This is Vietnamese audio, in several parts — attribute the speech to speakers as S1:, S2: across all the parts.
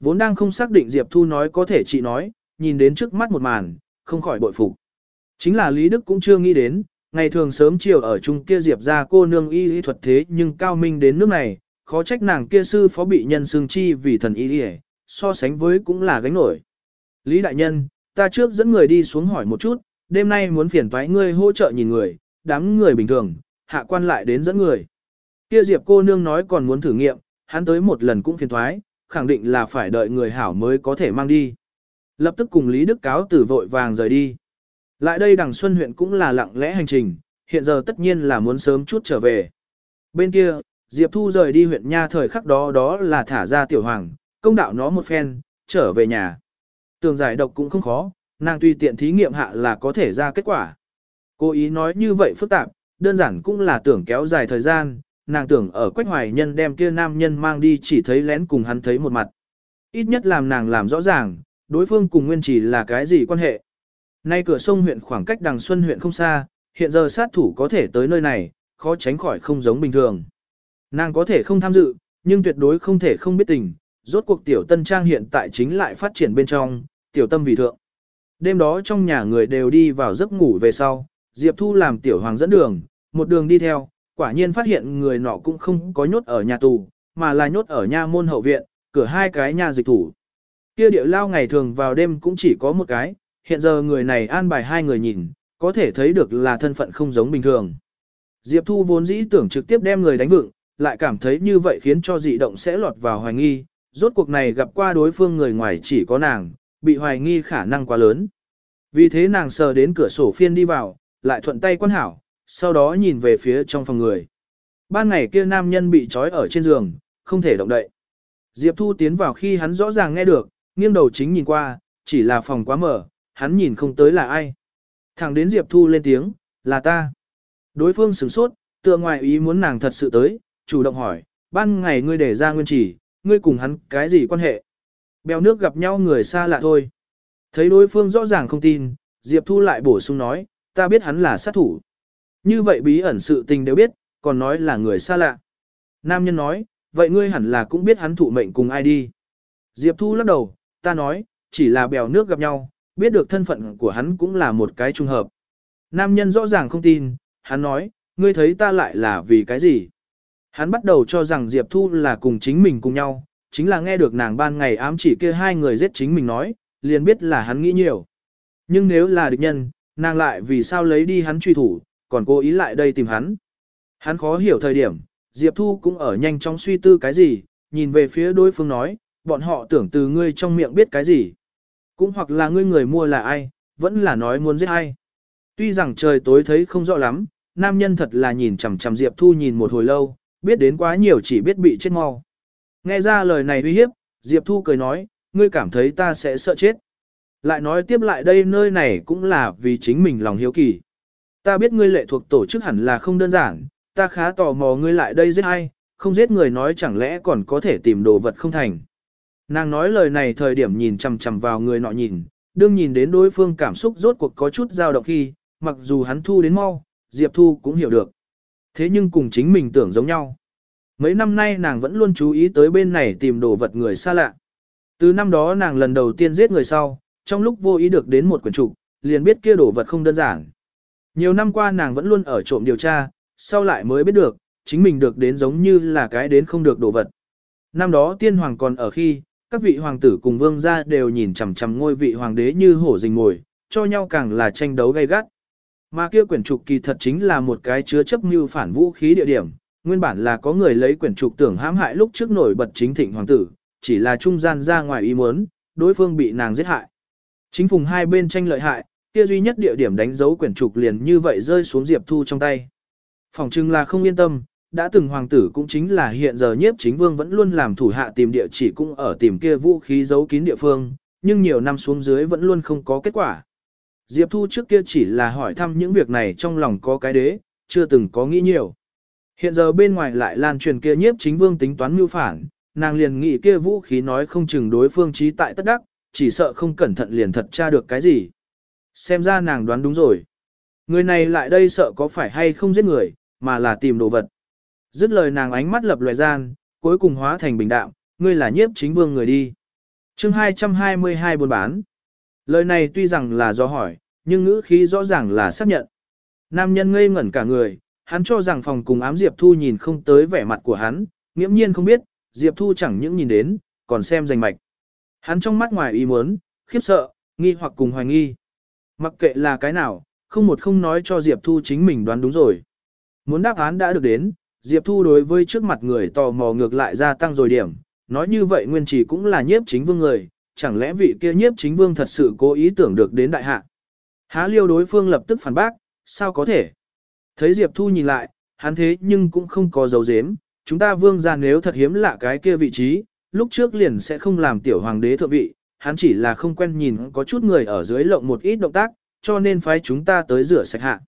S1: Vốn đang không xác định Diệp Thu nói có thể chị nói, nhìn đến trước mắt một màn, không khỏi bội phục. Chính là Lý Đức cũng chưa nghĩ đến, ngày thường sớm chiều ở chung kia Diệp ra cô nương y y thuật thế nhưng cao minh đến nước này, khó trách nàng kia sư phó bị nhân xương chi vì thần y y, so sánh với cũng là gánh nổi. Lý Đại Nhân, ta trước dẫn người đi xuống hỏi một chút, đêm nay muốn phiền toái ngươi hỗ trợ nhìn người, đám người bình thường, hạ quan lại đến dẫn người. Kia Diệp cô nương nói còn muốn thử nghiệm, hắn tới một lần cũng phiền thoái, khẳng định là phải đợi người hảo mới có thể mang đi. Lập tức cùng Lý Đức cáo tử vội vàng rời đi. Lại đây đằng Xuân huyện cũng là lặng lẽ hành trình, hiện giờ tất nhiên là muốn sớm chút trở về. Bên kia, Diệp Thu rời đi huyện Nha thời khắc đó đó là thả ra tiểu hoàng, công đạo nó một phen, trở về nhà. Tường giải độc cũng không khó, nàng tùy tiện thí nghiệm hạ là có thể ra kết quả. Cô ý nói như vậy phức tạp, đơn giản cũng là tưởng kéo dài thời gian, nàng tưởng ở quách hoài nhân đem kia nam nhân mang đi chỉ thấy lén cùng hắn thấy một mặt. Ít nhất làm nàng làm rõ ràng, đối phương cùng nguyên chỉ là cái gì quan hệ. Nay cửa sông huyện khoảng cách đằng xuân huyện không xa, hiện giờ sát thủ có thể tới nơi này, khó tránh khỏi không giống bình thường. Nàng có thể không tham dự, nhưng tuyệt đối không thể không biết tình, rốt cuộc tiểu tân trang hiện tại chính lại phát triển bên trong, tiểu tâm vì thượng. Đêm đó trong nhà người đều đi vào giấc ngủ về sau, Diệp Thu làm tiểu hoàng dẫn đường, một đường đi theo, quả nhiên phát hiện người nọ cũng không có nhốt ở nhà tù, mà là nhốt ở nha môn hậu viện, cửa hai cái nhà dịch thủ. Kia địa lao ngày thường vào đêm cũng chỉ có một cái, hiện giờ người này an bài hai người nhìn, có thể thấy được là thân phận không giống bình thường. Diệp Thu vốn dĩ tưởng trực tiếp đem người đánh vựng, lại cảm thấy như vậy khiến cho dị động sẽ lọt vào hoài nghi, rốt cuộc này gặp qua đối phương người ngoài chỉ có nàng, bị hoài nghi khả năng quá lớn. Vì thế nàng sờ đến cửa sổ phiên đi vào, lại thuận tay quan hảo, sau đó nhìn về phía trong phòng người. Ban ngày kia nam nhân bị trói ở trên giường, không thể động đậy. Diệp Thu tiến vào khi hắn rõ ràng nghe được, nghiêng đầu chính nhìn qua, chỉ là phòng quá mở, hắn nhìn không tới là ai. Thẳng đến Diệp Thu lên tiếng, là ta. Đối phương sửng sốt, tựa ngoài ý muốn nàng thật sự tới, chủ động hỏi, ban ngày ngươi để ra nguyên chỉ, ngươi cùng hắn cái gì quan hệ? Bèo nước gặp nhau người xa lạ thôi. Thấy đối phương rõ ràng không tin, Diệp Thu lại bổ sung nói, ta biết hắn là sát thủ. Như vậy bí ẩn sự tình đều biết, còn nói là người xa lạ. Nam nhân nói, vậy ngươi hẳn là cũng biết hắn thụ mệnh cùng ai đi. Diệp Thu lắc đầu, ta nói, chỉ là bèo nước gặp nhau, biết được thân phận của hắn cũng là một cái trùng hợp. Nam nhân rõ ràng không tin, hắn nói, ngươi thấy ta lại là vì cái gì? Hắn bắt đầu cho rằng Diệp Thu là cùng chính mình cùng nhau, chính là nghe được nàng ban ngày ám chỉ kia hai người giết chính mình nói, liền biết là hắn nghĩ nhiều. Nhưng nếu là địch nhân, nàng lại vì sao lấy đi hắn truy thủ, còn cố ý lại đây tìm hắn. Hắn khó hiểu thời điểm, Diệp Thu cũng ở nhanh chóng suy tư cái gì, nhìn về phía đối phương nói, bọn họ tưởng từ ngươi trong miệng biết cái gì. Cũng hoặc là ngươi người mua là ai, vẫn là nói muốn giết ai. Tuy rằng trời tối thấy không rõ lắm, nam nhân thật là nhìn chằm chằm Diệp Thu nhìn một hồi lâu, biết đến quá nhiều chỉ biết bị chết mau. Nghe ra lời này uy hiếp, Diệp Thu cười nói, ngươi cảm thấy ta sẽ sợ chết. Lại nói tiếp lại đây nơi này cũng là vì chính mình lòng hiếu kỳ. Ta biết ngươi lệ thuộc tổ chức hẳn là không đơn giản, ta khá tò mò ngươi lại đây giết ai, không giết người nói chẳng lẽ còn có thể tìm đồ vật không thành. Nàng nói lời này thời điểm nhìn chằm chằm vào người nọ nhìn, đương nhìn đến đối phương cảm xúc rốt cuộc có chút dao động khi, mặc dù hắn thu đến mau, Diệp Thu cũng hiểu được. Thế nhưng cùng chính mình tưởng giống nhau. Mấy năm nay nàng vẫn luôn chú ý tới bên này tìm đồ vật người xa lạ. Từ năm đó nàng lần đầu tiên giết người sau, trong lúc vô ý được đến một quyển trục, liền biết kia đồ vật không đơn giản. Nhiều năm qua nàng vẫn luôn ở trộm điều tra, sau lại mới biết được, chính mình được đến giống như là cái đến không được đồ vật. Năm đó tiên hoàng còn ở khi, các vị hoàng tử cùng vương gia đều nhìn chằm chằm ngôi vị hoàng đế như hổ rình ngồi, cho nhau càng là tranh đấu gay gắt. Mà kia quyển trục kỳ thật chính là một cái chứa chấp mưu phản vũ khí địa điểm, nguyên bản là có người lấy quyển trục tưởng hãm hại lúc trước nổi bật chính thịnh hoàng tử, chỉ là trung gian ra ngoài ý muốn, đối phương bị nàng giết hại. Chính phùng hai bên tranh lợi hại, kia duy nhất địa điểm đánh dấu quyển trục liền như vậy rơi xuống Diệp Thu trong tay. Phòng trưng là không yên tâm, đã từng hoàng tử cũng chính là hiện giờ nhiếp chính vương vẫn luôn làm thủ hạ tìm địa chỉ cũng ở tìm kia vũ khí giấu kín địa phương, nhưng nhiều năm xuống dưới vẫn luôn không có kết quả. Diệp Thu trước kia chỉ là hỏi thăm những việc này trong lòng có cái đế, chưa từng có nghĩ nhiều. Hiện giờ bên ngoài lại lan truyền kia nhiếp chính vương tính toán mưu phản, nàng liền nghĩ kia vũ khí nói không chừng đối phương trí tại tất đắc, chỉ sợ không cẩn thận liền thật tra được cái gì. Xem ra nàng đoán đúng rồi. Người này lại đây sợ có phải hay không giết người, mà là tìm đồ vật. Dứt lời nàng ánh mắt lập loại gian, cuối cùng hóa thành bình đạm, ngươi là nhiếp chính vương người đi. chương 222 buôn bán. Lời này tuy rằng là do hỏi, nhưng ngữ khí rõ ràng là xác nhận. Nam nhân ngây ngẩn cả người, hắn cho rằng phòng cùng ám Diệp Thu nhìn không tới vẻ mặt của hắn, nghiễm nhiên không biết, Diệp Thu chẳng những nhìn đến, còn xem rành mạch. Hắn trong mắt ngoài ý muốn, khiếp sợ, nghi hoặc cùng hoài nghi. Mặc kệ là cái nào, không một không nói cho Diệp Thu chính mình đoán đúng rồi. Muốn đáp án đã được đến, Diệp Thu đối với trước mặt người tò mò ngược lại gia tăng rồi điểm. Nói như vậy nguyên chỉ cũng là nhiếp chính vương người, chẳng lẽ vị kia nhiếp chính vương thật sự cố ý tưởng được đến đại hạ. Há liêu đối phương lập tức phản bác, sao có thể? Thấy Diệp Thu nhìn lại, hắn thế nhưng cũng không có dấu dếm, chúng ta vương ra nếu thật hiếm lạ cái kia vị trí, lúc trước liền sẽ không làm tiểu hoàng đế thượng vị, hắn chỉ là không quen nhìn có chút người ở dưới lộng một ít động tác, cho nên phái chúng ta tới rửa sạch hạ.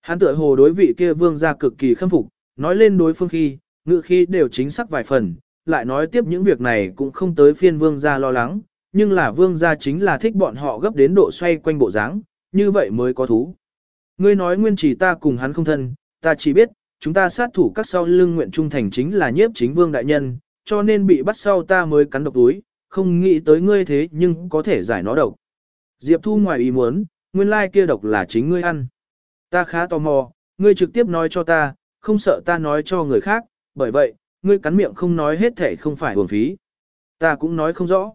S1: Hắn tựa hồ đối vị kia vương gia cực kỳ khâm phục, nói lên đối phương khi, ngự khi đều chính xác vài phần, lại nói tiếp những việc này cũng không tới phiên vương gia lo lắng, nhưng là vương gia chính là thích bọn họ gấp đến độ xoay quanh bộ dáng, như vậy mới có thú. Ngươi nói nguyên chỉ ta cùng hắn không thân, ta chỉ biết, chúng ta sát thủ các sau lưng nguyện trung thành chính là nhiếp chính vương đại nhân, cho nên bị bắt sau ta mới cắn độc túi, không nghĩ tới ngươi thế nhưng có thể giải nó độc. Diệp Thu ngoài ý muốn, nguyên lai kia độc là chính ngươi ăn. Ta khá tò mò, ngươi trực tiếp nói cho ta, không sợ ta nói cho người khác, bởi vậy, ngươi cắn miệng không nói hết thể không phải hưởng phí. Ta cũng nói không rõ.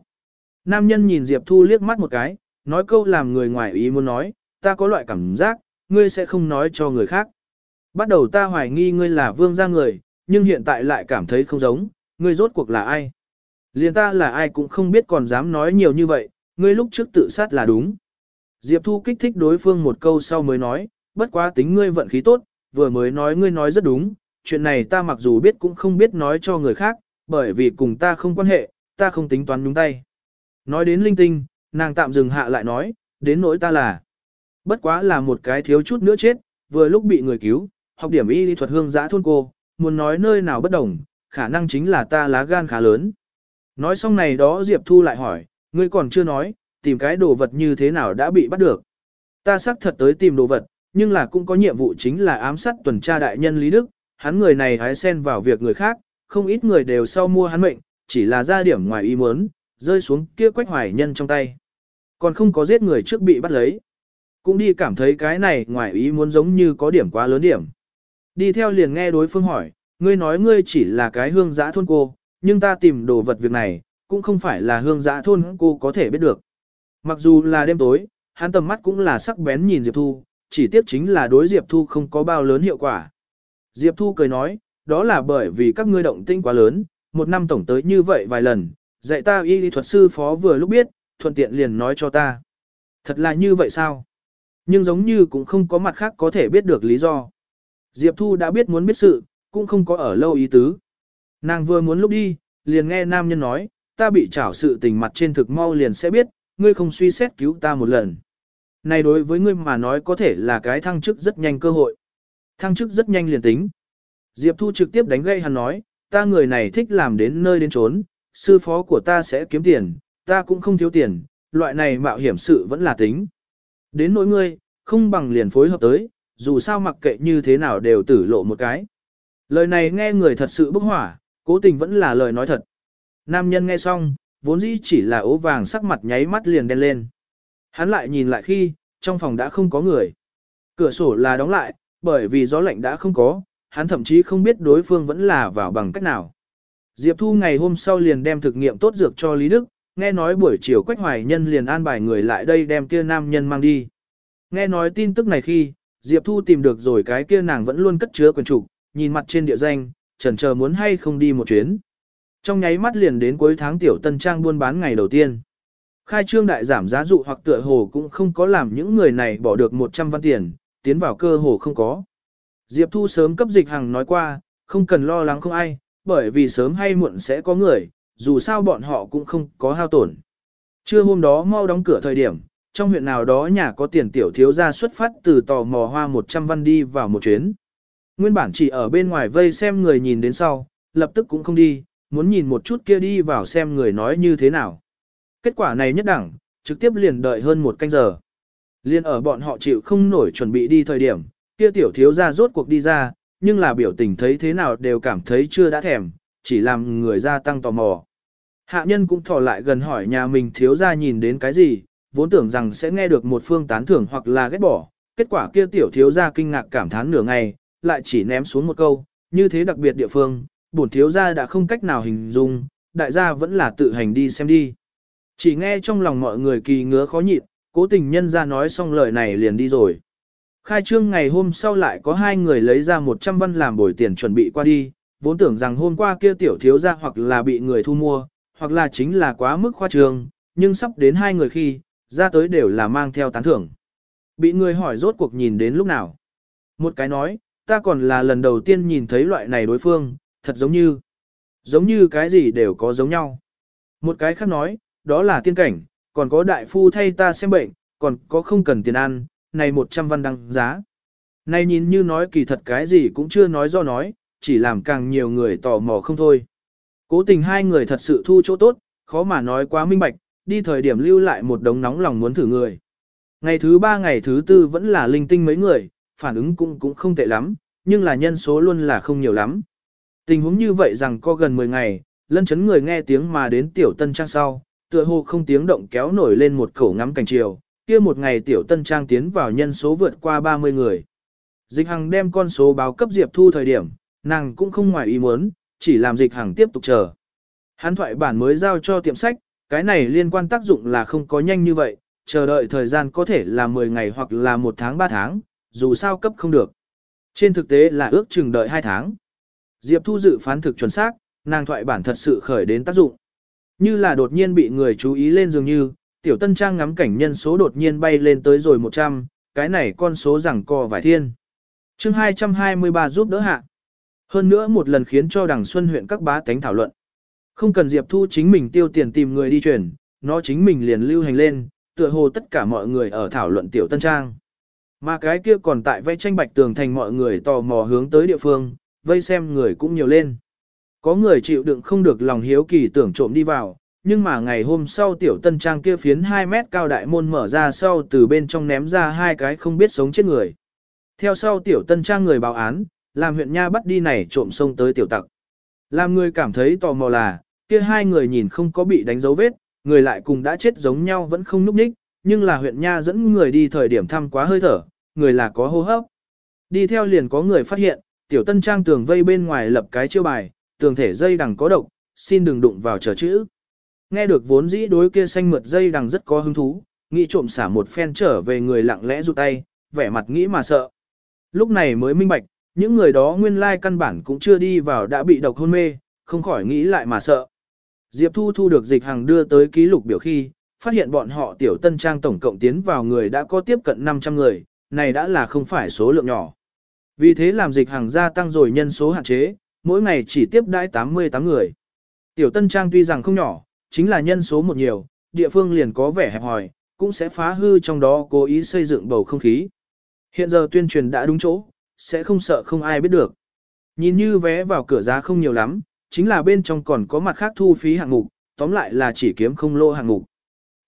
S1: Nam nhân nhìn Diệp Thu liếc mắt một cái, nói câu làm người ngoài ý muốn nói, ta có loại cảm giác, ngươi sẽ không nói cho người khác. Bắt đầu ta hoài nghi ngươi là vương gia người, nhưng hiện tại lại cảm thấy không giống, ngươi rốt cuộc là ai. Liền ta là ai cũng không biết còn dám nói nhiều như vậy, ngươi lúc trước tự sát là đúng. Diệp Thu kích thích đối phương một câu sau mới nói, bất quá tính ngươi vận khí tốt, vừa mới nói ngươi nói rất đúng, chuyện này ta mặc dù biết cũng không biết nói cho người khác, bởi vì cùng ta không quan hệ, ta không tính toán nhúng tay. Nói đến linh tinh, nàng tạm dừng hạ lại nói, đến nỗi ta là. Bất quá là một cái thiếu chút nữa chết, vừa lúc bị người cứu, học điểm y lý thuật hương giã thôn cô, muốn nói nơi nào bất đồng, khả năng chính là ta lá gan khá lớn. Nói xong này đó Diệp Thu lại hỏi, ngươi còn chưa nói, tìm cái đồ vật như thế nào đã bị bắt được. Ta xác thật tới tìm đồ vật, nhưng là cũng có nhiệm vụ chính là ám sát tuần tra đại nhân Lý Đức, hắn người này hái xen vào việc người khác, không ít người đều sau mua hắn mệnh, chỉ là ra điểm ngoài ý muốn, rơi xuống kia quách hoài nhân trong tay. Còn không có giết người trước bị bắt lấy. Cũng đi cảm thấy cái này ngoài ý muốn giống như có điểm quá lớn điểm. Đi theo liền nghe đối phương hỏi, ngươi nói ngươi chỉ là cái hương giã thôn cô, nhưng ta tìm đồ vật việc này, cũng không phải là hương giã thôn cô có thể biết được. Mặc dù là đêm tối, hắn tầm mắt cũng là sắc bén nhìn Diệp Thu, chỉ tiếc chính là đối Diệp Thu không có bao lớn hiệu quả. Diệp Thu cười nói, đó là bởi vì các ngươi động tinh quá lớn, một năm tổng tới như vậy vài lần, dạy ta y lý thuật sư phó vừa lúc biết, thuận tiện liền nói cho ta. Thật là như vậy sao? Nhưng giống như cũng không có mặt khác có thể biết được lý do. Diệp Thu đã biết muốn biết sự, cũng không có ở lâu ý tứ. Nàng vừa muốn lúc đi, liền nghe nam nhân nói, ta bị trảo sự tình mặt trên thực mau liền sẽ biết, ngươi không suy xét cứu ta một lần. Này đối với ngươi mà nói có thể là cái thăng chức rất nhanh cơ hội. Thăng chức rất nhanh liền tính. Diệp Thu trực tiếp đánh gây hắn nói, ta người này thích làm đến nơi đến trốn, sư phó của ta sẽ kiếm tiền, ta cũng không thiếu tiền, loại này mạo hiểm sự vẫn là tính. Đến nỗi ngươi, không bằng liền phối hợp tới, dù sao mặc kệ như thế nào đều tử lộ một cái. Lời này nghe người thật sự bức hỏa, cố tình vẫn là lời nói thật. Nam nhân nghe xong, vốn dĩ chỉ là ố vàng sắc mặt nháy mắt liền đen lên. Hắn lại nhìn lại khi, trong phòng đã không có người. Cửa sổ là đóng lại, bởi vì gió lạnh đã không có, hắn thậm chí không biết đối phương vẫn là vào bằng cách nào. Diệp Thu ngày hôm sau liền đem thực nghiệm tốt dược cho Lý Đức, nghe nói buổi chiều Quách Hoài Nhân liền an bài người lại đây đem kia nam nhân mang đi. Nghe nói tin tức này khi, Diệp Thu tìm được rồi cái kia nàng vẫn luôn cất chứa quyền trục, nhìn mặt trên địa danh, chần chờ muốn hay không đi một chuyến. Trong nháy mắt liền đến cuối tháng tiểu tân trang buôn bán ngày đầu tiên. Khai trương đại giảm giá dụ hoặc tựa hồ cũng không có làm những người này bỏ được 100 văn tiền, tiến vào cơ hồ không có. Diệp Thu sớm cấp dịch hàng nói qua, không cần lo lắng không ai, bởi vì sớm hay muộn sẽ có người, dù sao bọn họ cũng không có hao tổn. Trưa hôm đó mau đóng cửa thời điểm, trong huyện nào đó nhà có tiền tiểu thiếu ra xuất phát từ tò mò hoa 100 văn đi vào một chuyến. Nguyên bản chỉ ở bên ngoài vây xem người nhìn đến sau, lập tức cũng không đi, muốn nhìn một chút kia đi vào xem người nói như thế nào. Kết quả này nhất đẳng, trực tiếp liền đợi hơn một canh giờ. Liên ở bọn họ chịu không nổi chuẩn bị đi thời điểm, kia tiểu thiếu ra rốt cuộc đi ra, nhưng là biểu tình thấy thế nào đều cảm thấy chưa đã thèm, chỉ làm người ra tăng tò mò. Hạ nhân cũng thò lại gần hỏi nhà mình thiếu ra nhìn đến cái gì, vốn tưởng rằng sẽ nghe được một phương tán thưởng hoặc là ghét bỏ, kết quả kia tiểu thiếu ra kinh ngạc cảm thán nửa ngày, lại chỉ ném xuống một câu, như thế đặc biệt địa phương, bổn thiếu gia đã không cách nào hình dung, đại gia vẫn là tự hành đi xem đi. Chỉ nghe trong lòng mọi người kỳ ngứa khó nhịn, cố tình nhân ra nói xong lời này liền đi rồi. Khai trương ngày hôm sau lại có hai người lấy ra 100 văn làm bồi tiền chuẩn bị qua đi, vốn tưởng rằng hôm qua kia tiểu thiếu ra hoặc là bị người thu mua, hoặc là chính là quá mức khoa trương, nhưng sắp đến hai người khi, ra tới đều là mang theo tán thưởng. Bị người hỏi rốt cuộc nhìn đến lúc nào. Một cái nói, ta còn là lần đầu tiên nhìn thấy loại này đối phương, thật giống như, giống như cái gì đều có giống nhau. Một cái khác nói, đó là tiên cảnh, còn có đại phu thay ta xem bệnh, còn có không cần tiền ăn, này 100 văn đăng giá. Này nhìn như nói kỳ thật cái gì cũng chưa nói do nói, chỉ làm càng nhiều người tò mò không thôi. Cố tình hai người thật sự thu chỗ tốt, khó mà nói quá minh bạch, đi thời điểm lưu lại một đống nóng lòng muốn thử người. Ngày thứ ba ngày thứ tư vẫn là linh tinh mấy người, phản ứng cũng cũng không tệ lắm, nhưng là nhân số luôn là không nhiều lắm. Tình huống như vậy rằng có gần 10 ngày, lân chấn người nghe tiếng mà đến tiểu tân trang sau, tựa hồ không tiếng động kéo nổi lên một khẩu ngắm cảnh chiều, kia một ngày tiểu tân trang tiến vào nhân số vượt qua 30 người. Dịch Hằng đem con số báo cấp Diệp Thu thời điểm, nàng cũng không ngoài ý muốn, chỉ làm Dịch Hằng tiếp tục chờ. Hắn thoại bản mới giao cho tiệm sách, cái này liên quan tác dụng là không có nhanh như vậy, chờ đợi thời gian có thể là 10 ngày hoặc là 1 tháng 3 tháng, dù sao cấp không được. Trên thực tế là ước chừng đợi 2 tháng. Diệp Thu dự phán thực chuẩn xác, nàng thoại bản thật sự khởi đến tác dụng. Như là đột nhiên bị người chú ý lên dường như, tiểu tân trang ngắm cảnh nhân số đột nhiên bay lên tới rồi 100, cái này con số rằng co vài thiên. chương 223 giúp đỡ hạ. Hơn nữa một lần khiến cho đằng Xuân huyện các bá tánh thảo luận. Không cần Diệp Thu chính mình tiêu tiền tìm người đi chuyển, nó chính mình liền lưu hành lên, tựa hồ tất cả mọi người ở thảo luận tiểu tân trang. Mà cái kia còn tại vẽ tranh bạch tường thành mọi người tò mò hướng tới địa phương, vây xem người cũng nhiều lên. Có người chịu đựng không được lòng hiếu kỳ tưởng trộm đi vào, nhưng mà ngày hôm sau tiểu tân trang kia phiến 2 mét cao đại môn mở ra sau từ bên trong ném ra hai cái không biết sống chết người. Theo sau tiểu tân trang người báo án, làm huyện nha bắt đi này trộm sông tới tiểu tặc. Làm người cảm thấy tò mò là, kia hai người nhìn không có bị đánh dấu vết, người lại cùng đã chết giống nhau vẫn không núp ních, nhưng là huyện nha dẫn người đi thời điểm thăm quá hơi thở, người là có hô hấp. Đi theo liền có người phát hiện, tiểu tân trang tường vây bên ngoài lập cái chiêu bài, tường thể dây đằng có độc, xin đừng đụng vào chờ chữ. Nghe được vốn dĩ đối kia xanh mượt dây đằng rất có hứng thú, nghĩ trộm xả một phen trở về người lặng lẽ rụt tay, vẻ mặt nghĩ mà sợ. Lúc này mới minh bạch, những người đó nguyên lai căn bản cũng chưa đi vào đã bị độc hôn mê, không khỏi nghĩ lại mà sợ. Diệp Thu thu được dịch hàng đưa tới ký lục biểu khi, phát hiện bọn họ tiểu tân trang tổng cộng tiến vào người đã có tiếp cận 500 người, này đã là không phải số lượng nhỏ. Vì thế làm dịch hàng gia tăng rồi nhân số hạn chế, mỗi ngày chỉ tiếp đãi 88 người. Tiểu tân trang tuy rằng không nhỏ, chính là nhân số một nhiều, địa phương liền có vẻ hẹp hòi, cũng sẽ phá hư trong đó cố ý xây dựng bầu không khí. Hiện giờ tuyên truyền đã đúng chỗ, sẽ không sợ không ai biết được. Nhìn như vé vào cửa giá không nhiều lắm, chính là bên trong còn có mặt khác thu phí hạng mục, tóm lại là chỉ kiếm không lô hạng mục.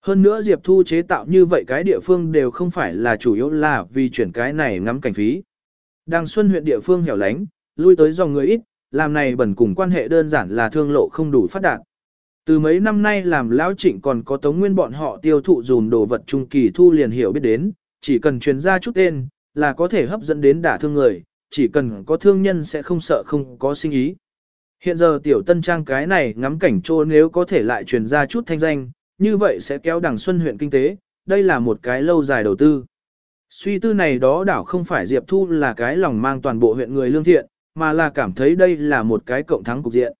S1: Hơn nữa Diệp Thu chế tạo như vậy cái địa phương đều không phải là chủ yếu là vì chuyển cái này ngắm cảnh phí. Đàng Xuân huyện địa phương hẻo lánh, lui tới dòng người ít, làm này bẩn cùng quan hệ đơn giản là thương lộ không đủ phát đạt. Từ mấy năm nay làm lão trịnh còn có tống nguyên bọn họ tiêu thụ dùm đồ vật trung kỳ thu liền hiểu biết đến, chỉ cần truyền ra chút tên, là có thể hấp dẫn đến đả thương người, chỉ cần có thương nhân sẽ không sợ không có sinh ý. Hiện giờ tiểu tân trang cái này ngắm cảnh trô nếu có thể lại truyền ra chút thanh danh, như vậy sẽ kéo đằng xuân huyện kinh tế, đây là một cái lâu dài đầu tư. Suy tư này đó đảo không phải Diệp Thu là cái lòng mang toàn bộ huyện người lương thiện, mà là cảm thấy đây là một cái cộng thắng cục diện.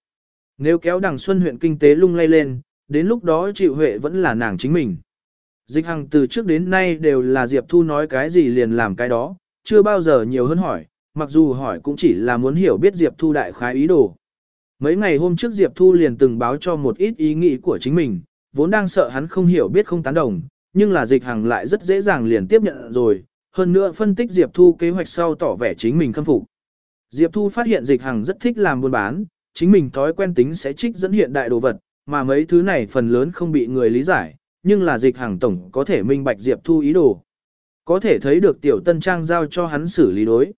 S1: Nếu kéo đằng xuân huyện kinh tế lung lay lên, đến lúc đó chịu huệ vẫn là nàng chính mình. Dịch hằng từ trước đến nay đều là Diệp Thu nói cái gì liền làm cái đó, chưa bao giờ nhiều hơn hỏi, mặc dù hỏi cũng chỉ là muốn hiểu biết Diệp Thu đại khái ý đồ. Mấy ngày hôm trước Diệp Thu liền từng báo cho một ít ý nghĩ của chính mình, vốn đang sợ hắn không hiểu biết không tán đồng, nhưng là dịch hằng lại rất dễ dàng liền tiếp nhận rồi, hơn nữa phân tích Diệp Thu kế hoạch sau tỏ vẻ chính mình khâm phục. Diệp Thu phát hiện dịch hằng rất thích làm buôn bán, chính mình thói quen tính sẽ trích dẫn hiện đại đồ vật, mà mấy thứ này phần lớn không bị người lý giải, nhưng là dịch hằng tổng có thể minh bạch Diệp Thu ý đồ. Có thể thấy được tiểu tân trang giao cho hắn xử lý đối.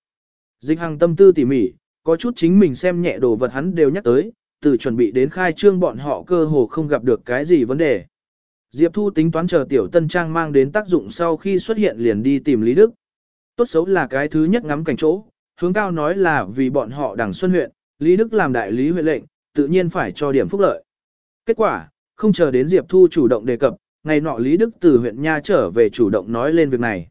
S1: Dịch hằng tâm tư tỉ mỉ, có chút chính mình xem nhẹ đồ vật hắn đều nhắc tới, từ chuẩn bị đến khai trương bọn họ cơ hồ không gặp được cái gì vấn đề. Diệp Thu tính toán chờ tiểu tân trang mang đến tác dụng sau khi xuất hiện liền đi tìm Lý Đức. Tốt xấu là cái thứ nhất ngắm cảnh chỗ, hướng cao nói là vì bọn họ đằng xuân huyện, Lý Đức làm đại lý huyện lệnh, tự nhiên phải cho điểm phúc lợi. Kết quả, không chờ đến Diệp Thu chủ động đề cập, ngày nọ Lý Đức từ huyện Nha trở về chủ động nói lên việc này.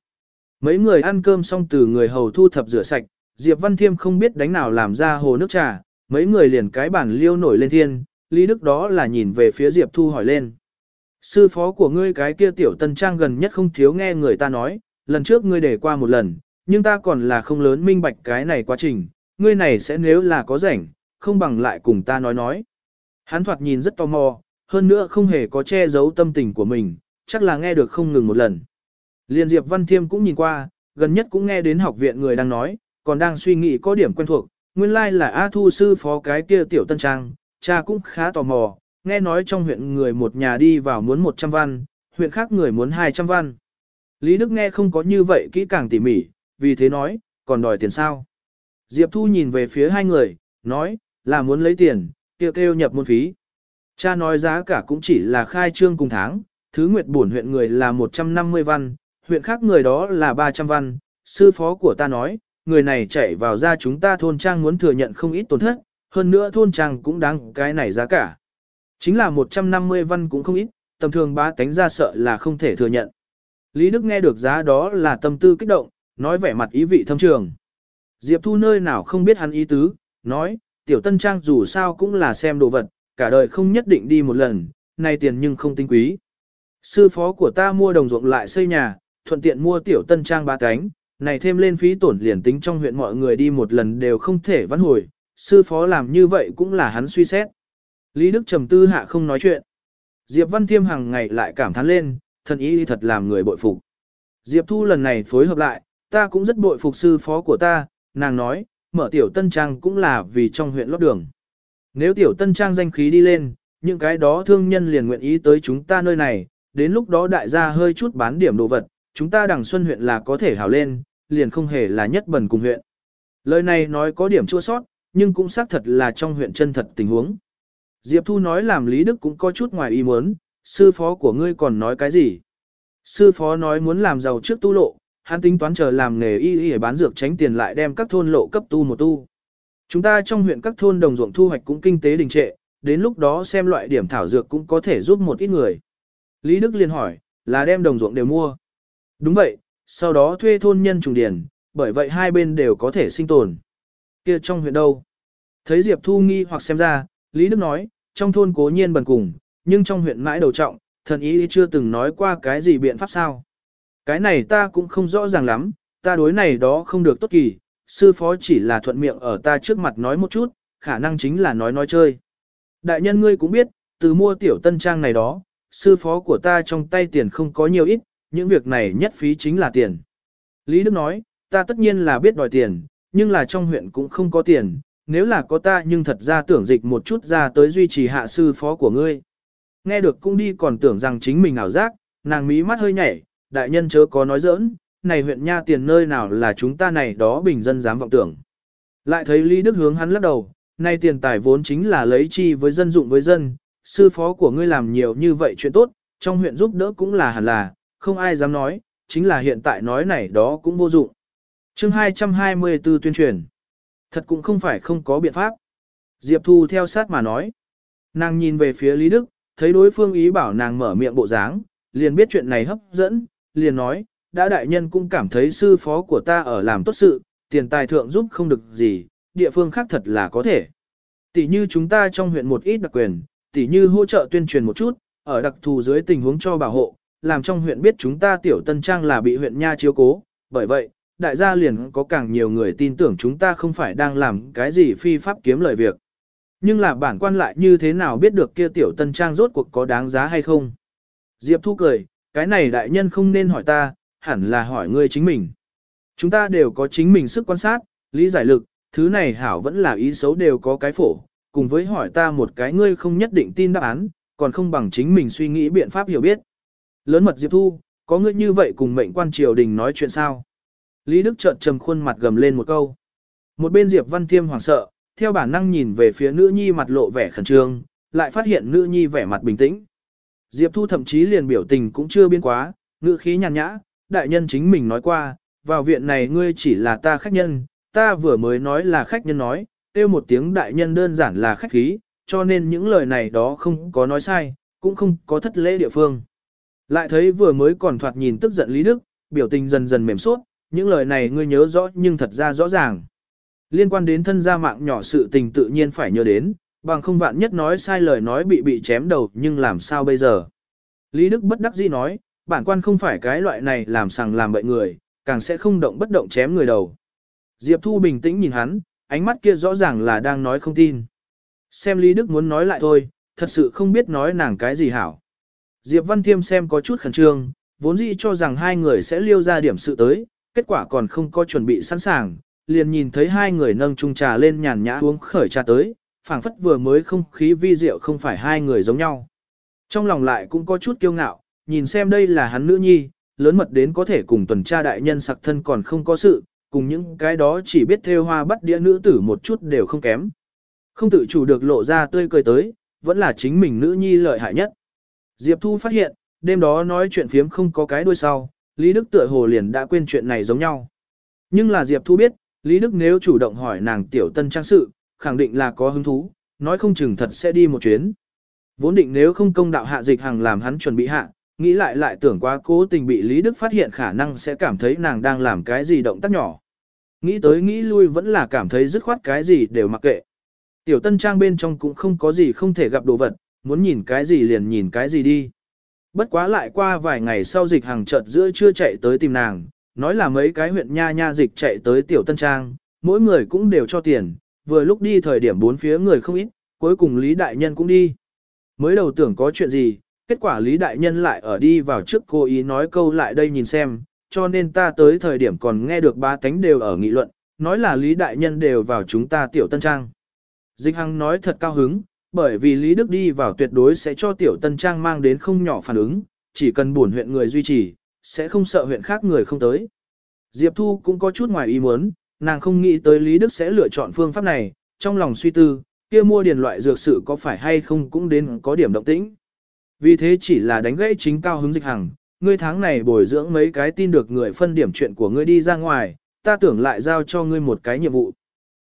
S1: Mấy người ăn cơm xong từ người hầu thu thập rửa sạch, Diệp Văn Thiêm không biết đánh nào làm ra hồ nước trà, mấy người liền cái bản liêu nổi lên thiên, Lý Đức đó là nhìn về phía Diệp Thu hỏi lên. Sư phó của ngươi cái kia tiểu tân trang gần nhất không thiếu nghe người ta nói, lần trước ngươi để qua một lần, nhưng ta còn là không lớn minh bạch cái này quá trình, ngươi này sẽ nếu là có rảnh, không bằng lại cùng ta nói nói. Hắn thoạt nhìn rất tò mò, hơn nữa không hề có che giấu tâm tình của mình, chắc là nghe được không ngừng một lần. Liên Diệp Văn Thiêm cũng nhìn qua, gần nhất cũng nghe đến học viện người đang nói, còn đang suy nghĩ có điểm quen thuộc, nguyên lai like là A Thu sư phó cái kia tiểu tân trang, cha cũng khá tò mò, nghe nói trong huyện người một nhà đi vào muốn 100 văn, huyện khác người muốn 200 văn. Lý Đức nghe không có như vậy kỹ càng tỉ mỉ, vì thế nói, còn đòi tiền sao. Diệp Thu nhìn về phía hai người, nói, là muốn lấy tiền, kêu kêu nhập môn phí. Cha nói giá cả cũng chỉ là khai trương cùng tháng, thứ nguyệt bổn huyện người là 150 văn, huyện khác người đó là 300 văn, sư phó của ta nói, người này chạy vào ra chúng ta thôn trang muốn thừa nhận không ít tổn thất, hơn nữa thôn trang cũng đáng cái này giá cả. Chính là 150 văn cũng không ít, tầm thường bá tánh ra sợ là không thể thừa nhận. Lý Đức nghe được giá đó là tâm tư kích động, nói vẻ mặt ý vị thâm trường. Diệp Thu nơi nào không biết hắn ý tứ, nói, tiểu tân trang dù sao cũng là xem đồ vật, cả đời không nhất định đi một lần, này tiền nhưng không tinh quý. Sư phó của ta mua đồng ruộng lại xây nhà, thuận tiện mua tiểu tân trang ba cánh, này thêm lên phí tổn liền tính trong huyện mọi người đi một lần đều không thể vãn hồi, sư phó làm như vậy cũng là hắn suy xét. Lý Đức trầm tư hạ không nói chuyện. Diệp Văn Thiêm hàng ngày lại cảm thán lên, thần ý thật làm người bội phục. Diệp Thu lần này phối hợp lại, ta cũng rất bội phục sư phó của ta, nàng nói, mở tiểu tân trang cũng là vì trong huyện lót đường. Nếu tiểu tân trang danh khí đi lên, những cái đó thương nhân liền nguyện ý tới chúng ta nơi này, đến lúc đó đại gia hơi chút bán điểm đồ vật, chúng ta đằng xuân huyện là có thể hào lên, liền không hề là nhất bần cùng huyện. Lời này nói có điểm chua sót, nhưng cũng xác thật là trong huyện chân thật tình huống. Diệp Thu nói làm Lý Đức cũng có chút ngoài ý muốn, sư phó của ngươi còn nói cái gì? Sư phó nói muốn làm giàu trước tu lộ, hắn tính toán chờ làm nghề y y bán dược tránh tiền lại đem các thôn lộ cấp tu một tu. Chúng ta trong huyện các thôn đồng ruộng thu hoạch cũng kinh tế đình trệ, đến lúc đó xem loại điểm thảo dược cũng có thể giúp một ít người. Lý Đức liền hỏi, là đem đồng ruộng đều mua. Đúng vậy, sau đó thuê thôn nhân trùng điền, bởi vậy hai bên đều có thể sinh tồn. Kia trong huyện đâu? Thấy Diệp Thu nghi hoặc xem ra, Lý Đức nói, trong thôn cố nhiên bần cùng, nhưng trong huyện mãi đầu trọng, thần ý chưa từng nói qua cái gì biện pháp sao. Cái này ta cũng không rõ ràng lắm, ta đối này đó không được tốt kỳ, sư phó chỉ là thuận miệng ở ta trước mặt nói một chút, khả năng chính là nói nói chơi. Đại nhân ngươi cũng biết, từ mua tiểu tân trang này đó, sư phó của ta trong tay tiền không có nhiều ít, những việc này nhất phí chính là tiền. Lý Đức nói, ta tất nhiên là biết đòi tiền, nhưng là trong huyện cũng không có tiền, nếu là có ta nhưng thật ra tưởng dịch một chút ra tới duy trì hạ sư phó của ngươi. Nghe được cũng đi còn tưởng rằng chính mình ảo giác, nàng mí mắt hơi nhảy, đại nhân chớ có nói giỡn, này huyện nha tiền nơi nào là chúng ta này đó bình dân dám vọng tưởng. Lại thấy Lý Đức hướng hắn lắc đầu, nay tiền tài vốn chính là lấy chi với dân dụng với dân, sư phó của ngươi làm nhiều như vậy chuyện tốt, trong huyện giúp đỡ cũng là hẳn là, không ai dám nói, chính là hiện tại nói này đó cũng vô dụng. chương 224 tuyên truyền, thật cũng không phải không có biện pháp. Diệp Thu theo sát mà nói, nàng nhìn về phía Lý Đức, thấy đối phương ý bảo nàng mở miệng bộ dáng, liền biết chuyện này hấp dẫn, liền nói, đã đại nhân cũng cảm thấy sư phó của ta ở làm tốt sự, tiền tài thượng giúp không được gì, địa phương khác thật là có thể. Tỷ như chúng ta trong huyện một ít đặc quyền, tỷ như hỗ trợ tuyên truyền một chút, ở đặc thù dưới tình huống cho bảo hộ, làm trong huyện biết chúng ta tiểu tân trang là bị huyện nha chiếu cố, bởi vậy, đại gia liền có càng nhiều người tin tưởng chúng ta không phải đang làm cái gì phi pháp kiếm lời việc. Nhưng là bản quan lại như thế nào biết được kia tiểu tân trang rốt cuộc có đáng giá hay không? Diệp Thu cười, cái này đại nhân không nên hỏi ta, hẳn là hỏi ngươi chính mình. Chúng ta đều có chính mình sức quan sát, lý giải lực, thứ này hảo vẫn là ý xấu đều có cái phổ, cùng với hỏi ta một cái ngươi không nhất định tin đáp án, còn không bằng chính mình suy nghĩ biện pháp hiểu biết. Lớn mật Diệp Thu, có ngươi như vậy cùng mệnh quan triều đình nói chuyện sao? Lý Đức trợn trầm khuôn mặt gầm lên một câu. Một bên Diệp Văn Thiêm hoảng sợ, theo bản năng nhìn về phía nữ nhi mặt lộ vẻ khẩn trương, lại phát hiện nữ nhi vẻ mặt bình tĩnh. Diệp Thu thậm chí liền biểu tình cũng chưa biến quá, ngữ khí nhàn nhã, đại nhân chính mình nói qua, vào viện này ngươi chỉ là ta khách nhân, ta vừa mới nói là khách nhân nói, tiêu một tiếng đại nhân đơn giản là khách khí, cho nên những lời này đó không có nói sai, cũng không có thất lễ địa phương. Lại thấy vừa mới còn thoạt nhìn tức giận Lý Đức, biểu tình dần dần mềm suốt, những lời này ngươi nhớ rõ nhưng thật ra rõ ràng. Liên quan đến thân gia mạng nhỏ sự tình tự nhiên phải nhớ đến, bằng không vạn nhất nói sai lời nói bị bị chém đầu nhưng làm sao bây giờ. Lý Đức bất đắc dĩ nói, bản quan không phải cái loại này làm sằng làm bậy người, càng sẽ không động bất động chém người đầu. Diệp Thu bình tĩnh nhìn hắn, ánh mắt kia rõ ràng là đang nói không tin. Xem Lý Đức muốn nói lại thôi, thật sự không biết nói nàng cái gì hảo. Diệp Văn Thiêm xem có chút khẩn trương, vốn dĩ cho rằng hai người sẽ liêu ra điểm sự tới, kết quả còn không có chuẩn bị sẵn sàng, liền nhìn thấy hai người nâng chung trà lên nhàn nhã uống khởi trà tới, phảng phất vừa mới không khí vi diệu không phải hai người giống nhau. Trong lòng lại cũng có chút kiêu ngạo, nhìn xem đây là hắn nữ nhi, lớn mật đến có thể cùng tuần tra đại nhân sặc thân còn không có sự, cùng những cái đó chỉ biết theo hoa bắt đĩa nữ tử một chút đều không kém. Không tự chủ được lộ ra tươi cười tới, vẫn là chính mình nữ nhi lợi hại nhất. Diệp Thu phát hiện, đêm đó nói chuyện phiếm không có cái đuôi sau, Lý Đức tựa hồ liền đã quên chuyện này giống nhau. Nhưng là Diệp Thu biết, Lý Đức nếu chủ động hỏi nàng tiểu tân trang sự, khẳng định là có hứng thú, nói không chừng thật sẽ đi một chuyến. Vốn định nếu không công đạo hạ dịch hàng làm hắn chuẩn bị hạ, nghĩ lại lại tưởng quá cố tình bị Lý Đức phát hiện khả năng sẽ cảm thấy nàng đang làm cái gì động tác nhỏ. Nghĩ tới nghĩ lui vẫn là cảm thấy dứt khoát cái gì đều mặc kệ. Tiểu tân trang bên trong cũng không có gì không thể gặp đồ vật, muốn nhìn cái gì liền nhìn cái gì đi. Bất quá lại qua vài ngày sau dịch hàng chợt giữa chưa chạy tới tìm nàng, nói là mấy cái huyện nha nha dịch chạy tới tiểu tân trang, mỗi người cũng đều cho tiền, vừa lúc đi thời điểm bốn phía người không ít, cuối cùng Lý Đại Nhân cũng đi. Mới đầu tưởng có chuyện gì, kết quả Lý Đại Nhân lại ở đi vào trước cô ý nói câu lại đây nhìn xem, cho nên ta tới thời điểm còn nghe được ba tánh đều ở nghị luận, nói là Lý Đại Nhân đều vào chúng ta tiểu tân trang. Dịch Hằng nói thật cao hứng, bởi vì Lý Đức đi vào tuyệt đối sẽ cho tiểu tân trang mang đến không nhỏ phản ứng, chỉ cần buồn huyện người duy trì, sẽ không sợ huyện khác người không tới. Diệp Thu cũng có chút ngoài ý muốn, nàng không nghĩ tới Lý Đức sẽ lựa chọn phương pháp này, trong lòng suy tư, kia mua điền loại dược sự có phải hay không cũng đến có điểm động tĩnh. Vì thế chỉ là đánh gãy chính cao hứng dịch hằng, ngươi tháng này bồi dưỡng mấy cái tin được người phân điểm chuyện của ngươi đi ra ngoài, ta tưởng lại giao cho ngươi một cái nhiệm vụ.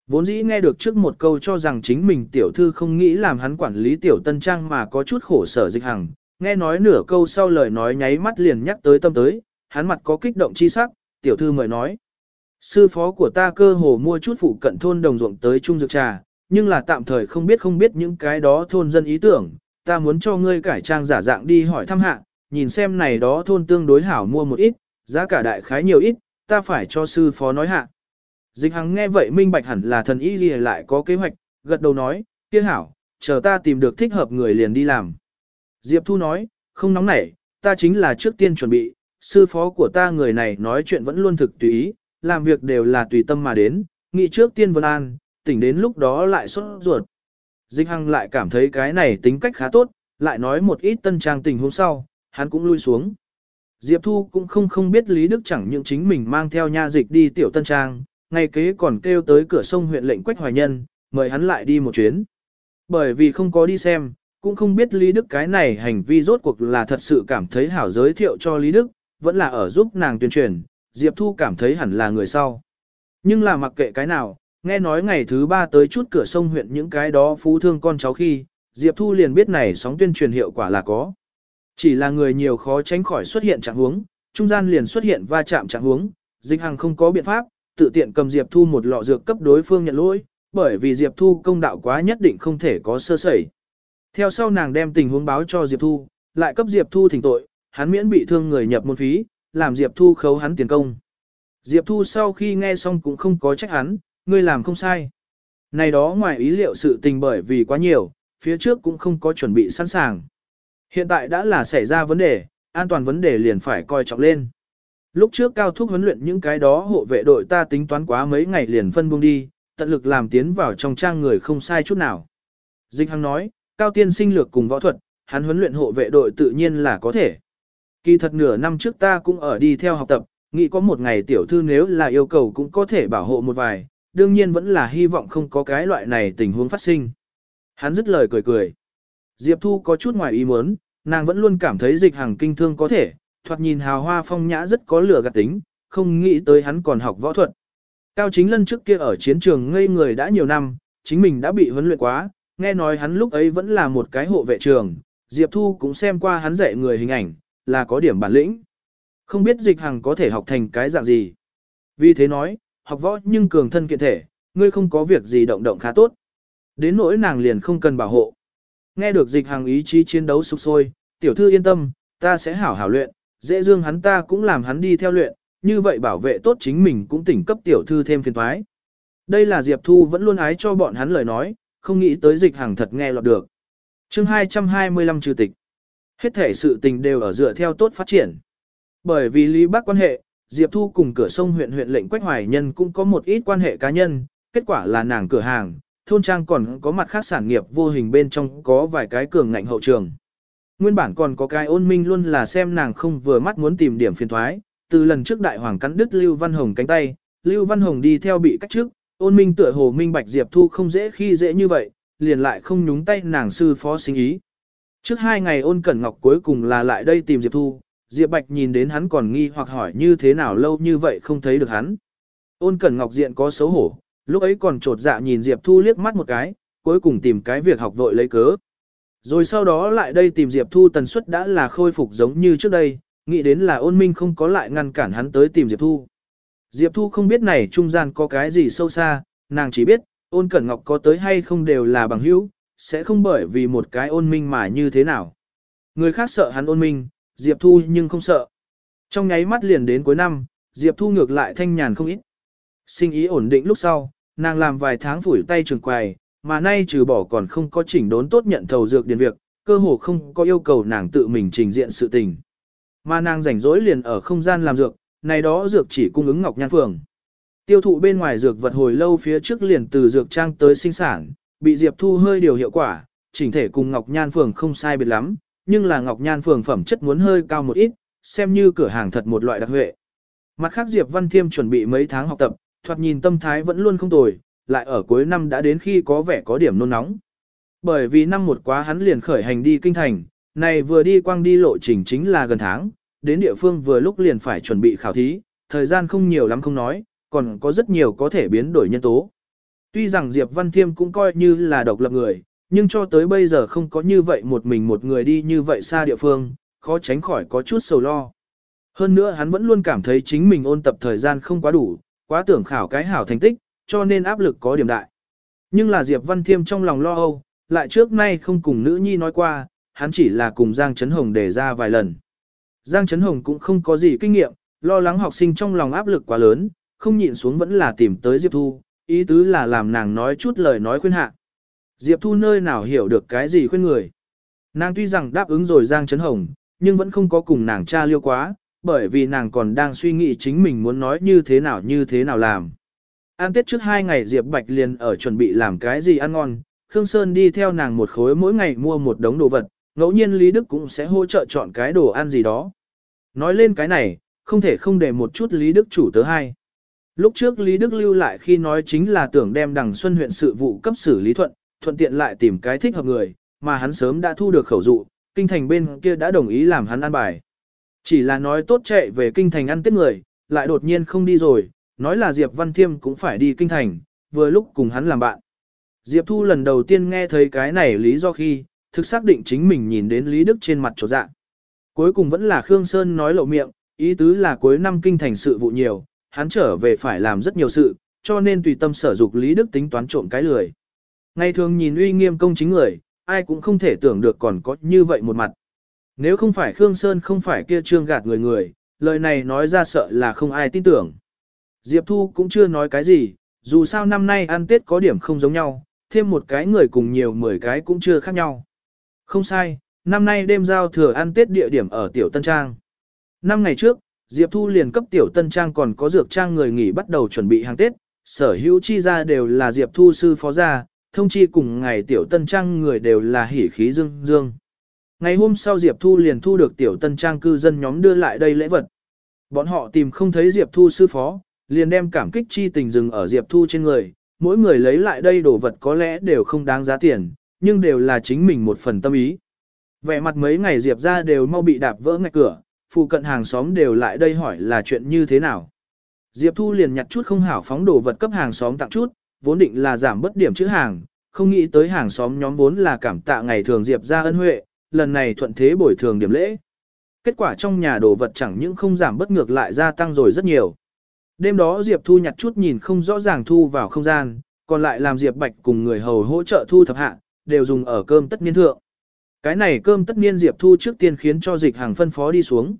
S1: Vốn dĩ nghe được trước một câu cho rằng chính mình tiểu thư không nghĩ làm hắn quản lý tiểu tân trang mà có chút khổ sở dịch hằng, nghe nói nửa câu sau lời nói nháy mắt liền nhắc tới tâm tới, hắn mặt có kích động chi sắc, tiểu thư mời nói. Sư phó của ta cơ hồ mua chút phụ cận thôn đồng ruộng tới trung dược trà, nhưng là tạm thời không biết không biết những cái đó thôn dân ý tưởng, ta muốn cho ngươi cải trang giả dạng đi hỏi thăm hạ, nhìn xem này đó thôn tương đối hảo mua một ít, giá cả đại khái nhiều ít, ta phải cho sư phó nói hạ. Dịch hằng nghe vậy minh bạch hẳn là thần y gì lại có kế hoạch, gật đầu nói, kia hảo, chờ ta tìm được thích hợp người liền đi làm. Diệp Thu nói, không nóng nảy, ta chính là trước tiên chuẩn bị, sư phó của ta người này nói chuyện vẫn luôn thực tùy ý, làm việc đều là tùy tâm mà đến, nghĩ trước tiên vân an, tỉnh đến lúc đó lại xuất ruột. Dịch Hằng lại cảm thấy cái này tính cách khá tốt, lại nói một ít tân trang tình hôm sau, hắn cũng lui xuống. Diệp Thu cũng không không biết Lý Đức chẳng những chính mình mang theo nha dịch đi tiểu tân trang, ngay kế còn kêu tới cửa sông huyện lệnh Quách Hoài Nhân, mời hắn lại đi một chuyến. Bởi vì không có đi xem, cũng không biết Lý Đức cái này hành vi rốt cuộc là thật sự cảm thấy hảo giới thiệu cho Lý Đức, vẫn là ở giúp nàng tuyên truyền, Diệp Thu cảm thấy hẳn là người sau. Nhưng là mặc kệ cái nào, nghe nói ngày thứ ba tới chút cửa sông huyện những cái đó phú thương con cháu khi, Diệp Thu liền biết này sóng tuyên truyền hiệu quả là có. Chỉ là người nhiều khó tránh khỏi xuất hiện trạng huống, trung gian liền xuất hiện va chạm trạng huống, dịch hàng không có biện pháp, tự tiện cầm Diệp Thu một lọ dược cấp đối phương nhận lỗi, bởi vì Diệp Thu công đạo quá nhất định không thể có sơ sẩy. Theo sau nàng đem tình huống báo cho Diệp Thu, lại cấp Diệp Thu thỉnh tội, hắn miễn bị thương người nhập môn phí, làm Diệp Thu khấu hắn tiền công. Diệp Thu sau khi nghe xong cũng không có trách hắn, ngươi làm không sai. Này đó ngoài ý liệu sự tình bởi vì quá nhiều, phía trước cũng không có chuẩn bị sẵn sàng. Hiện tại đã là xảy ra vấn đề, an toàn vấn đề liền phải coi trọng lên. Lúc trước cao thúc huấn luyện những cái đó hộ vệ đội ta tính toán quá mấy ngày liền phân buông đi, tận lực làm tiến vào trong trang người không sai chút nào. Dịch Hằng nói, cao tiên sinh lược cùng võ thuật, hắn huấn luyện hộ vệ đội tự nhiên là có thể. Kỳ thật nửa năm trước ta cũng ở đi theo học tập, nghĩ có một ngày tiểu thư nếu là yêu cầu cũng có thể bảo hộ một vài, đương nhiên vẫn là hy vọng không có cái loại này tình huống phát sinh. Hắn dứt lời cười cười. Diệp Thu có chút ngoài ý muốn, nàng vẫn luôn cảm thấy dịch hàng kinh thương có thể, thoạt nhìn hào hoa phong nhã rất có lửa gạt tính, không nghĩ tới hắn còn học võ thuật. Cao chính lân trước kia ở chiến trường ngây người đã nhiều năm, chính mình đã bị huấn luyện quá, nghe nói hắn lúc ấy vẫn là một cái hộ vệ trường, Diệp Thu cũng xem qua hắn dạy người hình ảnh, là có điểm bản lĩnh. Không biết dịch hằng có thể học thành cái dạng gì. Vì thế nói, học võ nhưng cường thân kiện thể, ngươi không có việc gì động động khá tốt. Đến nỗi nàng liền không cần bảo hộ. Nghe được dịch hằng ý chí chiến đấu sục sôi, tiểu thư yên tâm, ta sẽ hảo hảo luyện, dễ dương hắn ta cũng làm hắn đi theo luyện, như vậy bảo vệ tốt chính mình cũng tỉnh cấp tiểu thư thêm phiền thoái. Đây là Diệp Thu vẫn luôn ái cho bọn hắn lời nói, không nghĩ tới dịch hàng thật nghe lọt được. chương 225 trừ tịch. Hết thể sự tình đều ở dựa theo tốt phát triển. Bởi vì Lý Bắc quan hệ, Diệp Thu cùng cửa sông huyện huyện lệnh Quách Hoài Nhân cũng có một ít quan hệ cá nhân, kết quả là nàng cửa hàng, thôn trang còn có mặt khác sản nghiệp vô hình bên trong có vài cái cường ngạnh hậu trường. Nguyên bản còn có cái ôn minh luôn là xem nàng không vừa mắt muốn tìm điểm phiền thoái, từ lần trước đại hoàng cắn đứt Lưu Văn Hồng cánh tay, Lưu Văn Hồng đi theo bị cách trước, ôn minh tựa hồ minh bạch Diệp Thu không dễ khi dễ như vậy, liền lại không nhúng tay nàng sư phó sinh ý. Trước hai ngày ôn cẩn ngọc cuối cùng là lại đây tìm Diệp Thu, Diệp Bạch nhìn đến hắn còn nghi hoặc hỏi như thế nào lâu như vậy không thấy được hắn. Ôn cẩn ngọc diện có xấu hổ, lúc ấy còn trột dạ nhìn Diệp Thu liếc mắt một cái, cuối cùng tìm cái việc học vội lấy cớ. Rồi sau đó lại đây tìm Diệp Thu tần suất đã là khôi phục giống như trước đây, nghĩ đến là ôn minh không có lại ngăn cản hắn tới tìm Diệp Thu. Diệp Thu không biết này trung gian có cái gì sâu xa, nàng chỉ biết, ôn cẩn ngọc có tới hay không đều là bằng hữu, sẽ không bởi vì một cái ôn minh mà như thế nào. Người khác sợ hắn ôn minh, Diệp Thu nhưng không sợ. Trong nháy mắt liền đến cuối năm, Diệp Thu ngược lại thanh nhàn không ít. Sinh ý ổn định lúc sau, nàng làm vài tháng phủi tay trường quầy, mà nay trừ bỏ còn không có chỉnh đốn tốt nhận thầu dược điền việc, cơ hồ không có yêu cầu nàng tự mình trình diện sự tình. Mà nàng rảnh rỗi liền ở không gian làm dược, này đó dược chỉ cung ứng Ngọc Nhan Phường. Tiêu thụ bên ngoài dược vật hồi lâu phía trước liền từ dược trang tới sinh sản, bị Diệp Thu hơi điều hiệu quả, chỉnh thể cùng Ngọc Nhan Phường không sai biệt lắm, nhưng là Ngọc Nhan Phường phẩm chất muốn hơi cao một ít, xem như cửa hàng thật một loại đặc huệ. Mặt khác Diệp Văn Thiêm chuẩn bị mấy tháng học tập, thoạt nhìn tâm thái vẫn luôn không tồi, lại ở cuối năm đã đến khi có vẻ có điểm nôn nóng. Bởi vì năm một quá hắn liền khởi hành đi kinh thành, này vừa đi quang đi lộ trình chính là gần tháng, đến địa phương vừa lúc liền phải chuẩn bị khảo thí, thời gian không nhiều lắm không nói, còn có rất nhiều có thể biến đổi nhân tố. Tuy rằng Diệp Văn Thiêm cũng coi như là độc lập người, nhưng cho tới bây giờ không có như vậy một mình một người đi như vậy xa địa phương, khó tránh khỏi có chút sầu lo. Hơn nữa hắn vẫn luôn cảm thấy chính mình ôn tập thời gian không quá đủ, quá tưởng khảo cái hảo thành tích, cho nên áp lực có điểm đại. Nhưng là Diệp Văn Thiêm trong lòng lo âu, lại trước nay không cùng nữ nhi nói qua, hắn chỉ là cùng Giang Trấn Hồng đề ra vài lần. Giang Trấn Hồng cũng không có gì kinh nghiệm, lo lắng học sinh trong lòng áp lực quá lớn, không nhịn xuống vẫn là tìm tới Diệp Thu, ý tứ là làm nàng nói chút lời nói khuyên hạ. Diệp Thu nơi nào hiểu được cái gì khuyên người. Nàng tuy rằng đáp ứng rồi Giang Trấn Hồng, nhưng vẫn không có cùng nàng cha liêu quá, bởi vì nàng còn đang suy nghĩ chính mình muốn nói như thế nào như thế nào làm. An tết trước hai ngày Diệp Bạch liền ở chuẩn bị làm cái gì ăn ngon, Khương Sơn đi theo nàng một khối mỗi ngày mua một đống đồ vật, ngẫu nhiên Lý Đức cũng sẽ hỗ trợ chọn cái đồ ăn gì đó. Nói lên cái này, không thể không để một chút Lý Đức chủ tớ hai. Lúc trước Lý Đức lưu lại khi nói chính là tưởng đem đằng Xuân huyện sự vụ cấp xử lý thuận, thuận tiện lại tìm cái thích hợp người, mà hắn sớm đã thu được khẩu dụ, kinh thành bên kia đã đồng ý làm hắn ăn bài. Chỉ là nói tốt chạy về kinh thành ăn tết người, lại đột nhiên không đi rồi, nói là Diệp Văn Thiêm cũng phải đi kinh thành, vừa lúc cùng hắn làm bạn. Diệp Thu lần đầu tiên nghe thấy cái này lý do khi, thực xác định chính mình nhìn đến Lý Đức trên mặt chỗ dạng, Cuối cùng vẫn là Khương Sơn nói lộ miệng, ý tứ là cuối năm kinh thành sự vụ nhiều, hắn trở về phải làm rất nhiều sự, cho nên tùy tâm sở dục Lý Đức tính toán trộm cái lười. Ngày thường nhìn uy nghiêm công chính người, ai cũng không thể tưởng được còn có như vậy một mặt. Nếu không phải Khương Sơn không phải kia trương gạt người người, lời này nói ra sợ là không ai tin tưởng. Diệp Thu cũng chưa nói cái gì, dù sao năm nay ăn Tết có điểm không giống nhau, thêm một cái người cùng nhiều mười cái cũng chưa khác nhau. Không sai, năm nay đêm giao thừa ăn Tết địa điểm ở Tiểu Tân Trang. Năm ngày trước, Diệp Thu liền cấp Tiểu Tân Trang còn có dược trang người nghỉ bắt đầu chuẩn bị hàng Tết, sở hữu chi ra đều là Diệp Thu sư phó gia, thông chi cùng ngày Tiểu Tân Trang người đều là hỉ khí dương dương. Ngày hôm sau Diệp Thu liền thu được Tiểu Tân Trang cư dân nhóm đưa lại đây lễ vật. Bọn họ tìm không thấy Diệp Thu sư phó, liền đem cảm kích chi tình dừng ở Diệp Thu trên người, mỗi người lấy lại đây đồ vật có lẽ đều không đáng giá tiền, nhưng đều là chính mình một phần tâm ý. Vẻ mặt mấy ngày Diệp ra đều mau bị đạp vỡ ngạch cửa, phụ cận hàng xóm đều lại đây hỏi là chuyện như thế nào. Diệp Thu liền nhặt chút không hảo phóng đồ vật cấp hàng xóm tặng chút, vốn định là giảm bất điểm chữ hàng, không nghĩ tới hàng xóm nhóm vốn là cảm tạ ngày thường Diệp ra ân huệ, lần này thuận thế bồi thường điểm lễ. Kết quả trong nhà đồ vật chẳng những không giảm bất ngược lại gia tăng rồi rất nhiều. Đêm đó Diệp Thu nhặt chút nhìn không rõ ràng thu vào không gian, còn lại làm Diệp Bạch cùng người hầu hỗ trợ thu thập hạ, đều dùng ở cơm tất niên thượng. Cái này cơm tất niên Diệp Thu trước tiên khiến cho dịch hàng phân phó đi xuống.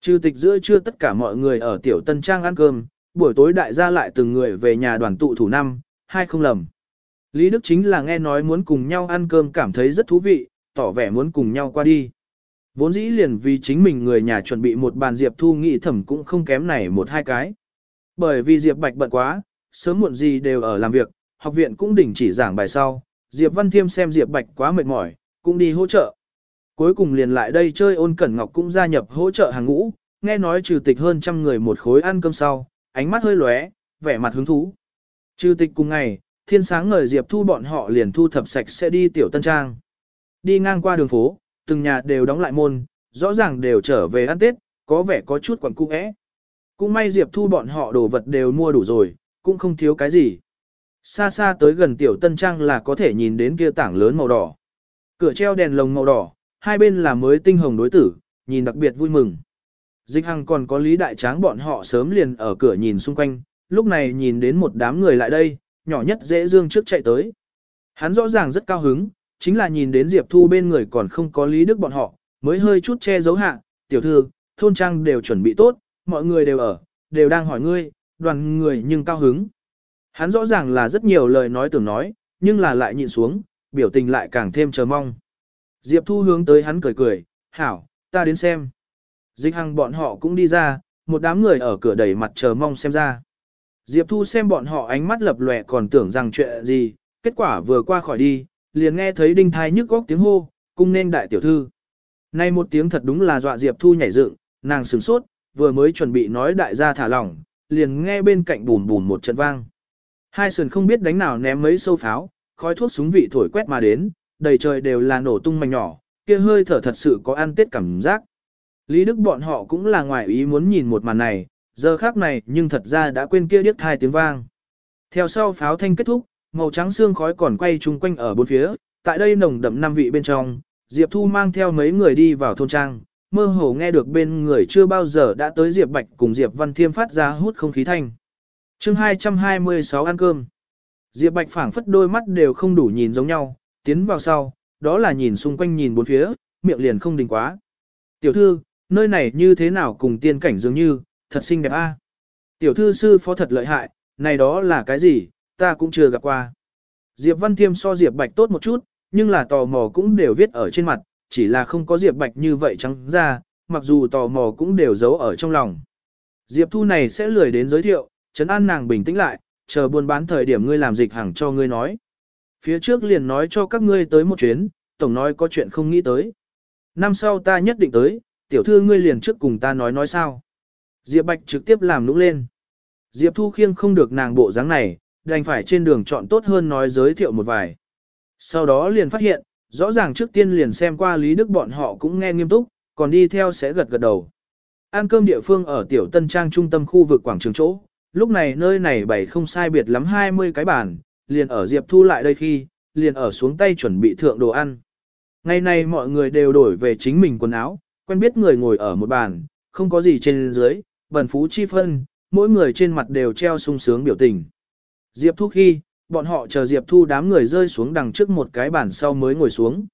S1: Trừ tịch giữa trưa tất cả mọi người ở tiểu tân trang ăn cơm, buổi tối đại gia lại từng người về nhà đoàn tụ thủ năm, hai không lầm. Lý Đức chính là nghe nói muốn cùng nhau ăn cơm cảm thấy rất thú vị, tỏ vẻ muốn cùng nhau qua đi. Vốn dĩ liền vì chính mình người nhà chuẩn bị một bàn Diệp Thu nghị thẩm cũng không kém này một hai cái. Bởi vì Diệp Bạch bận quá, sớm muộn gì đều ở làm việc, học viện cũng đình chỉ giảng bài sau, Diệp Văn Thiêm xem Diệp Bạch quá mệt mỏi, cũng đi hỗ trợ. Cuối cùng liền lại đây chơi ôn cẩn ngọc cũng gia nhập hỗ trợ hàng ngũ, nghe nói trừ tịch hơn trăm người một khối ăn cơm sau, ánh mắt hơi lóe, vẻ mặt hứng thú. Trừ tịch cùng ngày, thiên sáng ngời Diệp Thu bọn họ liền thu thập sạch sẽ đi tiểu tân trang. Đi ngang qua đường phố, từng nhà đều đóng lại môn, rõ ràng đều trở về ăn Tết, có vẻ có chút quẩn cung ẽ. Cũng may Diệp Thu bọn họ đồ vật đều mua đủ rồi, cũng không thiếu cái gì. Xa xa tới gần tiểu tân trang là có thể nhìn đến kia tảng lớn màu đỏ. Cửa treo đèn lồng màu đỏ, hai bên là mới tinh hồng đối tử, nhìn đặc biệt vui mừng. Dịch Hằng còn có Lý Đại Tráng bọn họ sớm liền ở cửa nhìn xung quanh, lúc này nhìn đến một đám người lại đây, nhỏ nhất dễ dương trước chạy tới. Hắn rõ ràng rất cao hứng, chính là nhìn đến Diệp Thu bên người còn không có Lý Đức bọn họ, mới hơi chút che giấu hạ, tiểu thư, thôn trang đều chuẩn bị tốt, mọi người đều ở, đều đang hỏi ngươi, đoàn người nhưng cao hứng. Hắn rõ ràng là rất nhiều lời nói tưởng nói, nhưng là lại nhịn xuống, biểu tình lại càng thêm chờ mong. Diệp Thu hướng tới hắn cười cười, hảo, ta đến xem. Dịch hằng bọn họ cũng đi ra, một đám người ở cửa đẩy mặt chờ mong xem ra. Diệp Thu xem bọn họ ánh mắt lập lòe còn tưởng rằng chuyện gì, kết quả vừa qua khỏi đi, liền nghe thấy đinh thai nhức góc tiếng hô, cung nên đại tiểu thư. Nay một tiếng thật đúng là dọa Diệp Thu nhảy dựng, nàng sửng sốt, vừa mới chuẩn bị nói đại gia thả lỏng, liền nghe bên cạnh bùn bùn một trận vang. Hai sườn không biết đánh nào ném mấy sâu pháo, khói thuốc súng vị thổi quét mà đến, đầy trời đều là nổ tung mảnh nhỏ, kia hơi thở thật sự có ăn tết cảm giác. Lý Đức bọn họ cũng là ngoài ý muốn nhìn một màn này, giờ khác này nhưng thật ra đã quên kia điếc hai tiếng vang. Theo sau pháo thanh kết thúc, màu trắng xương khói còn quay chung quanh ở bốn phía, tại đây nồng đậm năm vị bên trong, Diệp Thu mang theo mấy người đi vào thôn trang, mơ hồ nghe được bên người chưa bao giờ đã tới Diệp Bạch cùng Diệp Văn Thiêm phát ra hút không khí thanh. chương 226 ăn cơm. Diệp Bạch phảng phất đôi mắt đều không đủ nhìn giống nhau, tiến vào sau, đó là nhìn xung quanh nhìn bốn phía, miệng liền không đình quá. Tiểu thư, nơi này như thế nào cùng tiên cảnh dường như, thật xinh đẹp a. Tiểu thư sư phó thật lợi hại, này đó là cái gì, ta cũng chưa gặp qua. Diệp Văn Thiêm so Diệp Bạch tốt một chút, nhưng là tò mò cũng đều viết ở trên mặt, chỉ là không có Diệp Bạch như vậy trắng ra, mặc dù tò mò cũng đều giấu ở trong lòng. Diệp Thu này sẽ lười đến giới thiệu, chấn an nàng bình tĩnh lại, chờ buôn bán thời điểm ngươi làm dịch hàng cho ngươi nói. Phía trước liền nói cho các ngươi tới một chuyến, tổng nói có chuyện không nghĩ tới. Năm sau ta nhất định tới, tiểu thư ngươi liền trước cùng ta nói nói sao. Diệp Bạch trực tiếp làm nũng lên. Diệp Thu khiêng không được nàng bộ dáng này, đành phải trên đường chọn tốt hơn nói giới thiệu một vài. Sau đó liền phát hiện, rõ ràng trước tiên liền xem qua Lý Đức bọn họ cũng nghe nghiêm túc, còn đi theo sẽ gật gật đầu. Ăn cơm địa phương ở Tiểu Tân Trang trung tâm khu vực quảng trường chỗ, lúc này nơi này bày không sai biệt lắm 20 cái bàn, liền ở Diệp Thu lại đây khi, liền ở xuống tay chuẩn bị thượng đồ ăn. Ngày nay mọi người đều đổi về chính mình quần áo, quen biết người ngồi ở một bàn, không có gì trên dưới, bần phú chi phân, mỗi người trên mặt đều treo sung sướng biểu tình. Diệp Thu khi, bọn họ chờ Diệp Thu đám người rơi xuống đằng trước một cái bàn sau mới ngồi xuống.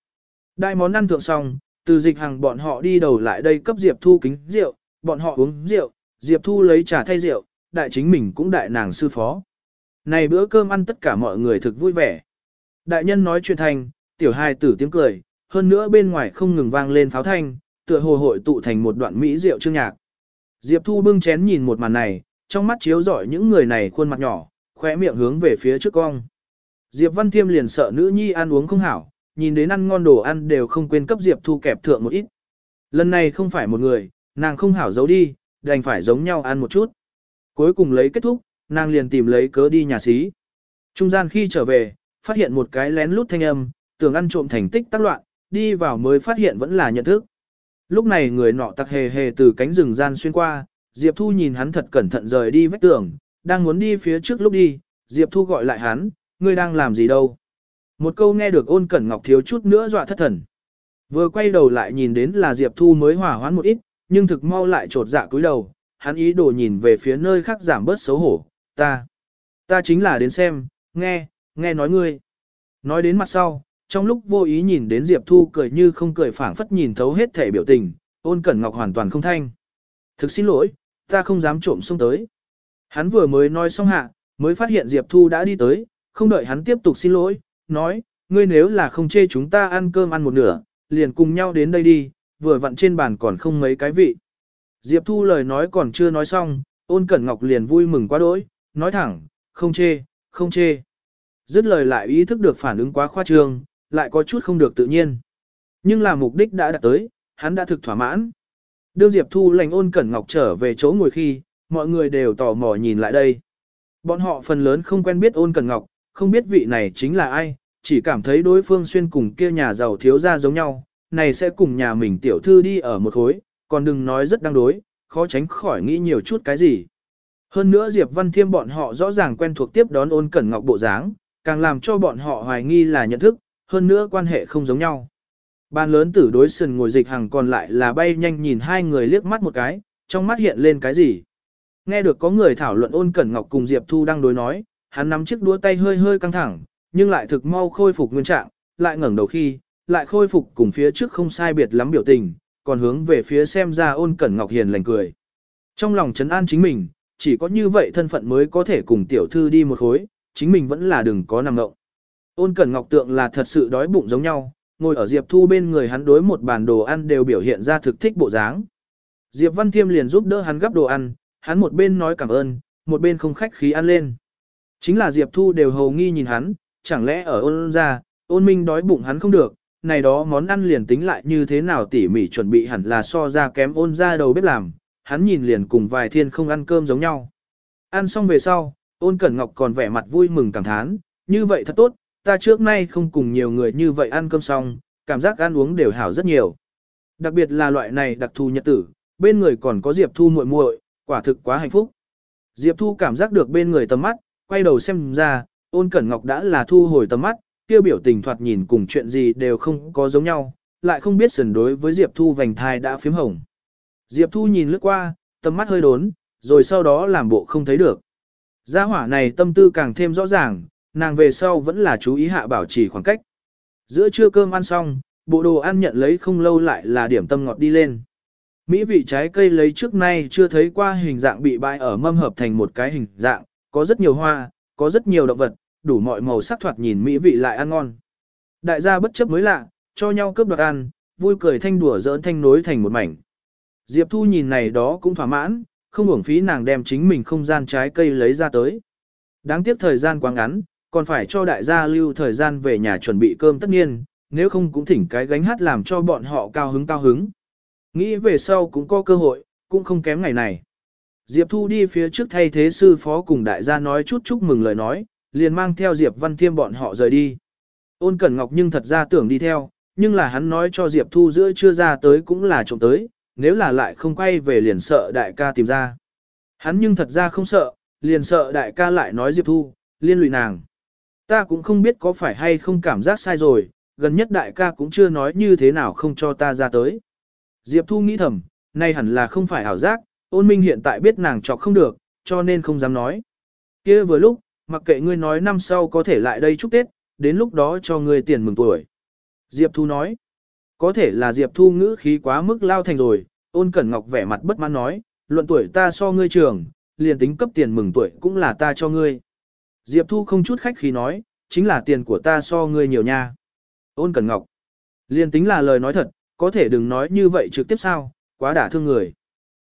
S1: Đại món ăn thượng xong, từ dịch hàng bọn họ đi đầu lại đây cấp Diệp Thu kính rượu, bọn họ uống rượu, Diệp Thu lấy trà thay rượu, đại chính mình cũng đại nàng sư phó. Này bữa cơm ăn tất cả mọi người thực vui vẻ. Đại nhân nói chuyện thành, tiểu hài tử tiếng cười, hơn nữa bên ngoài không ngừng vang lên pháo thanh, tựa hồ hội tụ thành một đoạn mỹ rượu chương nhạc. Diệp Thu bưng chén nhìn một màn này, trong mắt chiếu rọi những người này khuôn mặt nhỏ, khóe miệng hướng về phía trước cong. Diệp Văn Thiêm liền sợ nữ nhi ăn uống không hảo, nhìn đến ăn ngon đồ ăn đều không quên cấp Diệp Thu kẹp thượng một ít. Lần này không phải một người, nàng không hảo giấu đi, đành phải giống nhau ăn một chút. Cuối cùng lấy kết thúc, nàng liền tìm lấy cớ đi nhà xí. Trung gian khi trở về, phát hiện một cái lén lút thanh âm, tưởng ăn trộm thành tích tác loạn, đi vào mới phát hiện vẫn là nhận thức. Lúc này người nọ tặc hề hề từ cánh rừng gian xuyên qua, Diệp Thu nhìn hắn thật cẩn thận rời đi vách tường, đang muốn đi phía trước lúc đi, Diệp Thu gọi lại hắn, ngươi đang làm gì đâu. Một câu nghe được ôn cẩn ngọc thiếu chút nữa dọa thất thần. Vừa quay đầu lại nhìn đến là Diệp Thu mới hỏa hoãn một ít, nhưng thực mau lại trột dạ cúi đầu, hắn ý đồ nhìn về phía nơi khác giảm bớt xấu hổ, ta. Ta chính là đến xem, nghe, nghe nói ngươi. Nói đến mặt sau, trong lúc vô ý nhìn đến Diệp Thu cười như không cười phảng phất nhìn thấu hết thể biểu tình, ôn cẩn ngọc hoàn toàn không thanh. Thực xin lỗi, ta không dám trộm xông tới. Hắn vừa mới nói xong hạ, mới phát hiện Diệp Thu đã đi tới, không đợi hắn tiếp tục xin lỗi, nói, ngươi nếu là không chê chúng ta ăn cơm ăn một nửa, liền cùng nhau đến đây đi, vừa vặn trên bàn còn không mấy cái vị. Diệp Thu lời nói còn chưa nói xong, ôn cẩn ngọc liền vui mừng quá đỗi, nói thẳng, không chê, không chê. Dứt lời lại ý thức được phản ứng quá khoa trương, lại có chút không được tự nhiên. Nhưng là mục đích đã đạt tới, hắn đã thực thỏa mãn. Đương Diệp Thu lành ôn cẩn ngọc trở về chỗ ngồi khi, mọi người đều tò mò nhìn lại đây. Bọn họ phần lớn không quen biết ôn cẩn ngọc, không biết vị này chính là ai, chỉ cảm thấy đối phương xuyên cùng kia nhà giàu thiếu gia giống nhau, này sẽ cùng nhà mình tiểu thư đi ở một khối, còn đừng nói rất đang đối, khó tránh khỏi nghĩ nhiều chút cái gì. Hơn nữa Diệp Văn Thiêm bọn họ rõ ràng quen thuộc tiếp đón ôn cẩn ngọc bộ dáng, càng làm cho bọn họ hoài nghi là nhận thức, hơn nữa quan hệ không giống nhau. Ban lớn tử đối sườn ngồi dịch hàng còn lại là bay nhanh nhìn hai người liếc mắt một cái, trong mắt hiện lên cái gì. Nghe được có người thảo luận ôn cẩn ngọc cùng Diệp Thu đang đối nói, hắn nắm chiếc đũa tay hơi hơi căng thẳng, nhưng lại thực mau khôi phục nguyên trạng, lại ngẩng đầu khi, lại khôi phục cùng phía trước không sai biệt lắm biểu tình, còn hướng về phía xem ra ôn cẩn ngọc hiền lành cười. Trong lòng trấn an chính mình, chỉ có như vậy thân phận mới có thể cùng tiểu thư đi một khối, chính mình vẫn là đừng có nằm ngộng. Ôn cẩn ngọc tượng là thật sự đói bụng giống nhau, ngồi ở Diệp Thu bên người hắn đối một bàn đồ ăn đều biểu hiện ra thực thích bộ dáng. Diệp Văn Thiêm liền giúp đỡ hắn gắp đồ ăn, hắn một bên nói cảm ơn, một bên không khách khí ăn lên. Chính là Diệp Thu đều hầu nghi nhìn hắn, chẳng lẽ ở ôn ra, ôn minh đói bụng hắn không được, này đó món ăn liền tính lại như thế nào tỉ mỉ chuẩn bị hẳn là so ra kém ôn ra đầu bếp làm, hắn nhìn liền cùng vài thiên không ăn cơm giống nhau. Ăn xong về sau, ôn cẩn ngọc còn vẻ mặt vui mừng cảm thán, như vậy thật tốt, ta trước nay không cùng nhiều người như vậy ăn cơm xong, cảm giác ăn uống đều hảo rất nhiều. Đặc biệt là loại này đặc thù nhật tử, bên người còn có Diệp Thu muội muội, quả thực quá hạnh phúc. Diệp Thu cảm giác được bên người tầm mắt, quay đầu xem ra, ôn cẩn ngọc đã là thu hồi tầm mắt, tiêu biểu tình thoạt nhìn cùng chuyện gì đều không có giống nhau, lại không biết sần đối với Diệp Thu vành thai đã phím hồng. Diệp Thu nhìn lướt qua, tầm mắt hơi đốn, rồi sau đó làm bộ không thấy được. Gia hỏa này tâm tư càng thêm rõ ràng, nàng về sau vẫn là chú ý hạ bảo trì khoảng cách. Giữa trưa cơm ăn xong, bộ đồ ăn nhận lấy không lâu lại là điểm tâm ngọt đi lên. Mỹ vị trái cây lấy trước nay chưa thấy qua hình dạng bị bãi ở mâm hợp thành một cái hình dạng, có rất nhiều hoa, có rất nhiều động vật, đủ mọi màu sắc thoạt nhìn mỹ vị lại ăn ngon. Đại gia bất chấp mới lạ, cho nhau cướp đoạt ăn, vui cười thanh đùa giỡn thanh nối thành một mảnh. Diệp Thu nhìn này đó cũng thỏa mãn, không uổng phí nàng đem chính mình không gian trái cây lấy ra tới. Đáng tiếc thời gian quá ngắn, còn phải cho đại gia lưu thời gian về nhà chuẩn bị cơm tất nhiên, nếu không cũng thỉnh cái gánh hát làm cho bọn họ cao hứng cao hứng. Nghĩ về sau cũng có cơ hội, cũng không kém ngày này. Diệp Thu đi phía trước thay thế sư phó cùng đại gia nói chút chúc mừng lời nói, liền mang theo Diệp Văn Thiêm bọn họ rời đi. Ôn Cẩn Ngọc nhưng thật ra tưởng đi theo, nhưng là hắn nói cho Diệp Thu giữa chưa ra tới cũng là trộm tới, nếu là lại không quay về liền sợ đại ca tìm ra. Hắn nhưng thật ra không sợ, liền sợ đại ca lại nói Diệp Thu, liên lụy nàng. Ta cũng không biết có phải hay không cảm giác sai rồi, gần nhất đại ca cũng chưa nói như thế nào không cho ta ra tới. Diệp Thu nghĩ thầm, nay hẳn là không phải ảo giác, ôn minh hiện tại biết nàng chọc không được, cho nên không dám nói. kia vừa lúc, mặc kệ ngươi nói năm sau có thể lại đây chúc Tết, đến lúc đó cho ngươi tiền mừng tuổi. Diệp Thu nói, có thể là Diệp Thu ngữ khí quá mức lao thành rồi, ôn cẩn ngọc vẻ mặt bất mãn nói, luận tuổi ta so ngươi trường, liền tính cấp tiền mừng tuổi cũng là ta cho ngươi. Diệp Thu không chút khách khí nói, chính là tiền của ta so ngươi nhiều nha. Ôn cẩn ngọc, liền tính là lời nói thật, có thể đừng nói như vậy trực tiếp sao, quá đả thương người.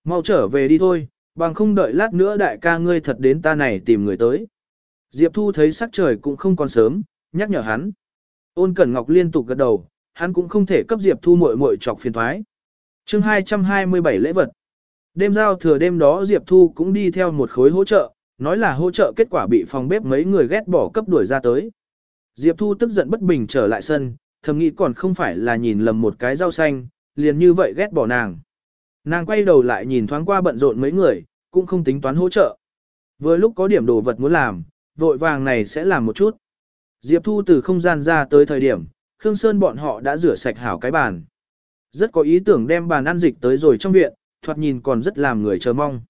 S1: Mau trở về đi thôi, bằng không đợi lát nữa đại ca ngươi thật đến ta này tìm người tới. Diệp Thu thấy sắc trời cũng không còn sớm, nhắc nhở hắn. Ôn Cẩn Ngọc liên tục gật đầu, hắn cũng không thể cấp Diệp Thu muội muội chọc phiền thoái. Chương 227 lễ vật. Đêm giao thừa đêm đó Diệp Thu cũng đi theo một khối hỗ trợ, nói là hỗ trợ kết quả bị phòng bếp mấy người ghét bỏ cấp đuổi ra tới. Diệp Thu tức giận bất bình trở lại sân, thầm nghĩ còn không phải là nhìn lầm một cái rau xanh, liền như vậy ghét bỏ nàng. Nàng quay đầu lại nhìn thoáng qua bận rộn mấy người, cũng không tính toán hỗ trợ. Vừa lúc có điểm đồ vật muốn làm, vội vàng này sẽ làm một chút. Diệp Thu từ không gian ra tới thời điểm, Khương Sơn bọn họ đã rửa sạch hảo cái bàn. Rất có ý tưởng đem bàn ăn dịch tới rồi trong viện, thoạt nhìn còn rất làm người chờ mong.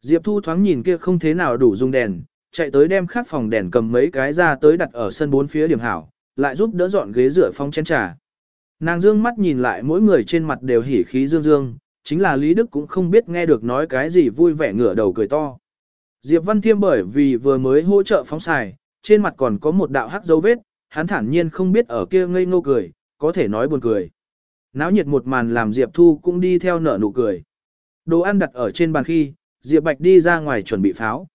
S1: Diệp Thu thoáng nhìn kia không thế nào đủ dùng đèn, chạy tới đem khắc phòng đèn cầm mấy cái ra tới đặt ở sân bốn phía điểm hảo, lại giúp đỡ dọn ghế rửa phong chén trà. Nàng dương mắt nhìn lại mỗi người trên mặt đều hỉ khí dương dương, chính là Lý Đức cũng không biết nghe được nói cái gì vui vẻ ngửa đầu cười to. Diệp Văn Thiêm bởi vì vừa mới hỗ trợ phóng xài, trên mặt còn có một đạo hắc dấu vết, hắn thản nhiên không biết ở kia ngây ngô cười, có thể nói buồn cười. Náo nhiệt một màn làm Diệp Thu cũng đi theo nở nụ cười. Đồ ăn đặt ở trên bàn khi, Diệp Bạch đi ra ngoài chuẩn bị pháo.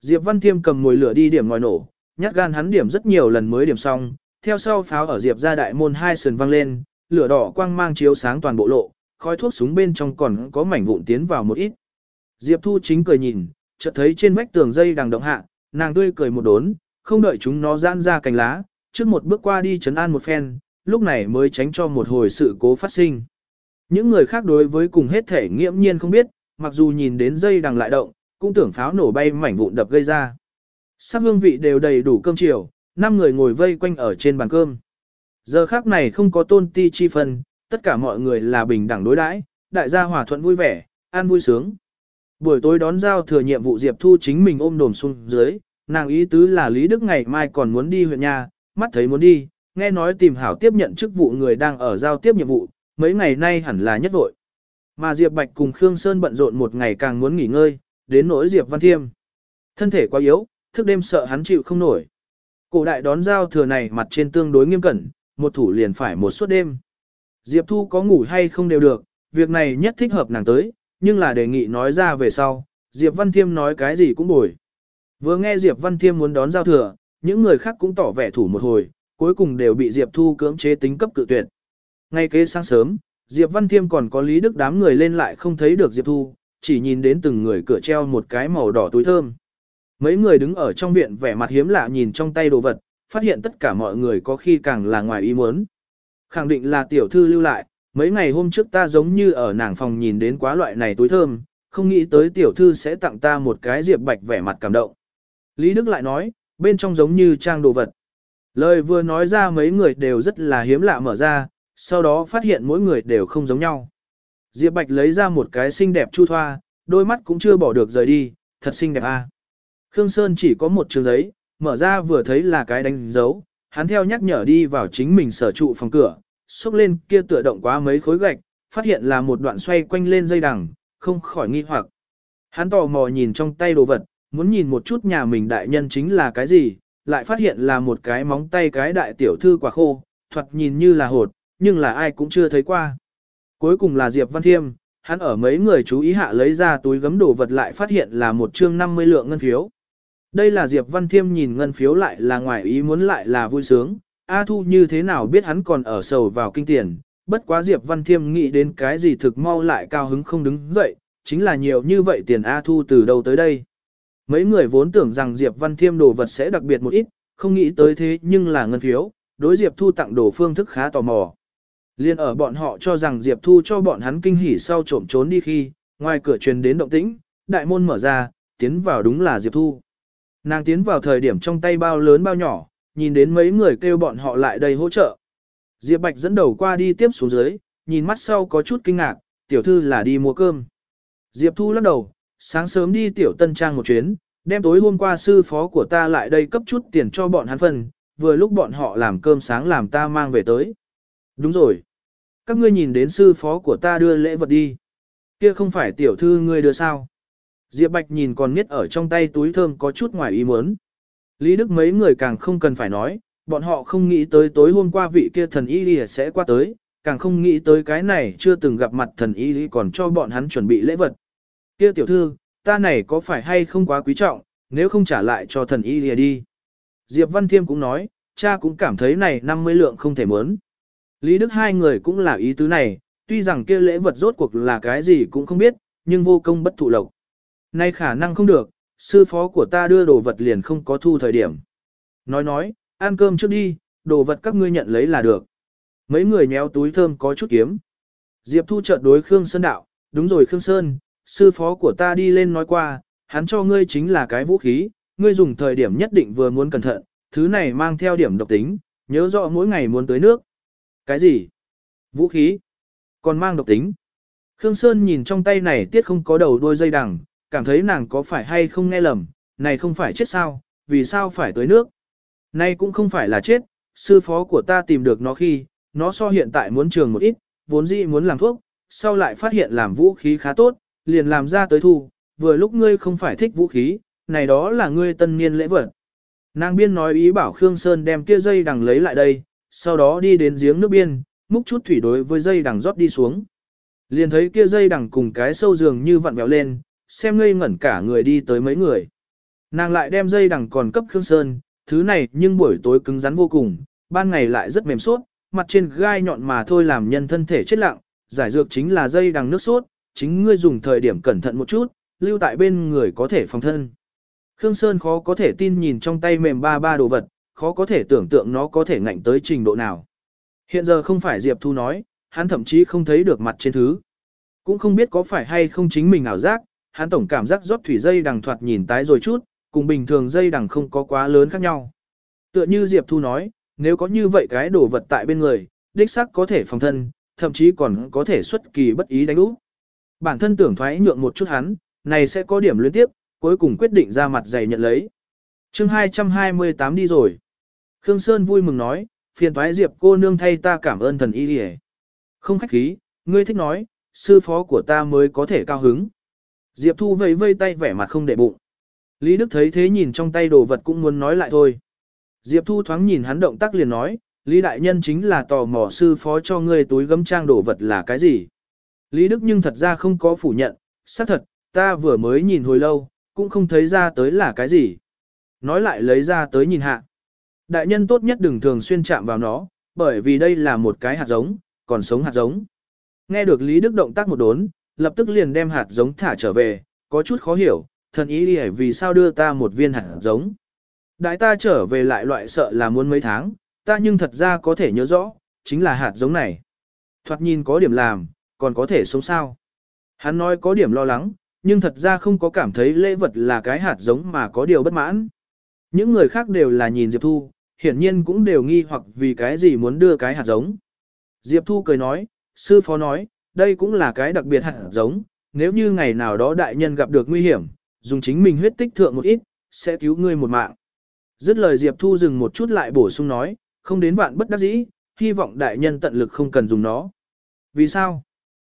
S1: Diệp Văn Thiêm cầm mồi lửa đi điểm ngòi nổ, nhát gan hắn điểm rất nhiều lần mới điểm xong, theo sau pháo ở Diệp ra đại môn hai sườn vang lên, lửa đỏ quang mang chiếu sáng toàn bộ lộ, khói thuốc súng bên trong còn có mảnh vụn tiến vào một ít. Diệp Thu chính cười nhìn, chợt thấy trên vách tường dây đằng động hạ, nàng tươi cười một đốn, không đợi chúng nó giãn ra cành lá, trước một bước qua đi chấn an một phen, lúc này mới tránh cho một hồi sự cố phát sinh. Những người khác đối với cùng hết thể nghiễm nhiên không biết, mặc dù nhìn đến dây đằng lại động, cũng tưởng pháo nổ bay mảnh vụn đập gây ra. Sắc hương vị đều đầy đủ cơm chiều, năm người ngồi vây quanh ở trên bàn cơm. Giờ khác này không có tôn ti chi phân, tất cả mọi người là bình đẳng đối đãi, đại gia hòa thuận vui vẻ, an vui sướng. Buổi tối đón giao thừa nhiệm vụ Diệp Thu chính mình ôm đồm xuống dưới, nàng ý tứ là Lý Đức ngày mai còn muốn đi huyện nhà, mắt thấy muốn đi, nghe nói tìm hảo tiếp nhận chức vụ người đang ở giao tiếp nhiệm vụ, mấy ngày nay hẳn là nhất vội. Mà Diệp Bạch cùng Khương Sơn bận rộn một ngày càng muốn nghỉ ngơi, đến nỗi Diệp Văn Thiêm. Thân thể quá yếu, thức đêm sợ hắn chịu không nổi. Cổ đại đón giao thừa này mặt trên tương đối nghiêm cẩn, một thủ liền phải một suốt đêm. Diệp Thu có ngủ hay không đều được, việc này nhất thích hợp nàng tới, nhưng là đề nghị nói ra về sau, Diệp Văn Thiêm nói cái gì cũng bồi. Vừa nghe Diệp Văn Thiêm muốn đón giao thừa, những người khác cũng tỏ vẻ thủ một hồi, cuối cùng đều bị Diệp Thu cưỡng chế tính cấp cự tuyệt. Ngay kế sáng sớm, Diệp Văn Thiêm còn có Lý Đức đám người lên lại không thấy được Diệp Thu, chỉ nhìn đến từng người cửa treo một cái màu đỏ túi thơm. Mấy người đứng ở trong viện vẻ mặt hiếm lạ nhìn trong tay đồ vật, phát hiện tất cả mọi người có khi càng là ngoài ý muốn. Khẳng định là tiểu thư lưu lại, mấy ngày hôm trước ta giống như ở nàng phòng nhìn đến quá loại này túi thơm, không nghĩ tới tiểu thư sẽ tặng ta một cái diệp bạch vẻ mặt cảm động. Lý Đức lại nói, bên trong giống như trang đồ vật. Lời vừa nói ra mấy người đều rất là hiếm lạ mở ra, sau đó phát hiện mỗi người đều không giống nhau. Diệp Bạch lấy ra một cái xinh đẹp chu thoa, đôi mắt cũng chưa bỏ được rời đi, thật xinh đẹp a. À. Khương Sơn chỉ có một trường giấy, mở ra vừa thấy là cái đánh dấu, hắn theo nhắc nhở đi vào chính mình sở trụ phòng cửa, xúc lên kia tựa động quá mấy khối gạch, phát hiện là một đoạn xoay quanh lên dây đằng, không khỏi nghi hoặc. Hắn tò mò nhìn trong tay đồ vật, muốn nhìn một chút nhà mình đại nhân chính là cái gì, lại phát hiện là một cái móng tay cái đại tiểu thư quả khô, thoạt nhìn như là hột, nhưng là ai cũng chưa thấy qua. Cuối cùng là Diệp Văn Thiêm, hắn ở mấy người chú ý hạ lấy ra túi gấm đồ vật lại phát hiện là một chương 50 lượng ngân phiếu. Đây là Diệp Văn Thiêm nhìn ngân phiếu lại là ngoài ý muốn lại là vui sướng, A Thu như thế nào biết hắn còn ở sầu vào kinh tiền, bất quá Diệp Văn Thiêm nghĩ đến cái gì thực mau lại cao hứng không đứng dậy, chính là nhiều như vậy tiền A Thu từ đâu tới đây. Mấy người vốn tưởng rằng Diệp Văn Thiêm đồ vật sẽ đặc biệt một ít, không nghĩ tới thế nhưng là ngân phiếu, đối Diệp Thu tặng đồ phương thức khá tò mò. Liên ở bọn họ cho rằng Diệp Thu cho bọn hắn kinh hỉ sau trộm trốn đi khi, ngoài cửa truyền đến động tĩnh, đại môn mở ra, tiến vào đúng là Diệp Thu. Nàng tiến vào thời điểm trong tay bao lớn bao nhỏ, nhìn đến mấy người kêu bọn họ lại đây hỗ trợ. Diệp Bạch dẫn đầu qua đi tiếp xuống dưới, nhìn mắt sau có chút kinh ngạc, tiểu thư là đi mua cơm. Diệp Thu lắc đầu, sáng sớm đi tiểu tân trang một chuyến, đem tối hôm qua sư phó của ta lại đây cấp chút tiền cho bọn hắn phần, vừa lúc bọn họ làm cơm sáng làm ta mang về tới. Đúng rồi. Các ngươi nhìn đến sư phó của ta đưa lễ vật đi. Kia không phải tiểu thư ngươi đưa sao. Diệp Bạch nhìn còn miết ở trong tay túi thơm có chút ngoài ý muốn. Lý Đức mấy người càng không cần phải nói, bọn họ không nghĩ tới tối hôm qua vị kia thần y lìa sẽ qua tới, càng không nghĩ tới cái này chưa từng gặp mặt thần y lý còn cho bọn hắn chuẩn bị lễ vật. Kia tiểu thư, ta này có phải hay không quá quý trọng, nếu không trả lại cho thần y lìa đi. Diệp Văn Thiêm cũng nói, cha cũng cảm thấy này 50 lượng không thể mớn. Lý Đức hai người cũng là ý tứ này, tuy rằng kia lễ vật rốt cuộc là cái gì cũng không biết, nhưng vô công bất thụ lộc. Nay khả năng không được, sư phó của ta đưa đồ vật liền không có thu thời điểm. Nói nói, ăn cơm trước đi, đồ vật các ngươi nhận lấy là được. Mấy người nhéo túi thơm có chút kiếm. Diệp Thu chợt đối Khương Sơn đạo, đúng rồi Khương Sơn, sư phó của ta đi lên nói qua, hắn cho ngươi chính là cái vũ khí, ngươi dùng thời điểm nhất định vừa muốn cẩn thận, thứ này mang theo điểm độc tính, nhớ rõ mỗi ngày muốn tới nước. Cái gì? Vũ khí? Còn mang độc tính? Khương Sơn nhìn trong tay này tiết không có đầu đuôi dây đằng, cảm thấy nàng có phải hay không nghe lầm, này không phải chết sao, vì sao phải tới nước? nay cũng không phải là chết, sư phó của ta tìm được nó khi, nó so hiện tại muốn trường một ít, vốn dĩ muốn làm thuốc, sau lại phát hiện làm vũ khí khá tốt, liền làm ra tới thu, vừa lúc ngươi không phải thích vũ khí, này đó là ngươi tân niên lễ vật. Nàng biên nói ý bảo Khương Sơn đem kia dây đằng lấy lại đây, sau đó đi đến giếng nước biên, múc chút thủy đối với dây đằng rót đi xuống. Liền thấy kia dây đằng cùng cái sâu giường như vặn vẹo lên, xem ngây ngẩn cả người đi tới mấy người. Nàng lại đem dây đằng còn cấp Khương Sơn, thứ này nhưng buổi tối cứng rắn vô cùng, ban ngày lại rất mềm suốt, mặt trên gai nhọn mà thôi làm nhân thân thể chết lặng, giải dược chính là dây đằng nước sốt, chính ngươi dùng thời điểm cẩn thận một chút, lưu tại bên người có thể phòng thân. Khương Sơn khó có thể tin nhìn trong tay mềm ba ba đồ vật, khó có thể tưởng tượng nó có thể ngạnh tới trình độ nào. Hiện giờ không phải Diệp Thu nói, hắn thậm chí không thấy được mặt trên thứ. Cũng không biết có phải hay không chính mình ảo giác, hắn tổng cảm giác rót thủy dây đằng thoạt nhìn tái rồi chút, cùng bình thường dây đằng không có quá lớn khác nhau. Tựa như Diệp Thu nói, nếu có như vậy cái đồ vật tại bên người, đích xác có thể phòng thân, thậm chí còn có thể xuất kỳ bất ý đánh úp. Bản thân tưởng thoái nhượng một chút hắn, này sẽ có điểm luyến tiếp, cuối cùng quyết định ra mặt dày nhận lấy. chương 228 đi rồi. Khương Sơn vui mừng nói, phiền thoái Diệp cô nương thay ta cảm ơn thần y hề. Không khách khí, ngươi thích nói, sư phó của ta mới có thể cao hứng. Diệp Thu vẫy vây tay vẻ mặt không để bụng. Lý Đức thấy thế nhìn trong tay đồ vật cũng muốn nói lại thôi. Diệp Thu thoáng nhìn hắn động tác liền nói, Lý Đại Nhân chính là tò mò sư phó cho ngươi túi gấm trang đồ vật là cái gì. Lý Đức nhưng thật ra không có phủ nhận, xác thật, ta vừa mới nhìn hồi lâu, cũng không thấy ra tới là cái gì. Nói lại lấy ra tới nhìn hạ. Đại nhân tốt nhất đừng thường xuyên chạm vào nó, bởi vì đây là một cái hạt giống, còn sống hạt giống. Nghe được Lý Đức động tác một đốn, lập tức liền đem hạt giống thả trở về, có chút khó hiểu, thần ý đi vì sao đưa ta một viên hạt giống. Đại ta trở về lại loại sợ là muốn mấy tháng, ta nhưng thật ra có thể nhớ rõ, chính là hạt giống này. Thoạt nhìn có điểm làm, còn có thể sống sao. Hắn nói có điểm lo lắng, nhưng thật ra không có cảm thấy lễ vật là cái hạt giống mà có điều bất mãn. Những người khác đều là nhìn Diệp Thu, hiển nhiên cũng đều nghi hoặc vì cái gì muốn đưa cái hạt giống. Diệp Thu cười nói, sư phó nói, đây cũng là cái đặc biệt hạt giống, nếu như ngày nào đó đại nhân gặp được nguy hiểm, dùng chính mình huyết tích thượng một ít, sẽ cứu ngươi một mạng. Dứt lời Diệp Thu dừng một chút lại bổ sung nói, không đến vạn bất đắc dĩ, hy vọng đại nhân tận lực không cần dùng nó. Vì sao?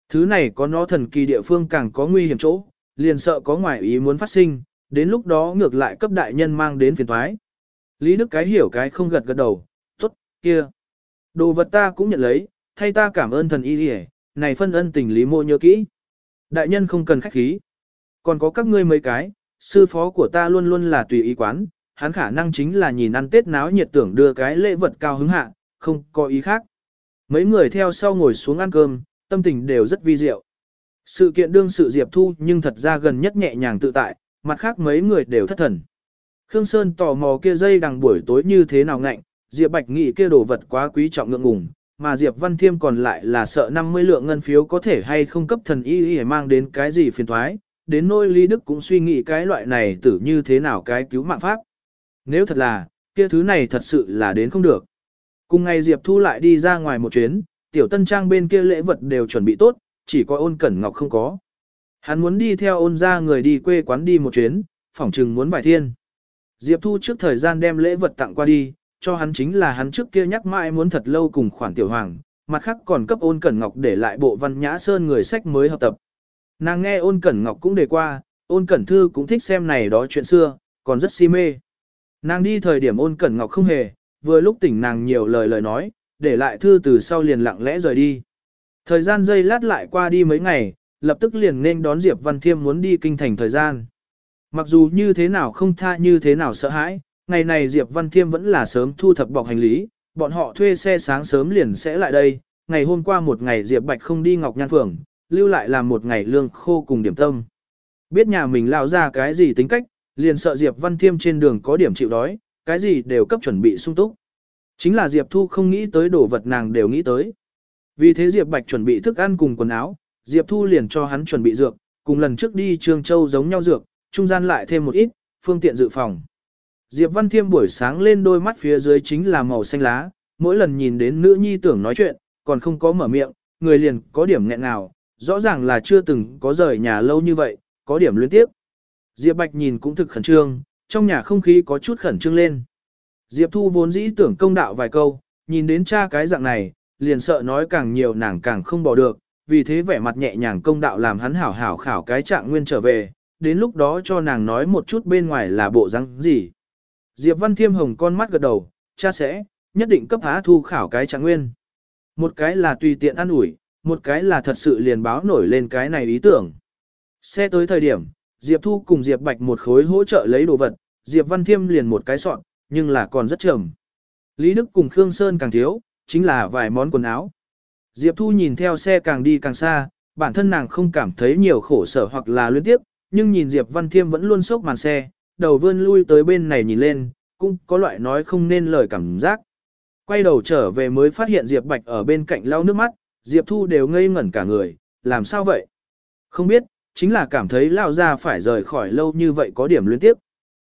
S1: Thứ này có nó thần kỳ địa phương càng có nguy hiểm chỗ, liền sợ có ngoại ý muốn phát sinh, đến lúc đó ngược lại cấp đại nhân mang đến phiền thoái. Lý Đức cái hiểu cái không gật gật đầu, tốt, kia. Đồ vật ta cũng nhận lấy, thay ta cảm ơn thần y đi này phân ân tình Lý Mô nhớ kỹ. Đại nhân không cần khách khí. Còn có các ngươi mấy cái, sư phó của ta luôn luôn là tùy ý quán, hắn khả năng chính là nhìn ăn tết náo nhiệt tưởng đưa cái lễ vật cao hứng hạ, không có ý khác. Mấy người theo sau ngồi xuống ăn cơm, tâm tình đều rất vi diệu. Sự kiện đương sự Diệp Thu nhưng thật ra gần nhất nhẹ nhàng tự tại, mặt khác mấy người đều thất thần. Khương Sơn tò mò kia dây đằng buổi tối như thế nào ngạnh, Diệp Bạch nghĩ kia đồ vật quá quý trọng ngượng ngùng, mà Diệp Văn Thiêm còn lại là sợ 50 lượng ngân phiếu có thể hay không cấp thần y y mang đến cái gì phiền thoái, đến nôi Lý Đức cũng suy nghĩ cái loại này tử như thế nào cái cứu mạng pháp. Nếu thật là, kia thứ này thật sự là đến không được. Cùng ngày Diệp Thu lại đi ra ngoài một chuyến, tiểu tân trang bên kia lễ vật đều chuẩn bị tốt, chỉ có ôn cẩn ngọc không có. Hắn muốn đi theo ôn ra người đi quê quán đi một chuyến, phỏng chừng muốn bài thiên. Diệp Thu trước thời gian đem lễ vật tặng qua đi, cho hắn chính là hắn trước kia nhắc mãi muốn thật lâu cùng khoản tiểu hoàng, mặt khác còn cấp ôn cẩn ngọc để lại bộ văn nhã sơn người sách mới học tập. Nàng nghe ôn cẩn ngọc cũng đề qua, ôn cẩn thư cũng thích xem này đó chuyện xưa, còn rất si mê. Nàng đi thời điểm ôn cẩn ngọc không hề, vừa lúc tỉnh nàng nhiều lời lời nói, để lại thư từ sau liền lặng lẽ rời đi. Thời gian dây lát lại qua đi mấy ngày, lập tức liền nên đón Diệp Văn Thiêm muốn đi kinh thành thời gian. Mặc dù như thế nào không tha như thế nào sợ hãi, ngày này Diệp Văn Thiêm vẫn là sớm thu thập bọc hành lý, bọn họ thuê xe sáng sớm liền sẽ lại đây. Ngày hôm qua một ngày Diệp Bạch không đi Ngọc Nhan Phường, lưu lại làm một ngày lương khô cùng điểm tâm. Biết nhà mình lao ra cái gì tính cách, liền sợ Diệp Văn Thiêm trên đường có điểm chịu đói, cái gì đều cấp chuẩn bị sung túc. Chính là Diệp Thu không nghĩ tới đồ vật nàng đều nghĩ tới. Vì thế Diệp Bạch chuẩn bị thức ăn cùng quần áo, Diệp Thu liền cho hắn chuẩn bị dược, cùng lần trước đi Trương Châu giống nhau dược, trung gian lại thêm một ít, phương tiện dự phòng. Diệp Văn Thiêm buổi sáng lên đôi mắt phía dưới chính là màu xanh lá, mỗi lần nhìn đến nữ nhi tưởng nói chuyện, còn không có mở miệng, người liền có điểm nghẹn nào, rõ ràng là chưa từng có rời nhà lâu như vậy, có điểm liên tiếp. Diệp Bạch nhìn cũng thực khẩn trương, trong nhà không khí có chút khẩn trương lên. Diệp Thu vốn dĩ tưởng công đạo vài câu, nhìn đến cha cái dạng này, liền sợ nói càng nhiều nàng càng không bỏ được, vì thế vẻ mặt nhẹ nhàng công đạo làm hắn hảo hảo khảo cái trạng nguyên trở về, đến lúc đó cho nàng nói một chút bên ngoài là bộ răng gì. Diệp Văn Thiêm Hồng con mắt gật đầu, cha sẽ, nhất định cấp há thu khảo cái trạng nguyên. Một cái là tùy tiện ăn ủi, một cái là thật sự liền báo nổi lên cái này ý tưởng. Xe tới thời điểm, Diệp Thu cùng Diệp Bạch một khối hỗ trợ lấy đồ vật, Diệp Văn Thiêm liền một cái sọn, nhưng là còn rất trầm. Lý Đức cùng Khương Sơn càng thiếu, chính là vài món quần áo. Diệp Thu nhìn theo xe càng đi càng xa, bản thân nàng không cảm thấy nhiều khổ sở hoặc là luyến tiếp, nhưng nhìn Diệp Văn Thiêm vẫn luôn sốc màn xe, đầu vươn lui tới bên này nhìn lên, cũng có loại nói không nên lời cảm giác. Quay đầu trở về mới phát hiện Diệp Bạch ở bên cạnh lau nước mắt, Diệp Thu đều ngây ngẩn cả người, làm sao vậy? Không biết, chính là cảm thấy lão gia phải rời khỏi lâu như vậy có điểm liên tiếp.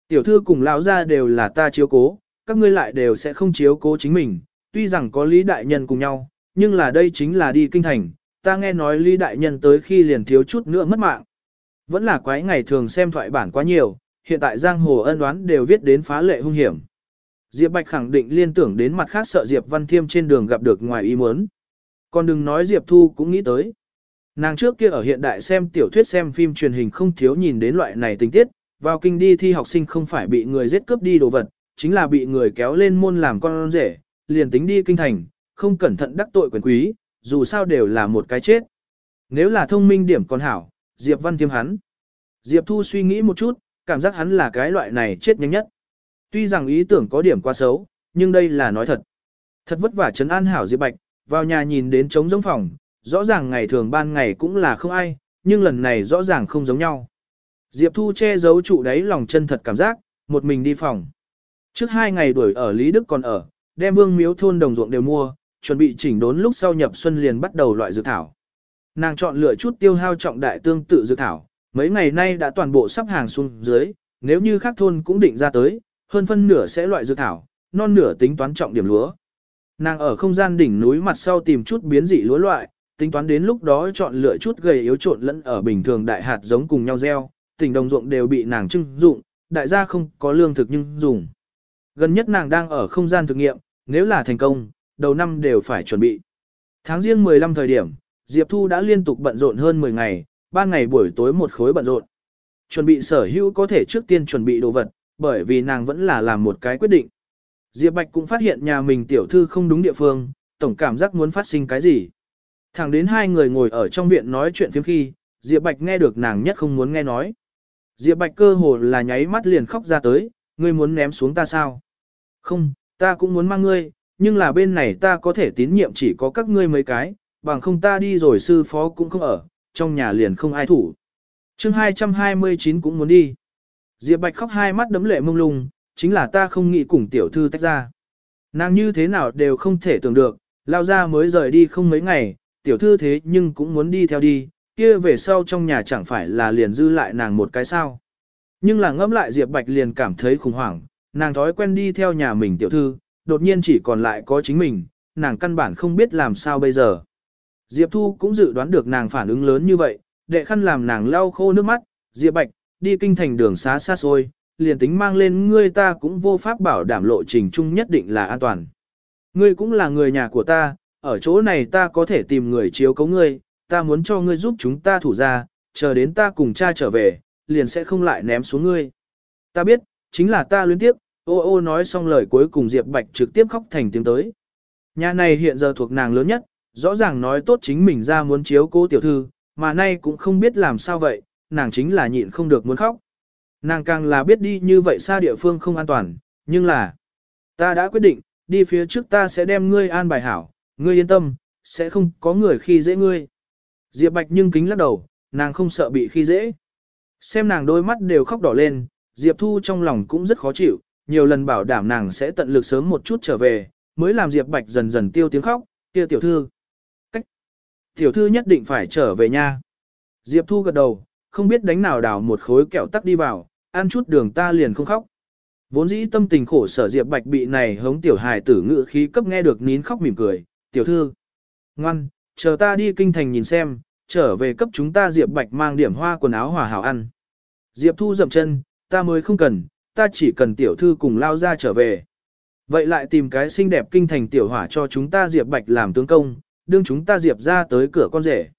S1: Tiểu thư cùng lão gia đều là ta chiếu cố, các ngươi lại đều sẽ không chiếu cố chính mình, tuy rằng có Lý Đại Nhân cùng nhau, nhưng là đây chính là đi kinh thành, ta nghe nói Lý Đại Nhân tới khi liền thiếu chút nữa mất mạng. Vẫn là quái ngày thường xem thoại bản quá nhiều, hiện tại giang hồ ân đoán đều viết đến phá lệ hung hiểm. Diệp Bạch khẳng định liên tưởng đến mặt khác sợ Diệp Văn Thiêm trên đường gặp được ngoài ý muốn. Còn đừng nói Diệp Thu cũng nghĩ tới. Nàng trước kia ở hiện đại xem tiểu thuyết xem phim truyền hình không thiếu nhìn đến loại này tình tiết, vào kinh đi thi học sinh không phải bị người giết cướp đi đồ vật, chính là bị người kéo lên môn làm con rể, liền tính đi kinh thành, không cẩn thận đắc tội quyền quý, dù sao đều là một cái chết. Nếu là thông minh điểm còn hảo, Diệp Văn Thiêm hắn. Diệp Thu suy nghĩ một chút, cảm giác hắn là cái loại này chết nhanh nhất. Tuy rằng ý tưởng có điểm quá xấu, nhưng đây là nói thật. Thật vất vả trấn an hảo Diệp Bạch, vào nhà nhìn đến trống giống phòng, rõ ràng ngày thường ban ngày cũng là không ai, nhưng lần này rõ ràng không giống nhau. Diệp Thu che giấu trụ đáy lòng chân thật cảm giác, một mình đi phòng. Trước hai ngày đuổi ở Lý Đức còn ở, đem vương miếu thôn đồng ruộng đều mua, chuẩn bị chỉnh đốn lúc sau nhập xuân liền bắt đầu loại dược thảo. Nàng chọn lựa chút tiêu hao trọng đại tương tự dược thảo, mấy ngày nay đã toàn bộ sắp hàng xuống dưới, nếu như khác thôn cũng định ra tới, hơn phân nửa sẽ loại dược thảo, non nửa tính toán trọng điểm lúa. Nàng ở không gian đỉnh núi mặt sau tìm chút biến dị lúa loại, tính toán đến lúc đó chọn lựa chút gầy yếu trộn lẫn ở bình thường đại hạt giống cùng nhau gieo, tỉnh đồng ruộng đều bị nàng trưng dụng, đại gia không có lương thực nhưng dùng. Gần nhất nàng đang ở không gian thực nghiệm, nếu là thành công, đầu năm đều phải chuẩn bị. Tháng riêng 15 thời điểm, Diệp Thu đã liên tục bận rộn hơn 10 ngày, ban ngày buổi tối một khối bận rộn. Chuẩn bị sở hữu có thể trước tiên chuẩn bị đồ vật, bởi vì nàng vẫn là làm một cái quyết định. Diệp Bạch cũng phát hiện nhà mình tiểu thư không đúng địa phương, tổng cảm giác muốn phát sinh cái gì. Thẳng đến hai người ngồi ở trong viện nói chuyện phiếm khi, Diệp Bạch nghe được nàng nhất không muốn nghe nói. Diệp Bạch cơ hồ là nháy mắt liền khóc ra tới, ngươi muốn ném xuống ta sao? Không, ta cũng muốn mang ngươi, nhưng là bên này ta có thể tín nhiệm chỉ có các ngươi mấy cái, bằng không ta đi rồi sư phó cũng không ở, trong nhà liền không ai thủ. chương 229 cũng muốn đi. Diệp Bạch khóc hai mắt đấm lệ mông lung, chính là ta không nghĩ cùng tiểu thư tách ra. Nàng như thế nào đều không thể tưởng được, lao ra mới rời đi không mấy ngày, tiểu thư thế nhưng cũng muốn đi theo đi, kia về sau trong nhà chẳng phải là liền dư lại nàng một cái sao. Nhưng là ngẫm lại Diệp Bạch liền cảm thấy khủng hoảng, nàng thói quen đi theo nhà mình tiểu thư, đột nhiên chỉ còn lại có chính mình, nàng căn bản không biết làm sao bây giờ. Diệp Thu cũng dự đoán được nàng phản ứng lớn như vậy, đệ khăn làm nàng lau khô nước mắt, Diệp Bạch, đi kinh thành đường xá xa xôi, liền tính mang lên ngươi ta cũng vô pháp bảo đảm lộ trình chung nhất định là an toàn. Ngươi cũng là người nhà của ta, ở chỗ này ta có thể tìm người chiếu cấu ngươi, ta muốn cho ngươi giúp chúng ta thủ ra, chờ đến ta cùng cha trở về, liền sẽ không lại ném xuống ngươi. Ta biết, chính là ta luyến tiếp, ô ô nói xong lời cuối cùng Diệp Bạch trực tiếp khóc thành tiếng tới. Nhà này hiện giờ thuộc nàng lớn nhất, rõ ràng nói tốt chính mình ra muốn chiếu cố tiểu thư, mà nay cũng không biết làm sao vậy, nàng chính là nhịn không được muốn khóc. Nàng càng là biết đi như vậy xa địa phương không an toàn, nhưng là, ta đã quyết định, đi phía trước ta sẽ đem ngươi an bài hảo, ngươi yên tâm, sẽ không có người khi dễ ngươi. Diệp Bạch nhưng kính lắc đầu, nàng không sợ bị khi dễ. Xem nàng đôi mắt đều khóc đỏ lên, Diệp Thu trong lòng cũng rất khó chịu, nhiều lần bảo đảm nàng sẽ tận lực sớm một chút trở về, mới làm Diệp Bạch dần dần tiêu tiếng khóc, kia tiểu thư. Tiểu thư nhất định phải trở về nha. Diệp Thu gật đầu, không biết đánh nào đảo một khối kẹo tắc đi vào, ăn chút đường ta liền không khóc. Vốn dĩ tâm tình khổ sở Diệp Bạch bị này hống tiểu hài tử ngự khí cấp nghe được nín khóc mỉm cười, tiểu thư. Ngoan, chờ ta đi kinh thành nhìn xem, trở về cấp chúng ta Diệp Bạch mang điểm hoa quần áo hòa hảo ăn. Diệp Thu dậm chân, ta mới không cần, ta chỉ cần tiểu thư cùng lao ra trở về. Vậy lại tìm cái xinh đẹp kinh thành tiểu hỏa cho chúng ta Diệp Bạch làm tướng công, đương chúng ta Diệp ra tới cửa con rể.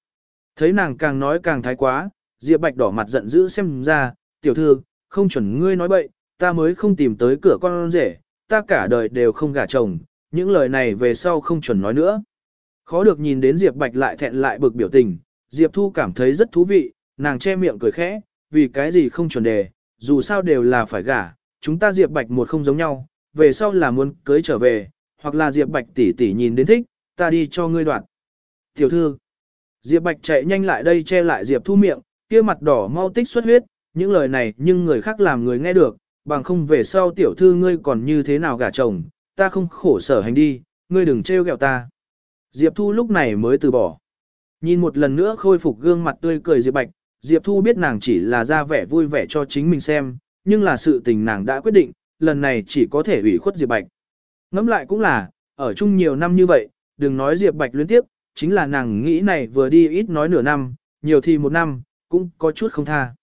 S1: Thấy nàng càng nói càng thái quá, Diệp Bạch đỏ mặt giận dữ xem ra, tiểu thư, không chuẩn ngươi nói bậy, ta mới không tìm tới cửa con rể, ta cả đời đều không gả chồng, những lời này về sau không chuẩn nói nữa. Khó được nhìn đến Diệp Bạch lại thẹn lại bực biểu tình, Diệp Thu cảm thấy rất thú vị, nàng che miệng cười khẽ, vì cái gì không chuẩn đề, dù sao đều là phải gả, chúng ta Diệp Bạch một không giống nhau, về sau là muốn cưới trở về, hoặc là Diệp Bạch tỷ tỷ nhìn đến thích, ta đi cho ngươi đoạt. Tiểu thư, Diệp Bạch chạy nhanh lại đây che lại Diệp Thu miệng, kia mặt đỏ mau tích xuất huyết, những lời này nhưng người khác làm người nghe được, bằng không về sau tiểu thư ngươi còn như thế nào gả chồng, ta không khổ sở hành đi, ngươi đừng trêu ghẹo ta. Diệp Thu lúc này mới từ bỏ. Nhìn một lần nữa khôi phục gương mặt tươi cười Diệp Bạch, Diệp Thu biết nàng chỉ là ra vẻ vui vẻ cho chính mình xem, nhưng là sự tình nàng đã quyết định, lần này chỉ có thể ủy khuất Diệp Bạch. Ngẫm lại cũng là, ở chung nhiều năm như vậy, đừng nói Diệp Bạch liên tiếp, chính là nàng nghĩ này vừa đi ít nói nửa năm, nhiều thì một năm, cũng có chút không tha.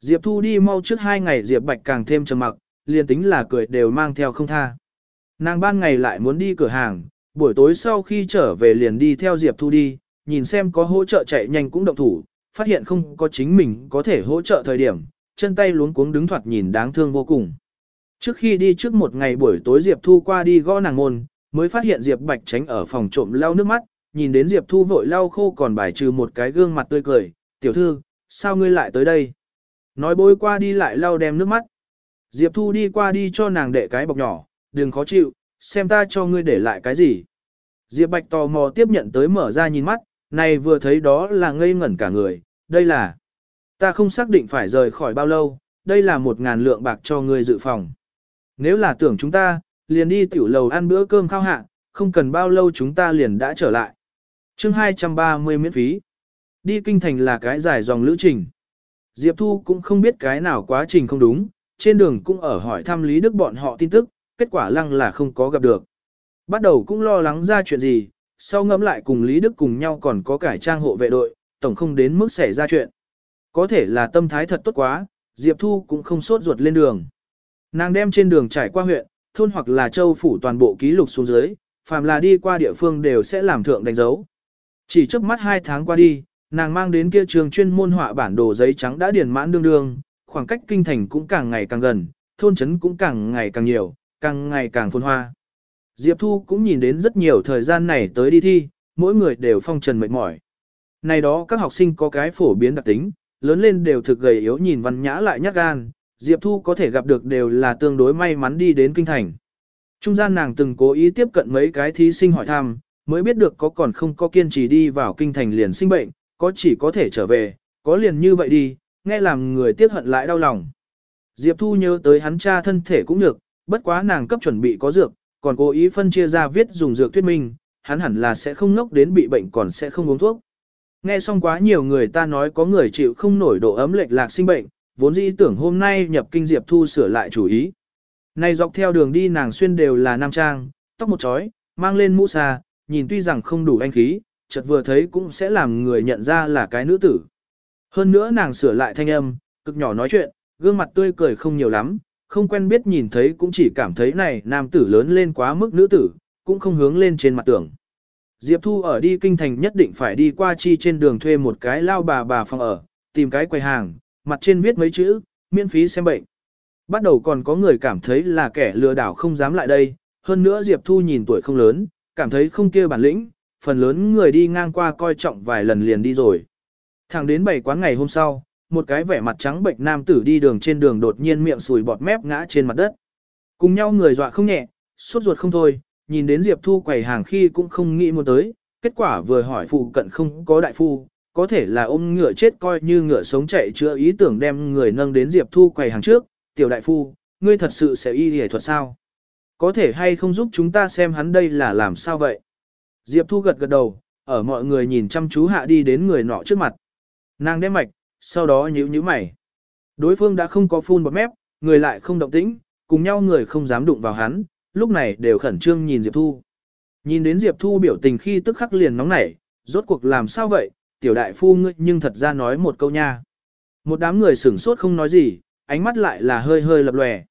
S1: Diệp Thu đi mau trước hai ngày Diệp Bạch càng thêm trầm mặc, liền tính là cười đều mang theo không tha. Nàng ban ngày lại muốn đi cửa hàng, buổi tối sau khi trở về liền đi theo Diệp Thu đi, nhìn xem có hỗ trợ chạy nhanh cũng động thủ, phát hiện không có chính mình có thể hỗ trợ thời điểm, chân tay luống cuống đứng thoạt nhìn đáng thương vô cùng. Trước khi đi trước một ngày buổi tối Diệp Thu qua đi gõ nàng môn, mới phát hiện Diệp Bạch tránh ở phòng trộm lau nước mắt, nhìn đến Diệp Thu vội lau khô còn bài trừ một cái gương mặt tươi cười, tiểu thư, sao ngươi lại tới đây? Nói bối qua đi lại lau đem nước mắt. Diệp Thu đi qua đi cho nàng đệ cái bọc nhỏ, đừng khó chịu, xem ta cho ngươi để lại cái gì. Diệp Bạch tò mò tiếp nhận tới mở ra nhìn mắt, này vừa thấy đó là ngây ngẩn cả người, đây là... Ta không xác định phải rời khỏi bao lâu, đây là một ngàn lượng bạc cho ngươi dự phòng. Nếu là tưởng chúng ta, liền đi tiểu lầu ăn bữa cơm khao hạ, không cần bao lâu chúng ta liền đã trở lại. chương 230 miễn phí. Đi kinh thành là cái dài dòng lữ trình. Diệp Thu cũng không biết cái nào quá trình không đúng, trên đường cũng ở hỏi thăm Lý Đức bọn họ tin tức, kết quả lăng là không có gặp được. Bắt đầu cũng lo lắng ra chuyện gì, sau ngẫm lại cùng Lý Đức cùng nhau còn có cải trang hộ vệ đội, tổng không đến mức xảy ra chuyện. Có thể là tâm thái thật tốt quá, Diệp Thu cũng không sốt ruột lên đường. Nàng đem trên đường trải qua huyện, thôn hoặc là châu phủ toàn bộ ký lục xuống dưới, phàm là đi qua địa phương đều sẽ làm thượng đánh dấu. Chỉ trước mắt hai tháng qua đi, nàng mang đến kia trường chuyên môn họa bản đồ giấy trắng đã điền mãn đương đương, khoảng cách kinh thành cũng càng ngày càng gần, thôn trấn cũng càng ngày càng nhiều, càng ngày càng phồn hoa. Diệp Thu cũng nhìn đến rất nhiều thời gian này tới đi thi, mỗi người đều phong trần mệt mỏi. Này đó các học sinh có cái phổ biến đặc tính, lớn lên đều thực gầy yếu nhìn văn nhã lại nhát gan, Diệp Thu có thể gặp được đều là tương đối may mắn đi đến kinh thành. Trung gian nàng từng cố ý tiếp cận mấy cái thí sinh hỏi thăm, mới biết được có còn không có kiên trì đi vào kinh thành liền sinh bệnh, có chỉ có thể trở về, có liền như vậy đi, nghe làm người tiếc hận lại đau lòng. Diệp Thu nhớ tới hắn cha thân thể cũng được, bất quá nàng cấp chuẩn bị có dược, còn cố ý phân chia ra viết dùng dược thuyết minh, hắn hẳn là sẽ không ngốc đến bị bệnh còn sẽ không uống thuốc. Nghe xong quá nhiều người ta nói có người chịu không nổi độ ấm lệch lạc sinh bệnh, vốn dĩ tưởng hôm nay nhập kinh Diệp Thu sửa lại chủ ý. Này dọc theo đường đi nàng xuyên đều là nam trang, tóc một chói, mang lên mũ xa, nhìn tuy rằng không đủ anh khí, chợt vừa thấy cũng sẽ làm người nhận ra là cái nữ tử. Hơn nữa nàng sửa lại thanh âm, cực nhỏ nói chuyện, gương mặt tươi cười không nhiều lắm, không quen biết nhìn thấy cũng chỉ cảm thấy này nam tử lớn lên quá mức nữ tử, cũng không hướng lên trên mặt tưởng. Diệp Thu ở đi kinh thành nhất định phải đi qua chi trên đường thuê một cái lao bà bà phòng ở, tìm cái quầy hàng, mặt trên viết mấy chữ, miễn phí xem bệnh. Bắt đầu còn có người cảm thấy là kẻ lừa đảo không dám lại đây, hơn nữa Diệp Thu nhìn tuổi không lớn, cảm thấy không kia bản lĩnh, phần lớn người đi ngang qua coi trọng vài lần liền đi rồi. Thẳng đến bảy quán ngày hôm sau, một cái vẻ mặt trắng bệnh nam tử đi đường trên đường đột nhiên miệng sùi bọt mép ngã trên mặt đất. Cùng nhau người dọa không nhẹ, suốt ruột không thôi, nhìn đến Diệp Thu quầy hàng khi cũng không nghĩ muốn tới, kết quả vừa hỏi phụ cận không có đại phu, có thể là ôm ngựa chết coi như ngựa sống chạy chữa ý tưởng đem người nâng đến Diệp Thu quầy hàng trước, tiểu đại phu, ngươi thật sự sẽ y y thuật sao? Có thể hay không giúp chúng ta xem hắn đây là làm sao vậy? Diệp Thu gật gật đầu, ở mọi người nhìn chăm chú hạ đi đến người nọ trước mặt. Nàng đem mạch, sau đó nhíu nhíu mày. Đối phương đã không có phun bọt mép, người lại không động tĩnh, cùng nhau người không dám đụng vào hắn, lúc này đều khẩn trương nhìn Diệp Thu. Nhìn đến Diệp Thu biểu tình khi tức khắc liền nóng nảy, rốt cuộc làm sao vậy, tiểu đại phu ngươi nhưng thật ra nói một câu nha. Một đám người sửng sốt không nói gì, ánh mắt lại là hơi hơi lập lòe.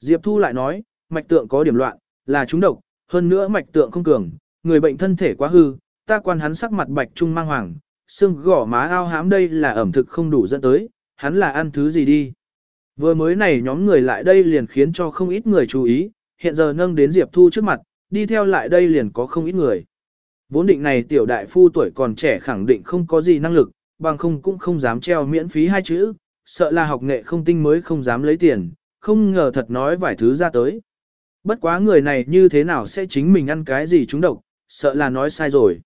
S1: Diệp Thu lại nói, mạch tượng có điểm loạn, là trúng độc, hơn nữa mạch tượng không cường, người bệnh thân thể quá hư, ta quan hắn sắc mặt bạch trung mang hoàng, xương gỏ má ao hám đây là ẩm thực không đủ dẫn tới, hắn là ăn thứ gì đi. Vừa mới này nhóm người lại đây liền khiến cho không ít người chú ý, hiện giờ nâng đến Diệp Thu trước mặt, đi theo lại đây liền có không ít người. Vốn định này tiểu đại phu tuổi còn trẻ khẳng định không có gì năng lực, bằng không cũng không dám treo miễn phí hai chữ, sợ là học nghệ không tinh mới không dám lấy tiền, không ngờ thật nói vài thứ ra tới. Bất quá người này như thế nào sẽ chính mình ăn cái gì chúng độc, sợ là nói sai rồi.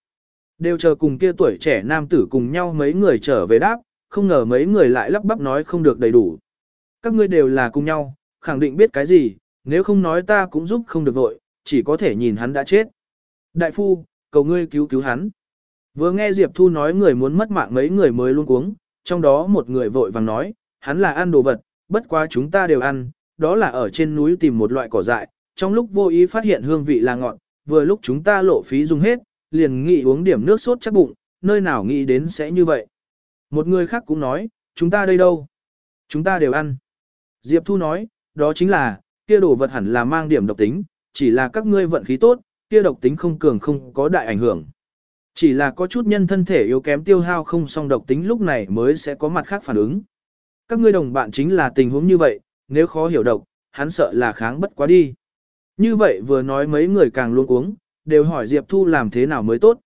S1: Đều chờ cùng kia tuổi trẻ nam tử cùng nhau mấy người trở về đáp, không ngờ mấy người lại lắp bắp nói không được đầy đủ. Các ngươi đều là cùng nhau, khẳng định biết cái gì, nếu không nói ta cũng giúp không được vội, chỉ có thể nhìn hắn đã chết. Đại phu, cầu ngươi cứu cứu hắn. Vừa nghe Diệp Thu nói người muốn mất mạng mấy người mới luôn cuống, trong đó một người vội vàng nói, hắn là ăn đồ vật, bất quá chúng ta đều ăn, đó là ở trên núi tìm một loại cỏ dại, trong lúc vô ý phát hiện hương vị là ngọt, vừa lúc chúng ta lộ phí dùng hết, liền nghĩ uống điểm nước sốt chắc bụng, nơi nào nghĩ đến sẽ như vậy. Một người khác cũng nói, chúng ta đây đâu? Chúng ta đều ăn. Diệp Thu nói, đó chính là, kia đồ vật hẳn là mang điểm độc tính, chỉ là các ngươi vận khí tốt, kia độc tính không cường không có đại ảnh hưởng. Chỉ là có chút nhân thân thể yếu kém tiêu hao không song độc tính lúc này mới sẽ có mặt khác phản ứng. Các ngươi đồng bạn chính là tình huống như vậy, nếu khó hiểu độc, hắn sợ là kháng bất quá đi. Như vậy vừa nói mấy người càng luôn uống, đều hỏi Diệp Thu làm thế nào mới tốt.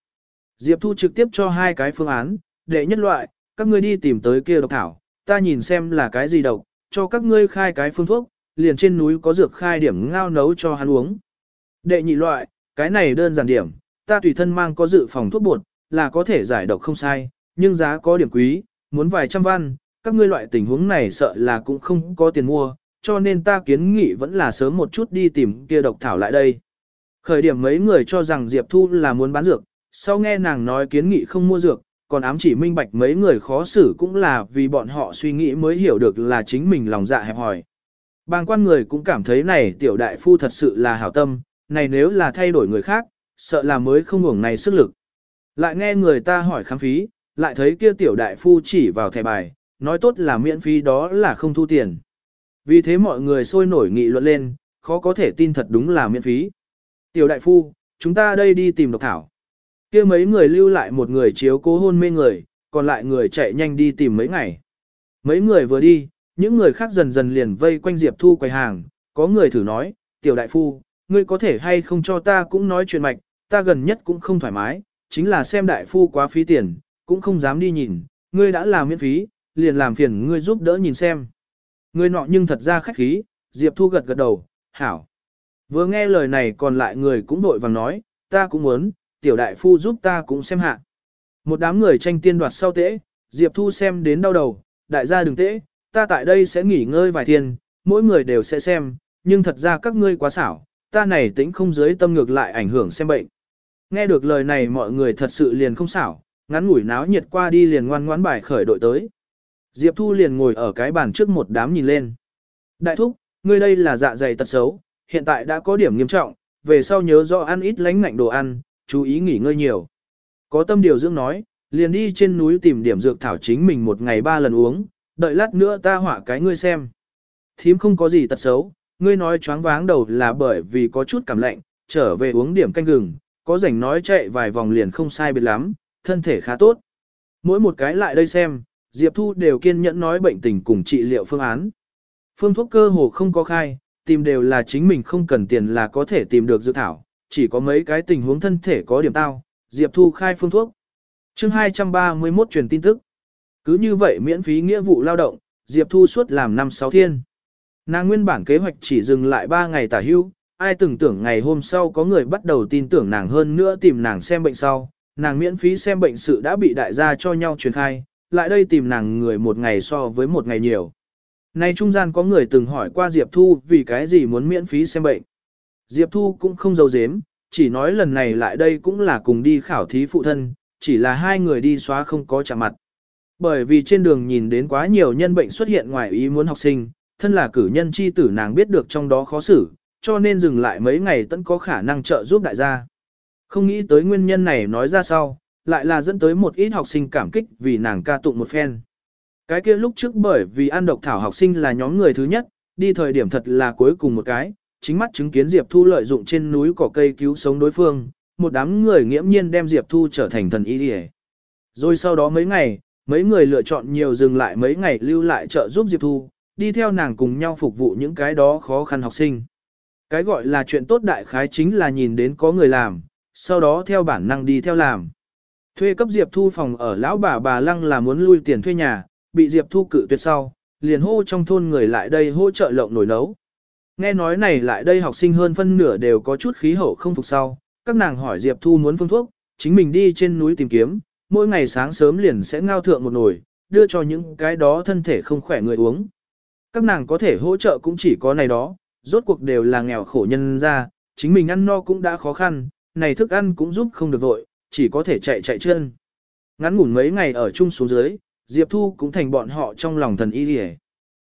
S1: Diệp Thu trực tiếp cho hai cái phương án, đệ nhất loại, các ngươi đi tìm tới kia độc thảo, ta nhìn xem là cái gì độc, cho các ngươi khai cái phương thuốc, liền trên núi có dược khai điểm ngao nấu cho hắn uống. Đệ nhị loại, cái này đơn giản điểm, ta tùy thân mang có dự phòng thuốc bột, là có thể giải độc không sai, nhưng giá có điểm quý, muốn vài trăm văn, các ngươi loại tình huống này sợ là cũng không có tiền mua, cho nên ta kiến nghị vẫn là sớm một chút đi tìm kia độc thảo lại đây. Khởi điểm mấy người cho rằng Diệp Thu là muốn bán dược, sau nghe nàng nói kiến nghị không mua dược, còn ám chỉ minh bạch mấy người khó xử cũng là vì bọn họ suy nghĩ mới hiểu được là chính mình lòng dạ hẹp hòi. Bàng quan người cũng cảm thấy này tiểu đại phu thật sự là hảo tâm, này nếu là thay đổi người khác, sợ là mới không hưởng này sức lực. Lại nghe người ta hỏi khám phí, lại thấy kia tiểu đại phu chỉ vào thẻ bài, nói tốt là miễn phí đó là không thu tiền. Vì thế mọi người sôi nổi nghị luận lên, khó có thể tin thật đúng là miễn phí. Tiểu đại phu, chúng ta đây đi tìm độc thảo. kia mấy người lưu lại một người chiếu cố hôn mê người, còn lại người chạy nhanh đi tìm mấy ngày. Mấy người vừa đi, những người khác dần dần liền vây quanh Diệp Thu quầy hàng, có người thử nói, tiểu đại phu, ngươi có thể hay không cho ta cũng nói chuyện mạch, ta gần nhất cũng không thoải mái, chính là xem đại phu quá phí tiền, cũng không dám đi nhìn, ngươi đã làm miễn phí, liền làm phiền ngươi giúp đỡ nhìn xem. Ngươi nọ nhưng thật ra khách khí, Diệp Thu gật gật đầu, hảo. Vừa nghe lời này còn lại người cũng đội vàng nói, ta cũng muốn, tiểu đại phu giúp ta cũng xem hạ. Một đám người tranh tiên đoạt sau tễ, Diệp Thu xem đến đau đầu, đại gia đừng tễ, ta tại đây sẽ nghỉ ngơi vài thiên, mỗi người đều sẽ xem, nhưng thật ra các ngươi quá xảo, ta này tĩnh không dưới tâm ngược lại ảnh hưởng xem bệnh. Nghe được lời này mọi người thật sự liền không xảo, ngắn ngủi náo nhiệt qua đi liền ngoan ngoãn bài khởi đội tới. Diệp Thu liền ngồi ở cái bàn trước một đám nhìn lên. Đại thúc, ngươi đây là dạ dày tật xấu, hiện tại đã có điểm nghiêm trọng, về sau nhớ rõ ăn ít lánh ngạnh đồ ăn, chú ý nghỉ ngơi nhiều. Có tâm điều dưỡng nói, liền đi trên núi tìm điểm dược thảo chính mình một ngày ba lần uống, đợi lát nữa ta hỏa cái ngươi xem. Thím không có gì tật xấu, ngươi nói choáng váng đầu là bởi vì có chút cảm lạnh, trở về uống điểm canh gừng, có rảnh nói chạy vài vòng liền không sai biệt lắm, thân thể khá tốt. Mỗi một cái lại đây xem, Diệp Thu đều kiên nhẫn nói bệnh tình cùng trị liệu phương án. Phương thuốc cơ hồ không có khai, tìm đều là chính mình không cần tiền là có thể tìm được dự thảo, chỉ có mấy cái tình huống thân thể có điểm tao, Diệp Thu khai phương thuốc. chương 231 truyền tin tức. Cứ như vậy miễn phí nghĩa vụ lao động, Diệp Thu suốt làm năm sáu thiên. Nàng nguyên bản kế hoạch chỉ dừng lại 3 ngày tả hưu, ai từng tưởng ngày hôm sau có người bắt đầu tin tưởng nàng hơn nữa tìm nàng xem bệnh sau, nàng miễn phí xem bệnh sự đã bị đại gia cho nhau truyền khai, lại đây tìm nàng người một ngày so với một ngày nhiều. Nay trung gian có người từng hỏi qua Diệp Thu vì cái gì muốn miễn phí xem bệnh. Diệp Thu cũng không giấu giếm, chỉ nói lần này lại đây cũng là cùng đi khảo thí phụ thân, chỉ là hai người đi xóa không có chạm mặt. Bởi vì trên đường nhìn đến quá nhiều nhân bệnh xuất hiện ngoài ý muốn học sinh, thân là cử nhân chi tử nàng biết được trong đó khó xử, cho nên dừng lại mấy ngày tẫn có khả năng trợ giúp đại gia. Không nghĩ tới nguyên nhân này nói ra sau, lại là dẫn tới một ít học sinh cảm kích vì nàng ca tụng một phen. Cái kia lúc trước bởi vì ăn độc thảo học sinh là nhóm người thứ nhất, đi thời điểm thật là cuối cùng một cái, chính mắt chứng kiến Diệp Thu lợi dụng trên núi cỏ cây cứu sống đối phương, một đám người nghiễm nhiên đem Diệp Thu trở thành thần y đi Rồi sau đó mấy ngày, mấy người lựa chọn nhiều dừng lại mấy ngày lưu lại trợ giúp Diệp Thu, đi theo nàng cùng nhau phục vụ những cái đó khó khăn học sinh. Cái gọi là chuyện tốt đại khái chính là nhìn đến có người làm, sau đó theo bản năng đi theo làm. Thuê cấp Diệp Thu phòng ở lão bà bà Lăng là muốn lui tiền thuê nhà, bị Diệp Thu cự tuyệt sau, liền hô trong thôn người lại đây hỗ trợ lộng nổi nấu. Nghe nói này lại đây học sinh hơn phân nửa đều có chút khí hậu không phục sau, các nàng hỏi Diệp Thu muốn phương thuốc, chính mình đi trên núi tìm kiếm, mỗi ngày sáng sớm liền sẽ ngao thượng một nồi, đưa cho những cái đó thân thể không khỏe người uống. Các nàng có thể hỗ trợ cũng chỉ có này đó, rốt cuộc đều là nghèo khổ nhân ra, chính mình ăn no cũng đã khó khăn, này thức ăn cũng giúp không được vội, chỉ có thể chạy chạy chân. Ngắn ngủn mấy ngày ở chung xuống dưới, Diệp Thu cũng thành bọn họ trong lòng thần y đi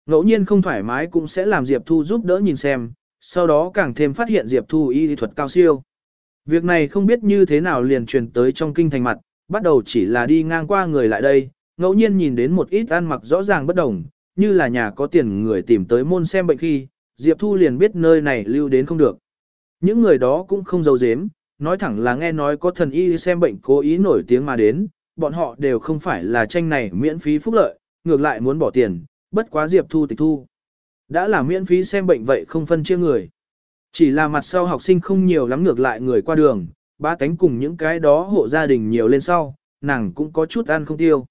S1: Ngẫu nhiên không thoải mái cũng sẽ làm Diệp Thu giúp đỡ nhìn xem, sau đó càng thêm phát hiện Diệp Thu y thuật cao siêu. Việc này không biết như thế nào liền truyền tới trong kinh thành mặt, bắt đầu chỉ là đi ngang qua người lại đây, ngẫu nhiên nhìn đến một ít ăn mặc rõ ràng bất đồng, như là nhà có tiền người tìm tới môn xem bệnh khi, Diệp Thu liền biết nơi này lưu đến không được. Những người đó cũng không giấu giếm, nói thẳng là nghe nói có thần y xem bệnh cố ý nổi tiếng mà đến, bọn họ đều không phải là tranh này miễn phí phúc lợi, ngược lại muốn bỏ tiền, bất quá Diệp Thu tịch thu. Đã là miễn phí xem bệnh vậy không phân chia người. Chỉ là mặt sau học sinh không nhiều lắm ngược lại người qua đường, ba tánh cùng những cái đó hộ gia đình nhiều lên sau, nàng cũng có chút ăn không tiêu.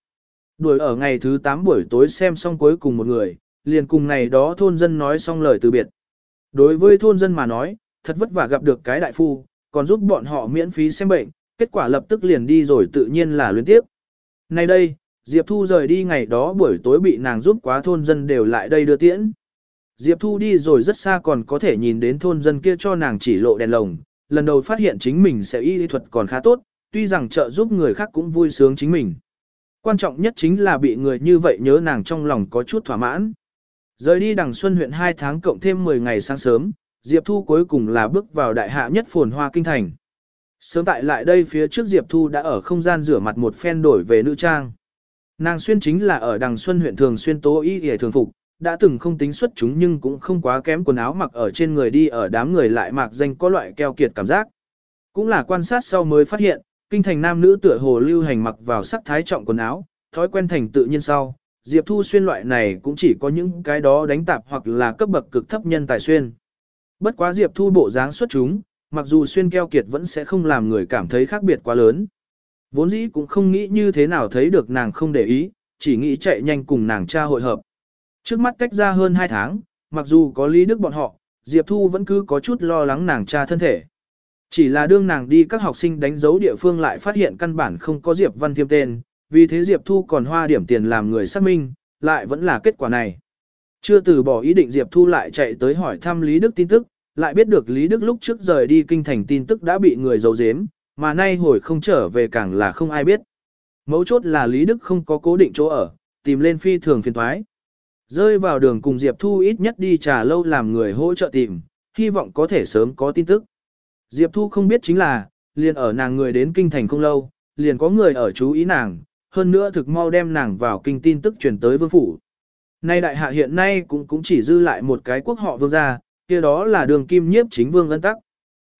S1: Đuổi ở ngày thứ 8 buổi tối xem xong cuối cùng một người, liền cùng này đó thôn dân nói xong lời từ biệt. Đối với thôn dân mà nói, thật vất vả gặp được cái đại phu, còn giúp bọn họ miễn phí xem bệnh, kết quả lập tức liền đi rồi tự nhiên là luyến tiếp. Nay đây, Diệp Thu rời đi ngày đó buổi tối bị nàng giúp quá thôn dân đều lại đây đưa tiễn. Diệp Thu đi rồi rất xa còn có thể nhìn đến thôn dân kia cho nàng chỉ lộ đèn lồng, lần đầu phát hiện chính mình sẽ y thuật còn khá tốt, tuy rằng trợ giúp người khác cũng vui sướng chính mình. Quan trọng nhất chính là bị người như vậy nhớ nàng trong lòng có chút thỏa mãn. Rời đi đằng Xuân huyện 2 tháng cộng thêm 10 ngày sáng sớm, Diệp Thu cuối cùng là bước vào đại hạ nhất phồn hoa kinh thành. Sớm tại lại đây phía trước Diệp Thu đã ở không gian rửa mặt một phen đổi về nữ trang. Nàng xuyên chính là ở đằng Xuân huyện thường xuyên tố y hề thường phục, đã từng không tính xuất chúng nhưng cũng không quá kém quần áo mặc ở trên người đi ở đám người lại mặc danh có loại keo kiệt cảm giác. Cũng là quan sát sau mới phát hiện, kinh thành nam nữ tựa hồ lưu hành mặc vào sắc thái trọng quần áo, thói quen thành tự nhiên sau, Diệp Thu xuyên loại này cũng chỉ có những cái đó đánh tạp hoặc là cấp bậc cực thấp nhân tài xuyên. Bất quá Diệp Thu bộ dáng xuất chúng, mặc dù xuyên keo kiệt vẫn sẽ không làm người cảm thấy khác biệt quá lớn. Vốn dĩ cũng không nghĩ như thế nào thấy được nàng không để ý, chỉ nghĩ chạy nhanh cùng nàng cha hội hợp. Trước mắt cách ra hơn 2 tháng, mặc dù có lý đức bọn họ, Diệp Thu vẫn cứ có chút lo lắng nàng cha thân thể. Chỉ là đương nàng đi các học sinh đánh dấu địa phương lại phát hiện căn bản không có Diệp Văn Thiêm tên, vì thế Diệp Thu còn hoa điểm tiền làm người xác minh, lại vẫn là kết quả này. Chưa từ bỏ ý định Diệp Thu lại chạy tới hỏi thăm Lý Đức tin tức, lại biết được Lý Đức lúc trước rời đi kinh thành tin tức đã bị người giấu giếm, mà nay hồi không trở về càng là không ai biết. Mấu chốt là Lý Đức không có cố định chỗ ở, tìm lên phi thường phiền thoái. Rơi vào đường cùng Diệp Thu ít nhất đi trà lâu làm người hỗ trợ tìm, hy vọng có thể sớm có tin tức. Diệp Thu không biết chính là, liền ở nàng người đến kinh thành không lâu, liền có người ở chú ý nàng, hơn nữa thực mau đem nàng vào kinh tin tức truyền tới vương phủ. Nay đại hạ hiện nay cũng cũng chỉ dư lại một cái quốc họ vương gia, kia đó là đường kim nhiếp chính vương ân tắc.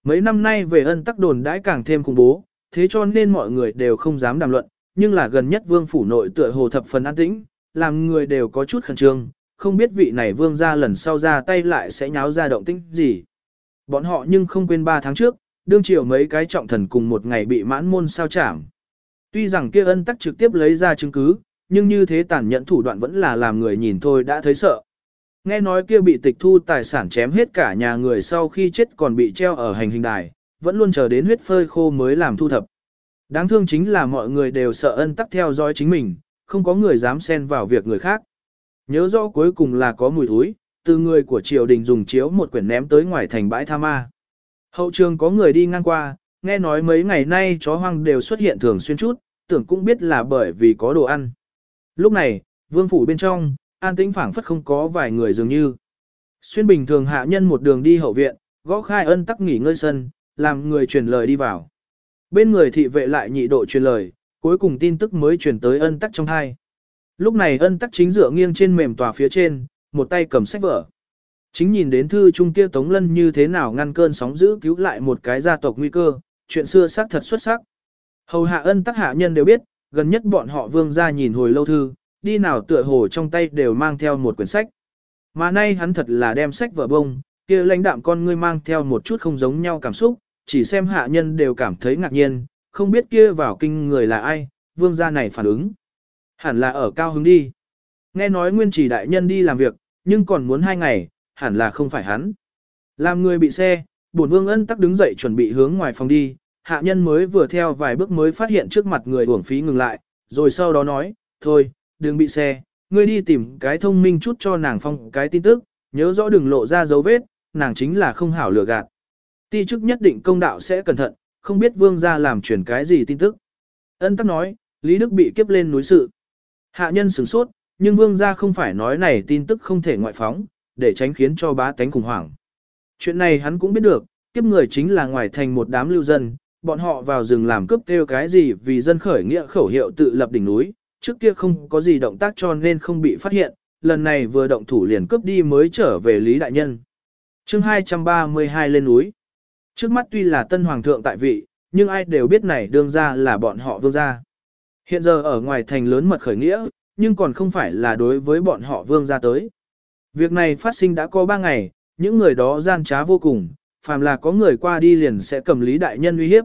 S1: Mấy năm nay về ân tắc đồn đãi càng thêm khủng bố, thế cho nên mọi người đều không dám đàm luận, nhưng là gần nhất vương phủ nội tựa hồ thập phần an tĩnh, làm người đều có chút khẩn trương, không biết vị này vương gia lần sau ra tay lại sẽ nháo ra động tĩnh gì. Bọn họ nhưng không quên ba tháng trước, đương triều mấy cái trọng thần cùng một ngày bị mãn môn sao chảm. Tuy rằng kia ân tắc trực tiếp lấy ra chứng cứ, nhưng như thế tàn nhẫn thủ đoạn vẫn là làm người nhìn thôi đã thấy sợ. Nghe nói kia bị tịch thu tài sản chém hết cả nhà người sau khi chết còn bị treo ở hành hình đài, vẫn luôn chờ đến huyết phơi khô mới làm thu thập. Đáng thương chính là mọi người đều sợ ân tắc theo dõi chính mình, không có người dám xen vào việc người khác. Nhớ rõ cuối cùng là có mùi thúi, từ người của triều đình dùng chiếu một quyển ném tới ngoài thành bãi tha ma. Hậu trường có người đi ngang qua, nghe nói mấy ngày nay chó hoang đều xuất hiện thường xuyên chút, tưởng cũng biết là bởi vì có đồ ăn. Lúc này, vương phủ bên trong, an tĩnh phảng phất không có vài người dường như. Xuyên bình thường hạ nhân một đường đi hậu viện, gõ khai ân tắc nghỉ ngơi sân, làm người truyền lời đi vào. Bên người thị vệ lại nhị độ truyền lời, cuối cùng tin tức mới truyền tới ân tắc trong hai. Lúc này ân tắc chính dựa nghiêng trên mềm tòa phía trên, một tay cầm sách vở. Chính nhìn đến thư trung kia Tống Lân như thế nào ngăn cơn sóng dữ cứu lại một cái gia tộc nguy cơ, chuyện xưa xác thật xuất sắc. Hầu hạ ân tắc hạ nhân đều biết, gần nhất bọn họ vương ra nhìn hồi lâu thư, đi nào tựa hồ trong tay đều mang theo một quyển sách. Mà nay hắn thật là đem sách vở bông, kia lãnh đạm con ngươi mang theo một chút không giống nhau cảm xúc, chỉ xem hạ nhân đều cảm thấy ngạc nhiên, không biết kia vào kinh người là ai, vương gia này phản ứng. Hẳn là ở cao hứng đi. Nghe nói nguyên chỉ đại nhân đi làm việc, nhưng còn muốn hai ngày, hẳn là không phải hắn. Làm người bị xe, bổn vương ân tắc đứng dậy chuẩn bị hướng ngoài phòng đi, hạ nhân mới vừa theo vài bước mới phát hiện trước mặt người uổng phí ngừng lại, rồi sau đó nói, thôi, đừng bị xe, ngươi đi tìm cái thông minh chút cho nàng phong cái tin tức, nhớ rõ đừng lộ ra dấu vết, nàng chính là không hảo lừa gạt. Ti chức nhất định công đạo sẽ cẩn thận, không biết vương gia làm truyền cái gì tin tức. Ân tắc nói, Lý Đức bị kiếp lên núi sự. Hạ nhân sửng sốt, nhưng vương gia không phải nói này tin tức không thể ngoại phóng, để tránh khiến cho bá tánh khủng hoảng. Chuyện này hắn cũng biết được, kiếp người chính là ngoài thành một đám lưu dân, bọn họ vào rừng làm cướp kêu cái gì vì dân khởi nghĩa khẩu hiệu tự lập đỉnh núi, trước kia không có gì động tác cho nên không bị phát hiện, lần này vừa động thủ liền cướp đi mới trở về Lý Đại Nhân. chương 232 lên núi. Trước mắt tuy là tân hoàng thượng tại vị, nhưng ai đều biết này đương ra là bọn họ vương gia. Hiện giờ ở ngoài thành lớn mật khởi nghĩa, nhưng còn không phải là đối với bọn họ vương gia tới. Việc này phát sinh đã có 3 ngày, những người đó gian trá vô cùng, phàm là có người qua đi liền sẽ cầm lý đại nhân uy hiếp.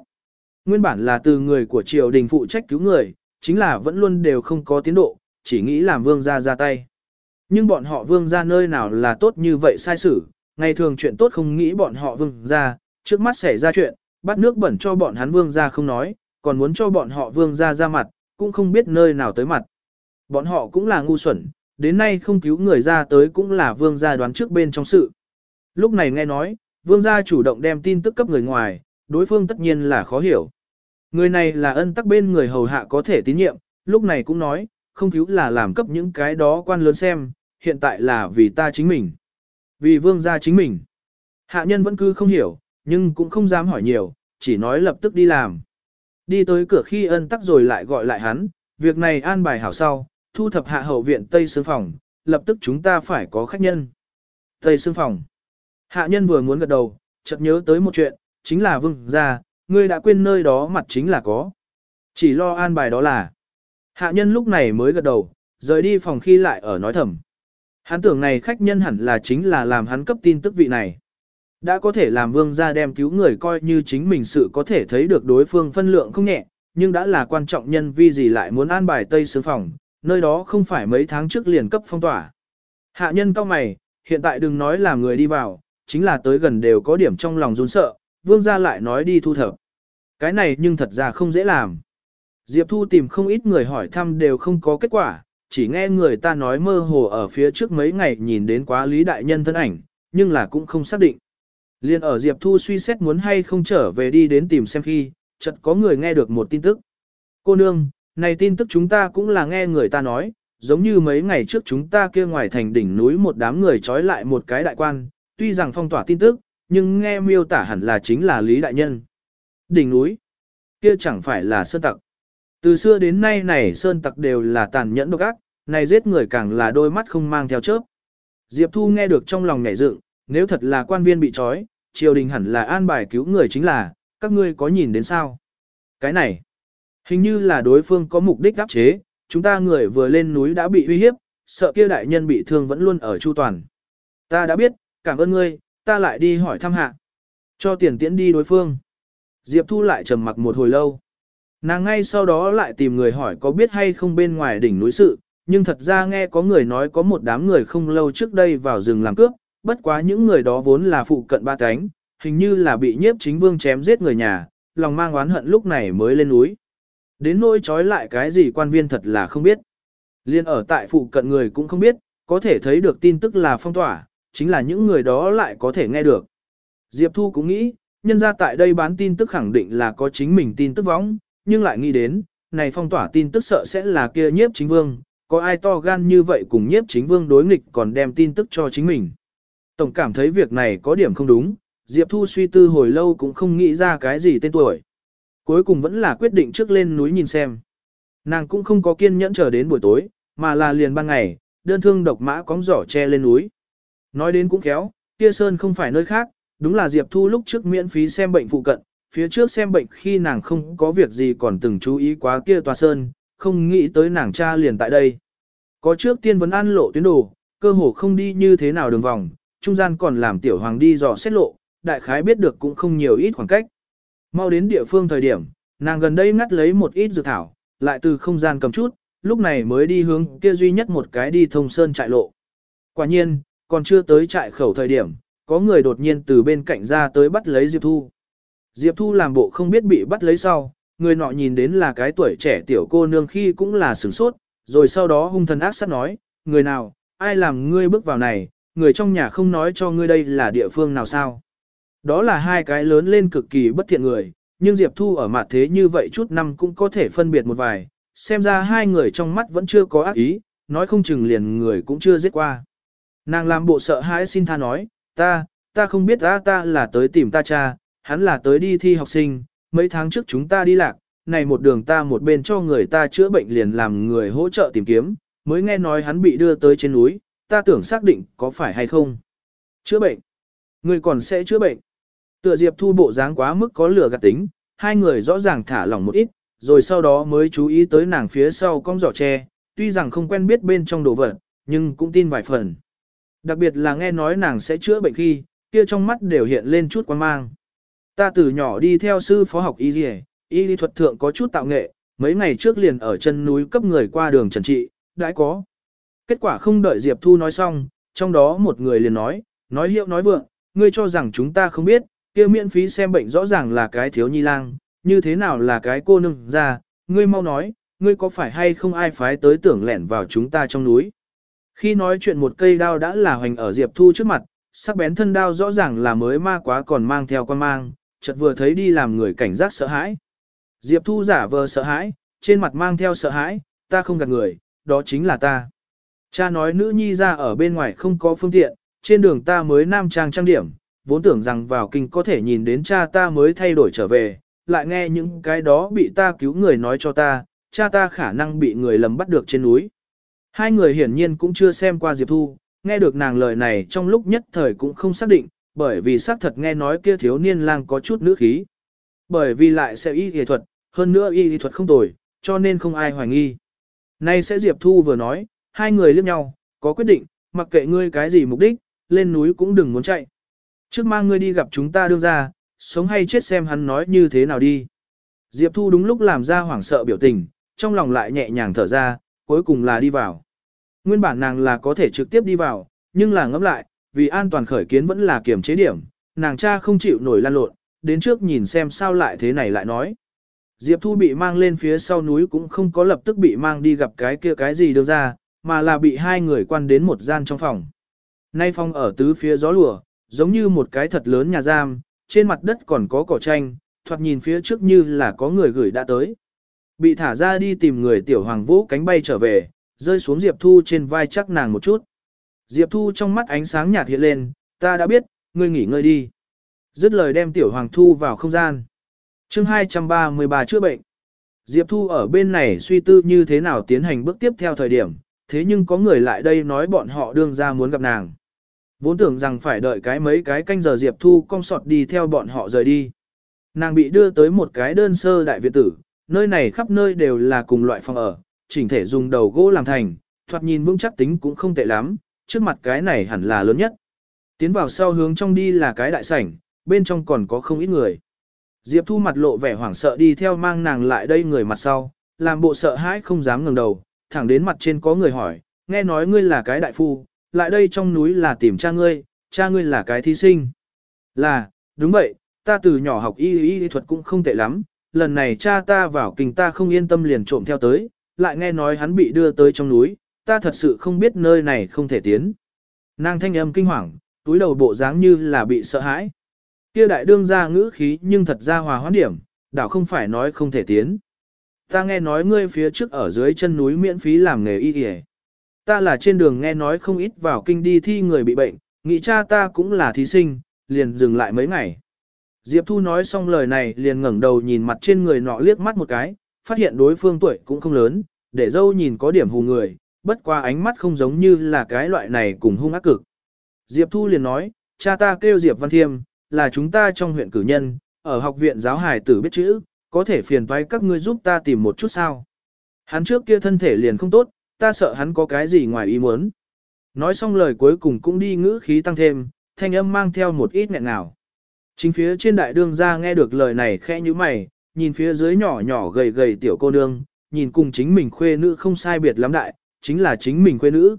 S1: Nguyên bản là từ người của triều đình phụ trách cứu người, chính là vẫn luôn đều không có tiến độ, chỉ nghĩ làm vương gia ra tay. Nhưng bọn họ vương gia nơi nào là tốt như vậy sai sử, ngày thường chuyện tốt không nghĩ bọn họ vương gia, trước mắt xảy ra chuyện, bắt nước bẩn cho bọn hắn vương gia không nói, còn muốn cho bọn họ vương gia ra mặt, cũng không biết nơi nào tới mặt. Bọn họ cũng là ngu xuẩn, đến nay không cứu người ra tới cũng là vương gia đoán trước bên trong sự. Lúc này nghe nói, vương gia chủ động đem tin tức cấp người ngoài, đối phương tất nhiên là khó hiểu. Người này là ân tắc bên người hầu hạ có thể tín nhiệm, lúc này cũng nói, không cứu là làm cấp những cái đó quan lớn xem, hiện tại là vì ta chính mình. Vì vương gia chính mình. Hạ nhân vẫn cứ không hiểu, nhưng cũng không dám hỏi nhiều, chỉ nói lập tức đi làm. Đi tới cửa khi ân tắc rồi lại gọi lại hắn, việc này an bài hảo sau, thu thập hạ hậu viện Tây Sương Phòng, lập tức chúng ta phải có khách nhân. Tây Sương Phòng. Hạ nhân vừa muốn gật đầu, chợt nhớ tới một chuyện, chính là vương gia, ngươi đã quên nơi đó mặt chính là có. Chỉ lo an bài đó là. Hạ nhân lúc này mới gật đầu, rời đi phòng khi lại ở nói thầm. Hắn tưởng này khách nhân hẳn là chính là làm hắn cấp tin tức vị này. Đã có thể làm vương gia đem cứu người coi như chính mình sự có thể thấy được đối phương phân lượng không nhẹ, nhưng đã là quan trọng nhân vi gì lại muốn an bài Tây Sướng Phòng, nơi đó không phải mấy tháng trước liền cấp phong tỏa. Hạ nhân cao mày, hiện tại đừng nói là người đi vào, chính là tới gần đều có điểm trong lòng run sợ, vương gia lại nói đi thu thập. Cái này nhưng thật ra không dễ làm. Diệp Thu tìm không ít người hỏi thăm đều không có kết quả, chỉ nghe người ta nói mơ hồ ở phía trước mấy ngày nhìn đến quá lý đại nhân thân ảnh, nhưng là cũng không xác định. Liên ở Diệp Thu suy xét muốn hay không trở về đi đến tìm xem khi, chợt có người nghe được một tin tức. Cô nương, này tin tức chúng ta cũng là nghe người ta nói, giống như mấy ngày trước chúng ta kia ngoài thành đỉnh núi một đám người trói lại một cái đại quan, tuy rằng phong tỏa tin tức, nhưng nghe miêu tả hẳn là chính là Lý Đại Nhân. Đỉnh núi, kia chẳng phải là sơn tặc. Từ xưa đến nay này sơn tặc đều là tàn nhẫn độc ác, này giết người càng là đôi mắt không mang theo chớp. Diệp Thu nghe được trong lòng nhảy dựng, nếu thật là quan viên bị trói, triều đình hẳn là an bài cứu người chính là, các ngươi có nhìn đến sao? Cái này, hình như là đối phương có mục đích áp chế, chúng ta người vừa lên núi đã bị uy hiếp, sợ kia đại nhân bị thương vẫn luôn ở chu toàn. Ta đã biết, cảm ơn ngươi, ta lại đi hỏi thăm hạ. Cho tiền tiễn đi đối phương. Diệp Thu lại trầm mặc một hồi lâu. Nàng ngay sau đó lại tìm người hỏi có biết hay không bên ngoài đỉnh núi sự, nhưng thật ra nghe có người nói có một đám người không lâu trước đây vào rừng làm cướp, bất quá những người đó vốn là phụ cận ba cánh, hình như là bị nhiếp chính vương chém giết người nhà, lòng mang oán hận lúc này mới lên núi. Đến nỗi trói lại cái gì quan viên thật là không biết. Liên ở tại phụ cận người cũng không biết, có thể thấy được tin tức là phong tỏa, chính là những người đó lại có thể nghe được. Diệp Thu cũng nghĩ, nhân ra tại đây bán tin tức khẳng định là có chính mình tin tức võng, nhưng lại nghĩ đến, này phong tỏa tin tức sợ sẽ là kia nhiếp chính vương, có ai to gan như vậy cùng nhiếp chính vương đối nghịch còn đem tin tức cho chính mình. Tổng cảm thấy việc này có điểm không đúng, Diệp Thu suy tư hồi lâu cũng không nghĩ ra cái gì tên tuổi. Cuối cùng vẫn là quyết định trước lên núi nhìn xem. Nàng cũng không có kiên nhẫn chờ đến buổi tối, mà là liền ban ngày, đơn thương độc mã cóng giỏ che lên núi. Nói đến cũng khéo, kia sơn không phải nơi khác, đúng là Diệp Thu lúc trước miễn phí xem bệnh phụ cận, phía trước xem bệnh khi nàng không có việc gì còn từng chú ý quá kia tòa sơn, không nghĩ tới nàng cha liền tại đây. Có trước tiên vấn an lộ tuyến đồ, cơ hồ không đi như thế nào đường vòng, trung gian còn làm tiểu hoàng đi dò xét lộ, đại khái biết được cũng không nhiều ít khoảng cách. Mau đến địa phương thời điểm, nàng gần đây ngắt lấy một ít dược thảo, lại từ không gian cầm chút, lúc này mới đi hướng kia duy nhất một cái đi thông sơn trại lộ. Quả nhiên, còn chưa tới trại khẩu thời điểm, có người đột nhiên từ bên cạnh ra tới bắt lấy Diệp Thu. Diệp Thu làm bộ không biết bị bắt lấy sau, người nọ nhìn đến là cái tuổi trẻ tiểu cô nương khi cũng là sửng sốt, rồi sau đó hung thần ác sát nói, người nào, ai làm ngươi bước vào này, người trong nhà không nói cho ngươi đây là địa phương nào sao. Đó là hai cái lớn lên cực kỳ bất thiện người, nhưng Diệp Thu ở mặt thế như vậy chút năm cũng có thể phân biệt một vài, xem ra hai người trong mắt vẫn chưa có ác ý, nói không chừng liền người cũng chưa giết qua. Nàng làm bộ sợ hãi xin tha nói, ta, ta không biết ta ta là tới tìm ta cha, hắn là tới đi thi học sinh, mấy tháng trước chúng ta đi lạc, này một đường ta một bên cho người ta chữa bệnh liền làm người hỗ trợ tìm kiếm, mới nghe nói hắn bị đưa tới trên núi, ta tưởng xác định có phải hay không. Chữa bệnh. Người còn sẽ chữa bệnh. Tựa Diệp Thu bộ dáng quá mức có lửa gạt tính, hai người rõ ràng thả lỏng một ít, rồi sau đó mới chú ý tới nàng phía sau cong giỏ tre, tuy rằng không quen biết bên trong đồ vật, nhưng cũng tin vài phần. Đặc biệt là nghe nói nàng sẽ chữa bệnh khi, kia trong mắt đều hiện lên chút quan mang. Ta từ nhỏ đi theo sư phó học y dì y lý thuật thượng có chút tạo nghệ, mấy ngày trước liền ở chân núi cấp người qua đường trần trị, đã có. Kết quả không đợi Diệp Thu nói xong, trong đó một người liền nói, nói hiệu nói vượng, ngươi cho rằng chúng ta không biết, kia miễn phí xem bệnh rõ ràng là cái thiếu nhi lang, như thế nào là cái cô nương ra, ngươi mau nói, ngươi có phải hay không ai phái tới tưởng lẻn vào chúng ta trong núi. Khi nói chuyện một cây đao đã là hoành ở Diệp Thu trước mặt, sắc bén thân đao rõ ràng là mới ma quá còn mang theo quan mang, chợt vừa thấy đi làm người cảnh giác sợ hãi. Diệp Thu giả vờ sợ hãi, trên mặt mang theo sợ hãi, ta không gạt người, đó chính là ta. Cha nói nữ nhi ra ở bên ngoài không có phương tiện, trên đường ta mới nam trang trang điểm, vốn tưởng rằng vào kinh có thể nhìn đến cha ta mới thay đổi trở về, lại nghe những cái đó bị ta cứu người nói cho ta, cha ta khả năng bị người lầm bắt được trên núi. Hai người hiển nhiên cũng chưa xem qua Diệp Thu, nghe được nàng lời này trong lúc nhất thời cũng không xác định, bởi vì xác thật nghe nói kia thiếu niên lang có chút nữ khí. Bởi vì lại sẽ y y thuật, hơn nữa y y thuật không tồi, cho nên không ai hoài nghi. Nay sẽ Diệp Thu vừa nói, hai người liếc nhau, có quyết định, mặc kệ ngươi cái gì mục đích, lên núi cũng đừng muốn chạy. Trước mang ngươi đi gặp chúng ta đương ra, sống hay chết xem hắn nói như thế nào đi. Diệp Thu đúng lúc làm ra hoảng sợ biểu tình, trong lòng lại nhẹ nhàng thở ra, cuối cùng là đi vào. Nguyên bản nàng là có thể trực tiếp đi vào, nhưng là ngẫm lại, vì an toàn khởi kiến vẫn là kiểm chế điểm, nàng cha không chịu nổi lan lộn, đến trước nhìn xem sao lại thế này lại nói. Diệp Thu bị mang lên phía sau núi cũng không có lập tức bị mang đi gặp cái kia cái gì đưa ra, mà là bị hai người quan đến một gian trong phòng. Nay phòng ở tứ phía gió lùa, giống như một cái thật lớn nhà giam, trên mặt đất còn có cỏ tranh, thoạt nhìn phía trước như là có người gửi đã tới. Bị thả ra đi tìm người tiểu hoàng vũ cánh bay trở về, rơi xuống Diệp Thu trên vai chắc nàng một chút. Diệp Thu trong mắt ánh sáng nhạt hiện lên, ta đã biết, ngươi nghỉ ngơi đi. Dứt lời đem tiểu hoàng thu vào không gian. chương 233 chữa bệnh. Diệp Thu ở bên này suy tư như thế nào tiến hành bước tiếp theo thời điểm, thế nhưng có người lại đây nói bọn họ đương ra muốn gặp nàng. Vốn tưởng rằng phải đợi cái mấy cái canh giờ Diệp Thu cong sọt đi theo bọn họ rời đi. Nàng bị đưa tới một cái đơn sơ đại viện tử, nơi này khắp nơi đều là cùng loại phòng ở, chỉnh thể dùng đầu gỗ làm thành, thoạt nhìn vững chắc tính cũng không tệ lắm, trước mặt cái này hẳn là lớn nhất. Tiến vào sau hướng trong đi là cái đại sảnh, bên trong còn có không ít người. Diệp Thu mặt lộ vẻ hoảng sợ đi theo mang nàng lại đây người mặt sau, làm bộ sợ hãi không dám ngẩng đầu, thẳng đến mặt trên có người hỏi, nghe nói ngươi là cái đại phu, lại đây trong núi là tìm cha ngươi, cha ngươi là cái thí sinh. Là, đúng vậy, ta từ nhỏ học y y thuật cũng không tệ lắm, lần này cha ta vào kinh ta không yên tâm liền trộm theo tới, lại nghe nói hắn bị đưa tới trong núi, ta thật sự không biết nơi này không thể tiến. Nàng thanh âm kinh hoàng, túi đầu bộ dáng như là bị sợ hãi. Kia đại đương ra ngữ khí nhưng thật ra hòa hoãn điểm, đảo không phải nói không thể tiến. Ta nghe nói ngươi phía trước ở dưới chân núi miễn phí làm nghề y y. Ta là trên đường nghe nói không ít vào kinh đi thi người bị bệnh, nghĩ cha ta cũng là thí sinh, liền dừng lại mấy ngày. Diệp Thu nói xong lời này liền ngẩng đầu nhìn mặt trên người nọ liếc mắt một cái, phát hiện đối phương tuổi cũng không lớn, để dâu nhìn có điểm hù người, bất qua ánh mắt không giống như là cái loại này cùng hung ác cực. Diệp Thu liền nói, cha ta kêu Diệp Văn Thiêm, là chúng ta trong huyện cử nhân, ở học viện giáo hài tử biết chữ, có thể phiền toái các ngươi giúp ta tìm một chút sao. Hắn trước kia thân thể liền không tốt, ta sợ hắn có cái gì ngoài ý muốn. Nói xong lời cuối cùng cũng đi ngữ khí tăng thêm, thanh âm mang theo một ít nghẹn ngào. Chính phía trên đại đương ra nghe được lời này khẽ như mày, nhìn phía dưới nhỏ nhỏ gầy gầy tiểu cô nương, nhìn cùng chính mình khuê nữ không sai biệt lắm đại, chính là chính mình khuê nữ.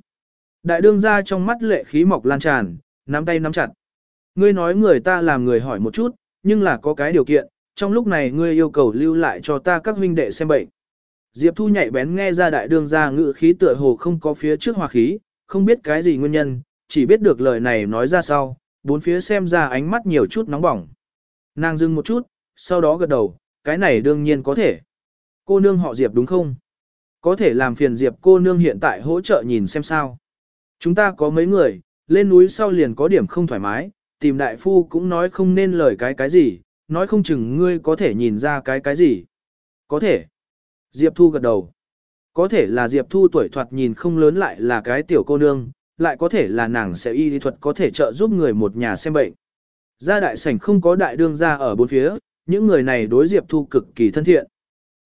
S1: Đại đương ra trong mắt lệ khí mọc lan tràn, nắm tay nắm chặt. Ngươi nói người ta làm người hỏi một chút, nhưng là có cái điều kiện, trong lúc này ngươi yêu cầu lưu lại cho ta các huynh đệ xem bệnh. Diệp Thu nhạy bén nghe ra đại đương ra ngự khí tựa hồ không có phía trước hòa khí, không biết cái gì nguyên nhân, chỉ biết được lời này nói ra sau, bốn phía xem ra ánh mắt nhiều chút nóng bỏng. Nàng dừng một chút, sau đó gật đầu, cái này đương nhiên có thể. Cô nương họ Diệp đúng không? Có thể làm phiền Diệp cô nương hiện tại hỗ trợ nhìn xem sao. Chúng ta có mấy người, lên núi sau liền có điểm không thoải mái, tìm đại phu cũng nói không nên lời cái cái gì, nói không chừng ngươi có thể nhìn ra cái cái gì. Có thể. Diệp Thu gật đầu. Có thể là Diệp Thu tuổi thoạt nhìn không lớn lại là cái tiểu cô nương, lại có thể là nàng sẽ y lý thuật có thể trợ giúp người một nhà xem bệnh. Gia đại sảnh không có đại đương gia ở bốn phía, những người này đối Diệp Thu cực kỳ thân thiện.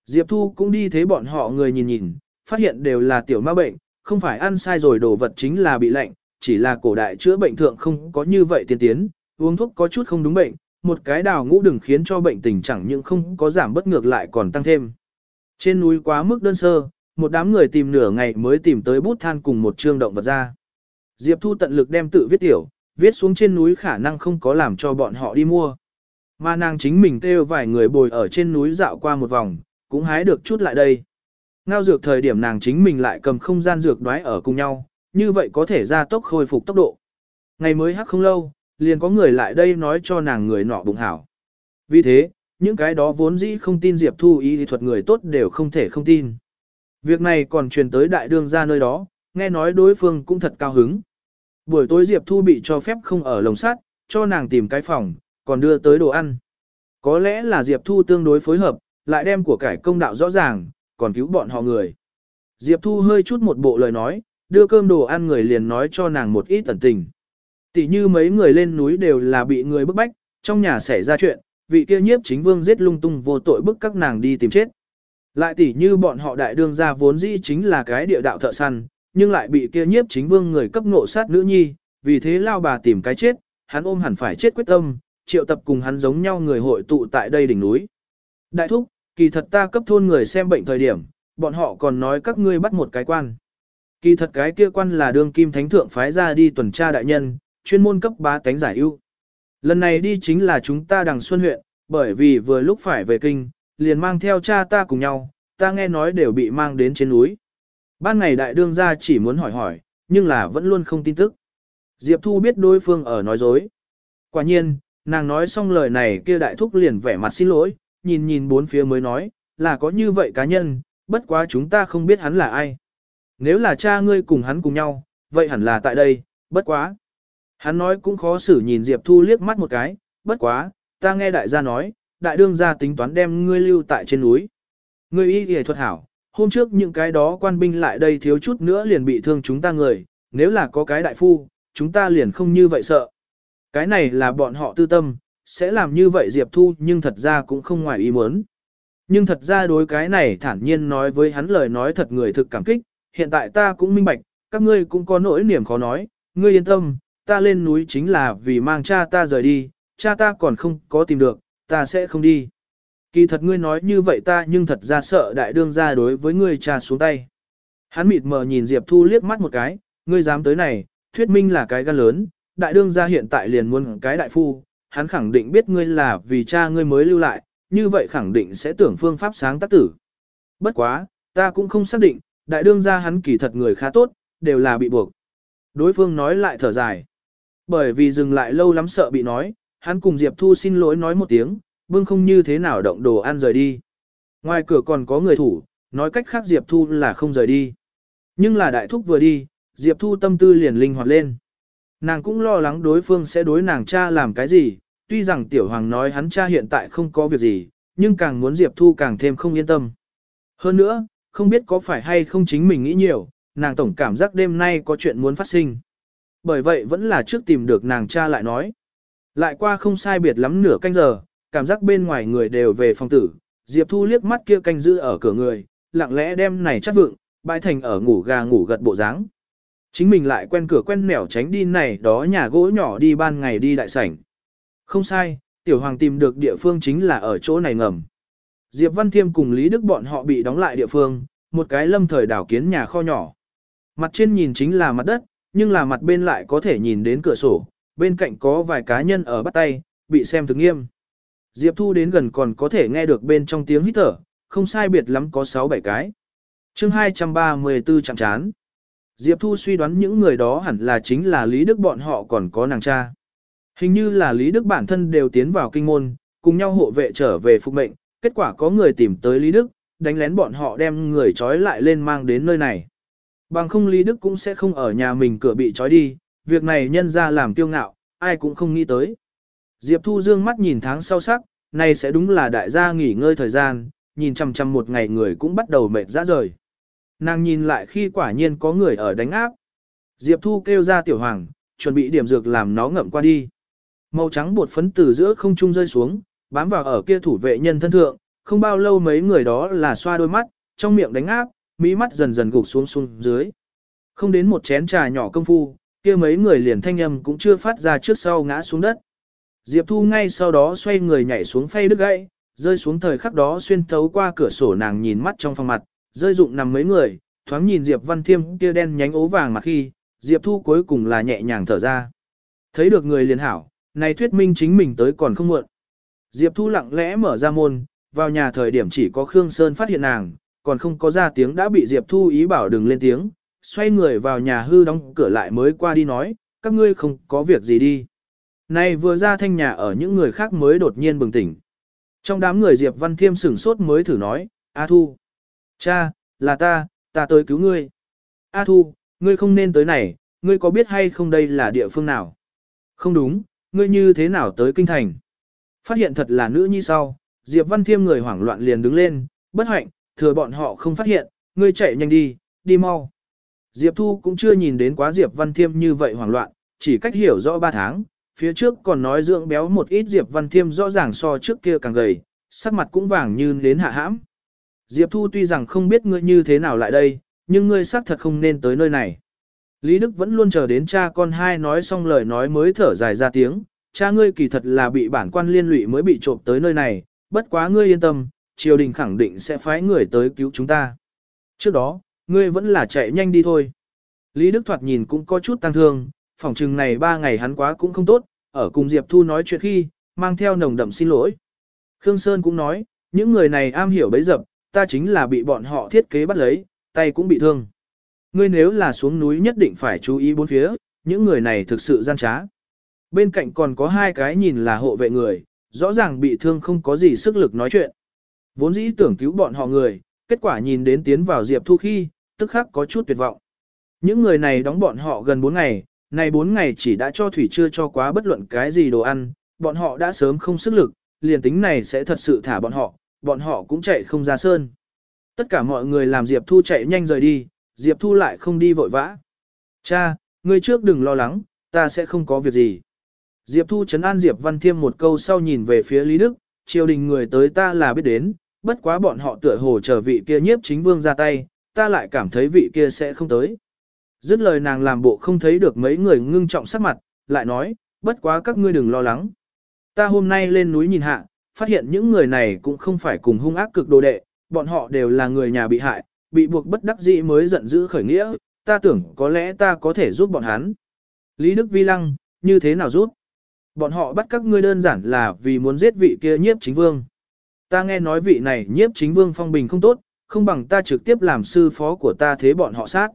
S1: Diệp Thu cũng đi thấy bọn họ người nhìn nhìn, phát hiện đều là tiểu ma bệnh, không phải ăn sai rồi đồ vật chính là bị lạnh, chỉ là cổ đại chữa bệnh thượng không có như vậy tiên tiến, uống thuốc có chút không đúng bệnh, một cái đào ngũ đừng khiến cho bệnh tình chẳng những không có giảm bất ngược lại còn tăng thêm. Trên núi quá mức đơn sơ, một đám người tìm nửa ngày mới tìm tới bút than cùng một trương động vật ra. Diệp Thu tận lực đem tự viết tiểu, viết xuống trên núi khả năng không có làm cho bọn họ đi mua. Mà nàng chính mình kêu vài người bồi ở trên núi dạo qua một vòng, cũng hái được chút lại đây. Ngao dược thời điểm nàng chính mình lại cầm không gian dược đoái ở cùng nhau, như vậy có thể ra tốc khôi phục tốc độ. Ngày mới hắc không lâu, liền có người lại đây nói cho nàng người nọ bụng hảo. Vì thế, những cái đó vốn dĩ không tin Diệp Thu y thì thuật người tốt đều không thể không tin. Việc này còn truyền tới đại đương ra nơi đó, nghe nói đối phương cũng thật cao hứng. Buổi tối Diệp Thu bị cho phép không ở lồng sắt, cho nàng tìm cái phòng, còn đưa tới đồ ăn. Có lẽ là Diệp Thu tương đối phối hợp, lại đem của cải công đạo rõ ràng, còn cứu bọn họ người. Diệp Thu hơi chút một bộ lời nói, đưa cơm đồ ăn người liền nói cho nàng một ít tẩn tình. Tỷ như mấy người lên núi đều là bị người bức bách, trong nhà xảy ra chuyện, vị kia nhiếp chính vương giết lung tung vô tội bức các nàng đi tìm chết. Lại tỷ như bọn họ đại đương gia vốn dĩ chính là cái địa đạo thợ săn, nhưng lại bị kia nhiếp chính vương người cấp ngộ sát nữ nhi, vì thế lao bà tìm cái chết, hắn ôm hẳn phải chết quyết tâm, triệu tập cùng hắn giống nhau người hội tụ tại đây đỉnh núi. Đại thúc, kỳ thật ta cấp thôn người xem bệnh thời điểm, bọn họ còn nói các ngươi bắt một cái quan. Kỳ thật cái kia quan là đương kim thánh thượng phái ra đi tuần tra đại nhân, chuyên môn cấp bá tánh giải ưu. Lần này đi chính là chúng ta đằng xuân huyện, bởi vì vừa lúc phải về kinh, liền mang theo cha ta cùng nhau, ta nghe nói đều bị mang đến trên núi. Ban ngày đại đương gia chỉ muốn hỏi hỏi, nhưng là vẫn luôn không tin tức. Diệp Thu biết đối phương ở nói dối. Quả nhiên, nàng nói xong lời này kia đại thúc liền vẻ mặt xin lỗi, nhìn nhìn bốn phía mới nói, là có như vậy cá nhân, bất quá chúng ta không biết hắn là ai. Nếu là cha ngươi cùng hắn cùng nhau, vậy hẳn là tại đây, bất quá. Hắn nói cũng khó xử nhìn Diệp Thu liếc mắt một cái, bất quá, ta nghe đại gia nói, đại đương gia tính toán đem ngươi lưu tại trên núi. Ngươi y y thuật hảo, hôm trước những cái đó quan binh lại đây thiếu chút nữa liền bị thương chúng ta người, nếu là có cái đại phu, chúng ta liền không như vậy sợ. Cái này là bọn họ tư tâm, sẽ làm như vậy Diệp Thu nhưng thật ra cũng không ngoài ý muốn. Nhưng thật ra đối cái này thản nhiên nói với hắn lời nói thật người thực cảm kích, hiện tại ta cũng minh bạch, các ngươi cũng có nỗi niềm khó nói, ngươi yên tâm, ta lên núi chính là vì mang cha ta rời đi, cha ta còn không có tìm được, ta sẽ không đi. Kỳ thật ngươi nói như vậy ta nhưng thật ra sợ đại đương ra đối với ngươi cha xuống tay. Hắn mịt mờ nhìn Diệp Thu liếc mắt một cái, ngươi dám tới này, thuyết minh là cái gan lớn, đại đương gia hiện tại liền muốn cái đại phu, hắn khẳng định biết ngươi là vì cha ngươi mới lưu lại, như vậy khẳng định sẽ tưởng phương pháp sáng tác tử. Bất quá, ta cũng không xác định, đại đương gia hắn kỳ thật người khá tốt, đều là bị buộc. Đối phương nói lại thở dài. Bởi vì dừng lại lâu lắm sợ bị nói, hắn cùng Diệp Thu xin lỗi nói một tiếng, bưng không như thế nào động đồ ăn rời đi. Ngoài cửa còn có người thủ, nói cách khác Diệp Thu là không rời đi. Nhưng là đại thúc vừa đi, Diệp Thu tâm tư liền linh hoạt lên. Nàng cũng lo lắng đối phương sẽ đối nàng cha làm cái gì, tuy rằng Tiểu Hoàng nói hắn cha hiện tại không có việc gì, nhưng càng muốn Diệp Thu càng thêm không yên tâm. Hơn nữa, không biết có phải hay không chính mình nghĩ nhiều, nàng tổng cảm giác đêm nay có chuyện muốn phát sinh. Bởi vậy vẫn là trước tìm được nàng cha lại nói. Lại qua không sai biệt lắm nửa canh giờ, cảm giác bên ngoài người đều về phòng tử, Diệp Thu liếc mắt kia canh giữ ở cửa người, lặng lẽ đem này chắc vượng, bãi thành ở ngủ gà ngủ gật bộ dáng. Chính mình lại quen cửa quen mẻo tránh đi này đó nhà gỗ nhỏ đi ban ngày đi đại sảnh. Không sai, Tiểu Hoàng tìm được địa phương chính là ở chỗ này ngầm. Diệp Văn Thiêm cùng Lý Đức bọn họ bị đóng lại địa phương, một cái lâm thời đảo kiến nhà kho nhỏ. Mặt trên nhìn chính là mặt đất, nhưng là mặt bên lại có thể nhìn đến cửa sổ, bên cạnh có vài cá nhân ở bắt tay, bị xem thực nghiêm. Diệp Thu đến gần còn có thể nghe được bên trong tiếng hít thở, không sai biệt lắm có 6-7 cái. chương 234 chạm chán. Diệp Thu suy đoán những người đó hẳn là chính là Lý Đức bọn họ còn có nàng cha. Hình như là Lý Đức bản thân đều tiến vào kinh môn, cùng nhau hộ vệ trở về phục mệnh, kết quả có người tìm tới Lý Đức, đánh lén bọn họ đem người trói lại lên mang đến nơi này. Bằng không Lý Đức cũng sẽ không ở nhà mình cửa bị trói đi, việc này nhân ra làm tiêu ngạo, ai cũng không nghĩ tới. Diệp Thu dương mắt nhìn tháng sau sắc, này sẽ đúng là đại gia nghỉ ngơi thời gian, nhìn chằm chằm một ngày người cũng bắt đầu mệt ra rời. Nàng nhìn lại khi quả nhiên có người ở đánh áp. Diệp Thu kêu ra tiểu hoàng, chuẩn bị điểm dược làm nó ngậm qua đi. Màu trắng bột phấn từ giữa không trung rơi xuống, bám vào ở kia thủ vệ nhân thân thượng, không bao lâu mấy người đó là xoa đôi mắt, trong miệng đánh áp, mỹ mắt dần dần gục xuống xuống dưới. Không đến một chén trà nhỏ công phu, kia mấy người liền thanh âm cũng chưa phát ra trước sau ngã xuống đất. Diệp Thu ngay sau đó xoay người nhảy xuống phay đứt gãy, rơi xuống thời khắc đó xuyên thấu qua cửa sổ nàng nhìn mắt trong phòng mặt, rơi dụng nằm mấy người, thoáng nhìn Diệp Văn Thiêm kia đen nhánh ố vàng mặt khi, Diệp Thu cuối cùng là nhẹ nhàng thở ra. Thấy được người liền hảo, này thuyết minh chính mình tới còn không muộn. Diệp Thu lặng lẽ mở ra môn, vào nhà thời điểm chỉ có Khương Sơn phát hiện nàng, còn không có ra tiếng đã bị Diệp Thu ý bảo đừng lên tiếng, xoay người vào nhà hư đóng cửa lại mới qua đi nói, các ngươi không có việc gì đi. Này vừa ra thanh nhà ở những người khác mới đột nhiên bừng tỉnh. Trong đám người Diệp Văn Thiêm sửng sốt mới thử nói, A Thu. Cha, là ta, ta tới cứu ngươi. A Thu, ngươi không nên tới này, ngươi có biết hay không đây là địa phương nào? Không đúng, ngươi như thế nào tới kinh thành? Phát hiện thật là nữ nhi sau, Diệp Văn Thiêm người hoảng loạn liền đứng lên, bất hạnh, thừa bọn họ không phát hiện, ngươi chạy nhanh đi, đi mau. Diệp Thu cũng chưa nhìn đến quá Diệp Văn Thiêm như vậy hoảng loạn, chỉ cách hiểu rõ 3 tháng, phía trước còn nói dưỡng béo một ít Diệp Văn Thiêm rõ ràng so trước kia càng gầy, sắc mặt cũng vàng như đến hạ hãm. Diệp Thu tuy rằng không biết ngươi như thế nào lại đây, nhưng ngươi xác thật không nên tới nơi này. Lý Đức vẫn luôn chờ đến cha con hai nói xong lời nói mới thở dài ra tiếng, cha ngươi kỳ thật là bị bản quan liên lụy mới bị trộm tới nơi này, bất quá ngươi yên tâm, triều đình khẳng định sẽ phái người tới cứu chúng ta. Trước đó, ngươi vẫn là chạy nhanh đi thôi. Lý Đức thoạt nhìn cũng có chút tăng thương, phỏng chừng này ba ngày hắn quá cũng không tốt, ở cùng Diệp Thu nói chuyện khi, mang theo nồng đậm xin lỗi. Khương Sơn cũng nói, những người này am hiểu bấy dập, ta chính là bị bọn họ thiết kế bắt lấy, tay cũng bị thương. Ngươi nếu là xuống núi nhất định phải chú ý bốn phía, những người này thực sự gian trá. Bên cạnh còn có hai cái nhìn là hộ vệ người, rõ ràng bị thương không có gì sức lực nói chuyện. Vốn dĩ tưởng cứu bọn họ người, kết quả nhìn đến tiến vào Diệp Thu khi, tức khắc có chút tuyệt vọng. Những người này đóng bọn họ gần 4 ngày, này 4 ngày chỉ đã cho thủy chưa cho quá bất luận cái gì đồ ăn, bọn họ đã sớm không sức lực, liền tính này sẽ thật sự thả bọn họ, bọn họ cũng chạy không ra sơn. Tất cả mọi người làm Diệp Thu chạy nhanh rời đi, Diệp Thu lại không đi vội vã. Cha, ngươi trước đừng lo lắng, ta sẽ không có việc gì. Diệp Thu chấn an Diệp Văn Thiêm một câu sau nhìn về phía Lý Đức, triều đình người tới ta là biết đến, bất quá bọn họ tựa hồ chờ vị kia nhiếp chính vương ra tay, ta lại cảm thấy vị kia sẽ không tới. Dứt lời nàng làm bộ không thấy được mấy người ngưng trọng sắc mặt, lại nói, bất quá các ngươi đừng lo lắng. Ta hôm nay lên núi nhìn hạ, phát hiện những người này cũng không phải cùng hung ác cực đồ đệ, bọn họ đều là người nhà bị hại, bị buộc bất đắc dĩ mới giận dữ khởi nghĩa, ta tưởng có lẽ ta có thể giúp bọn hắn. Lý Đức Vi Lăng, như thế nào giúp? Bọn họ bắt các ngươi đơn giản là vì muốn giết vị kia nhiếp chính vương. Ta nghe nói vị này nhiếp chính vương phong bình không tốt, không bằng ta trực tiếp làm sư phó của ta thế bọn họ sát.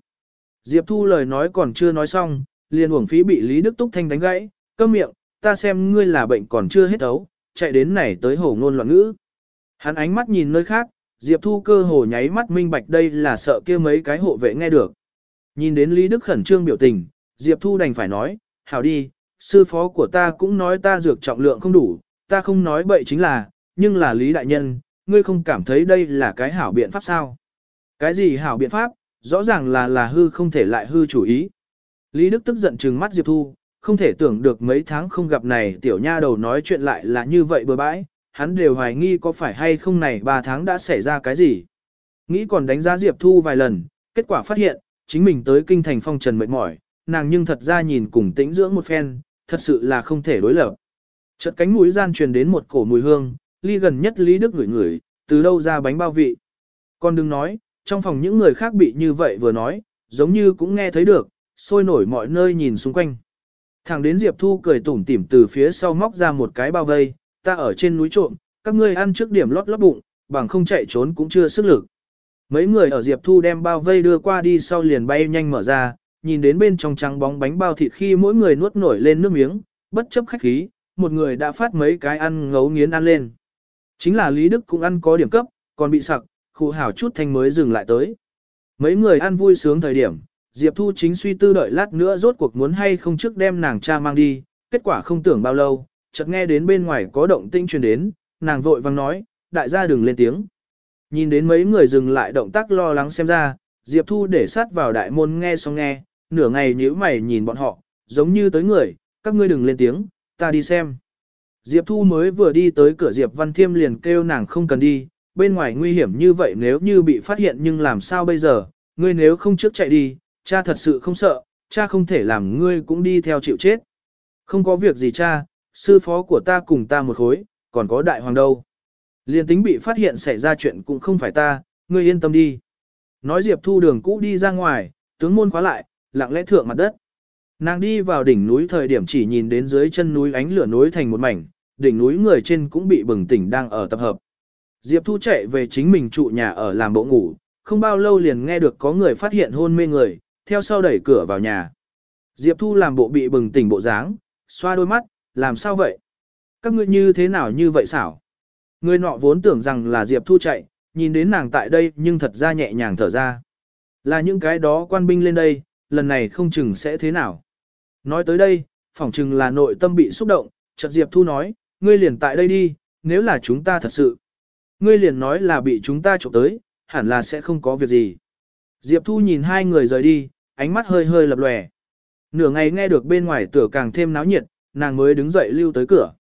S1: Diệp Thu lời nói còn chưa nói xong, liền uổng phí bị Lý Đức Túc Thanh đánh gãy, câm miệng, ta xem ngươi là bệnh còn chưa hết ấu, chạy đến này tới hồ ngôn loạn ngữ. Hắn ánh mắt nhìn nơi khác, Diệp Thu cơ hồ nháy mắt minh bạch đây là sợ kia mấy cái hộ vệ nghe được. Nhìn đến Lý Đức khẩn trương biểu tình, Diệp Thu đành phải nói, hảo đi, sư phó của ta cũng nói ta dược trọng lượng không đủ, ta không nói bậy chính là, nhưng là Lý Đại Nhân, ngươi không cảm thấy đây là cái hảo biện pháp sao? Cái gì hảo biện pháp, rõ ràng là là hư không thể lại hư chủ ý. Lý Đức tức giận trừng mắt Diệp Thu, không thể tưởng được mấy tháng không gặp này tiểu nha đầu nói chuyện lại là như vậy bừa bãi, hắn đều hoài nghi có phải hay không này 3 tháng đã xảy ra cái gì. Nghĩ còn đánh giá Diệp Thu vài lần, kết quả phát hiện, chính mình tới kinh thành phong trần mệt mỏi, nàng nhưng thật ra nhìn cùng tĩnh dưỡng một phen, thật sự là không thể đối lập. Chợt cánh mũi gian truyền đến một cổ mùi hương, ly gần nhất Lý Đức ngửi ngửi, từ đâu ra bánh bao vị. Còn đừng nói, trong phòng những người khác bị như vậy vừa nói, giống như cũng nghe thấy được, sôi nổi mọi nơi nhìn xung quanh. Thẳng đến Diệp Thu cười tủm tỉm từ phía sau móc ra một cái bao vây, ta ở trên núi trộm, các ngươi ăn trước điểm lót lót bụng, bằng không chạy trốn cũng chưa sức lực. Mấy người ở Diệp Thu đem bao vây đưa qua đi sau liền bay nhanh mở ra, nhìn đến bên trong trắng bóng bánh bao thịt khi mỗi người nuốt nổi lên nước miếng, bất chấp khách khí, một người đã phát mấy cái ăn ngấu nghiến ăn lên. Chính là Lý Đức cũng ăn có điểm cấp, còn bị sặc, khu hảo chút thanh mới dừng lại tới. Mấy người ăn vui sướng thời điểm, Diệp Thu chính suy tư đợi lát nữa rốt cuộc muốn hay không trước đem nàng cha mang đi, kết quả không tưởng bao lâu, chợt nghe đến bên ngoài có động tinh truyền đến, nàng vội vang nói, đại gia đừng lên tiếng. Nhìn đến mấy người dừng lại động tác lo lắng xem ra, Diệp Thu để sát vào đại môn nghe xong nghe, nửa ngày nhíu mày nhìn bọn họ, giống như tới người, các ngươi đừng lên tiếng, ta đi xem. Diệp Thu mới vừa đi tới cửa Diệp Văn Thiêm liền kêu nàng không cần đi, bên ngoài nguy hiểm như vậy nếu như bị phát hiện nhưng làm sao bây giờ, ngươi nếu không trước chạy đi, cha thật sự không sợ, cha không thể làm ngươi cũng đi theo chịu chết. Không có việc gì cha, sư phó của ta cùng ta một khối, còn có đại hoàng đâu. Liên tính bị phát hiện xảy ra chuyện cũng không phải ta, ngươi yên tâm đi. Nói Diệp Thu đường cũ đi ra ngoài, tướng môn khóa lại, lặng lẽ thượng mặt đất. Nàng đi vào đỉnh núi thời điểm chỉ nhìn đến dưới chân núi ánh lửa núi thành một mảnh, đỉnh núi người trên cũng bị bừng tỉnh đang ở tập hợp. Diệp Thu chạy về chính mình trụ nhà ở làm bộ ngủ, không bao lâu liền nghe được có người phát hiện hôn mê người, theo sau đẩy cửa vào nhà. Diệp Thu làm bộ bị bừng tỉnh bộ dáng, xoa đôi mắt, làm sao vậy? Các ngươi như thế nào như vậy xảo? Người nọ vốn tưởng rằng là Diệp Thu chạy, nhìn đến nàng tại đây nhưng thật ra nhẹ nhàng thở ra. Là những cái đó quan binh lên đây, lần này không chừng sẽ thế nào. Nói tới đây, phỏng chừng là nội tâm bị xúc động, chợt Diệp Thu nói, ngươi liền tại đây đi, nếu là chúng ta thật sự. Ngươi liền nói là bị chúng ta trộm tới, hẳn là sẽ không có việc gì. Diệp Thu nhìn hai người rời đi, ánh mắt hơi hơi lập lòe. Nửa ngày nghe được bên ngoài tửa càng thêm náo nhiệt, nàng mới đứng dậy lưu tới cửa.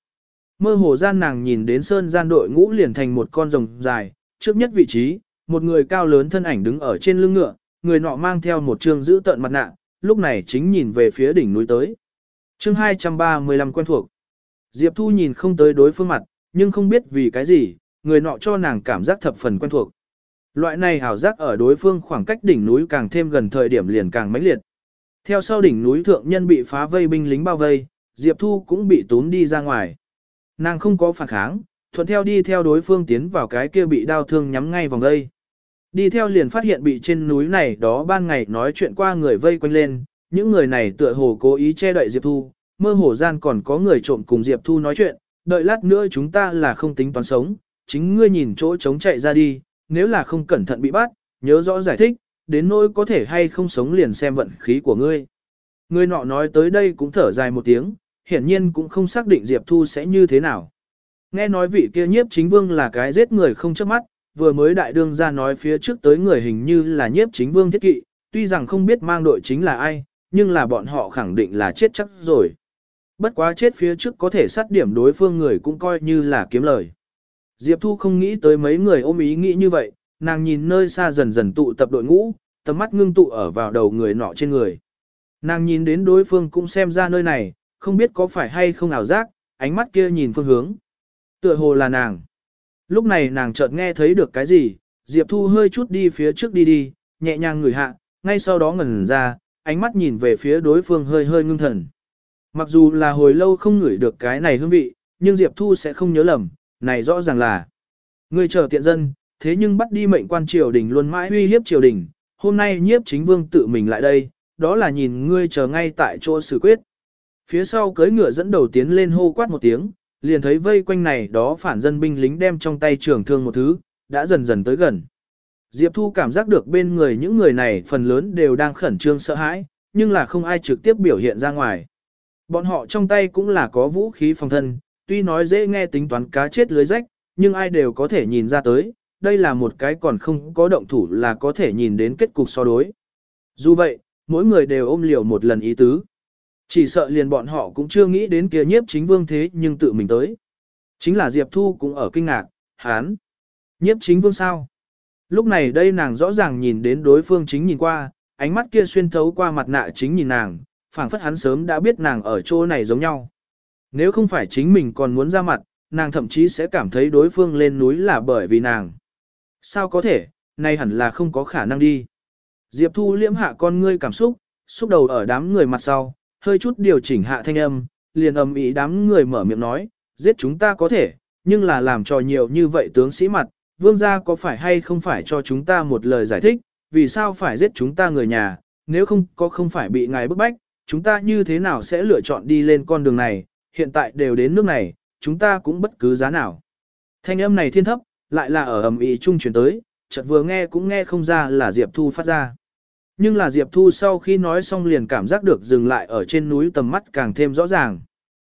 S1: Mơ hồ gian nàng nhìn đến sơn gian đội ngũ liền thành một con rồng dài, trước nhất vị trí, một người cao lớn thân ảnh đứng ở trên lưng ngựa, người nọ mang theo một trường giữ tận mặt nạ, lúc này chính nhìn về phía đỉnh núi tới. chương 235 quen thuộc. Diệp Thu nhìn không tới đối phương mặt, nhưng không biết vì cái gì, người nọ cho nàng cảm giác thập phần quen thuộc. Loại này hảo giác ở đối phương khoảng cách đỉnh núi càng thêm gần thời điểm liền càng mãnh liệt. Theo sau đỉnh núi thượng nhân bị phá vây binh lính bao vây, Diệp Thu cũng bị tốn đi ra ngoài. Nàng không có phản kháng, thuận theo đi theo đối phương tiến vào cái kia bị đau thương nhắm ngay vòng đây. Đi theo liền phát hiện bị trên núi này đó ban ngày nói chuyện qua người vây quanh lên, những người này tựa hồ cố ý che đậy Diệp Thu, mơ hồ gian còn có người trộm cùng Diệp Thu nói chuyện, đợi lát nữa chúng ta là không tính toán sống, chính ngươi nhìn chỗ trống chạy ra đi, nếu là không cẩn thận bị bắt, nhớ rõ giải thích, đến nỗi có thể hay không sống liền xem vận khí của ngươi. Người nọ nói tới đây cũng thở dài một tiếng, hiển nhiên cũng không xác định Diệp Thu sẽ như thế nào. Nghe nói vị kia nhiếp chính vương là cái giết người không chớp mắt, vừa mới đại đương ra nói phía trước tới người hình như là nhiếp chính vương thiết kỵ, tuy rằng không biết mang đội chính là ai, nhưng là bọn họ khẳng định là chết chắc rồi. Bất quá chết phía trước có thể sát điểm đối phương người cũng coi như là kiếm lời. Diệp Thu không nghĩ tới mấy người ôm ý nghĩ như vậy, nàng nhìn nơi xa dần dần tụ tập đội ngũ, tầm mắt ngưng tụ ở vào đầu người nọ trên người. Nàng nhìn đến đối phương cũng xem ra nơi này, không biết có phải hay không ảo giác, ánh mắt kia nhìn phương hướng. Tựa hồ là nàng. Lúc này nàng chợt nghe thấy được cái gì, Diệp Thu hơi chút đi phía trước đi đi, nhẹ nhàng ngửi hạ, ngay sau đó ngẩn ra, ánh mắt nhìn về phía đối phương hơi hơi ngưng thần. Mặc dù là hồi lâu không ngửi được cái này hương vị, nhưng Diệp Thu sẽ không nhớ lầm, này rõ ràng là người chờ tiện dân, thế nhưng bắt đi mệnh quan triều đình luôn mãi uy hiếp triều đình, hôm nay nhiếp chính vương tự mình lại đây, đó là nhìn ngươi chờ ngay tại chỗ xử quyết. Phía sau cưới ngựa dẫn đầu tiến lên hô quát một tiếng, liền thấy vây quanh này đó phản dân binh lính đem trong tay trường thương một thứ, đã dần dần tới gần. Diệp Thu cảm giác được bên người những người này phần lớn đều đang khẩn trương sợ hãi, nhưng là không ai trực tiếp biểu hiện ra ngoài. Bọn họ trong tay cũng là có vũ khí phòng thân, tuy nói dễ nghe tính toán cá chết lưới rách, nhưng ai đều có thể nhìn ra tới, đây là một cái còn không có động thủ là có thể nhìn đến kết cục so đối. Dù vậy, mỗi người đều ôm liều một lần ý tứ. Chỉ sợ liền bọn họ cũng chưa nghĩ đến kia nhiếp chính vương thế nhưng tự mình tới. Chính là Diệp Thu cũng ở kinh ngạc, hán. Nhiếp chính vương sao? Lúc này đây nàng rõ ràng nhìn đến đối phương chính nhìn qua, ánh mắt kia xuyên thấu qua mặt nạ chính nhìn nàng, phảng phất hắn sớm đã biết nàng ở chỗ này giống nhau. Nếu không phải chính mình còn muốn ra mặt, nàng thậm chí sẽ cảm thấy đối phương lên núi là bởi vì nàng. Sao có thể, nay hẳn là không có khả năng đi. Diệp Thu liễm hạ con ngươi cảm xúc, xúc đầu ở đám người mặt sau, hơi chút điều chỉnh hạ thanh âm, liền ầm ý đám người mở miệng nói, giết chúng ta có thể, nhưng là làm trò nhiều như vậy tướng sĩ mặt, vương gia có phải hay không phải cho chúng ta một lời giải thích, vì sao phải giết chúng ta người nhà, nếu không có không phải bị ngài bức bách, chúng ta như thế nào sẽ lựa chọn đi lên con đường này, hiện tại đều đến nước này, chúng ta cũng bất cứ giá nào. Thanh âm này thiên thấp, lại là ở ầm ĩ trung chuyển tới, chợt vừa nghe cũng nghe không ra là Diệp Thu phát ra. Nhưng là Diệp Thu sau khi nói xong liền cảm giác được dừng lại ở trên núi tầm mắt càng thêm rõ ràng.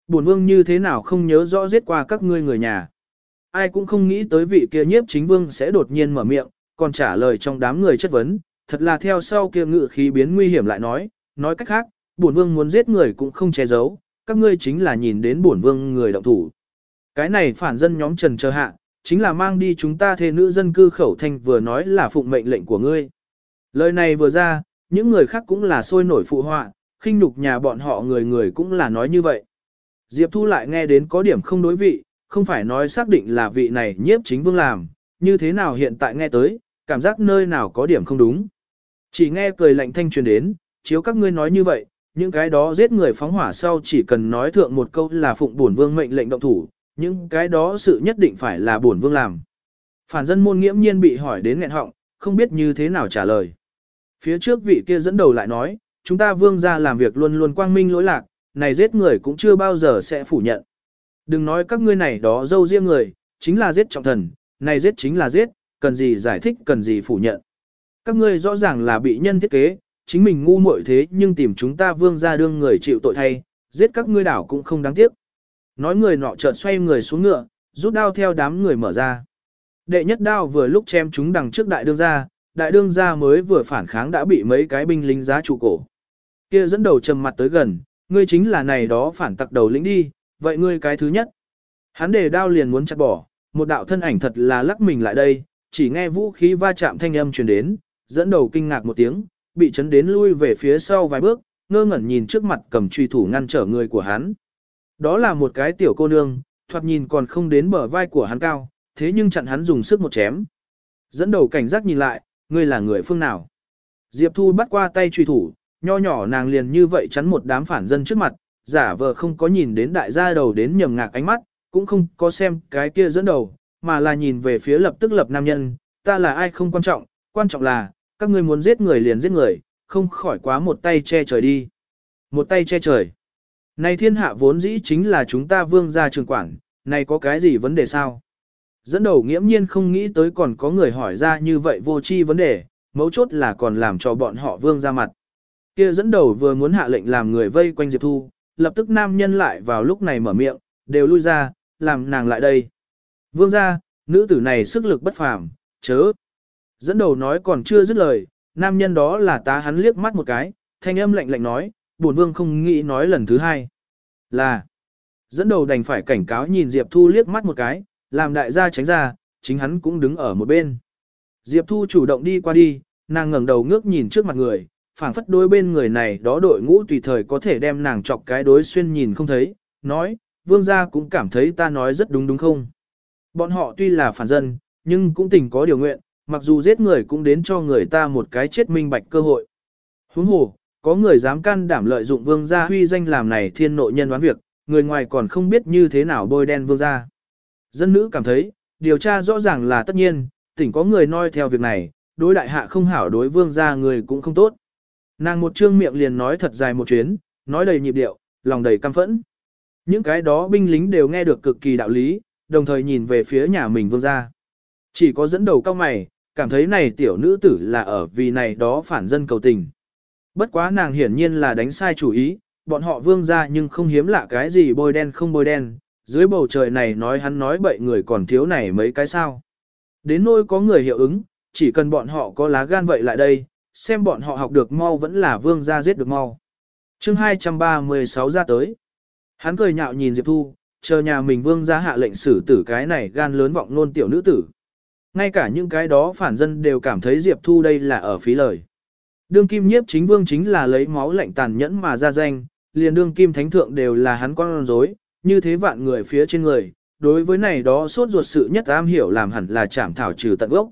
S1: Bổn vương như thế nào không nhớ rõ giết qua các ngươi người nhà. Ai cũng không nghĩ tới vị kia nhiếp chính vương sẽ đột nhiên mở miệng, còn trả lời trong đám người chất vấn, thật là theo sau kia ngự khí biến nguy hiểm lại nói, nói cách khác, bổn vương muốn giết người cũng không che giấu, các ngươi chính là nhìn đến bổn vương người động thủ. Cái này phản dân nhóm trần chờ hạ, chính là mang đi chúng ta thê nữ dân cư khẩu thanh vừa nói là phụng mệnh lệnh của ngươi. Lời này vừa ra, những người khác cũng là sôi nổi phụ họa, khinh nhục nhà bọn họ người người cũng là nói như vậy. Diệp Thu lại nghe đến có điểm không đối vị, không phải nói xác định là vị này nhiếp chính vương làm, như thế nào hiện tại nghe tới, cảm giác nơi nào có điểm không đúng. Chỉ nghe cười lạnh thanh truyền đến, chiếu các ngươi nói như vậy, những cái đó giết người phóng hỏa sau chỉ cần nói thượng một câu là phụng bổn vương mệnh lệnh động thủ, những cái đó sự nhất định phải là bổn vương làm. Phản dân môn nghiễm nhiên bị hỏi đến nghẹn họng, không biết như thế nào trả lời. Phía trước vị kia dẫn đầu lại nói, chúng ta vương gia làm việc luôn luôn quang minh lỗi lạc, này giết người cũng chưa bao giờ sẽ phủ nhận. Đừng nói các ngươi này đó dâu riêng người, chính là giết trọng thần, này giết chính là giết, cần gì giải thích cần gì phủ nhận. Các ngươi rõ ràng là bị nhân thiết kế, chính mình ngu muội thế nhưng tìm chúng ta vương gia đương người chịu tội thay, giết các ngươi đảo cũng không đáng tiếc. Nói người nọ chợt xoay người xuống ngựa, rút đao theo đám người mở ra. Đệ nhất đao vừa lúc chém chúng đằng trước đại đương gia, đại đương gia mới vừa phản kháng đã bị mấy cái binh lính giá trụ cổ. Kia dẫn đầu trầm mặt tới gần, ngươi chính là này đó phản tặc đầu lĩnh đi, vậy ngươi cái thứ nhất. Hắn để đao liền muốn chặt bỏ, một đạo thân ảnh thật là lắc mình lại đây, chỉ nghe vũ khí va chạm thanh âm truyền đến, dẫn đầu kinh ngạc một tiếng, bị chấn đến lui về phía sau vài bước, ngơ ngẩn nhìn trước mặt cầm truy thủ ngăn trở người của hắn. Đó là một cái tiểu cô nương, thoạt nhìn còn không đến bờ vai của hắn cao, thế nhưng chặn hắn dùng sức một chém. Dẫn đầu cảnh giác nhìn lại, ngươi là người phương nào? Diệp Thu bắt qua tay truy thủ, nho nhỏ nàng liền như vậy chắn một đám phản dân trước mặt, giả vờ không có nhìn đến đại gia đầu đến nhầm ngạc ánh mắt, cũng không có xem cái kia dẫn đầu, mà là nhìn về phía lập tức lập nam nhân, ta là ai không quan trọng, quan trọng là, các ngươi muốn giết người liền giết người, không khỏi quá một tay che trời đi. Một tay che trời. Này thiên hạ vốn dĩ chính là chúng ta vương gia trường quản, này có cái gì vấn đề sao? Dẫn đầu nghiễm nhiên không nghĩ tới còn có người hỏi ra như vậy vô chi vấn đề, mấu chốt là còn làm cho bọn họ vương ra mặt. Kia dẫn đầu vừa muốn hạ lệnh làm người vây quanh Diệp Thu, lập tức nam nhân lại vào lúc này mở miệng, đều lui ra, làm nàng lại đây. Vương ra, nữ tử này sức lực bất phàm, chớ. Dẫn đầu nói còn chưa dứt lời, nam nhân đó là tá hắn liếc mắt một cái, thanh âm lạnh lạnh nói, buồn vương không nghĩ nói lần thứ hai. Là, dẫn đầu đành phải cảnh cáo nhìn Diệp Thu liếc mắt một cái, làm đại gia tránh ra, chính hắn cũng đứng ở một bên. Diệp Thu chủ động đi qua đi, nàng ngẩng đầu ngước nhìn trước mặt người, phảng phất đối bên người này đó đội ngũ tùy thời có thể đem nàng chọc cái đối xuyên nhìn không thấy, nói, vương gia cũng cảm thấy ta nói rất đúng đúng không. Bọn họ tuy là phản dân, nhưng cũng tình có điều nguyện, mặc dù giết người cũng đến cho người ta một cái chết minh bạch cơ hội. Huống hồ, có người dám can đảm lợi dụng vương gia huy danh làm này thiên nội nhân đoán việc, người ngoài còn không biết như thế nào bôi đen vương gia. Dân nữ cảm thấy, điều tra rõ ràng là tất nhiên, tỉnh có người noi theo việc này, đối đại hạ không hảo đối vương gia người cũng không tốt. Nàng một trương miệng liền nói thật dài một chuyến, nói đầy nhịp điệu, lòng đầy căm phẫn. Những cái đó binh lính đều nghe được cực kỳ đạo lý, đồng thời nhìn về phía nhà mình vương gia. Chỉ có dẫn đầu cao mày, cảm thấy này tiểu nữ tử là ở vì này đó phản dân cầu tình. Bất quá nàng hiển nhiên là đánh sai chủ ý, bọn họ vương gia nhưng không hiếm lạ cái gì bôi đen không bôi đen, dưới bầu trời này nói hắn nói bậy người còn thiếu này mấy cái sao. Đến nỗi có người hiệu ứng, chỉ cần bọn họ có lá gan vậy lại đây, xem bọn họ học được mau vẫn là vương gia giết được mau. chương 236 ra tới. Hắn cười nhạo nhìn Diệp Thu, chờ nhà mình vương gia hạ lệnh xử tử cái này gan lớn vọng nôn tiểu nữ tử. Ngay cả những cái đó phản dân đều cảm thấy Diệp Thu đây là ở phí lời. Đương kim nhiếp chính vương chính là lấy máu lạnh tàn nhẫn mà ra danh, liền đương kim thánh thượng đều là hắn con rối, như thế vạn người phía trên người, đối với này đó sốt ruột sự nhất am hiểu làm hẳn là chảm thảo trừ tận gốc.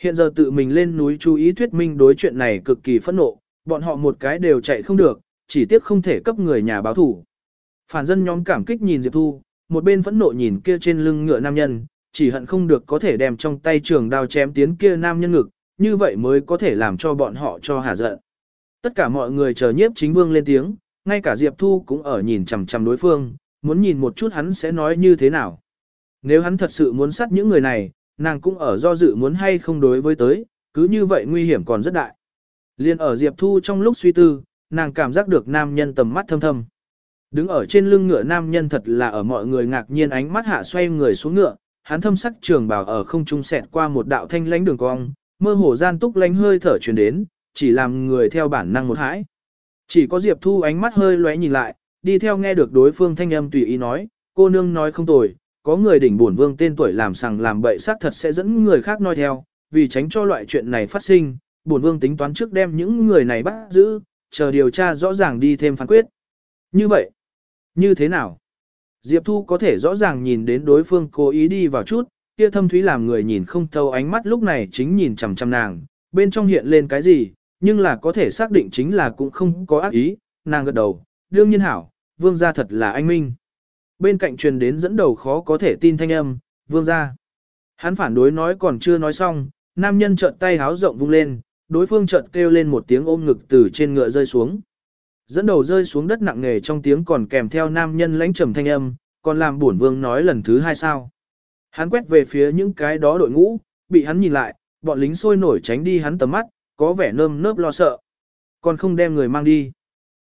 S1: Hiện giờ tự mình lên núi chú ý thuyết minh đối chuyện này cực kỳ phẫn nộ, bọn họ một cái đều chạy không được, chỉ tiếc không thể cấp người nhà báo thủ. Phản dân nhóm cảm kích nhìn Diệp Thu, một bên phẫn nộ nhìn kia trên lưng ngựa nam nhân, chỉ hận không được có thể đem trong tay trường đao chém tiến kia nam nhân ngực, như vậy mới có thể làm cho bọn họ cho hả giận. Tất cả mọi người chờ nhiếp chính vương lên tiếng, ngay cả Diệp Thu cũng ở nhìn chằm chằm đối phương, muốn nhìn một chút hắn sẽ nói như thế nào. Nếu hắn thật sự muốn sát những người này, nàng cũng ở do dự muốn hay không đối với tới, cứ như vậy nguy hiểm còn rất đại. Liên ở Diệp Thu trong lúc suy tư, nàng cảm giác được nam nhân tầm mắt thâm thâm. Đứng ở trên lưng ngựa nam nhân thật là ở mọi người ngạc nhiên ánh mắt hạ xoay người xuống ngựa, hắn thâm sắc trường bào ở không trung xẹt qua một đạo thanh lãnh đường cong, mơ hồ gian túc lánh hơi thở truyền đến, chỉ làm người theo bản năng một hãi. Chỉ có Diệp Thu ánh mắt hơi lóe nhìn lại, đi theo nghe được đối phương thanh âm tùy ý nói, cô nương nói không tồi, có người đỉnh bổn vương tên tuổi làm sằng làm bậy xác thật sẽ dẫn người khác nói theo, vì tránh cho loại chuyện này phát sinh, bổn vương tính toán trước đem những người này bắt giữ, chờ điều tra rõ ràng đi thêm phán quyết. Như vậy, như thế nào? Diệp Thu có thể rõ ràng nhìn đến đối phương cố ý đi vào chút, kia thâm thúy làm người nhìn không thâu ánh mắt lúc này chính nhìn chằm chằm nàng, bên trong hiện lên cái gì, nhưng là có thể xác định chính là cũng không có ác ý, nàng gật đầu, đương nhiên hảo, vương gia thật là anh minh. Bên cạnh truyền đến dẫn đầu khó có thể tin thanh âm, vương gia. Hắn phản đối nói còn chưa nói xong, nam nhân trợn tay háo rộng vung lên, đối phương trợn kêu lên một tiếng ôm ngực từ trên ngựa rơi xuống. Dẫn đầu rơi xuống đất nặng nề trong tiếng còn kèm theo nam nhân lãnh trầm thanh âm, còn làm bổn vương nói lần thứ hai sao. Hắn quét về phía những cái đó đội ngũ, bị hắn nhìn lại, bọn lính sôi nổi tránh đi hắn tầm mắt, có vẻ nơm nớp lo sợ. Còn không đem người mang đi.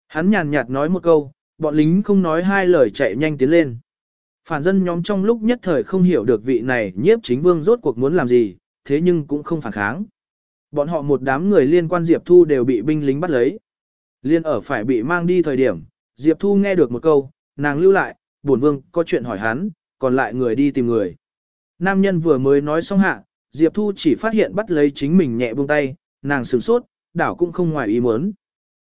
S1: Hắn nhàn nhạt nói một câu, bọn lính không nói hai lời chạy nhanh tiến lên. Phản dân nhóm trong lúc nhất thời không hiểu được vị này nhiếp chính vương rốt cuộc muốn làm gì, thế nhưng cũng không phản kháng. Bọn họ một đám người liên quan Diệp Thu đều bị binh lính bắt lấy. Liên ở phải bị mang đi thời điểm, Diệp Thu nghe được một câu, nàng lưu lại, bổn vương có chuyện hỏi hắn, còn lại người đi tìm người. Nam nhân vừa mới nói xong hạ, Diệp Thu chỉ phát hiện bắt lấy chính mình nhẹ buông tay, nàng sửng sốt, đảo cũng không ngoài ý muốn.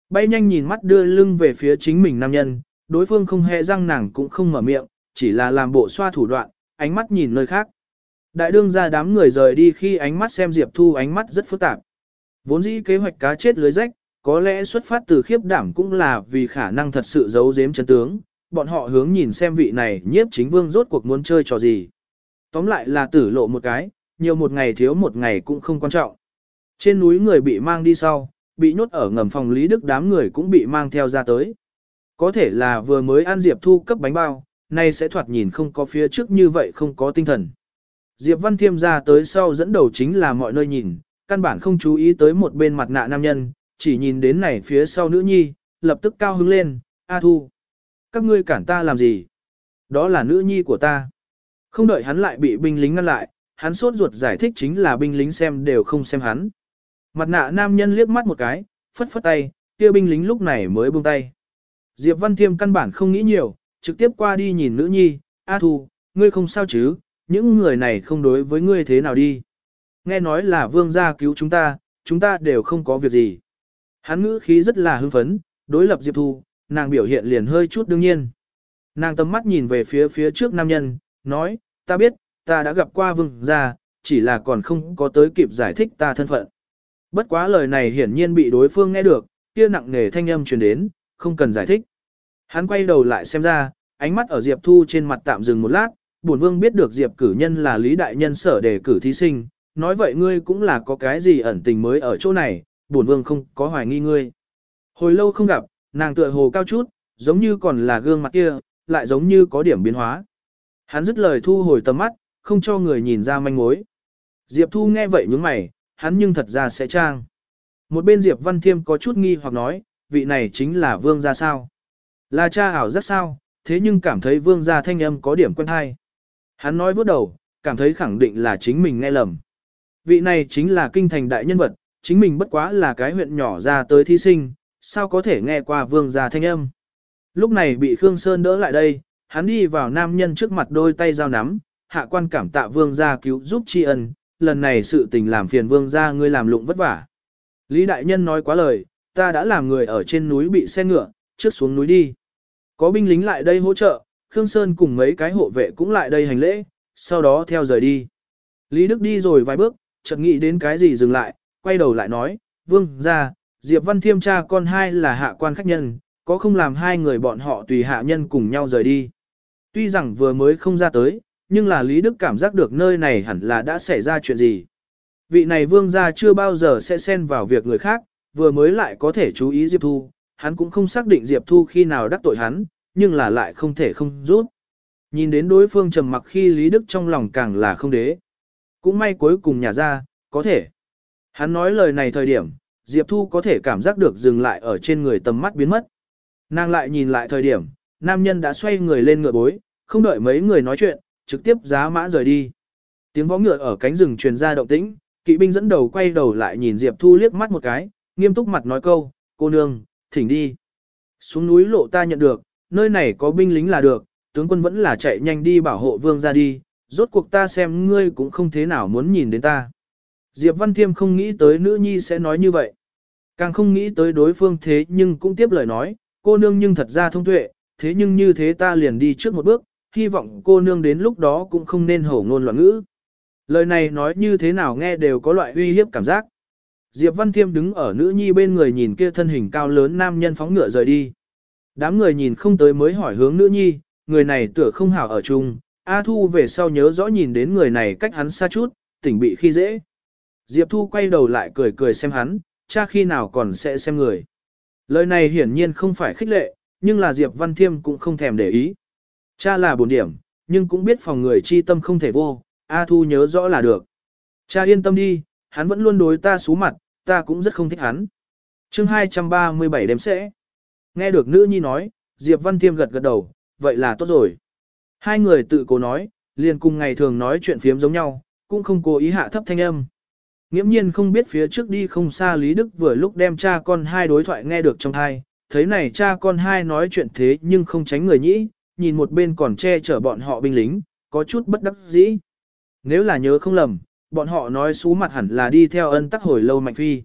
S1: Bay nhanh nhìn mắt đưa lưng về phía chính mình nam nhân, đối phương không hề răng nàng cũng không mở miệng, chỉ là làm bộ xoa thủ đoạn, ánh mắt nhìn nơi khác. Đại đương ra đám người rời đi khi ánh mắt xem Diệp Thu ánh mắt rất phức tạp. Vốn dĩ kế hoạch cá chết lưới rách, có lẽ xuất phát từ khiếp đảm cũng là vì khả năng thật sự giấu giếm chân tướng, bọn họ hướng nhìn xem vị này nhiếp chính vương rốt cuộc muốn chơi trò gì. Tóm lại là tử lộ một cái, nhiều một ngày thiếu một ngày cũng không quan trọng. Trên núi người bị mang đi sau, bị nhốt ở ngầm phòng Lý Đức đám người cũng bị mang theo ra tới. Có thể là vừa mới ăn Diệp Thu cấp bánh bao, nay sẽ thoạt nhìn không có phía trước như vậy không có tinh thần. Diệp Văn Thiêm ra tới sau dẫn đầu chính là mọi nơi nhìn, căn bản không chú ý tới một bên mặt nạ nam nhân, chỉ nhìn đến này phía sau nữ nhi, lập tức cao hứng lên, A Thu. Các ngươi cản ta làm gì? Đó là nữ nhi của ta. Không đợi hắn lại bị binh lính ngăn lại, hắn sốt ruột giải thích chính là binh lính xem đều không xem hắn. Mặt nạ nam nhân liếc mắt một cái, phất phất tay, kia binh lính lúc này mới buông tay. Diệp Văn Thiêm căn bản không nghĩ nhiều, trực tiếp qua đi nhìn nữ nhi, A Thu, ngươi không sao chứ, những người này không đối với ngươi thế nào đi. Nghe nói là vương gia cứu chúng ta, chúng ta đều không có việc gì. Hắn ngữ khí rất là hưng phấn, đối lập Diệp Thu, nàng biểu hiện liền hơi chút đương nhiên. Nàng tầm mắt nhìn về phía phía trước nam nhân, nói, ta biết, ta đã gặp qua vương gia, chỉ là còn không có tới kịp giải thích ta thân phận. Bất quá lời này hiển nhiên bị đối phương nghe được, kia nặng nề thanh âm truyền đến, không cần giải thích. Hắn quay đầu lại xem ra, ánh mắt ở Diệp Thu trên mặt tạm dừng một lát, bổn vương biết được Diệp cử nhân là Lý Đại Nhân sở đề cử thí sinh, nói vậy ngươi cũng là có cái gì ẩn tình mới ở chỗ này, bổn vương không có hoài nghi ngươi. Hồi lâu không gặp, nàng tựa hồ cao chút, giống như còn là gương mặt kia, lại giống như có điểm biến hóa. Hắn dứt lời thu hồi tầm mắt, không cho người nhìn ra manh mối. Diệp Thu nghe vậy nhướng mày, hắn nhưng thật ra sẽ trang. Một bên Diệp Văn Thiêm có chút nghi hoặc nói, vị này chính là vương gia sao? Là cha ảo rất sao, thế nhưng cảm thấy vương gia thanh âm có điểm quen hay. Hắn nói bước đầu, cảm thấy khẳng định là chính mình nghe lầm. Vị này chính là kinh thành đại nhân vật, chính mình bất quá là cái huyện nhỏ ra tới thí sinh, sao có thể nghe qua vương gia thanh âm. Lúc này bị Khương Sơn đỡ lại đây, hắn đi vào nam nhân trước mặt đôi tay giao nắm, hạ quan cảm tạ vương gia cứu giúp tri ân, lần này sự tình làm phiền vương gia ngươi làm lụng vất vả. Lý đại nhân nói quá lời, ta đã làm người ở trên núi bị xe ngựa, trước xuống núi đi. Có binh lính lại đây hỗ trợ, Khương Sơn cùng mấy cái hộ vệ cũng lại đây hành lễ, sau đó theo rời đi. Lý Đức đi rồi vài bước, chợt nghĩ đến cái gì dừng lại, quay đầu lại nói, vương ra, Diệp Văn Thiêm cha con hai là hạ quan khách nhân, có không làm hai người bọn họ tùy hạ nhân cùng nhau rời đi. Tuy rằng vừa mới không ra tới, nhưng là Lý Đức cảm giác được nơi này hẳn là đã xảy ra chuyện gì. Vị này vương gia chưa bao giờ sẽ xen vào việc người khác, vừa mới lại có thể chú ý Diệp Thu, hắn cũng không xác định Diệp Thu khi nào đắc tội hắn, nhưng là lại không thể không rút. Nhìn đến đối phương trầm mặc khi Lý Đức trong lòng càng là không đế. Cũng may cuối cùng nhà ra, có thể. Hắn nói lời này thời điểm, Diệp Thu có thể cảm giác được dừng lại ở trên người tầm mắt biến mất. Nàng lại nhìn lại thời điểm, nam nhân đã xoay người lên ngựa bối, không đợi mấy người nói chuyện, trực tiếp giá mã rời đi. Tiếng vó ngựa ở cánh rừng truyền ra động tĩnh, kỵ binh dẫn đầu quay đầu lại nhìn Diệp Thu liếc mắt một cái, nghiêm túc mặt nói câu, cô nương, thỉnh đi. Xuống núi lộ ta nhận được, nơi này có binh lính là được, tướng quân vẫn là chạy nhanh đi bảo hộ vương ra đi, rốt cuộc ta xem ngươi cũng không thế nào muốn nhìn đến ta. Diệp Văn Thiêm không nghĩ tới nữ nhi sẽ nói như vậy. Càng không nghĩ tới đối phương thế nhưng cũng tiếp lời nói, cô nương nhưng thật ra thông tuệ, thế nhưng như thế ta liền đi trước một bước, hy vọng cô nương đến lúc đó cũng không nên hổ ngôn loạn ngữ. Lời này nói như thế nào nghe đều có loại uy hiếp cảm giác. Diệp Văn Thiêm đứng ở nữ nhi bên người nhìn kia thân hình cao lớn nam nhân phóng ngựa rời đi. Đám người nhìn không tới mới hỏi hướng nữ nhi, người này tựa không hảo ở chung, A Thu về sau nhớ rõ nhìn đến người này cách hắn xa chút, tỉnh bị khi dễ. Diệp Thu quay đầu lại cười cười xem hắn, cha khi nào còn sẽ xem người. Lời này hiển nhiên không phải khích lệ, nhưng là Diệp Văn Thiêm cũng không thèm để ý. Cha là bổn điểm, nhưng cũng biết phòng người chi tâm không thể vô, A Thu nhớ rõ là được. Cha yên tâm đi, hắn vẫn luôn đối ta xú mặt, ta cũng rất không thích hắn. chương 237 đêm sẽ. Nghe được nữ nhi nói, Diệp Văn Thiêm gật gật đầu, vậy là tốt rồi. Hai người tự cố nói, liền cùng ngày thường nói chuyện phiếm giống nhau, cũng không cố ý hạ thấp thanh âm. Nghiễm nhiên không biết phía trước đi không xa Lý Đức vừa lúc đem cha con hai đối thoại nghe được trong hai, thấy này cha con hai nói chuyện thế nhưng không tránh người nhĩ, nhìn một bên còn che chở bọn họ binh lính, có chút bất đắc dĩ. Nếu là nhớ không lầm, bọn họ nói xú mặt hẳn là đi theo ân tắc hồi lâu Mạnh Phi.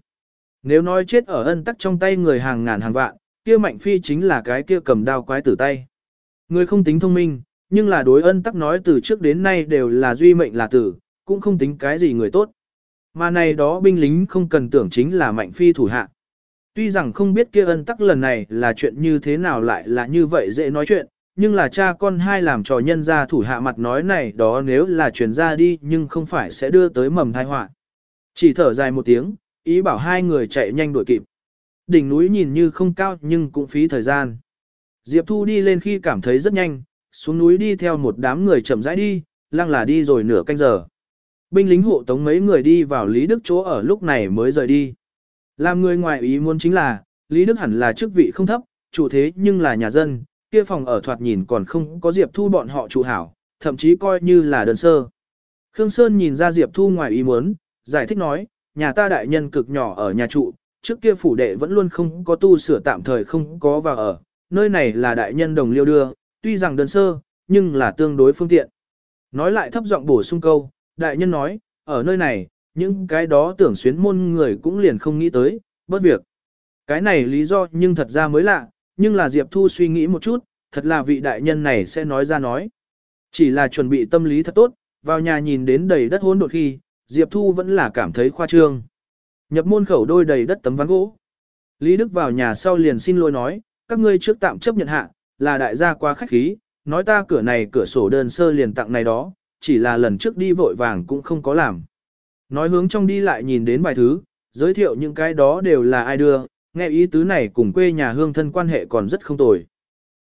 S1: Nếu nói chết ở ân tắc trong tay người hàng ngàn hàng vạn, kia Mạnh Phi chính là cái kia cầm đao quái tử tay. Người không tính thông minh, nhưng là đối ân tắc nói từ trước đến nay đều là duy mệnh là tử, cũng không tính cái gì người tốt. Mà này đó binh lính không cần tưởng chính là Mạnh Phi thủ hạ. Tuy rằng không biết kia ân tắc lần này là chuyện như thế nào lại là như vậy dễ nói chuyện, nhưng là cha con hai làm trò nhân ra thủ hạ mặt nói này đó nếu là truyền ra đi nhưng không phải sẽ đưa tới mầm thai họa. Chỉ thở dài một tiếng, ý bảo hai người chạy nhanh đuổi kịp. Đỉnh núi nhìn như không cao nhưng cũng phí thời gian. Diệp Thu đi lên khi cảm thấy rất nhanh, xuống núi đi theo một đám người chậm rãi đi, lăng là đi rồi nửa canh giờ. Binh lính hộ tống mấy người đi vào Lý Đức chỗ ở lúc này mới rời đi. Làm người ngoài ý muốn chính là, Lý Đức hẳn là chức vị không thấp, chủ thế nhưng là nhà dân, kia phòng ở thoạt nhìn còn không có Diệp Thu bọn họ trụ hảo, thậm chí coi như là đơn sơ. Khương Sơn nhìn ra Diệp Thu ngoài ý muốn, giải thích nói, nhà ta đại nhân cực nhỏ ở nhà trụ, trước kia phủ đệ vẫn luôn không có tu sửa tạm thời không có vào ở, nơi này là đại nhân đồng liêu đưa, tuy rằng đơn sơ, nhưng là tương đối phương tiện. Nói lại thấp giọng bổ sung câu, đại nhân nói, ở nơi này, những cái đó tưởng xuyến môn người cũng liền không nghĩ tới, bất việc. Cái này lý do nhưng thật ra mới lạ, nhưng là Diệp Thu suy nghĩ một chút, thật là vị đại nhân này sẽ nói ra nói. Chỉ là chuẩn bị tâm lý thật tốt, vào nhà nhìn đến đầy đất hỗn độn khi, Diệp Thu vẫn là cảm thấy khoa trương. Nhập môn khẩu đôi đầy đất tấm ván gỗ. Lý Đức vào nhà sau liền xin lỗi nói, các ngươi trước tạm chấp nhận hạ, là đại gia quá khách khí, nói ta cửa này cửa sổ đơn sơ liền tặng này đó, chỉ là lần trước đi vội vàng cũng không có làm. Nói hướng trong đi lại nhìn đến vài thứ, giới thiệu những cái đó đều là ai đưa, nghe ý tứ này cùng quê nhà hương thân quan hệ còn rất không tồi.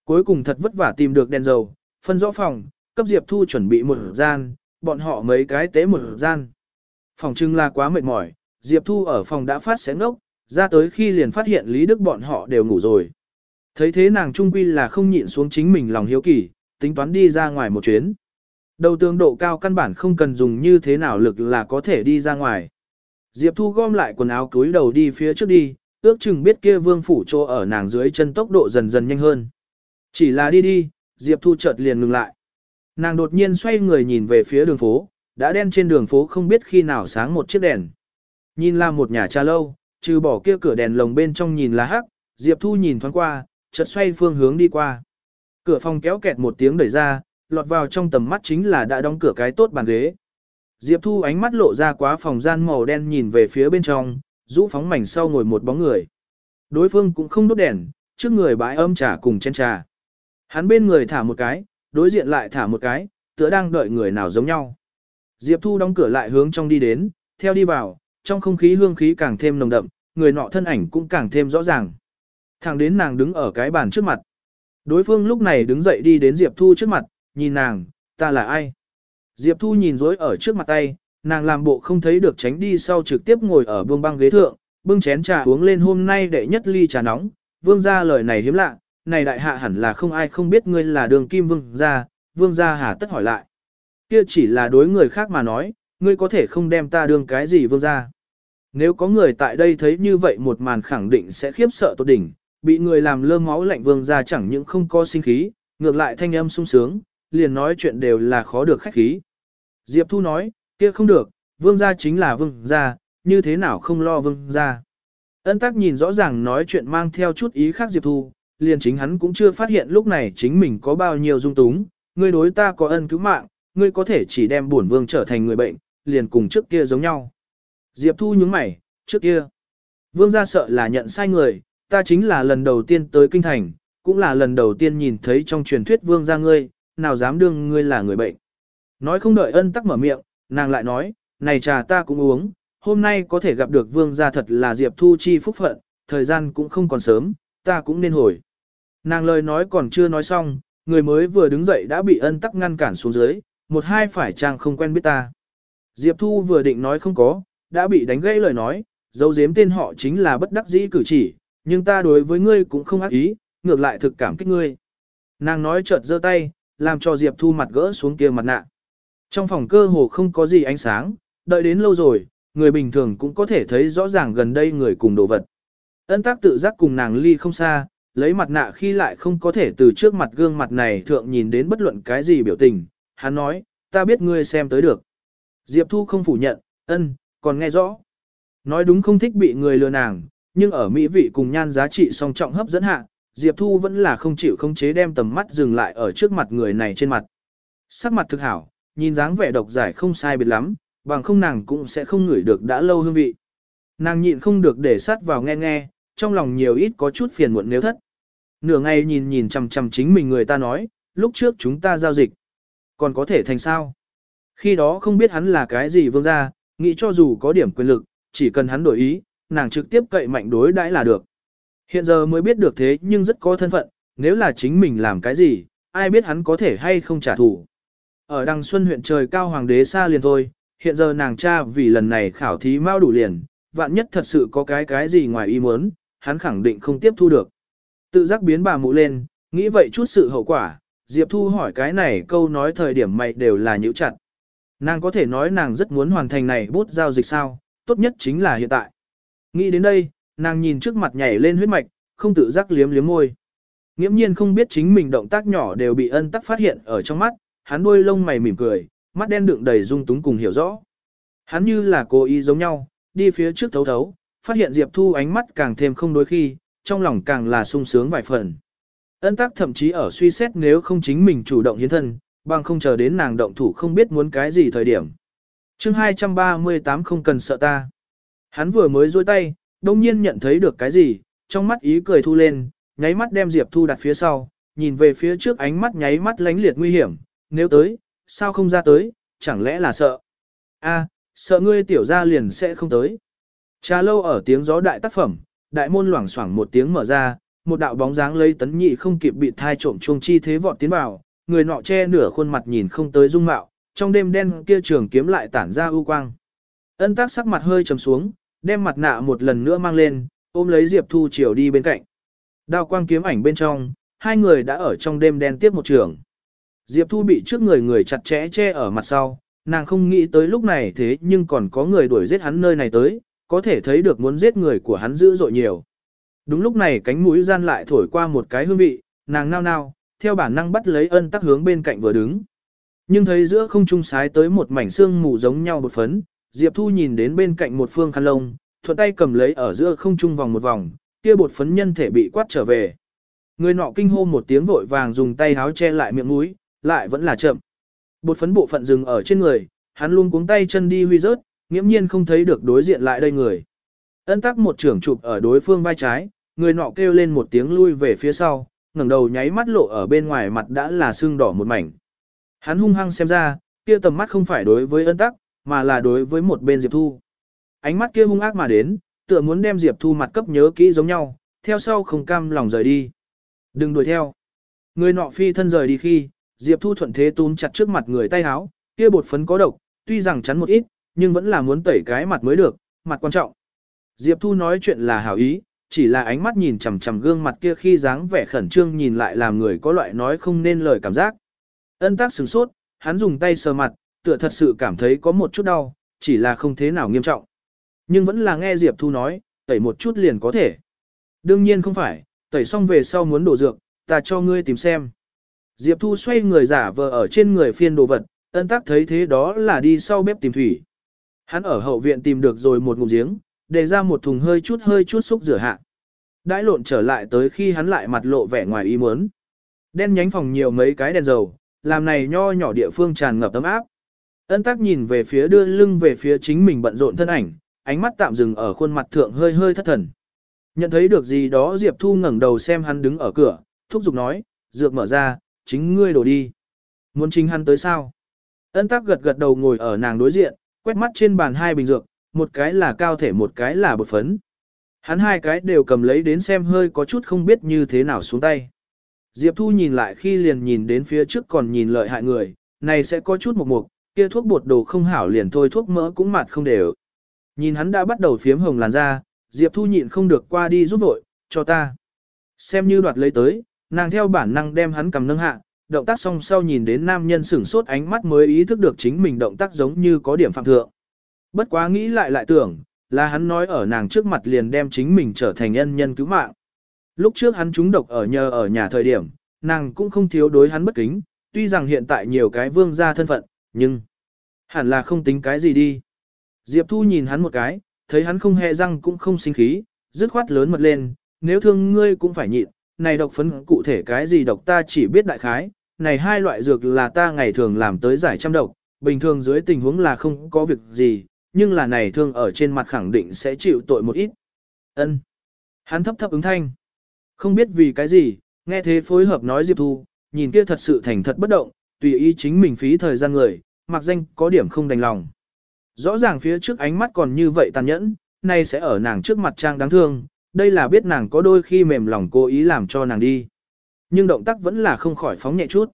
S1: Cuối cùng thật vất vả tìm được đèn dầu, phân rõ phòng, cấp Diệp Thu chuẩn bị một gian, bọn họ mấy cái tế một gian. Phòng trưng là quá mệt mỏi, Diệp Thu ở phòng đã phát sẽ ngốc, ra tới khi liền phát hiện Lý Đức bọn họ đều ngủ rồi. Thấy thế nàng trung quy là không nhịn xuống chính mình lòng hiếu kỳ, tính toán đi ra ngoài một chuyến. Đầu tương độ cao căn bản không cần dùng như thế nào lực là có thể đi ra ngoài. Diệp Thu gom lại quần áo túi đầu đi phía trước đi, ước chừng biết kia vương phủ chỗ ở nàng dưới chân tốc độ dần dần nhanh hơn. Chỉ là đi đi, Diệp Thu chợt liền ngừng lại. Nàng đột nhiên xoay người nhìn về phía đường phố, đã đen trên đường phố không biết khi nào sáng một chiếc đèn. Nhìn là một nhà trà lâu, trừ bỏ kia cửa đèn lồng bên trong nhìn là hắc, Diệp Thu nhìn thoáng qua, chợt xoay phương hướng đi qua. Cửa phòng kéo kẹt một tiếng đẩy ra, lọt vào trong tầm mắt chính là đã đóng cửa cái tốt bàn ghế. Diệp Thu ánh mắt lộ ra quá phòng gian màu đen nhìn về phía bên trong, rũ phóng mảnh sau ngồi một bóng người. Đối phương cũng không đốt đèn, trước người bãi âm trà cùng chén trà. Hắn bên người thả một cái, đối diện lại thả một cái, tựa đang đợi người nào giống nhau. Diệp Thu đóng cửa lại hướng trong đi đến, theo đi vào, trong không khí hương khí càng thêm nồng đậm, người nọ thân ảnh cũng càng thêm rõ ràng. Thẳng đến nàng đứng ở cái bàn trước mặt. Đối phương lúc này đứng dậy đi đến Diệp Thu trước mặt, nhìn nàng, ta là ai? Diệp Thu nhìn dối ở trước mặt tay, nàng làm bộ không thấy được tránh đi sau trực tiếp ngồi ở buông băng ghế thượng, bưng chén trà uống lên hôm nay đệ nhất ly trà nóng, vương gia lời này hiếm lạ, này đại hạ hẳn là không ai không biết ngươi là đường kim vương gia, vương gia hà tất hỏi lại. Kia chỉ là đối người khác mà nói, ngươi có thể không đem ta đương cái gì vương gia. Nếu có người tại đây thấy như vậy một màn khẳng định sẽ khiếp sợ tột đỉnh, bị người làm lơ máu lạnh vương gia chẳng những không có sinh khí, ngược lại thanh âm sung sướng, liền nói chuyện đều là khó được khách khí. Diệp Thu nói, kia không được, vương gia chính là vương gia, như thế nào không lo vương gia. Ân tắc nhìn rõ ràng nói chuyện mang theo chút ý khác Diệp Thu, liền chính hắn cũng chưa phát hiện lúc này chính mình có bao nhiêu dung túng, ngươi đối ta có ân cứu mạng, ngươi có thể chỉ đem bổn vương trở thành người bệnh, liền cùng trước kia giống nhau. Diệp Thu nhướng mày, trước kia. Vương gia sợ là nhận sai người, ta chính là lần đầu tiên tới kinh thành, cũng là lần đầu tiên nhìn thấy trong truyền thuyết vương gia ngươi, nào dám đương ngươi là người bệnh. Nói không đợi ân tắc mở miệng, nàng lại nói, này trà ta cũng uống, hôm nay có thể gặp được vương gia thật là Diệp Thu chi phúc phận, thời gian cũng không còn sớm, ta cũng nên hồi. Nàng lời nói còn chưa nói xong, người mới vừa đứng dậy đã bị ân tắc ngăn cản xuống dưới, một hai phải chàng không quen biết ta. Diệp Thu vừa định nói không có, đã bị đánh gãy lời nói, dấu giếm tên họ chính là bất đắc dĩ cử chỉ, nhưng ta đối với ngươi cũng không ác ý, ngược lại thực cảm kích ngươi. Nàng nói chợt giơ tay, làm cho Diệp Thu mặt gỡ xuống kia mặt nạ. Trong phòng cơ hồ không có gì ánh sáng, đợi đến lâu rồi, người bình thường cũng có thể thấy rõ ràng gần đây người cùng đồ vật. Ân tác tự giác cùng nàng ly không xa, lấy mặt nạ khi lại không có thể từ trước mặt gương mặt này thượng nhìn đến bất luận cái gì biểu tình. Hắn nói, ta biết ngươi xem tới được. Diệp Thu không phủ nhận, ân, còn nghe rõ. Nói đúng không thích bị người lừa nàng, nhưng ở mỹ vị cùng nhan giá trị song trọng hấp dẫn hạ, Diệp Thu vẫn là không chịu không chế đem tầm mắt dừng lại ở trước mặt người này trên mặt. Sắc mặt thực hảo, nhìn dáng vẻ độc giải không sai biệt lắm, bằng không nàng cũng sẽ không ngửi được đã lâu hương vị. Nàng nhịn không được để sát vào nghe nghe, trong lòng nhiều ít có chút phiền muộn nếu thất. Nửa ngày nhìn nhìn chằm chằm chính mình người ta nói, lúc trước chúng ta giao dịch. Còn có thể thành sao? Khi đó không biết hắn là cái gì vương gia, nghĩ cho dù có điểm quyền lực, chỉ cần hắn đổi ý, nàng trực tiếp cậy mạnh đối đãi là được. Hiện giờ mới biết được thế nhưng rất có thân phận, nếu là chính mình làm cái gì, ai biết hắn có thể hay không trả thù. Ở đằng xuân huyện trời cao hoàng đế xa liền thôi, hiện giờ nàng cha vì lần này khảo thí mau đủ liền, vạn nhất thật sự có cái cái gì ngoài ý muốn, hắn khẳng định không tiếp thu được. Tự giác biến bà mụ lên, nghĩ vậy chút sự hậu quả, Diệp Thu hỏi cái này câu nói thời điểm mày đều là nhữ chặt. Nàng có thể nói nàng rất muốn hoàn thành này bút giao dịch sao, tốt nhất chính là hiện tại. Nghĩ đến đây, nàng nhìn trước mặt nhảy lên huyết mạch, không tự giác liếm liếm môi. Nghiễm nhiên không biết chính mình động tác nhỏ đều bị ân tắc phát hiện ở trong mắt, hắn đuôi lông mày mỉm cười, mắt đen đựng đầy dung túng cùng hiểu rõ. Hắn như là cố ý giống nhau, đi phía trước thấu thấu, phát hiện Diệp Thu ánh mắt càng thêm không đối khi, trong lòng càng là sung sướng vài phần. Ân tắc thậm chí ở suy xét nếu không chính mình chủ động hiến thân, bằng không chờ đến nàng động thủ không biết muốn cái gì thời điểm. chương 238 không cần sợ ta. Hắn vừa mới dôi tay, đông nhiên nhận thấy được cái gì, trong mắt ý cười thu lên, nháy mắt đem Diệp Thu đặt phía sau, nhìn về phía trước ánh mắt nháy mắt lánh liệt nguy hiểm, nếu tới, sao không ra tới, chẳng lẽ là sợ. a sợ ngươi tiểu ra liền sẽ không tới. Trà lâu ở tiếng gió đại tác phẩm, đại môn loảng xoảng một tiếng mở ra, một đạo bóng dáng lấy tấn nhị không kịp bị thai trộm chuông chi thế vọt tiến vào, người nọ che nửa khuôn mặt nhìn không tới dung mạo, trong đêm đen kia trường kiếm lại tản ra ưu quang. Ân tác sắc mặt hơi trầm xuống, đem mặt nạ một lần nữa mang lên, ôm lấy Diệp Thu chiều đi bên cạnh. Đao quang kiếm ảnh bên trong, hai người đã ở trong đêm đen tiếp một trường. Diệp Thu bị trước người người chặt chẽ che ở mặt sau, nàng không nghĩ tới lúc này thế nhưng còn có người đuổi giết hắn nơi này tới, có thể thấy được muốn giết người của hắn dữ dội nhiều. Đúng lúc này cánh mũi gian lại thổi qua một cái hương vị, nàng nao nao, theo bản năng bắt lấy ân tắc hướng bên cạnh vừa đứng. Nhưng thấy giữa không trung sái tới một mảnh xương mù giống nhau một phấn, Diệp Thu nhìn đến bên cạnh một phương khăn lông, thuận tay cầm lấy ở giữa không trung vòng một vòng, kia bột phấn nhân thể bị quát trở về. Người nọ kinh hô một tiếng vội vàng dùng tay háo che lại miệng mũi, lại vẫn là chậm. Bột phấn bộ phận dừng ở trên người, hắn luôn cuống tay chân đi huy rớt, nghiễm nhiên không thấy được đối diện lại đây người. Ân tắc một trưởng chụp ở đối phương vai trái, người nọ kêu lên một tiếng lui về phía sau, ngẩng đầu nháy mắt lộ ở bên ngoài mặt đã là sưng đỏ một mảnh. Hắn hung hăng xem ra, kia tầm mắt không phải đối với ân tắc, mà là đối với một bên Diệp Thu. Ánh mắt kia hung ác mà đến, tựa muốn đem Diệp Thu mặt cấp nhớ kỹ giống nhau, theo sau không cam lòng rời đi. Đừng đuổi theo. Người nọ phi thân rời đi khi, Diệp Thu thuận thế túm chặt trước mặt người tay háo, kia bột phấn có độc, tuy rằng chắn một ít, nhưng vẫn là muốn tẩy cái mặt mới được, mặt quan trọng. Diệp Thu nói chuyện là hảo ý, chỉ là ánh mắt nhìn chằm chằm gương mặt kia khi dáng vẻ khẩn trương nhìn lại làm người có loại nói không nên lời cảm giác. Ân tác sửng sốt, hắn dùng tay sờ mặt, tựa thật sự cảm thấy có một chút đau, chỉ là không thế nào nghiêm trọng. Nhưng vẫn là nghe Diệp Thu nói, tẩy một chút liền có thể. Đương nhiên không phải, tẩy xong về sau muốn đổ dược, ta cho ngươi tìm xem. Diệp Thu xoay người giả vờ ở trên người phiên đồ vật, ân tắc thấy thế đó là đi sau bếp tìm thủy. Hắn ở hậu viện tìm được rồi một ngụm giếng, để ra một thùng hơi chút hơi chút xúc rửa hạ. Đãi lộn trở lại tới khi hắn lại mặt lộ vẻ ngoài ý muốn. Đen nhánh phòng nhiều mấy cái đèn dầu, làm này nho nhỏ địa phương tràn ngập tấm áp. Ân tắc nhìn về phía đưa lưng về phía chính mình bận rộn thân ảnh, ánh mắt tạm dừng ở khuôn mặt thượng hơi hơi thất thần. Nhận thấy được gì đó Diệp Thu ngẩng đầu xem hắn đứng ở cửa, thúc giục nói, dược mở ra, chính ngươi đổ đi. Muốn chính hắn tới sao? Ân tắc gật gật đầu ngồi ở nàng đối diện, quét mắt trên bàn hai bình dược, một cái là cao thể một cái là bột phấn. Hắn hai cái đều cầm lấy đến xem hơi có chút không biết như thế nào xuống tay. Diệp Thu nhìn lại khi liền nhìn đến phía trước còn nhìn lợi hại người, này sẽ có chút mục mục, kia thuốc bột đồ không hảo liền thôi thuốc mỡ cũng mặt không đều. Nhìn hắn đã bắt đầu phiếm hồng làn da, Diệp Thu nhịn không được qua đi giúp vội, cho ta. Xem như đoạt lấy tới, nàng theo bản năng đem hắn cầm nâng hạ, động tác song sau nhìn đến nam nhân sửng sốt ánh mắt mới ý thức được chính mình động tác giống như có điểm phạm thượng. Bất quá nghĩ lại lại tưởng, là hắn nói ở nàng trước mặt liền đem chính mình trở thành nhân nhân cứu mạng. Lúc trước hắn trúng độc ở nhờ ở nhà thời điểm, nàng cũng không thiếu đối hắn bất kính, tuy rằng hiện tại nhiều cái vương gia thân phận, nhưng hẳn là không tính cái gì đi. Diệp Thu nhìn hắn một cái, thấy hắn không hề răng cũng không sinh khí, dứt khoát lớn mật lên, nếu thương ngươi cũng phải nhịn, này độc phấn cụ thể cái gì độc ta chỉ biết đại khái, này hai loại dược là ta ngày thường làm tới giải trăm độc, bình thường dưới tình huống là không có việc gì, nhưng là này thương ở trên mặt khẳng định sẽ chịu tội một ít. Ân. Hắn thấp thấp ứng thanh. Không biết vì cái gì, nghe thế phối hợp nói Diệp Thu, nhìn kia thật sự thành thật bất động, tùy ý chính mình phí thời gian người, mặc danh có điểm không đành lòng. Rõ ràng phía trước ánh mắt còn như vậy tàn nhẫn, nay sẽ ở nàng trước mặt trang đáng thương, đây là biết nàng có đôi khi mềm lòng cố ý làm cho nàng đi. Nhưng động tác vẫn là không khỏi phóng nhẹ chút.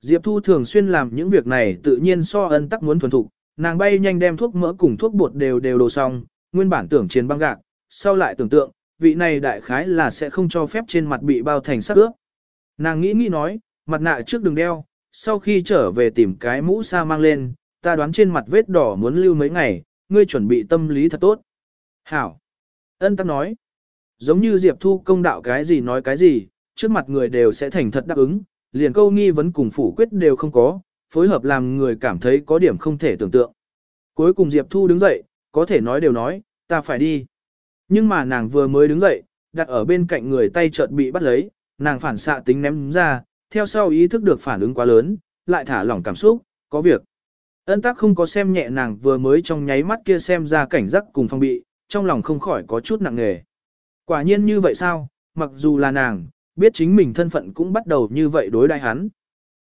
S1: Diệp Thu thường xuyên làm những việc này tự nhiên so ân tắc muốn thuần thục, nàng bay nhanh đem thuốc mỡ cùng thuốc bột đều đều đồ xong, nguyên bản tưởng chiến băng gạc, sau lại tưởng tượng, vị này đại khái là sẽ không cho phép trên mặt bị bao thành sắc ướp. Nàng nghĩ nghĩ nói, mặt nạ trước đừng đeo, sau khi trở về tìm cái mũ sa mang lên, ta đoán trên mặt vết đỏ muốn lưu mấy ngày, ngươi chuẩn bị tâm lý thật tốt. Hảo. Ân tắc nói. Giống như Diệp Thu công đạo cái gì nói cái gì, trước mặt người đều sẽ thành thật đáp ứng, liền câu nghi vấn cùng phủ quyết đều không có, phối hợp làm người cảm thấy có điểm không thể tưởng tượng. Cuối cùng Diệp Thu đứng dậy, có thể nói đều nói, ta phải đi. Nhưng mà nàng vừa mới đứng dậy, đặt ở bên cạnh người tay chợt bị bắt lấy, nàng phản xạ tính ném ra, theo sau ý thức được phản ứng quá lớn, lại thả lỏng cảm xúc, có việc. Ân tắc không có xem nhẹ nàng vừa mới trong nháy mắt kia xem ra cảnh giác cùng phong bị, trong lòng không khỏi có chút nặng nề. Quả nhiên như vậy sao, mặc dù là nàng, biết chính mình thân phận cũng bắt đầu như vậy đối đại hắn.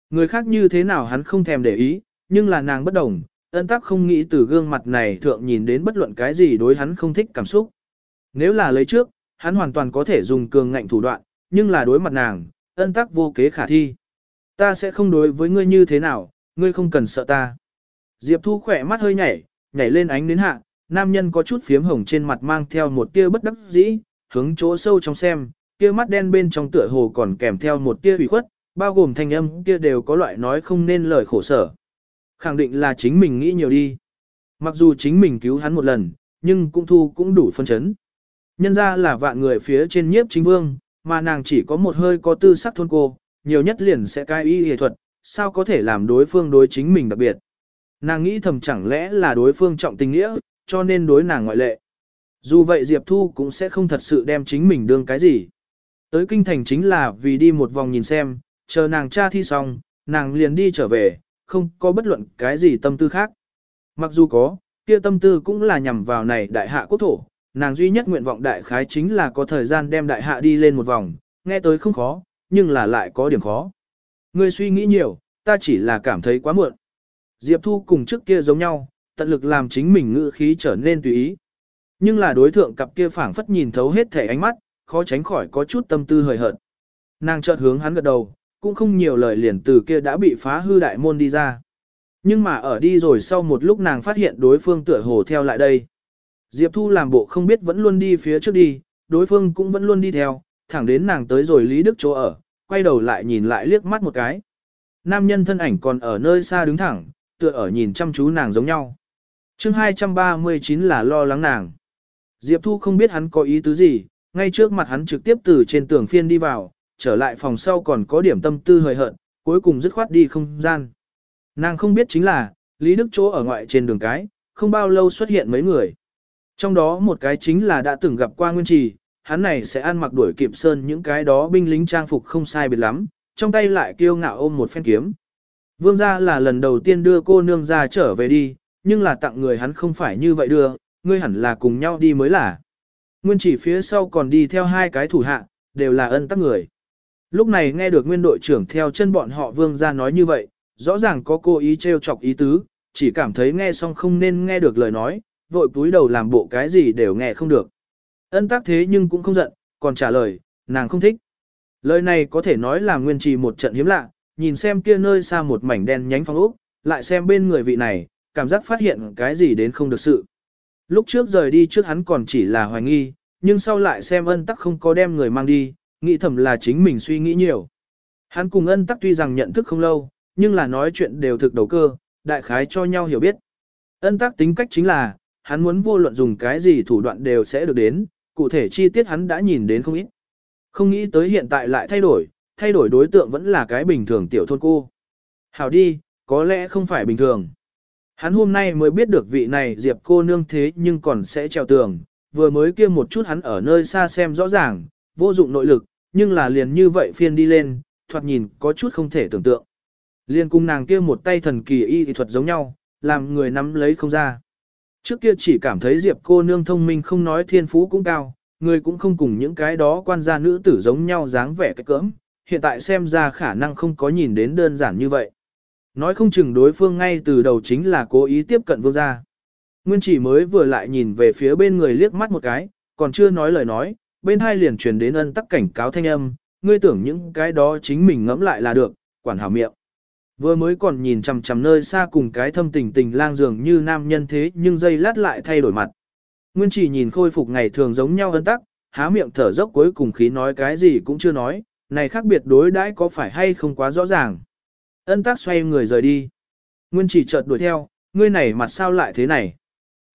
S1: Người khác như thế nào hắn không thèm để ý, nhưng là nàng bất đồng, ân tắc không nghĩ từ gương mặt này thượng nhìn đến bất luận cái gì đối hắn không thích cảm xúc. Nếu là lấy trước, hắn hoàn toàn có thể dùng cường ngạnh thủ đoạn, nhưng là đối mặt nàng, ân tắc vô kế khả thi. Ta sẽ không đối với ngươi như thế nào, ngươi không cần sợ ta. Diệp Thu khỏe mắt hơi nhảy, nhảy lên ánh đến hạ, nam nhân có chút phiếm hồng trên mặt mang theo một tia bất đắc dĩ, hướng chỗ sâu trong xem, kia mắt đen bên trong tựa hồ còn kèm theo một tia ủy khuất, bao gồm thanh âm kia đều có loại nói không nên lời khổ sở. Khẳng định là chính mình nghĩ nhiều đi. Mặc dù chính mình cứu hắn một lần, nhưng cũng thu cũng đủ phân chấn. Nhân ra là vạn người phía trên nhiếp chính vương, mà nàng chỉ có một hơi có tư sắc thôn cô, nhiều nhất liền sẽ cai y y thuật, sao có thể làm đối phương đối chính mình đặc biệt. Nàng nghĩ thầm chẳng lẽ là đối phương trọng tình nghĩa, cho nên đối nàng ngoại lệ. Dù vậy Diệp Thu cũng sẽ không thật sự đem chính mình đương cái gì. Tới kinh thành chính là vì đi một vòng nhìn xem, chờ nàng cha thi xong, nàng liền đi trở về, không có bất luận cái gì tâm tư khác. Mặc dù có, kia tâm tư cũng là nhằm vào này đại hạ quốc thổ, nàng duy nhất nguyện vọng đại khái chính là có thời gian đem đại hạ đi lên một vòng, nghe tới không khó, nhưng là lại có điểm khó. Ngươi suy nghĩ nhiều, ta chỉ là cảm thấy quá muộn. Diệp Thu cùng trước kia giống nhau, tận lực làm chính mình ngữ khí trở nên tùy ý. Nhưng là đối thượng cặp kia phảng phất nhìn thấu hết thể ánh mắt, khó tránh khỏi có chút tâm tư hời hợt. Nàng chợt hướng hắn gật đầu, cũng không nhiều lời liền từ kia đã bị phá hư đại môn đi ra. Nhưng mà ở đi rồi sau một lúc nàng phát hiện đối phương tựa hồ theo lại đây. Diệp Thu làm bộ không biết vẫn luôn đi phía trước đi, đối phương cũng vẫn luôn đi theo, thẳng đến nàng tới rồi Lý Đức chỗ ở, quay đầu lại nhìn lại liếc mắt một cái. Nam nhân thân ảnh còn ở nơi xa đứng thẳng, tựa ở nhìn chăm chú nàng giống nhau. chương 239 là lo lắng nàng. Diệp Thu không biết hắn có ý tứ gì, ngay trước mặt hắn trực tiếp từ trên tường phiên đi vào, trở lại phòng sau còn có điểm tâm tư hời hợt, cuối cùng dứt khoát đi không gian. Nàng không biết chính là, Lý Đức chỗ ở ngoại trên đường cái, không bao lâu xuất hiện mấy người. Trong đó một cái chính là đã từng gặp qua Nguyên Trì, hắn này sẽ ăn mặc đuổi kịp sơn những cái đó binh lính trang phục không sai biệt lắm, trong tay lại kiêu ngạo ôm một phen kiếm. Vương gia là lần đầu tiên đưa cô nương ra trở về đi, nhưng là tặng người hắn không phải như vậy đưa, ngươi hẳn là cùng nhau đi mới là. Nguyên chỉ phía sau còn đi theo hai cái thủ hạ, đều là ân tắc người. Lúc này nghe được nguyên đội trưởng theo chân bọn họ vương ra nói như vậy, rõ ràng có cô ý trêu chọc ý tứ, chỉ cảm thấy nghe xong không nên nghe được lời nói, vội túi đầu làm bộ cái gì đều nghe không được. Ân tắc thế nhưng cũng không giận, còn trả lời, nàng không thích. Lời này có thể nói là nguyên trì một trận hiếm lạ, nhìn xem kia nơi xa một mảnh đen nhánh phong ốc, lại xem bên người vị này, cảm giác phát hiện cái gì đến không được sự. Lúc trước rời đi trước hắn còn chỉ là hoài nghi, nhưng sau lại xem ân tắc không có đem người mang đi, nghĩ thầm là chính mình suy nghĩ nhiều. Hắn cùng ân tắc tuy rằng nhận thức không lâu, nhưng là nói chuyện đều thực đầu cơ, đại khái cho nhau hiểu biết. Ân tắc tính cách chính là, hắn muốn vô luận dùng cái gì thủ đoạn đều sẽ được đến, cụ thể chi tiết hắn đã nhìn đến không ít. Không nghĩ tới hiện tại lại thay đổi, thay đổi đối tượng vẫn là cái bình thường tiểu thôn cô. Hảo đi, có lẽ không phải bình thường. Hắn hôm nay mới biết được vị này Diệp cô nương thế nhưng còn sẽ trèo tường, vừa mới kia một chút hắn ở nơi xa xem rõ ràng, vô dụng nội lực, nhưng là liền như vậy phiên đi lên, thoạt nhìn có chút không thể tưởng tượng. Liên cung nàng kia một tay thần kỳ y thuật giống nhau, làm người nắm lấy không ra. Trước kia chỉ cảm thấy Diệp cô nương thông minh không nói thiên phú cũng cao, người cũng không cùng những cái đó quan gia nữ tử giống nhau dáng vẻ cái cỡm, hiện tại xem ra khả năng không có nhìn đến đơn giản như vậy. Nói không chừng đối phương ngay từ đầu chính là cố ý tiếp cận vương gia. Nguyên chỉ mới vừa lại nhìn về phía bên người liếc mắt một cái, còn chưa nói lời nói, bên hai liền truyền đến ân tắc cảnh cáo thanh âm, ngươi tưởng những cái đó chính mình ngẫm lại là được, quản hảo miệng. Vừa mới còn nhìn chằm chằm nơi xa cùng cái thâm tình tình lang dường như nam nhân thế nhưng dây lát lại thay đổi mặt. Nguyên chỉ nhìn khôi phục ngày thường giống nhau ân tắc, há miệng thở dốc cuối cùng khí nói cái gì cũng chưa nói, này khác biệt đối đãi có phải hay không quá rõ ràng. Ân tắc xoay người rời đi. Nguyên chỉ chợt đuổi theo, ngươi này mặt sao lại thế này.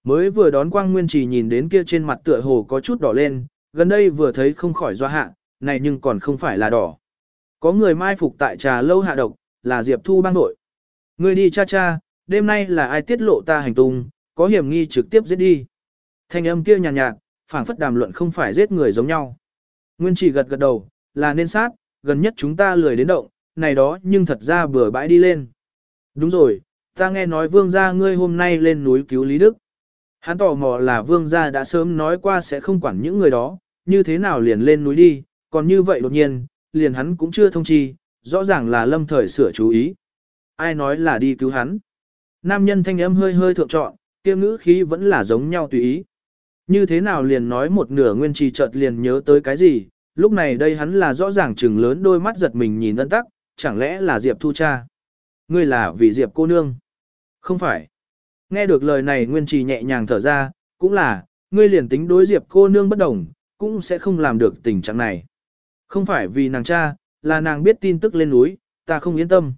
S1: Mới vừa đón quang nguyên chỉ nhìn đến kia trên mặt tựa hồ có chút đỏ lên, gần đây vừa thấy không khỏi doa hạ, này nhưng còn không phải là đỏ. Có người mai phục tại trà lâu hạ độc, là Diệp Thu bang nội. Ngươi đi cha cha, đêm nay là ai tiết lộ ta hành tung, có hiểm nghi trực tiếp giết đi. Thanh âm kia nhàn nhạt, nhạt phảng phất đàm luận không phải giết người giống nhau. Nguyên chỉ gật gật đầu, là nên sát, gần nhất chúng ta lười đến động, này đó nhưng thật ra bừa bãi đi lên. Đúng rồi, ta nghe nói vương gia ngươi hôm nay lên núi cứu Lý Đức. Hắn tò mò là vương gia đã sớm nói qua sẽ không quản những người đó, như thế nào liền lên núi đi, còn như vậy đột nhiên, liền hắn cũng chưa thông chi, rõ ràng là lâm thời sửa chú ý. Ai nói là đi cứu hắn? Nam nhân thanh âm hơi hơi thượng trọn, kia ngữ khí vẫn là giống nhau tùy ý. Như thế nào liền nói một nửa nguyên trì chợt liền nhớ tới cái gì, lúc này đây hắn là rõ ràng trừng lớn đôi mắt giật mình nhìn ân tắc, chẳng lẽ là Diệp Thu cha? Ngươi là vì Diệp cô nương? Không phải. Nghe được lời này nguyên trì nhẹ nhàng thở ra, cũng là, ngươi liền tính đối Diệp cô nương bất đồng, cũng sẽ không làm được tình trạng này. Không phải vì nàng cha, là nàng biết tin tức lên núi, ta không yên tâm.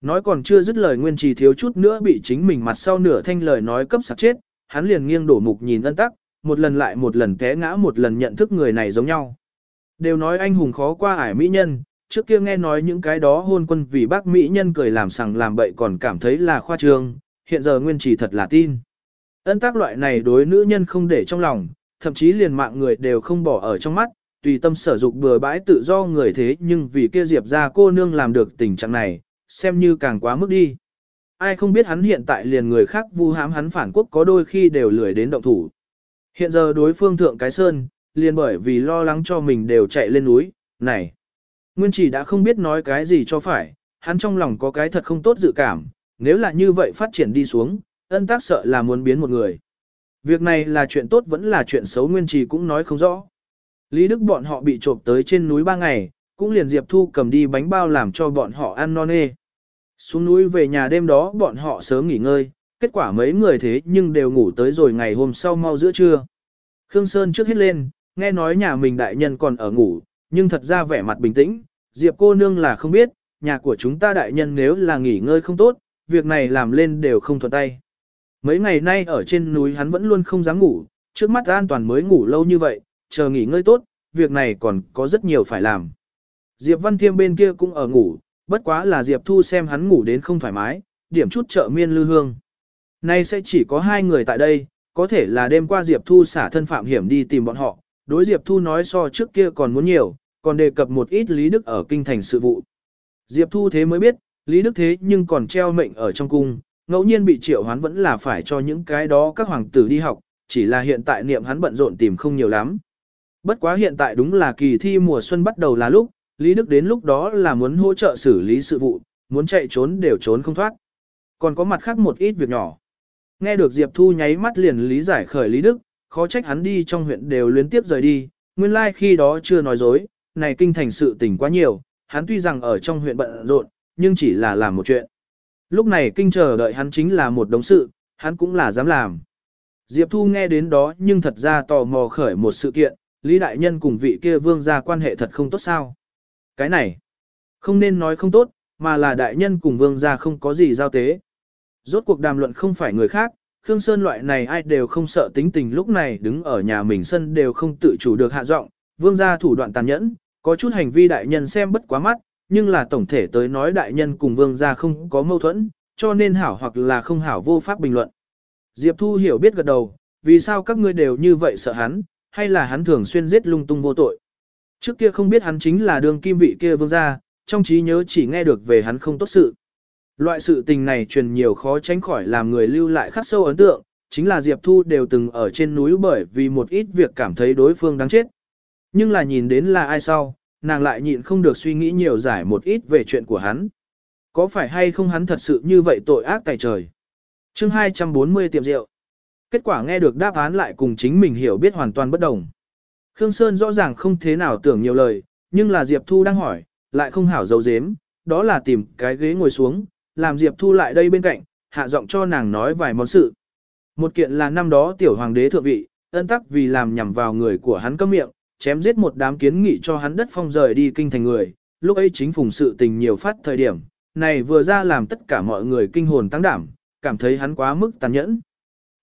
S1: Nói còn chưa dứt lời nguyên trì thiếu chút nữa bị chính mình mặt sau nửa thanh lời nói cấp sạc chết, hắn liền nghiêng đổ mục nhìn ân tắc, một lần lại một lần té ngã một lần nhận thức người này giống nhau. Đều nói anh hùng khó qua ải mỹ nhân, trước kia nghe nói những cái đó hôn quân vì bác mỹ nhân cười làm sằng làm bậy còn cảm thấy là khoa trương, hiện giờ nguyên trì thật là tin. Ân tác loại này đối nữ nhân không để trong lòng, thậm chí liền mạng người đều không bỏ ở trong mắt, tùy tâm sở dục bừa bãi tự do người thế nhưng vì kia diệp ra cô nương làm được tình trạng này, xem như càng quá mức đi. Ai không biết hắn hiện tại liền người khác vu hãm hắn phản quốc có đôi khi đều lười đến động thủ. Hiện giờ đối phương thượng cái sơn, liền bởi vì lo lắng cho mình đều chạy lên núi, này. Nguyên chỉ đã không biết nói cái gì cho phải, hắn trong lòng có cái thật không tốt dự cảm, nếu là như vậy phát triển đi xuống, ân tác sợ là muốn biến một người. Việc này là chuyện tốt vẫn là chuyện xấu Nguyên Trì cũng nói không rõ. Lý Đức bọn họ bị trộm tới trên núi ba ngày, cũng liền Diệp Thu cầm đi bánh bao làm cho bọn họ ăn non nê. Xuống núi về nhà đêm đó bọn họ sớm nghỉ ngơi, kết quả mấy người thế nhưng đều ngủ tới rồi ngày hôm sau mau giữa trưa. Khương Sơn trước hết lên, nghe nói nhà mình đại nhân còn ở ngủ, nhưng thật ra vẻ mặt bình tĩnh, Diệp cô nương là không biết, nhà của chúng ta đại nhân nếu là nghỉ ngơi không tốt, việc này làm lên đều không thuận tay. Mấy ngày nay ở trên núi hắn vẫn luôn không dám ngủ, trước mắt an toàn mới ngủ lâu như vậy, chờ nghỉ ngơi tốt, việc này còn có rất nhiều phải làm. Diệp Văn Thiêm bên kia cũng ở ngủ, bất quá là Diệp Thu xem hắn ngủ đến không thoải mái, điểm chút trợ miên lư hương. Nay sẽ chỉ có hai người tại đây, có thể là đêm qua Diệp Thu xả thân phạm hiểm đi tìm bọn họ, đối Diệp Thu nói so trước kia còn muốn nhiều, còn đề cập một ít Lý Đức ở kinh thành sự vụ. Diệp Thu thế mới biết, Lý Đức thế nhưng còn treo mệnh ở trong cung, ngẫu nhiên bị triệu hoán vẫn là phải cho những cái đó các hoàng tử đi học, chỉ là hiện tại niệm hắn bận rộn tìm không nhiều lắm. Bất quá hiện tại đúng là kỳ thi mùa xuân bắt đầu là lúc, Lý Đức đến lúc đó là muốn hỗ trợ xử lý sự vụ, muốn chạy trốn đều trốn không thoát. Còn có mặt khác một ít việc nhỏ. Nghe được Diệp Thu nháy mắt liền lý giải khởi Lý Đức, khó trách hắn đi trong huyện đều liên tiếp rời đi, nguyên lai like khi đó chưa nói dối, này kinh thành sự tình quá nhiều, hắn tuy rằng ở trong huyện bận rộn, nhưng chỉ là làm một chuyện. Lúc này kinh chờ đợi hắn chính là một đống sự, hắn cũng là dám làm. Diệp Thu nghe đến đó nhưng thật ra tò mò khởi một sự kiện, Lý Đại Nhân cùng vị kia vương gia quan hệ thật không tốt sao. Cái này, không nên nói không tốt, mà là Đại Nhân cùng vương gia không có gì giao tế. Rốt cuộc đàm luận không phải người khác, Khương Sơn loại này ai đều không sợ tính tình lúc này đứng ở nhà mình sân đều không tự chủ được hạ giọng, vương gia thủ đoạn tàn nhẫn, có chút hành vi đại nhân xem bất quá mắt, nhưng là tổng thể tới nói đại nhân cùng vương gia không có mâu thuẫn, cho nên hảo hoặc là không hảo vô pháp bình luận. Diệp Thu hiểu biết gật đầu, vì sao các ngươi đều như vậy sợ hắn, hay là hắn thường xuyên giết lung tung vô tội. Trước kia không biết hắn chính là đường kim vị kia vương gia, trong trí nhớ chỉ nghe được về hắn không tốt sự. Loại sự tình này truyền nhiều khó tránh khỏi làm người lưu lại khắc sâu ấn tượng, chính là Diệp Thu đều từng ở trên núi bởi vì một ít việc cảm thấy đối phương đáng chết. Nhưng là nhìn đến là ai sau, nàng lại nhịn không được suy nghĩ nhiều giải một ít về chuyện của hắn. Có phải hay không hắn thật sự như vậy tội ác tại trời? chương 240 tiệm rượu. Kết quả nghe được đáp án lại cùng chính mình hiểu biết hoàn toàn bất đồng. Khương Sơn rõ ràng không thế nào tưởng nhiều lời, nhưng là Diệp Thu đang hỏi, lại không hảo dấu dếm, đó là tìm cái ghế ngồi xuống, làm Diệp Thu lại đây bên cạnh, hạ giọng cho nàng nói vài món sự. Một kiện là năm đó tiểu hoàng đế thượng vị, ân tắc vì làm nhằm vào người của hắn cấm miệng, chém giết một đám kiến nghị cho hắn đất phong rời đi kinh thành người, lúc ấy chính phùng sự tình nhiều phát thời điểm, này vừa ra làm tất cả mọi người kinh hồn tăng đảm, cảm thấy hắn quá mức tàn nhẫn.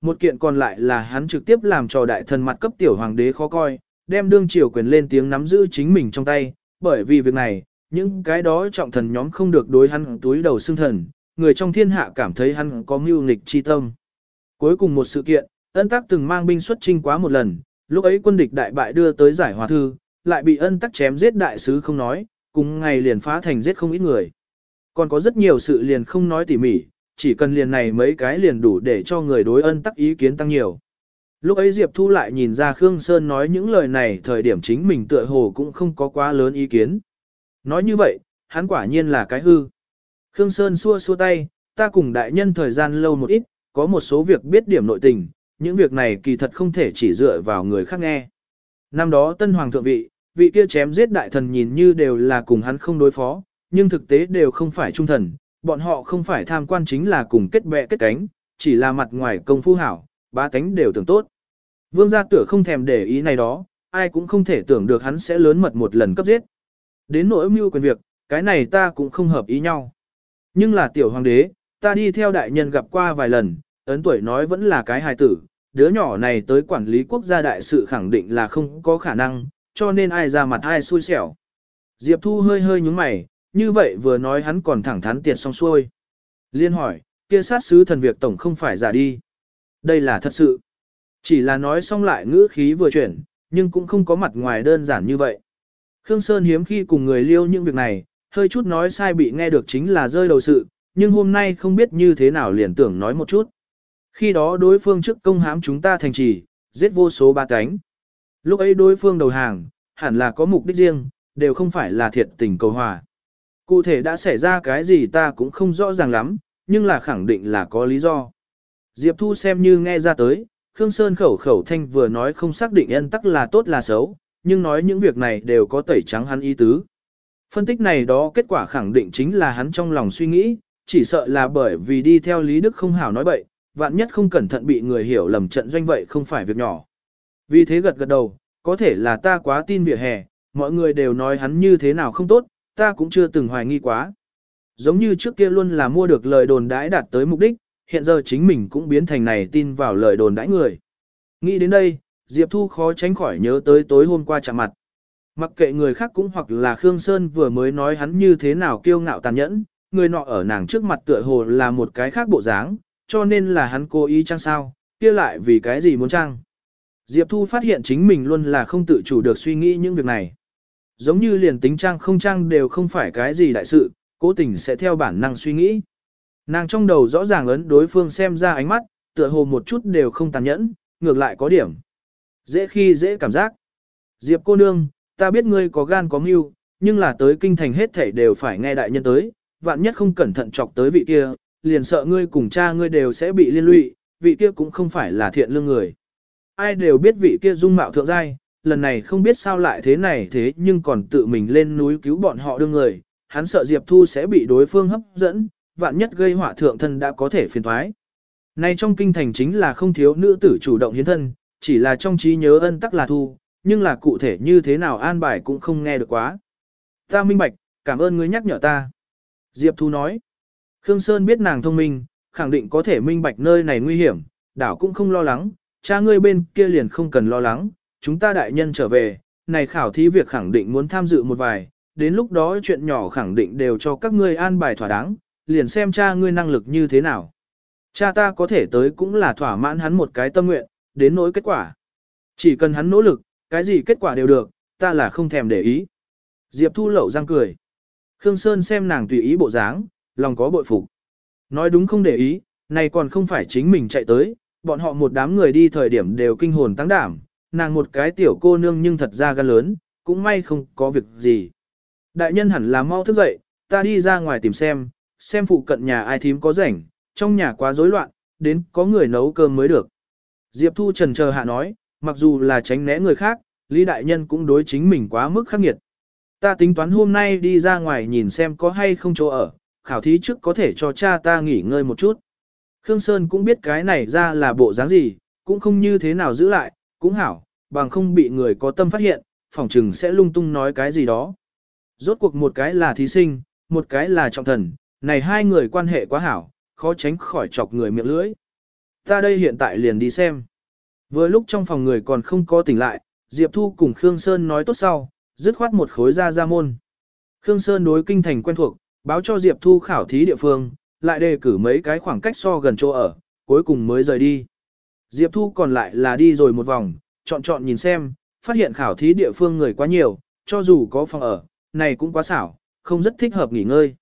S1: Một kiện còn lại là hắn trực tiếp làm cho đại thần mặt cấp tiểu hoàng đế khó coi, đem đương triều quyền lên tiếng nắm giữ chính mình trong tay, bởi vì việc này, những cái đó trọng thần nhóm không được đối hắn túi đầu xương thần, người trong thiên hạ cảm thấy hắn có mưu nghịch chi tâm. Cuối cùng một sự kiện, ân tác từng mang binh xuất chinh quá một lần, lúc ấy quân địch đại bại đưa tới giải hòa thư, lại bị ân tắc chém giết đại sứ không nói, cùng ngày liền phá thành giết không ít người. Còn có rất nhiều sự liền không nói tỉ mỉ, chỉ cần liền này mấy cái liền đủ để cho người đối ân tắc ý kiến tăng nhiều. Lúc ấy Diệp Thu lại nhìn ra Khương Sơn nói những lời này thời điểm chính mình tựa hồ cũng không có quá lớn ý kiến. Nói như vậy, hắn quả nhiên là cái hư. Khương Sơn xua xua tay, ta cùng đại nhân thời gian lâu một ít, có một số việc biết điểm nội tình, những việc này kỳ thật không thể chỉ dựa vào người khác nghe. Năm đó tân hoàng thượng vị, vị kia chém giết đại thần nhìn như đều là cùng hắn không đối phó, nhưng thực tế đều không phải trung thần, bọn họ không phải tham quan chính là cùng kết bè kết cánh, chỉ là mặt ngoài công phu hảo, ba tánh đều tưởng tốt. Vương gia tửa không thèm để ý này đó, ai cũng không thể tưởng được hắn sẽ lớn mật một lần cấp giết. Đến nỗi mưu quyền việc, cái này ta cũng không hợp ý nhau. Nhưng là tiểu hoàng đế, ta đi theo đại nhân gặp qua vài lần, ấn tuổi nói vẫn là cái hài tử, đứa nhỏ này tới quản lý quốc gia đại sự khẳng định là không có khả năng, cho nên ai ra mặt ai xui xẻo. Diệp Thu hơi hơi nhúng mày, như vậy vừa nói hắn còn thẳng thắn tiệt xong xuôi. Liên hỏi, kia sát sứ thần việc tổng không phải giả đi. Đây là thật sự. Chỉ là nói xong lại ngữ khí vừa chuyển, nhưng cũng không có mặt ngoài đơn giản như vậy. Khương Sơn hiếm khi cùng người liêu những việc này, hơi chút nói sai bị nghe được chính là rơi đầu sự, nhưng hôm nay không biết như thế nào liền tưởng nói một chút. Khi đó đối phương trước công hãm chúng ta thành trì, giết vô số ba cánh. Lúc ấy đối phương đầu hàng, hẳn là có mục đích riêng, đều không phải là thiệt tình cầu hòa. Cụ thể đã xảy ra cái gì ta cũng không rõ ràng lắm, nhưng là khẳng định là có lý do. Diệp Thu xem như nghe ra tới, Khương Sơn khẩu khẩu thanh vừa nói không xác định ân tắc là tốt là xấu, nhưng nói những việc này đều có tẩy trắng hắn ý tứ. Phân tích này đó kết quả khẳng định chính là hắn trong lòng suy nghĩ, chỉ sợ là bởi vì đi theo Lý Đức không hảo nói bậy, vạn nhất không cẩn thận bị người hiểu lầm trận doanh vậy không phải việc nhỏ. Vì thế gật gật đầu, có thể là ta quá tin vỉa hè, mọi người đều nói hắn như thế nào không tốt, ta cũng chưa từng hoài nghi quá. Giống như trước kia luôn là mua được lời đồn đãi đạt tới mục đích, hiện giờ chính mình cũng biến thành này tin vào lời đồn đãi người. Nghĩ đến đây, Diệp Thu khó tránh khỏi nhớ tới tối hôm qua chạm mặt. Mặc kệ người khác cũng hoặc là Khương Sơn vừa mới nói hắn như thế nào kiêu ngạo tàn nhẫn, người nọ ở nàng trước mặt tựa hồ là một cái khác bộ dáng, cho nên là hắn cố ý trang sao, kia lại vì cái gì muốn trang. Diệp Thu phát hiện chính mình luôn là không tự chủ được suy nghĩ những việc này. Giống như liền tính trang không trang đều không phải cái gì đại sự, cố tình sẽ theo bản năng suy nghĩ. Nàng trong đầu rõ ràng ấn đối phương xem ra ánh mắt, tựa hồ một chút đều không tàn nhẫn, ngược lại có điểm. Dễ khi dễ cảm giác. Diệp cô nương, ta biết ngươi có gan có mưu, nhưng là tới kinh thành hết thảy đều phải nghe đại nhân tới, vạn nhất không cẩn thận chọc tới vị kia, liền sợ ngươi cùng cha ngươi đều sẽ bị liên lụy, vị kia cũng không phải là thiện lương người. Ai đều biết vị kia dung mạo thượng giai, lần này không biết sao lại thế này thế nhưng còn tự mình lên núi cứu bọn họ đương người, hắn sợ Diệp Thu sẽ bị đối phương hấp dẫn, vạn nhất gây họa thượng thân đã có thể phiền thoái. Nay trong kinh thành chính là không thiếu nữ tử chủ động hiến thân, chỉ là trong trí nhớ ân tắc là thu, nhưng là cụ thể như thế nào an bài cũng không nghe được quá. Ta minh bạch, cảm ơn ngươi nhắc nhở ta. Diệp Thu nói, Khương Sơn biết nàng thông minh, khẳng định có thể minh bạch nơi này nguy hiểm, đảo cũng không lo lắng, cha ngươi bên kia liền không cần lo lắng, chúng ta đại nhân trở về, này khảo thí việc khẳng định muốn tham dự một vài, đến lúc đó chuyện nhỏ khẳng định đều cho các ngươi an bài thỏa đáng, liền xem cha ngươi năng lực như thế nào. Cha ta có thể tới cũng là thỏa mãn hắn một cái tâm nguyện, đến nỗi kết quả. Chỉ cần hắn nỗ lực, cái gì kết quả đều được, ta là không thèm để ý. Diệp Thu lậu răng cười. Khương Sơn xem nàng tùy ý bộ dáng, lòng có bội phục. Nói đúng không để ý, này còn không phải chính mình chạy tới, bọn họ một đám người đi thời điểm đều kinh hồn tăng đảm, nàng một cái tiểu cô nương nhưng thật ra gan lớn, cũng may không có việc gì. Đại nhân hẳn là mau thức dậy, ta đi ra ngoài tìm xem, xem phụ cận nhà ai thím có rảnh, trong nhà quá rối loạn, đến có người nấu cơm mới được. Diệp Thu trần chờ hạ nói, mặc dù là tránh né người khác, Lý Đại Nhân cũng đối chính mình quá mức khắc nghiệt. Ta tính toán hôm nay đi ra ngoài nhìn xem có hay không chỗ ở, khảo thí trước có thể cho cha ta nghỉ ngơi một chút. Khương Sơn cũng biết cái này ra là bộ dáng gì, cũng không như thế nào giữ lại, cũng hảo, bằng không bị người có tâm phát hiện, phỏng chừng sẽ lung tung nói cái gì đó. Rốt cuộc một cái là thí sinh, một cái là trọng thần, này hai người quan hệ quá hảo, khó tránh khỏi chọc người miệng lưỡi. Ta đây hiện tại liền đi xem. Vừa lúc trong phòng người còn không có tỉnh lại, Diệp Thu cùng Khương Sơn nói tốt sau, dứt khoát một khối ra ra môn. Khương Sơn đối kinh thành quen thuộc, báo cho Diệp Thu khảo thí địa phương, lại đề cử mấy cái khoảng cách so gần chỗ ở, cuối cùng mới rời đi. Diệp Thu còn lại là đi rồi một vòng, chọn chọn nhìn xem, phát hiện khảo thí địa phương người quá nhiều, cho dù có phòng ở, này cũng quá xảo, không rất thích hợp nghỉ ngơi.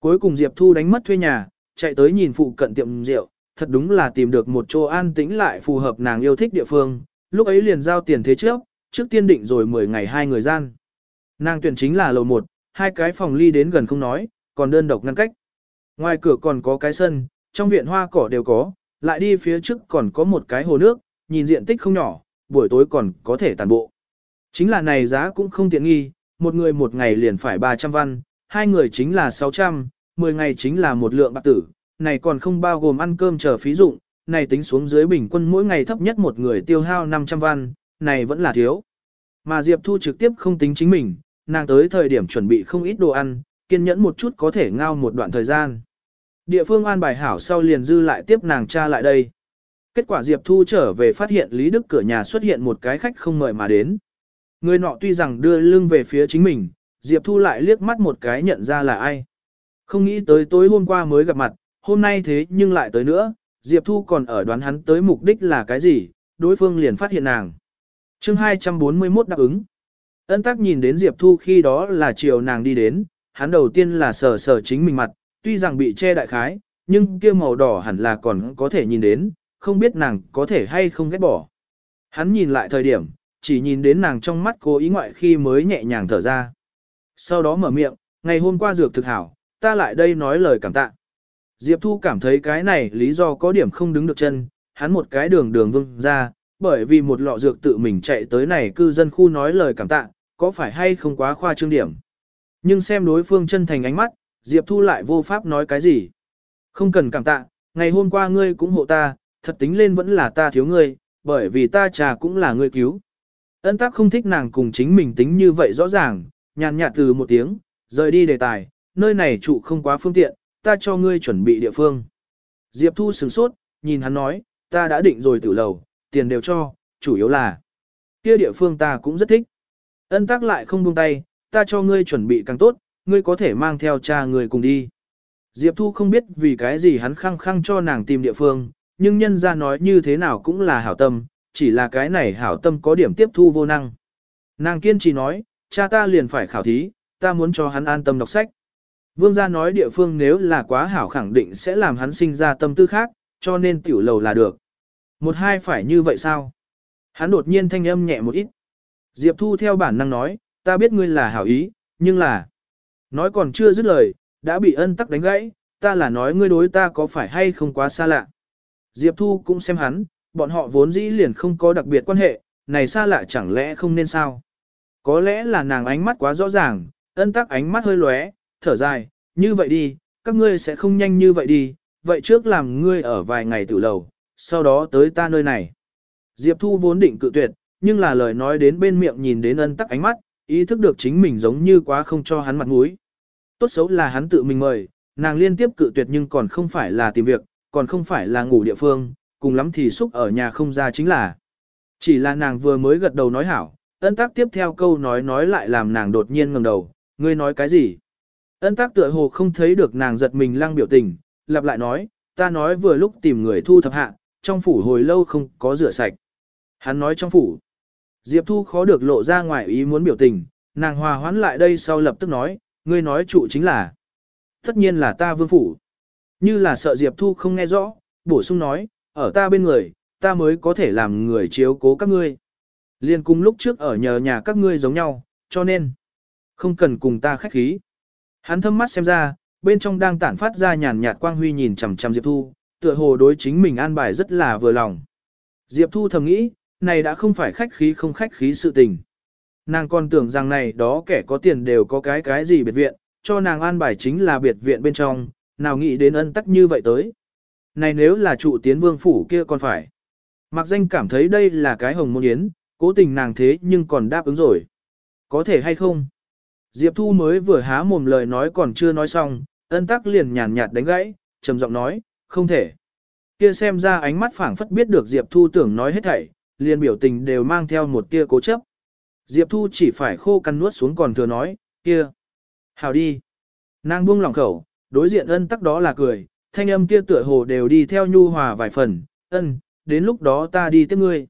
S1: Cuối cùng Diệp Thu đánh mất thuê nhà, chạy tới nhìn phụ cận tiệm rượu, thật đúng là tìm được một chỗ an tĩnh lại phù hợp nàng yêu thích địa phương, lúc ấy liền giao tiền thế trước, trước tiên định rồi 10 ngày hai người gian. Nàng tuyển chính là lầu 1, hai cái phòng ly đến gần không nói, còn đơn độc ngăn cách. Ngoài cửa còn có cái sân, trong viện hoa cỏ đều có, lại đi phía trước còn có một cái hồ nước, nhìn diện tích không nhỏ, buổi tối còn có thể tàn bộ. Chính là này giá cũng không tiện nghi, một người một ngày liền phải 300 văn, hai người chính là 600, 10 ngày chính là một lượng bạc tử, này còn không bao gồm ăn cơm chờ phí dụng, này tính xuống dưới bình quân mỗi ngày thấp nhất một người tiêu hao 500 văn, này vẫn là thiếu. Mà Diệp Thu trực tiếp không tính chính mình, nàng tới thời điểm chuẩn bị không ít đồ ăn, kiên nhẫn một chút có thể ngao một đoạn thời gian. Địa phương an bài hảo sau liền dư lại tiếp nàng cha lại đây. Kết quả Diệp Thu trở về phát hiện Lý Đức cửa nhà xuất hiện một cái khách không mời mà đến. Người nọ tuy rằng đưa lưng về phía chính mình, Diệp Thu lại liếc mắt một cái nhận ra là ai. Không nghĩ tới tối hôm qua mới gặp mặt, hôm nay thế nhưng lại tới nữa, Diệp Thu còn ở đoán hắn tới mục đích là cái gì, đối phương liền phát hiện nàng. chương 241 đáp ứng. Ân tắc nhìn đến Diệp Thu khi đó là chiều nàng đi đến, hắn đầu tiên là sờ sờ chính mình mặt, tuy rằng bị che đại khái, nhưng kia màu đỏ hẳn là còn có thể nhìn đến, không biết nàng có thể hay không ghét bỏ. Hắn nhìn lại thời điểm, chỉ nhìn đến nàng trong mắt cố ý ngoại khi mới nhẹ nhàng thở ra. Sau đó mở miệng, ngày hôm qua dược thực hảo, ta lại đây nói lời cảm tạ. Diệp Thu cảm thấy cái này lý do có điểm không đứng được chân, hắn một cái đường đường vương ra, bởi vì một lọ dược tự mình chạy tới này cư dân khu nói lời cảm tạ, có phải hay không quá khoa trương điểm. Nhưng xem đối phương chân thành ánh mắt, Diệp Thu lại vô pháp nói cái gì. Không cần cảm tạ, ngày hôm qua ngươi cũng hộ ta, thật tính lên vẫn là ta thiếu ngươi, bởi vì ta trà cũng là ngươi cứu. Ân tắc không thích nàng cùng chính mình tính như vậy rõ ràng, nhàn nhạt từ một tiếng, rời đi đề tài, nơi này trụ không quá phương tiện, ta cho ngươi chuẩn bị địa phương. Diệp Thu sửng sốt, nhìn hắn nói, ta đã định rồi tử lầu, tiền đều cho, chủ yếu là kia địa phương ta cũng rất thích. Ân tắc lại không buông tay, ta cho ngươi chuẩn bị càng tốt, ngươi có thể mang theo cha người cùng đi. Diệp Thu không biết vì cái gì hắn khăng khăng cho nàng tìm địa phương, nhưng nhân ra nói như thế nào cũng là hảo tâm, chỉ là cái này hảo tâm có điểm tiếp thu vô năng. Nàng kiên trì nói, cha ta liền phải khảo thí, ta muốn cho hắn an tâm đọc sách. Vương gia nói địa phương nếu là quá hảo khẳng định sẽ làm hắn sinh ra tâm tư khác, cho nên tiểu lầu là được. Một hai phải như vậy sao? Hắn đột nhiên thanh âm nhẹ một ít. Diệp Thu theo bản năng nói, ta biết ngươi là hảo ý, nhưng là... Nói còn chưa dứt lời, đã bị ân tắc đánh gãy, ta là nói ngươi đối ta có phải hay không quá xa lạ. Diệp Thu cũng xem hắn, bọn họ vốn dĩ liền không có đặc biệt quan hệ, này xa lạ chẳng lẽ không nên sao. Có lẽ là nàng ánh mắt quá rõ ràng, ân tắc ánh mắt hơi lóe, thở dài, như vậy đi, các ngươi sẽ không nhanh như vậy đi, vậy trước làm ngươi ở vài ngày tự lầu, sau đó tới ta nơi này. Diệp Thu vốn định cự tuyệt, nhưng là lời nói đến bên miệng nhìn đến ân tắc ánh mắt, ý thức được chính mình giống như quá không cho hắn mặt mũi. Tốt xấu là hắn tự mình mời, nàng liên tiếp cự tuyệt nhưng còn không phải là tìm việc, còn không phải là ngủ địa phương, cùng lắm thì xúc ở nhà không ra chính là. Chỉ là nàng vừa mới gật đầu nói hảo, ân tắc tiếp theo câu nói nói lại làm nàng đột nhiên ngẩng đầu, ngươi nói cái gì? Ân tắc tựa hồ không thấy được nàng giật mình lăng biểu tình, lặp lại nói, ta nói vừa lúc tìm người thu thập hạ, trong phủ hồi lâu không có rửa sạch. Hắn nói trong phủ. Diệp Thu khó được lộ ra ngoài ý muốn biểu tình, nàng hòa hoãn lại đây sau lập tức nói, ngươi nói trụ chính là. Tất nhiên là ta vương phủ. Như là sợ Diệp Thu không nghe rõ, bổ sung nói, ở ta bên người, ta mới có thể làm người chiếu cố các ngươi. Liên cùng lúc trước ở nhờ nhà các ngươi giống nhau, cho nên, không cần cùng ta khách khí. Hắn thâm mắt xem ra, bên trong đang tản phát ra nhàn nhạt quang huy nhìn chằm chằm Diệp Thu, tựa hồ đối chính mình an bài rất là vừa lòng. Diệp Thu thầm nghĩ, này đã không phải khách khí không khách khí sự tình. Nàng còn tưởng rằng này đó kẻ có tiền đều có cái cái gì biệt viện, cho nàng an bài chính là biệt viện bên trong, nào nghĩ đến ân tắc như vậy tới. Này nếu là trụ tiến vương phủ kia còn phải. Mặc danh cảm thấy đây là cái hồng môn yến, cố tình nàng thế nhưng còn đáp ứng rồi. Có thể hay không? Diệp Thu mới vừa há mồm lời nói còn chưa nói xong, ân tắc liền nhàn nhạt đánh gãy, trầm giọng nói, không thể. Kia xem ra ánh mắt phảng phất biết được Diệp Thu tưởng nói hết thảy, liền biểu tình đều mang theo một tia cố chấp. Diệp Thu chỉ phải khô cằn nuốt xuống còn thừa nói, kia. Hào đi. Nàng buông lòng khẩu, đối diện ân tắc đó là cười, thanh âm kia tựa hồ đều đi theo nhu hòa vài phần, ân, đến lúc đó ta đi tiếp ngươi.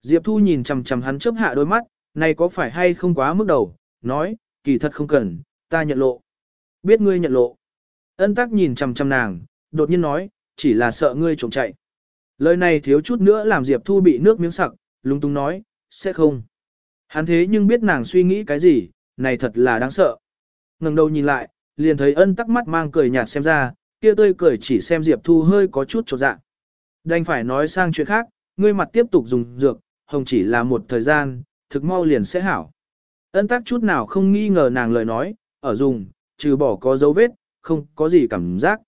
S1: Diệp Thu nhìn chằm chằm hắn chớp hạ đôi mắt, này có phải hay không quá mức đầu, nói, kỳ thật không cần, ta nhận lộ. Biết ngươi nhận lộ. Ân tắc nhìn chằm chằm nàng, đột nhiên nói, chỉ là sợ ngươi trộm chạy. Lời này thiếu chút nữa làm Diệp Thu bị nước miếng sặc, lung tung nói, sẽ không. Hắn thế nhưng biết nàng suy nghĩ cái gì, này thật là đáng sợ. ngẩng đầu nhìn lại, liền thấy ân tắc mắt mang cười nhạt xem ra, kia tươi cười chỉ xem Diệp Thu hơi có chút trột dạ. Đành phải nói sang chuyện khác, ngươi mặt tiếp tục dùng dược, hồng chỉ là một thời gian, thực mau liền sẽ hảo. Ân tắc chút nào không nghi ngờ nàng lời nói, ở dùng, trừ bỏ có dấu vết, không có gì cảm giác.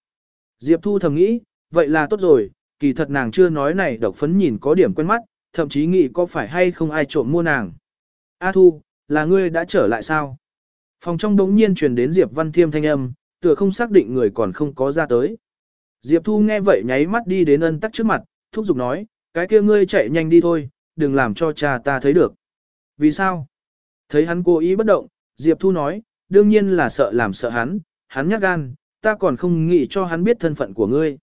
S1: Diệp Thu thầm nghĩ, vậy là tốt rồi, kỳ thật nàng chưa nói này độc phấn nhìn có điểm quen mắt, thậm chí nghĩ có phải hay không ai trộm mua nàng. A Thu, là ngươi đã trở lại sao? Phòng trong đống nhiên truyền đến Diệp Văn Thiêm thanh âm, tựa không xác định người còn không có ra tới. Diệp Thu nghe vậy nháy mắt đi đến ân tắc trước mặt, thúc giục nói, cái kia ngươi chạy nhanh đi thôi, đừng làm cho cha ta thấy được. Vì sao? Thấy hắn cố ý bất động, Diệp Thu nói, đương nhiên là sợ làm sợ hắn, hắn nhát gan, ta còn không nghĩ cho hắn biết thân phận của ngươi.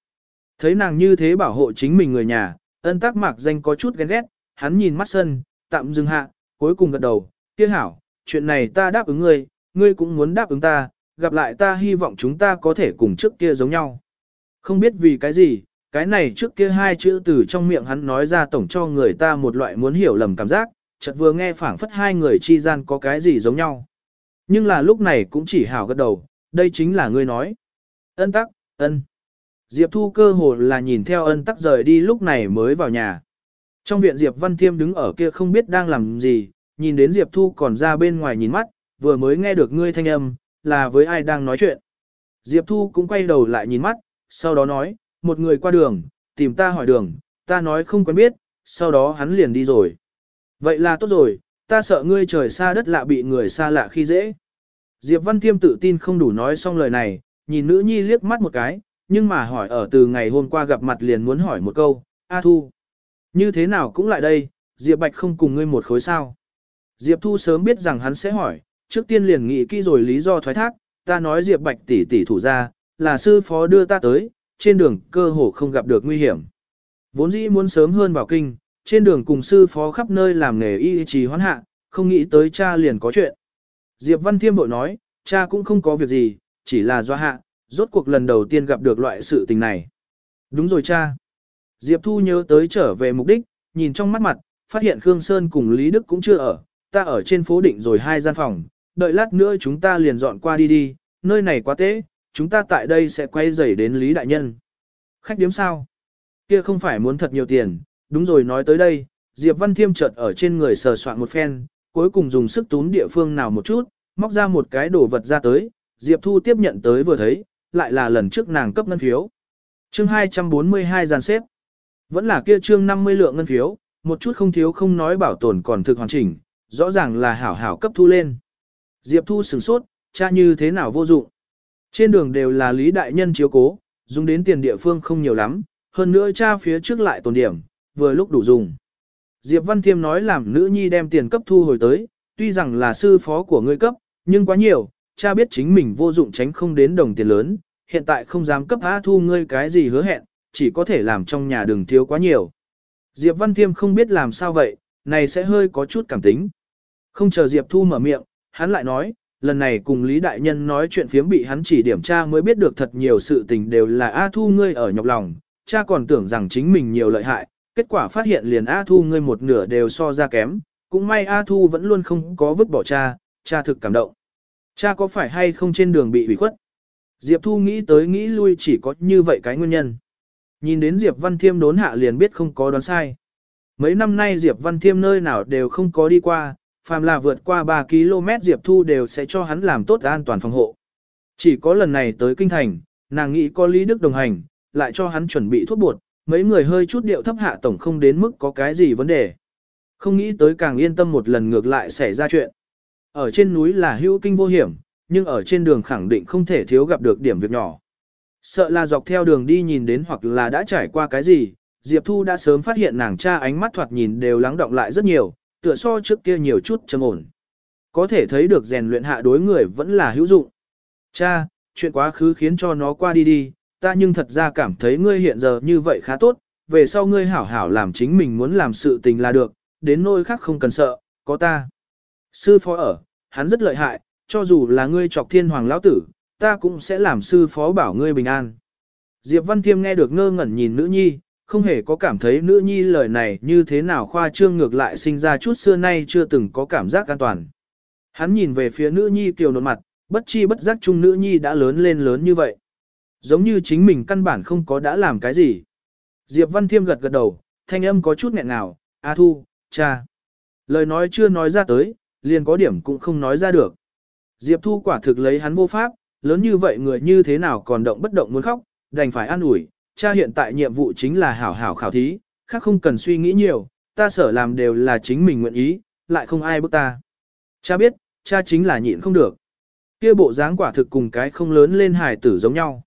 S1: Thấy nàng như thế bảo hộ chính mình người nhà, ân tắc mạc danh có chút ghen ghét, hắn nhìn mắt sân, tạm dừng hạ, cuối cùng gật đầu, kia hảo, chuyện này ta đáp ứng ngươi, ngươi cũng muốn đáp ứng ta, gặp lại ta hy vọng chúng ta có thể cùng trước kia giống nhau. Không biết vì cái gì, cái này trước kia hai chữ từ trong miệng hắn nói ra tổng cho người ta một loại muốn hiểu lầm cảm giác, chợt vừa nghe phảng phất hai người chi gian có cái gì giống nhau. Nhưng là lúc này cũng chỉ hảo gật đầu, đây chính là ngươi nói. Ân tắc, ân. Diệp Thu cơ hồ là nhìn theo ân tắc rời đi lúc này mới vào nhà. Trong viện Diệp Văn Thiêm đứng ở kia không biết đang làm gì, nhìn đến Diệp Thu còn ra bên ngoài nhìn mắt, vừa mới nghe được ngươi thanh âm, là với ai đang nói chuyện. Diệp Thu cũng quay đầu lại nhìn mắt, sau đó nói, một người qua đường, tìm ta hỏi đường, ta nói không quen biết, sau đó hắn liền đi rồi. Vậy là tốt rồi, ta sợ ngươi trời xa đất lạ bị người xa lạ khi dễ. Diệp Văn Thiêm tự tin không đủ nói xong lời này, nhìn nữ nhi liếc mắt một cái, nhưng mà hỏi ở từ ngày hôm qua gặp mặt liền muốn hỏi một câu, A Thu. Như thế nào cũng lại đây, Diệp Bạch không cùng ngươi một khối sao. Diệp Thu sớm biết rằng hắn sẽ hỏi, trước tiên liền nghĩ kỹ rồi lý do thoái thác, ta nói Diệp Bạch tỷ tỷ thủ ra, là sư phó đưa ta tới, trên đường cơ hồ không gặp được nguy hiểm. Vốn dĩ muốn sớm hơn vào kinh, trên đường cùng sư phó khắp nơi làm nghề y trì hoán hạ, không nghĩ tới cha liền có chuyện. Diệp Văn Thiêm bội nói, cha cũng không có việc gì, chỉ là do hạ, rốt cuộc lần đầu tiên gặp được loại sự tình này. Đúng rồi cha. Diệp Thu nhớ tới trở về mục đích, nhìn trong mắt mặt, phát hiện Khương Sơn cùng Lý Đức cũng chưa ở, ta ở trên phố định rồi hai gian phòng, đợi lát nữa chúng ta liền dọn qua đi đi, nơi này quá tế, chúng ta tại đây sẽ quay dày đến Lý Đại Nhân. Khách điếm sao? Kia không phải muốn thật nhiều tiền, đúng rồi nói tới đây, Diệp Văn Thiêm chợt ở trên người sờ soạn một phen, cuối cùng dùng sức túm địa phương nào một chút, móc ra một cái đồ vật ra tới, Diệp Thu tiếp nhận tới vừa thấy, lại là lần trước nàng cấp ngân phiếu. Chương 242 dàn xếp. Vẫn là kia chương 50 lượng ngân phiếu, một chút không thiếu không nói bảo tồn còn thực hoàn chỉnh, rõ ràng là hảo hảo cấp thu lên. Diệp Thu sửng sốt, cha như thế nào vô dụng. Trên đường đều là lý đại nhân chiếu cố, dùng đến tiền địa phương không nhiều lắm, hơn nữa cha phía trước lại tồn điểm, vừa lúc đủ dùng. Diệp Văn Thiêm nói làm nữ nhi đem tiền cấp thu hồi tới, tuy rằng là sư phó của ngươi cấp, nhưng quá nhiều, cha biết chính mình vô dụng tránh không đến đồng tiền lớn, hiện tại không dám cấp A thu ngươi cái gì hứa hẹn, chỉ có thể làm trong nhà đừng thiếu quá nhiều. Diệp Văn Thiêm không biết làm sao vậy, này sẽ hơi có chút cảm tính. Không chờ Diệp Thu mở miệng, hắn lại nói, lần này cùng Lý Đại Nhân nói chuyện phiếm bị hắn chỉ điểm cha mới biết được thật nhiều sự tình đều là A Thu ngươi ở nhọc lòng, cha còn tưởng rằng chính mình nhiều lợi hại, kết quả phát hiện liền A Thu ngươi một nửa đều so ra kém, cũng may A Thu vẫn luôn không có vứt bỏ cha, cha thực cảm động. Cha có phải hay không trên đường bị hủy khuất? Diệp Thu nghĩ tới nghĩ lui chỉ có như vậy cái nguyên nhân. Nhìn đến Diệp Văn Thiêm đốn hạ liền biết không có đoán sai. Mấy năm nay Diệp Văn Thiêm nơi nào đều không có đi qua, phàm là vượt qua 3 km Diệp Thu đều sẽ cho hắn làm tốt an toàn phòng hộ. Chỉ có lần này tới kinh thành, nàng nghĩ có Lý Đức đồng hành, lại cho hắn chuẩn bị thuốc bột, mấy người hơi chút điệu thấp hạ tổng không đến mức có cái gì vấn đề. Không nghĩ tới càng yên tâm một lần ngược lại xảy ra chuyện. Ở trên núi là hữu kinh vô hiểm, nhưng ở trên đường khẳng định không thể thiếu gặp được điểm việc nhỏ. Sợ là dọc theo đường đi nhìn đến hoặc là đã trải qua cái gì, Diệp Thu đã sớm phát hiện nàng cha ánh mắt thoạt nhìn đều lắng động lại rất nhiều, tựa so trước kia nhiều chút trầm ổn. Có thể thấy được rèn luyện hạ đối người vẫn là hữu dụng. Cha, chuyện quá khứ khiến cho nó qua đi đi, ta nhưng thật ra cảm thấy ngươi hiện giờ như vậy khá tốt, về sau ngươi hảo hảo làm chính mình muốn làm sự tình là được, đến nỗi khác không cần sợ, có ta. Sư phó ở, hắn rất lợi hại, cho dù là ngươi trọc thiên hoàng lão tử, ta cũng sẽ làm sư phó bảo ngươi bình an. Diệp Văn Thiêm nghe được ngơ ngẩn nhìn nữ nhi, không hề có cảm thấy nữ nhi lời này như thế nào khoa trương ngược lại sinh ra chút xưa nay chưa từng có cảm giác an toàn. Hắn nhìn về phía nữ nhi kiều nột mặt, Bất chi bất giác chung nữ nhi đã lớn lên lớn như vậy. Giống như chính mình căn bản không có đã làm cái gì. Diệp Văn Thiêm gật gật đầu, thanh âm có chút nghẹn ngào, A Thu, cha. Lời nói chưa nói ra tới, liền có điểm cũng không nói ra được. Diệp Thu quả thực lấy hắn vô pháp, lớn như vậy người như thế nào còn động bất động muốn khóc, đành phải an ủi, cha hiện tại nhiệm vụ chính là hảo hảo khảo thí, khác không cần suy nghĩ nhiều, ta sở làm đều là chính mình nguyện ý, lại không ai bức ta. Cha biết, cha chính là nhịn không được. Kia bộ dáng quả thực cùng cái không lớn lên hài tử giống nhau.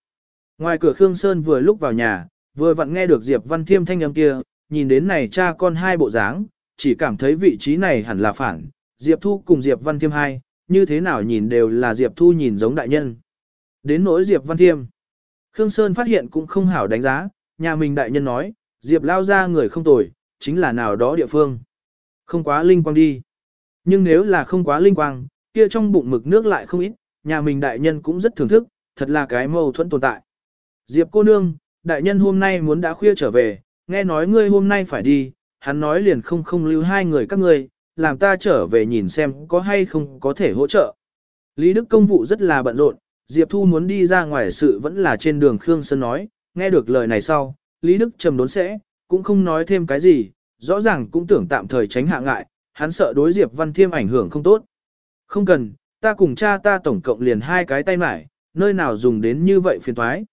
S1: Ngoài cửa Khương Sơn vừa lúc vào nhà, vừa vặn nghe được Diệp Văn Thiêm thanh âm kia, nhìn đến này cha con hai bộ dáng, chỉ cảm thấy vị trí này hẳn là phản, Diệp Thu cùng Diệp Văn Thiêm hai, như thế nào nhìn đều là Diệp Thu nhìn giống đại nhân. Đến nỗi Diệp Văn Thiêm, Khương Sơn phát hiện cũng không hảo đánh giá, nhà mình đại nhân nói, Diệp lao ra người không tồi, chính là nào đó địa phương. Không quá linh quang đi. Nhưng nếu là không quá linh quang, kia trong bụng mực nước lại không ít, nhà mình đại nhân cũng rất thưởng thức, thật là cái mâu thuẫn tồn tại. Diệp cô nương, đại nhân hôm nay muốn đã khuya trở về, nghe nói ngươi hôm nay phải đi, hắn nói liền không không lưu hai người các ngươi, làm ta trở về nhìn xem có hay không có thể hỗ trợ. Lý Đức công vụ rất là bận rộn, Diệp Thu muốn đi ra ngoài sự vẫn là trên đường Khương Sơn nói, nghe được lời này sau, Lý Đức trầm đốn sẽ, cũng không nói thêm cái gì, rõ ràng cũng tưởng tạm thời tránh hạ ngại, hắn sợ đối Diệp Văn Thiêm ảnh hưởng không tốt. Không cần, ta cùng cha ta tổng cộng liền hai cái tay mải, nơi nào dùng đến như vậy phiền thoái.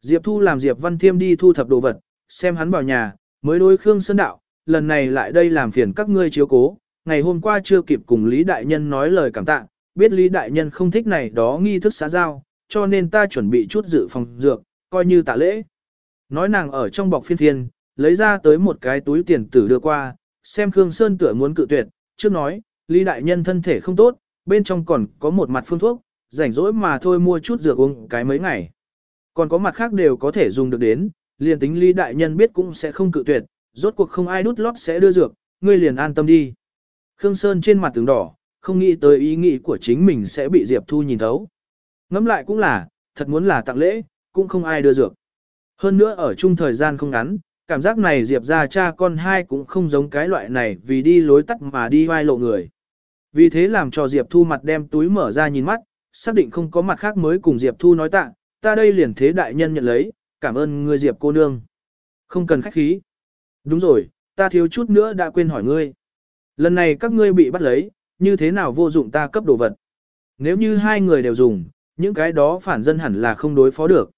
S1: Diệp Thu làm Diệp Văn Thiêm đi thu thập đồ vật, xem hắn vào nhà, mới đối Khương Sơn đạo, lần này lại đây làm phiền các ngươi chiếu cố, ngày hôm qua chưa kịp cùng Lý Đại Nhân nói lời cảm tạ, biết Lý Đại Nhân không thích này đó nghi thức xã giao, cho nên ta chuẩn bị chút dự phòng dược, coi như tạ lễ. Nói nàng ở trong bọc phiên thiên, lấy ra tới một cái túi tiền tử đưa qua, xem Khương Sơn tựa muốn cự tuyệt, trước nói, Lý Đại Nhân thân thể không tốt, bên trong còn có một mặt phương thuốc, rảnh rỗi mà thôi mua chút dược uống cái mấy ngày. Còn có mặt khác đều có thể dùng được đến, liền tính Lý Đại Nhân biết cũng sẽ không cự tuyệt, rốt cuộc không ai đút lót sẽ đưa dược, ngươi liền an tâm đi. Khương Sơn trên mặt tướng đỏ, không nghĩ tới ý nghĩ của chính mình sẽ bị Diệp Thu nhìn thấu. Ngắm lại cũng là, thật muốn là tặng lễ, cũng không ai đưa dược. Hơn nữa ở chung thời gian không ngắn, cảm giác này Diệp ra cha con hai cũng không giống cái loại này vì đi lối tắt mà đi vai lộ người. Vì thế làm cho Diệp Thu mặt đem túi mở ra nhìn mắt, xác định không có mặt khác mới cùng Diệp Thu nói tạ, ta đây liền thế đại nhân nhận lấy, cảm ơn người Diệp cô nương. Không cần khách khí. Đúng rồi, ta thiếu chút nữa đã quên hỏi ngươi. Lần này các ngươi bị bắt lấy, như thế nào vô dụng ta cấp đồ vật. Nếu như hai người đều dùng, những cái đó phản dân hẳn là không đối phó được.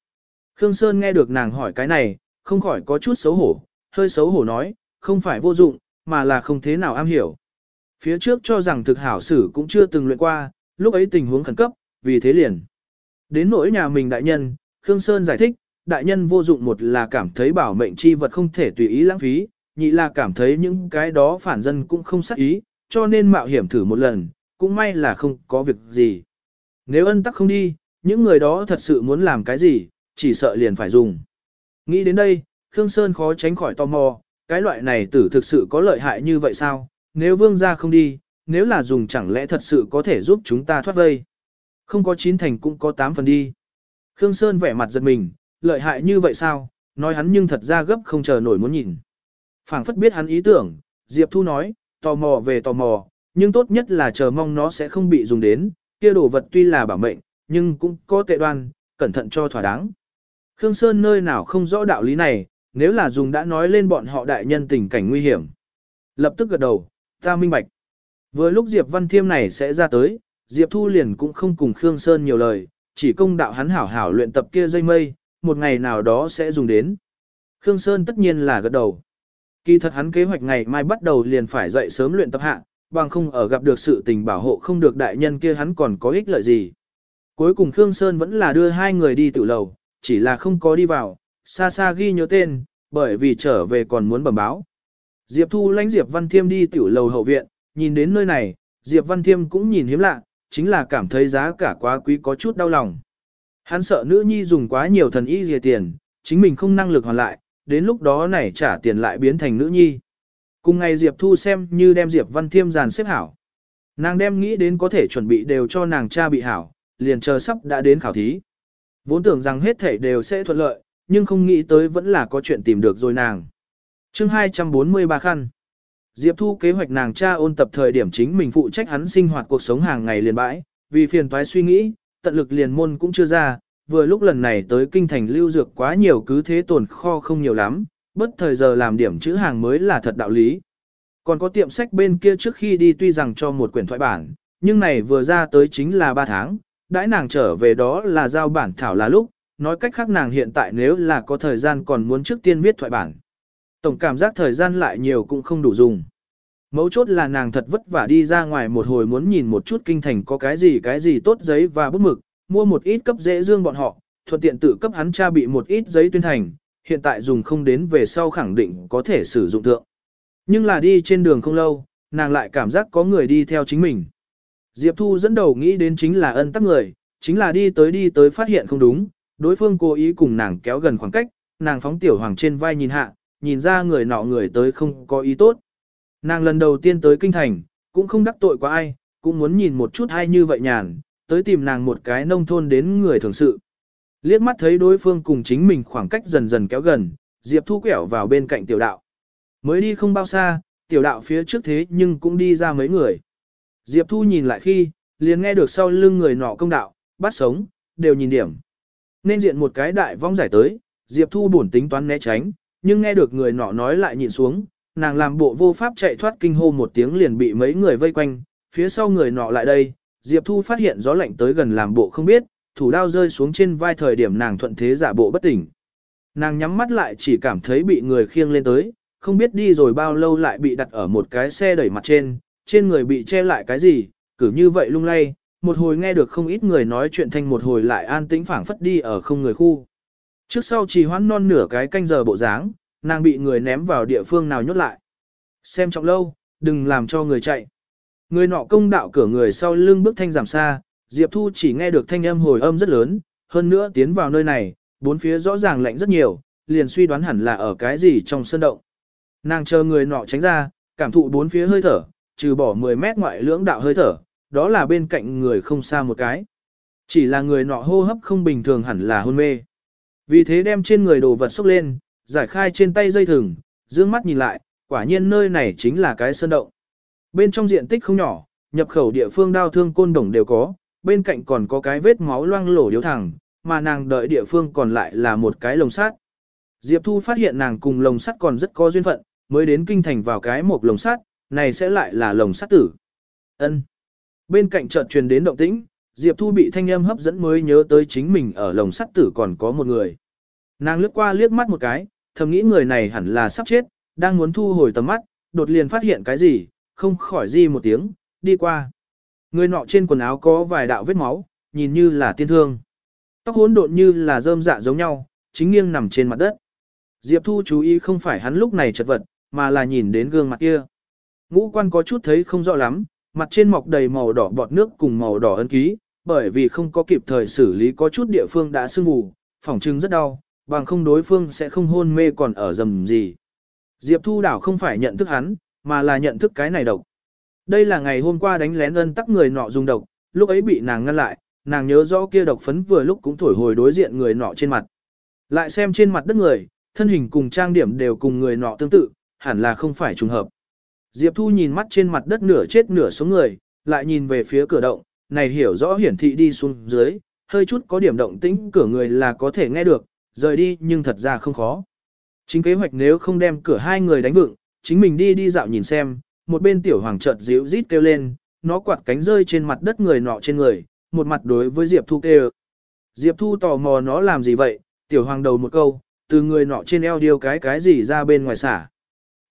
S1: Khương Sơn nghe được nàng hỏi cái này, không khỏi có chút xấu hổ, hơi xấu hổ nói, không phải vô dụng, mà là không thế nào am hiểu. Phía trước cho rằng thực hảo sử cũng chưa từng luyện qua, lúc ấy tình huống khẩn cấp, vì thế liền. Đến nỗi nhà mình đại nhân, Khương Sơn giải thích, đại nhân vô dụng một là cảm thấy bảo mệnh chi vật không thể tùy ý lãng phí, nhị là cảm thấy những cái đó phản dân cũng không sát ý, cho nên mạo hiểm thử một lần, cũng may là không có việc gì. Nếu ân tắc không đi, những người đó thật sự muốn làm cái gì, chỉ sợ liền phải dùng. Nghĩ đến đây, Khương Sơn khó tránh khỏi tò mò, cái loại này tử thực sự có lợi hại như vậy sao, nếu vương gia không đi, nếu là dùng chẳng lẽ thật sự có thể giúp chúng ta thoát vây. Không có chín thành cũng có tám phần đi. Khương Sơn vẻ mặt giật mình, lợi hại như vậy sao, nói hắn nhưng thật ra gấp không chờ nổi muốn nhìn phảng phất biết hắn ý tưởng, Diệp Thu nói, tò mò về tò mò, nhưng tốt nhất là chờ mong nó sẽ không bị dùng đến, kia đồ vật tuy là bảo mệnh, nhưng cũng có tệ đoan, cẩn thận cho thỏa đáng. Khương Sơn nơi nào không rõ đạo lý này, nếu là dùng đã nói lên bọn họ đại nhân tình cảnh nguy hiểm. Lập tức gật đầu, ta minh bạch. Vừa lúc Diệp Văn Thiêm này sẽ ra tới, Diệp Thu liền cũng không cùng Khương Sơn nhiều lời, chỉ công đạo hắn hảo hảo luyện tập kia dây mây, một ngày nào đó sẽ dùng đến. Khương Sơn tất nhiên là gật đầu. Kỳ thật hắn kế hoạch ngày mai bắt đầu liền phải dậy sớm luyện tập hạ, bằng không ở gặp được sự tình bảo hộ không được đại nhân kia hắn còn có ích lợi gì. Cuối cùng Khương Sơn vẫn là đưa hai người đi tự lầu, chỉ là không có đi vào, xa xa ghi nhớ tên, bởi vì trở về còn muốn bẩm báo. Diệp Thu lãnh Diệp Văn Thiêm đi tiểu lầu hậu viện, nhìn đến nơi này, Diệp Văn Thiêm cũng nhìn hiếm lạ, chính là cảm thấy giá cả quá quý có chút đau lòng. Hắn sợ nữ nhi dùng quá nhiều thần y dìa tiền, chính mình không năng lực hoàn lại, đến lúc đó này trả tiền lại biến thành nữ nhi. Cùng ngày Diệp Thu xem như đem Diệp Văn Thiêm dàn xếp hảo. Nàng đem nghĩ đến có thể chuẩn bị đều cho nàng cha bị hảo, liền chờ sắp đã đến khảo thí. Vốn tưởng rằng hết thể đều sẽ thuận lợi, nhưng không nghĩ tới vẫn là có chuyện tìm được rồi nàng. chương 243 khăn. Diệp Thu kế hoạch nàng cha ôn tập thời điểm chính mình phụ trách hắn sinh hoạt cuộc sống hàng ngày liền bãi, vì phiền toái suy nghĩ, tận lực liền môn cũng chưa ra, vừa lúc lần này tới kinh thành lưu dược quá nhiều cứ thế tồn kho không nhiều lắm, bất thời giờ làm điểm chữ hàng mới là thật đạo lý. Còn có tiệm sách bên kia trước khi đi tuy rằng cho một quyển thoại bản, nhưng này vừa ra tới chính là 3 tháng, đãi nàng trở về đó là giao bản thảo là lúc, nói cách khác nàng hiện tại nếu là có thời gian còn muốn trước tiên viết thoại bản. Tổng cảm giác thời gian lại nhiều cũng không đủ dùng. Mấu chốt là nàng thật vất vả đi ra ngoài một hồi muốn nhìn một chút kinh thành có cái gì cái gì tốt giấy và bút mực, mua một ít cấp dễ dương bọn họ, thuận tiện tự cấp hắn cha bị một ít giấy tuyên thành, hiện tại dùng không đến về sau khẳng định có thể sử dụng tượng. Nhưng là đi trên đường không lâu, nàng lại cảm giác có người đi theo chính mình. Diệp Thu dẫn đầu nghĩ đến chính là ân tắc người, chính là đi tới đi tới phát hiện không đúng, đối phương cố ý cùng nàng kéo gần khoảng cách, nàng phóng tiểu hoàng trên vai nhìn hạ, nhìn ra người nọ người tới không có ý tốt. Nàng lần đầu tiên tới kinh thành, cũng không đắc tội qua ai, cũng muốn nhìn một chút hay như vậy nhàn, tới tìm nàng một cái nông thôn đến người thường sự. Liếc mắt thấy đối phương cùng chính mình khoảng cách dần dần kéo gần, Diệp Thu quẹo vào bên cạnh tiểu đạo. Mới đi không bao xa, tiểu đạo phía trước thế nhưng cũng đi ra mấy người. Diệp Thu nhìn lại khi, liền nghe được sau lưng người nọ công đạo, bắt sống, đều nhìn điểm. Nên diện một cái đại vong giải tới, Diệp Thu buồn tính toán né tránh, nhưng nghe được người nọ nói lại nhìn xuống, nàng làm bộ vô pháp chạy thoát kinh hô một tiếng liền bị mấy người vây quanh, phía sau người nọ lại đây, Diệp Thu phát hiện gió lạnh tới gần làm bộ không biết, thủ đao rơi xuống trên vai thời điểm nàng thuận thế giả bộ bất tỉnh. Nàng nhắm mắt lại chỉ cảm thấy bị người khiêng lên tới, không biết đi rồi bao lâu lại bị đặt ở một cái xe đẩy mặt trên, trên người bị che lại cái gì, cứ như vậy lung lay, một hồi nghe được không ít người nói chuyện thanh một hồi lại an tĩnh phảng phất đi ở không người khu. Trước sau chỉ hoãn non nửa cái canh giờ bộ dáng, nàng bị người ném vào địa phương nào nhốt lại. Xem trọng lâu, đừng làm cho người chạy. Người nọ công đạo cửa người sau lưng bước thanh giảm xa, Diệp Thu chỉ nghe được thanh âm hồi âm rất lớn, hơn nữa tiến vào nơi này, bốn phía rõ ràng lạnh rất nhiều, liền suy đoán hẳn là ở cái gì trong sân động. Nàng chờ người nọ tránh ra, cảm thụ bốn phía hơi thở, trừ bỏ 10 mét ngoại lưỡng đạo hơi thở, đó là bên cạnh người không xa một cái. Chỉ là người nọ hô hấp không bình thường hẳn là hôn mê. Vì thế đem trên người đồ vật xúc lên, giải khai trên tay dây thừng, dương mắt nhìn lại, quả nhiên nơi này chính là cái sơn động. Bên trong diện tích không nhỏ, nhập khẩu địa phương đao thương côn đồng đều có, bên cạnh còn có cái vết máu loang lổ điếu thẳng, mà nàng đợi địa phương còn lại là một cái lồng sắt. Diệp Thu phát hiện nàng cùng lồng sắt còn rất có duyên phận, mới đến kinh thành vào cái một lồng sắt, này sẽ lại là lồng sắt tử. Ân. Bên cạnh chợt truyền đến động tĩnh, Diệp Thu bị thanh âm hấp dẫn mới nhớ tới chính mình ở lồng sắt tử còn có một người. Nàng lướt qua liếc mắt một cái, thầm nghĩ người này hẳn là sắp chết, đang muốn thu hồi tầm mắt, đột liền phát hiện cái gì, không khỏi di một tiếng, đi qua. Người nọ trên quần áo có vài đạo vết máu, nhìn như là tiên thương. Tóc hỗn độn như là rơm dạ giống nhau, chính nghiêng nằm trên mặt đất. Diệp Thu chú ý không phải hắn lúc này chật vật, mà là nhìn đến gương mặt kia. Ngũ quan có chút thấy không rõ lắm, mặt trên mọc đầy màu đỏ bọt nước cùng màu đỏ ấn ký, bởi vì không có kịp thời xử lý có chút địa phương đã sưng vù, phỏng trưng rất đau, bằng không đối phương sẽ không hôn mê còn ở dầm gì. Diệp Thu đảo không phải nhận thức hắn, mà là nhận thức cái này độc. Đây là ngày hôm qua đánh lén ân tắc người nọ dùng độc, lúc ấy bị nàng ngăn lại, nàng nhớ rõ kia độc phấn vừa lúc cũng thổi hồi đối diện người nọ trên mặt. Lại xem trên mặt đất người, thân hình cùng trang điểm đều cùng người nọ tương tự, hẳn là không phải trùng hợp. Diệp Thu nhìn mắt trên mặt đất nửa chết nửa sống người, lại nhìn về phía cửa động, này hiểu rõ hiển thị đi xuống dưới, hơi chút có điểm động tĩnh cửa người là có thể nghe được, rời đi nhưng thật ra không khó. Chính kế hoạch nếu không đem cửa hai người đánh vựng, chính mình đi đi dạo nhìn xem, một bên tiểu hoàng chợt díu rít kêu lên, nó quạt cánh rơi trên mặt đất người nọ trên người, một mặt đối với Diệp Thu kêu. Diệp Thu tò mò nó làm gì vậy, tiểu hoàng đầu một câu, từ người nọ trên eo điêu cái cái gì ra bên ngoài xả.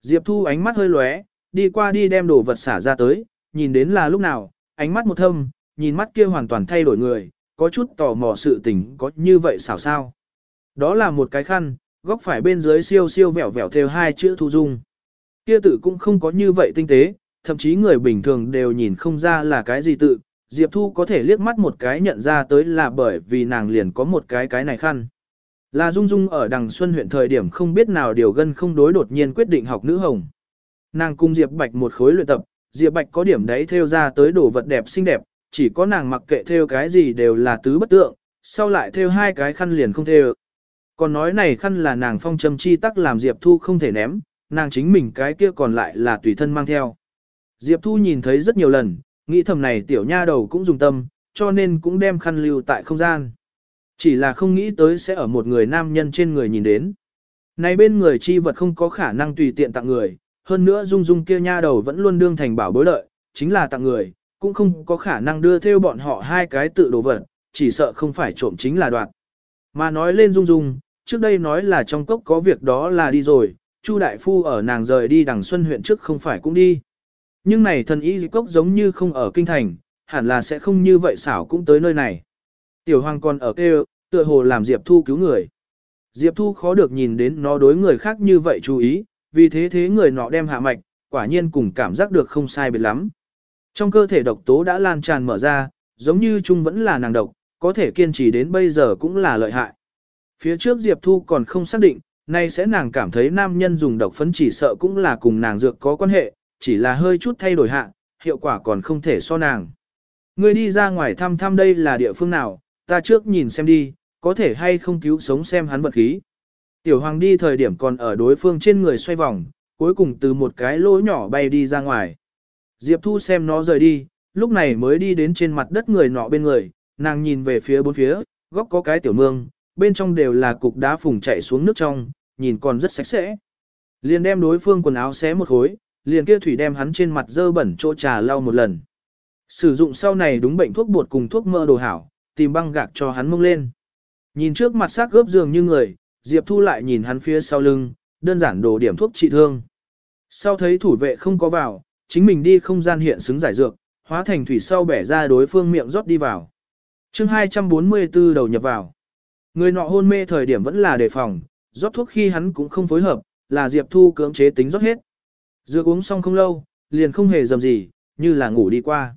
S1: Diệp Thu ánh mắt hơi lóe, đi qua đi đem đồ vật xả ra tới, nhìn đến là lúc nào, ánh mắt một thâm, nhìn mắt kia hoàn toàn thay đổi người, có chút tò mò sự tình có như vậy xảo sao. Đó là một cái khăn, góc phải bên dưới siêu siêu vẹo vẹo theo hai chữ thu dung. Kia tự cũng không có như vậy tinh tế, thậm chí người bình thường đều nhìn không ra là cái gì tự, Diệp Thu có thể liếc mắt một cái nhận ra tới là bởi vì nàng liền có một cái cái này khăn. Là Dung Dung ở đằng Xuân huyện thời điểm không biết nào điều gân không đối đột nhiên quyết định học nữ hồng. Nàng cung Diệp Bạch một khối luyện tập, Diệp Bạch có điểm đấy theo ra tới đồ vật đẹp xinh đẹp, chỉ có nàng mặc kệ theo cái gì đều là tứ bất tượng, sau lại theo hai cái khăn liền không theo. Còn nói này khăn là nàng phong châm chi tắc làm Diệp Thu không thể ném, nàng chính mình cái kia còn lại là tùy thân mang theo. Diệp Thu nhìn thấy rất nhiều lần, nghĩ thầm này tiểu nha đầu cũng dùng tâm, cho nên cũng đem khăn lưu tại không gian. Chỉ là không nghĩ tới sẽ ở một người nam nhân trên người nhìn đến. Này bên người chi vật không có khả năng tùy tiện tặng người, hơn nữa dung dung kia nha đầu vẫn luôn đương thành bảo bối lợi, chính là tặng người, cũng không có khả năng đưa theo bọn họ hai cái tự đồ vật, chỉ sợ không phải trộm chính là đoạt. Mà nói lên dung dung, trước đây nói là trong cốc có việc đó là đi rồi, Chu đại phu ở nàng rời đi đằng xuân huyện trước không phải cũng đi. Nhưng này thần y cốc giống như không ở kinh thành, hẳn là sẽ không như vậy xảo cũng tới nơi này. Tiểu hoàng còn ở kêu, tựa hồ làm Diệp Thu cứu người. Diệp Thu khó được nhìn đến nó đối người khác như vậy chú ý, vì thế thế người nọ đem hạ mạch, quả nhiên cùng cảm giác được không sai biệt lắm. Trong cơ thể độc tố đã lan tràn mở ra, giống như chung vẫn là nàng độc, có thể kiên trì đến bây giờ cũng là lợi hại. Phía trước Diệp Thu còn không xác định, nay sẽ nàng cảm thấy nam nhân dùng độc phấn chỉ sợ cũng là cùng nàng dược có quan hệ, chỉ là hơi chút thay đổi hạ, hiệu quả còn không thể so nàng. ngươi đi ra ngoài thăm thăm đây là địa phương nào, ta trước nhìn xem đi, có thể hay không cứu sống xem hắn vật khí. Tiểu hoàng đi thời điểm còn ở đối phương trên người xoay vòng, cuối cùng từ một cái lỗ nhỏ bay đi ra ngoài. Diệp Thu xem nó rời đi, lúc này mới đi đến trên mặt đất người nọ bên người, nàng nhìn về phía bốn phía, góc có cái tiểu mương, bên trong đều là cục đá phùng chạy xuống nước trong, nhìn còn rất sạch sẽ. Liền đem đối phương quần áo xé một khối, liền kia thủy đem hắn trên mặt dơ bẩn chỗ trà lau một lần. Sử dụng sau này đúng bệnh thuốc bột cùng thuốc mơ đồ hảo, tìm băng gạc cho hắn mông lên. Nhìn trước mặt xác gớp giường như người, Diệp Thu lại nhìn hắn phía sau lưng, đơn giản đồ điểm thuốc trị thương. Sau thấy thủ vệ không có vào, chính mình đi không gian hiện xứng giải dược, hóa thành thủy sau bẻ ra đối phương miệng rót đi vào. chương 244 đầu nhập vào. Người nọ hôn mê thời điểm vẫn là đề phòng, rót thuốc khi hắn cũng không phối hợp, là Diệp Thu cưỡng chế tính rót hết. Dược uống xong không lâu, liền không hề dầm gì, như là ngủ đi qua.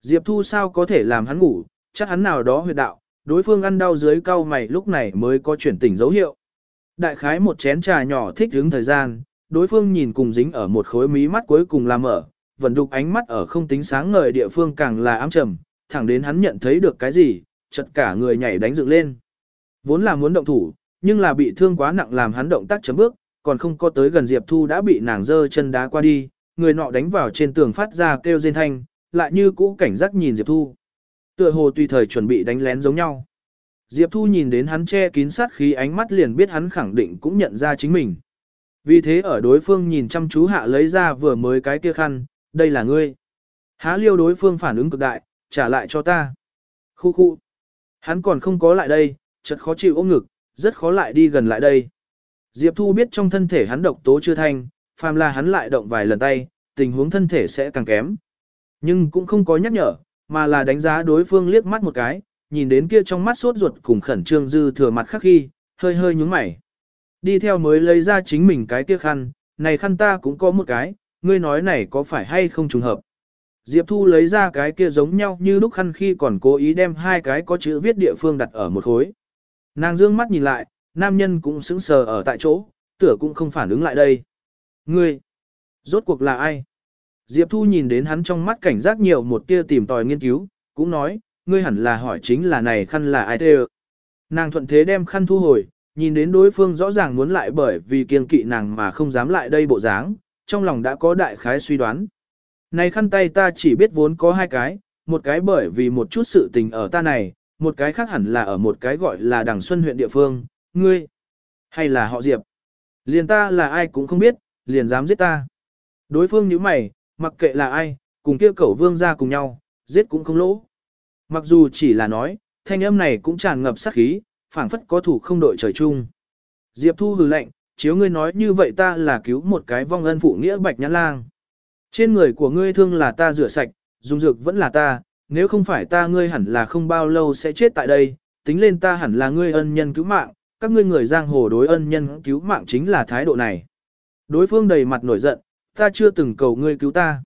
S1: Diệp Thu sao có thể làm hắn ngủ, chắc hắn nào đó huyệt đạo, đối phương ăn đau dưới cau mày lúc này mới có chuyển tỉnh dấu hiệu. Đại khái một chén trà nhỏ thích đứng thời gian, đối phương nhìn cùng dính ở một khối mí mắt cuối cùng làm mở, vẫn đục ánh mắt ở không tính sáng ngời địa phương càng là ám trầm, thẳng đến hắn nhận thấy được cái gì, chật cả người nhảy đánh dựng lên. Vốn là muốn động thủ, nhưng là bị thương quá nặng làm hắn động tác chấm bước, còn không có tới gần Diệp Thu đã bị nàng dơ chân đá qua đi, người nọ đánh vào trên tường phát ra kêu rên thanh, lại như cũ cảnh giác nhìn Diệp Thu. Tựa hồ tùy thời chuẩn bị đánh lén giống nhau. Diệp Thu nhìn đến hắn che kín sát khí ánh mắt liền biết hắn khẳng định cũng nhận ra chính mình. Vì thế ở đối phương nhìn chăm chú hạ lấy ra vừa mới cái kia khăn, đây là ngươi. Há liêu đối phương phản ứng cực đại, trả lại cho ta. Khu khu. Hắn còn không có lại đây, chật khó chịu ôm ngực, rất khó lại đi gần lại đây. Diệp Thu biết trong thân thể hắn độc tố chưa thanh, phàm là hắn lại động vài lần tay, tình huống thân thể sẽ càng kém. Nhưng cũng không có nhắc nhở, mà là đánh giá đối phương liếc mắt một cái, nhìn đến kia trong mắt sốt ruột cùng khẩn trương dư thừa mặt khắc khi, hơi hơi nhúng mày. Đi theo mới lấy ra chính mình cái kia khăn, này khăn ta cũng có một cái, ngươi nói này có phải hay không trùng hợp. Diệp Thu lấy ra cái kia giống nhau như lúc khăn khi còn cố ý đem hai cái có chữ viết địa phương đặt ở một khối. Nàng dương mắt nhìn lại, nam nhân cũng sững sờ ở tại chỗ, tựa cũng không phản ứng lại đây. Ngươi, rốt cuộc là ai? Diệp Thu nhìn đến hắn trong mắt cảnh giác nhiều một tia tìm tòi nghiên cứu, cũng nói, ngươi hẳn là hỏi chính là này khăn là ai tê Nàng thuận thế đem khăn thu hồi, nhìn đến đối phương rõ ràng muốn lại bởi vì kiên kỵ nàng mà không dám lại đây bộ dáng, trong lòng đã có đại khái suy đoán. Này khăn tay ta chỉ biết vốn có hai cái, một cái bởi vì một chút sự tình ở ta này, một cái khác hẳn là ở một cái gọi là Đằng Xuân huyện địa phương, ngươi, hay là họ Diệp. Liền ta là ai cũng không biết, liền dám giết ta. Đối phương như mày, mặc kệ là ai, cùng kia cẩu vương ra cùng nhau, giết cũng không lỗ. Mặc dù chỉ là nói, thanh âm này cũng tràn ngập sát khí, phảng phất có thủ không đội trời chung. Diệp Thu hừ lạnh, chiếu ngươi nói như vậy ta là cứu một cái vong ân phụ nghĩa bạch nhãn lang. Trên người của ngươi thương là ta rửa sạch, dùng dược vẫn là ta, nếu không phải ta ngươi hẳn là không bao lâu sẽ chết tại đây, tính lên ta hẳn là ngươi ân nhân cứu mạng, các ngươi người giang hồ đối ân nhân cứu mạng chính là thái độ này. Đối phương đầy mặt nổi giận, ta chưa từng cầu ngươi cứu ta.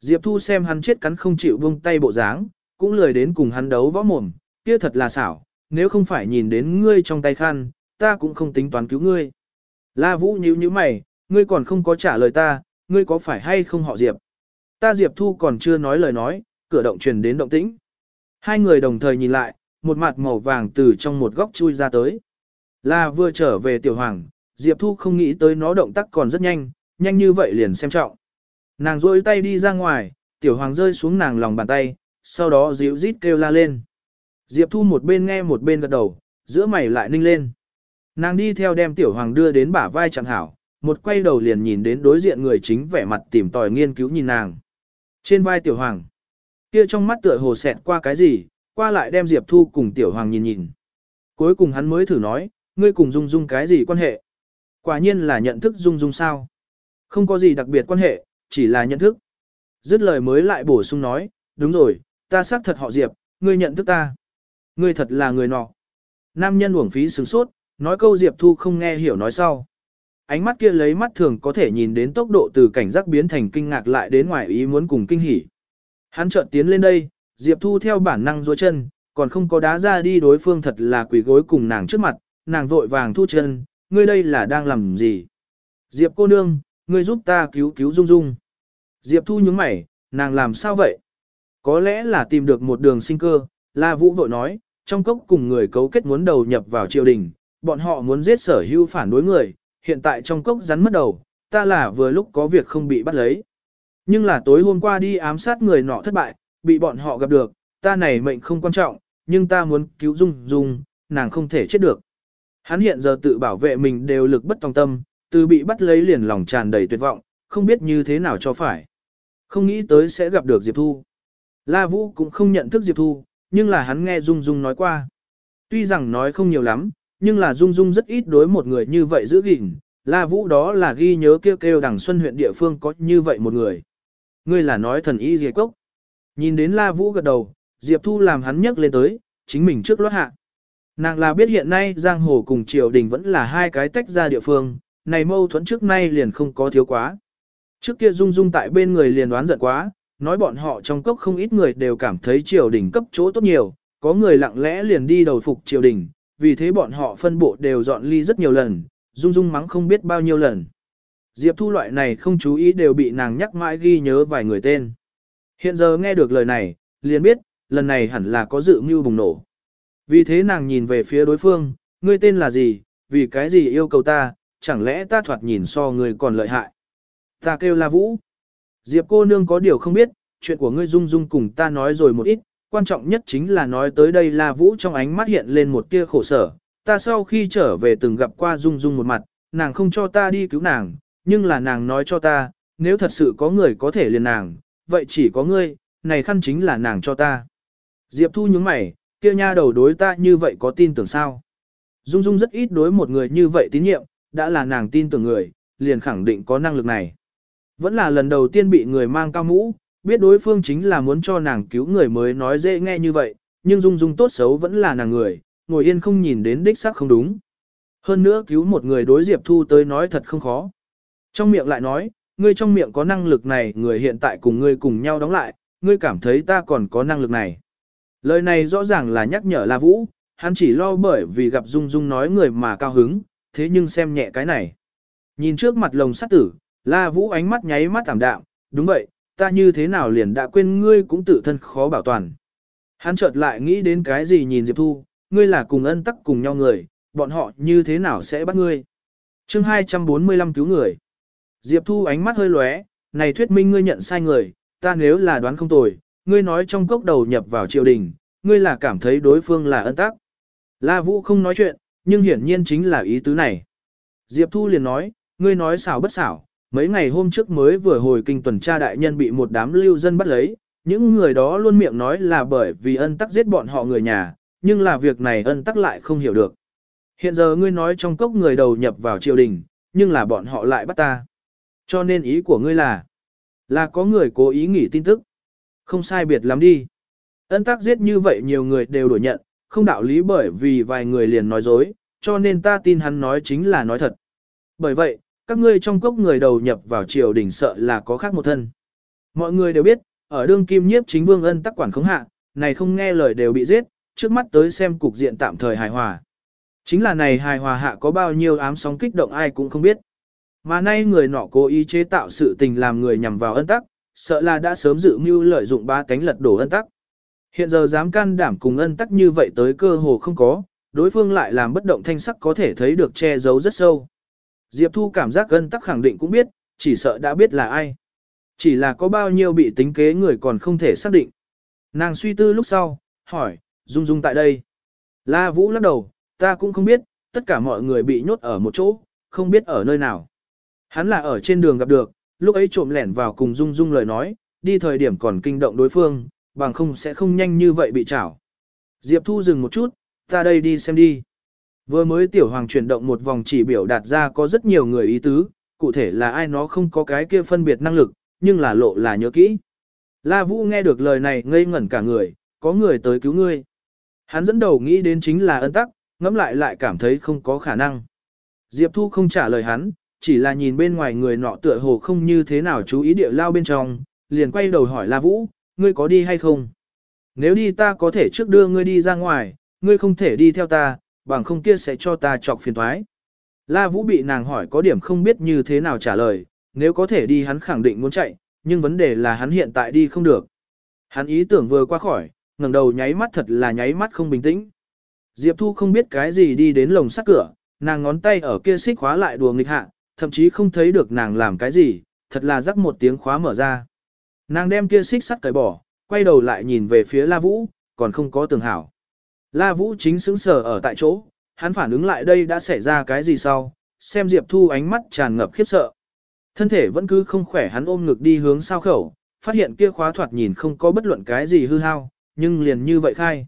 S1: Diệp Thu xem hắn chết cắn không chịu buông tay bộ dáng, cũng lười đến cùng hắn đấu võ mồm, kia thật là xảo, nếu không phải nhìn đến ngươi trong tay khăn, ta cũng không tính toán cứu ngươi. La Vũ nhíu nhíu mày, ngươi còn không có trả lời ta, ngươi có phải hay không họ Diệp? Ta Diệp Thu còn chưa nói lời nói, cửa động truyền đến động tĩnh. Hai người đồng thời nhìn lại, một mặt màu vàng từ trong một góc chui ra tới. là vừa trở về tiểu hoàng, Diệp Thu không nghĩ tới nó động tác còn rất nhanh, nhanh như vậy liền xem trọng. Nàng rôi tay đi ra ngoài, tiểu hoàng rơi xuống nàng lòng bàn tay, sau đó dịu rít kêu la lên. Diệp Thu một bên nghe một bên gật đầu, giữa mày lại ninh lên. Nàng đi theo đem tiểu hoàng đưa đến bả vai chẳng hảo, một quay đầu liền nhìn đến đối diện người chính vẻ mặt tìm tòi nghiên cứu nhìn nàng. Trên vai tiểu hoàng, kia trong mắt tựa hồ xẹt qua cái gì, qua lại đem Diệp Thu cùng tiểu hoàng nhìn nhìn. Cuối cùng hắn mới thử nói, ngươi cùng Dung Dung cái gì quan hệ? Quả nhiên là nhận thức Dung Dung sao? Không có gì đặc biệt quan hệ, chỉ là nhận thức. Dứt lời mới lại bổ sung nói, đúng rồi, ta xác thật họ Diệp, ngươi nhận thức ta. Ngươi thật là người nọ. Nam nhân uổng phí sướng sốt, nói câu Diệp Thu không nghe hiểu nói sau. Ánh mắt kia lấy mắt thường có thể nhìn đến tốc độ từ cảnh giác biến thành kinh ngạc lại đến ngoài ý muốn cùng kinh hỉ. Hắn chợt tiến lên đây, Diệp Thu theo bản năng duỗi chân, còn không có đá ra đi đối phương thật là quỷ gối cùng nàng trước mặt, nàng vội vàng thu chân, ngươi đây là đang làm gì? Diệp cô nương, ngươi giúp ta cứu cứu Dung Dung. Diệp Thu nhướng mày, nàng làm sao vậy? Có lẽ là tìm được một đường sinh cơ, La Vũ vội nói, trong cốc cùng người cấu kết muốn đầu nhập vào triều đình, bọn họ muốn giết sở hưu phản đối người, hiện tại trong cốc rắn mất đầu, ta là vừa lúc có việc không bị bắt lấy. Nhưng là tối hôm qua đi ám sát người nọ thất bại, bị bọn họ gặp được, ta này mệnh không quan trọng, nhưng ta muốn cứu Dung Dung, nàng không thể chết được. Hắn hiện giờ tự bảo vệ mình đều lực bất tòng tâm, từ bị bắt lấy liền lòng tràn đầy tuyệt vọng, không biết như thế nào cho phải. Không nghĩ tới sẽ gặp được Diệp Thu. La Vũ cũng không nhận thức Diệp Thu, nhưng là hắn nghe Dung Dung nói qua. Tuy rằng nói không nhiều lắm, nhưng là Dung Dung rất ít đối một người như vậy giữ gìn. La Vũ đó là ghi nhớ kêu kêu đằng Xuân huyện địa phương có như vậy một người. Ngươi là nói thần y Diệp Cốc. Nhìn đến La Vũ gật đầu, Diệp Thu làm hắn nhấc lên tới, chính mình trước lót hạ. Nàng là biết hiện nay Giang Hồ cùng Triều Đình vẫn là hai cái tách ra địa phương, này mâu thuẫn trước nay liền không có thiếu quá. Trước kia Dung Dung tại bên người liền đoán giận quá, nói bọn họ trong cốc không ít người đều cảm thấy triều đình cấp chỗ tốt nhiều, có người lặng lẽ liền đi đầu phục triều đình, vì thế bọn họ phân bộ đều dọn ly rất nhiều lần, Dung Dung mắng không biết bao nhiêu lần. Diệp Thu loại này không chú ý đều bị nàng nhắc mãi ghi nhớ vài người tên. Hiện giờ nghe được lời này, liền biết, lần này hẳn là có dự mưu bùng nổ. Vì thế nàng nhìn về phía đối phương, ngươi tên là gì, vì cái gì yêu cầu ta, chẳng lẽ ta thoạt nhìn so ngươi còn lợi hại. Ta kêu là Vũ. Diệp cô nương có điều không biết, chuyện của ngươi dung dung cùng ta nói rồi một ít, quan trọng nhất chính là nói tới đây là Vũ trong ánh mắt hiện lên một tia khổ sở. Ta sau khi trở về từng gặp qua dung dung một mặt, nàng không cho ta đi cứu nàng, nhưng là nàng nói cho ta, nếu thật sự có người có thể liền nàng, vậy chỉ có ngươi, này khăn chính là nàng cho ta. Diệp Thu nhướng mày, kia nha đầu đối ta như vậy có tin tưởng sao? Dung Dung rất ít đối một người như vậy tín nhiệm, đã là nàng tin tưởng người, liền khẳng định có năng lực này. Vẫn là lần đầu tiên bị người mang cao mũ, biết đối phương chính là muốn cho nàng cứu người mới nói dễ nghe như vậy, nhưng Dung Dung tốt xấu vẫn là nàng người, ngồi yên không nhìn đến đích xác không đúng. Hơn nữa cứu một người đối Diệp Thu tới nói thật không khó. Trong miệng lại nói, ngươi trong miệng có năng lực này, người hiện tại cùng ngươi cùng nhau đóng lại, ngươi cảm thấy ta còn có năng lực này. Lời này rõ ràng là nhắc nhở La Vũ, hắn chỉ lo bởi vì gặp Dung Dung nói người mà cao hứng, thế nhưng xem nhẹ cái này. Nhìn trước mặt lồng sắt tử, La Vũ ánh mắt nháy mắt thảm đạm, đúng vậy, ta như thế nào liền đã quên ngươi cũng tự thân khó bảo toàn. Hắn chợt lại nghĩ đến cái gì nhìn Diệp Thu, ngươi là cùng ân tắc cùng nhau người, bọn họ như thế nào sẽ bắt ngươi. chương 245 cứu người. Diệp Thu ánh mắt hơi lóe, này thuyết minh ngươi nhận sai người, ta nếu là đoán không tồi, ngươi nói trong cốc đầu nhập vào triều đình, ngươi là cảm thấy đối phương là ân tắc. La Vũ không nói chuyện, nhưng hiển nhiên chính là ý tứ này. Diệp Thu liền nói, ngươi nói xảo bất xảo, mấy ngày hôm trước mới vừa hồi kinh tuần tra đại nhân bị một đám lưu dân bắt lấy, những người đó luôn miệng nói là bởi vì ân tắc giết bọn họ người nhà, nhưng là việc này ân tắc lại không hiểu được. Hiện giờ ngươi nói trong cốc người đầu nhập vào triều đình, nhưng là bọn họ lại bắt ta. Cho nên ý của ngươi là, là có người cố ý nghỉ tin tức. Không sai biệt lắm đi. Ân tắc giết như vậy nhiều người đều đổi nhận, không đạo lý bởi vì vài người liền nói dối, cho nên ta tin hắn nói chính là nói thật. Bởi vậy, các ngươi trong cốc người đầu nhập vào triều đình sợ là có khác một thân. Mọi người đều biết, ở đương kim nhiếp chính vương ân tắc quản khống hạ, này không nghe lời đều bị giết, trước mắt tới xem cục diện tạm thời hài hòa. Chính là này hài hòa hạ có bao nhiêu ám sóng kích động ai cũng không biết. Mà nay người nọ cố ý chế tạo sự tình làm người nhằm vào ân tắc, sợ là đã sớm dự mưu lợi dụng ba cánh lật đổ ân tắc. Hiện giờ dám can đảm cùng ân tắc như vậy tới cơ hồ không có, đối phương lại làm bất động thanh sắc có thể thấy được che giấu rất sâu. Diệp Thu cảm giác ân tắc khẳng định cũng biết, chỉ sợ đã biết là ai. Chỉ là có bao nhiêu bị tính kế người còn không thể xác định. Nàng suy tư lúc sau, hỏi, Dung Dung tại đây. La Vũ lắc đầu, ta cũng không biết, tất cả mọi người bị nhốt ở một chỗ, không biết ở nơi nào. Hắn là ở trên đường gặp được, lúc ấy trộm lẻn vào cùng Dung Dung lời nói, đi thời điểm còn kinh động đối phương, bằng không sẽ không nhanh như vậy bị chảo. Diệp Thu dừng một chút, ta đây đi xem đi. Vừa mới tiểu hoàng chuyển động một vòng chỉ biểu đạt ra có rất nhiều người ý tứ, cụ thể là ai nó không có cái kia phân biệt năng lực, nhưng là lộ là nhớ kỹ. La Vũ nghe được lời này ngây ngẩn cả người, có người tới cứu ngươi. Hắn dẫn đầu nghĩ đến chính là ân tắc, ngẫm lại lại cảm thấy không có khả năng. Diệp Thu không trả lời hắn, chỉ là nhìn bên ngoài người nọ tựa hồ không như thế nào chú ý địa lao bên trong, liền quay đầu hỏi La Vũ, ngươi có đi hay không? Nếu đi ta có thể trước đưa ngươi đi ra ngoài, ngươi không thể đi theo ta, bằng không kia sẽ cho ta chọc phiền thoái. La Vũ bị nàng hỏi có điểm không biết như thế nào trả lời, nếu có thể đi hắn khẳng định muốn chạy, nhưng vấn đề là hắn hiện tại đi không được. Hắn ý tưởng vừa qua khỏi, ngẩng đầu nháy mắt thật là nháy mắt không bình tĩnh. Diệp Thu không biết cái gì đi đến lồng sắt cửa, nàng ngón tay ở kia xích khóa lại đùa nghịch hạ, thậm chí không thấy được nàng làm cái gì, thật là rắc một tiếng khóa mở ra. Nàng đem kia xích sắt cởi bỏ, quay đầu lại nhìn về phía La Vũ, còn không có tường hảo. La Vũ chính sững sờ ở tại chỗ, hắn phản ứng lại đây đã xảy ra cái gì sau, xem Diệp Thu ánh mắt tràn ngập khiếp sợ. Thân thể vẫn cứ không khỏe hắn ôm ngực đi hướng sao khẩu, phát hiện kia khóa thoạt nhìn không có bất luận cái gì hư hao, nhưng liền như vậy khai.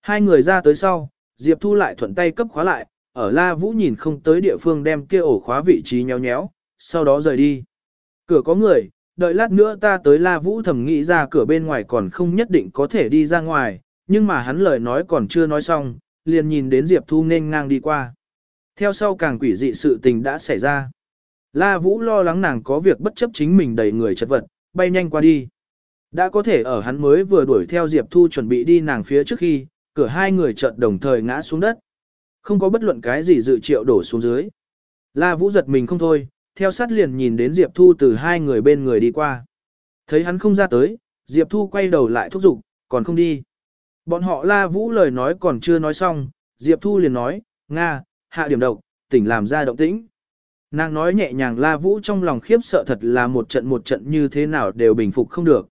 S1: Hai người ra tới sau, Diệp Thu lại thuận tay cấp khóa lại, ở La Vũ nhìn không tới địa phương đem kia ổ khóa vị trí nhéo nhéo, sau đó rời đi. Cửa có người, đợi lát nữa ta tới La Vũ thầm nghĩ ra cửa bên ngoài còn không nhất định có thể đi ra ngoài, nhưng mà hắn lời nói còn chưa nói xong, liền nhìn đến Diệp Thu nên ngang đi qua. Theo sau càng quỷ dị sự tình đã xảy ra. La Vũ lo lắng nàng có việc bất chấp chính mình đầy người chật vật, bay nhanh qua đi. Đã có thể ở hắn mới vừa đuổi theo Diệp Thu chuẩn bị đi nàng phía trước khi, cửa hai người chợt đồng thời ngã xuống đất. Không có bất luận cái gì dự triệu đổ xuống dưới. La Vũ giật mình không thôi, theo sát liền nhìn đến Diệp Thu từ hai người bên người đi qua. Thấy hắn không ra tới, Diệp Thu quay đầu lại thúc giục, còn không đi. Bọn họ La Vũ lời nói còn chưa nói xong, Diệp Thu liền nói, Nga, hạ điểm độc, tỉnh làm ra động tĩnh. Nàng nói nhẹ nhàng La Vũ trong lòng khiếp sợ thật là một trận một trận như thế nào đều bình phục không được.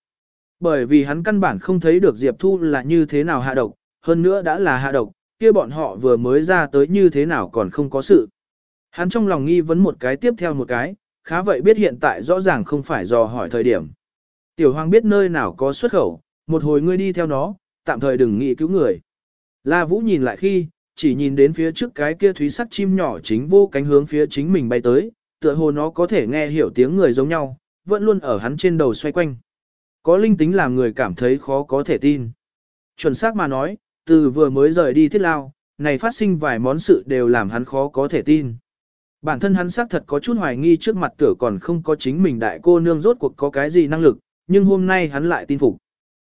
S1: Bởi vì hắn căn bản không thấy được Diệp Thu là như thế nào hạ độc, hơn nữa đã là hạ độc, kia bọn họ vừa mới ra tới như thế nào còn không có sự. Hắn trong lòng nghi vấn một cái tiếp theo một cái, khá vậy biết hiện tại rõ ràng không phải dò hỏi thời điểm. Tiểu Hoàng biết nơi nào có xuất khẩu, một hồi ngươi đi theo nó, tạm thời đừng nghĩ cứu người. La Vũ nhìn lại khi, chỉ nhìn đến phía trước cái kia thúy sắt chim nhỏ chính vô cánh hướng phía chính mình bay tới, tựa hồ nó có thể nghe hiểu tiếng người giống nhau, vẫn luôn ở hắn trên đầu xoay quanh. Có linh tính làm người cảm thấy khó có thể tin. Chuẩn xác mà nói, từ vừa mới rời đi thiết lao, này phát sinh vài món sự đều làm hắn khó có thể tin. Bản thân hắn xác thật có chút hoài nghi trước mặt tử còn không có chính mình đại cô nương rốt cuộc có cái gì năng lực, nhưng hôm nay hắn lại tin phục.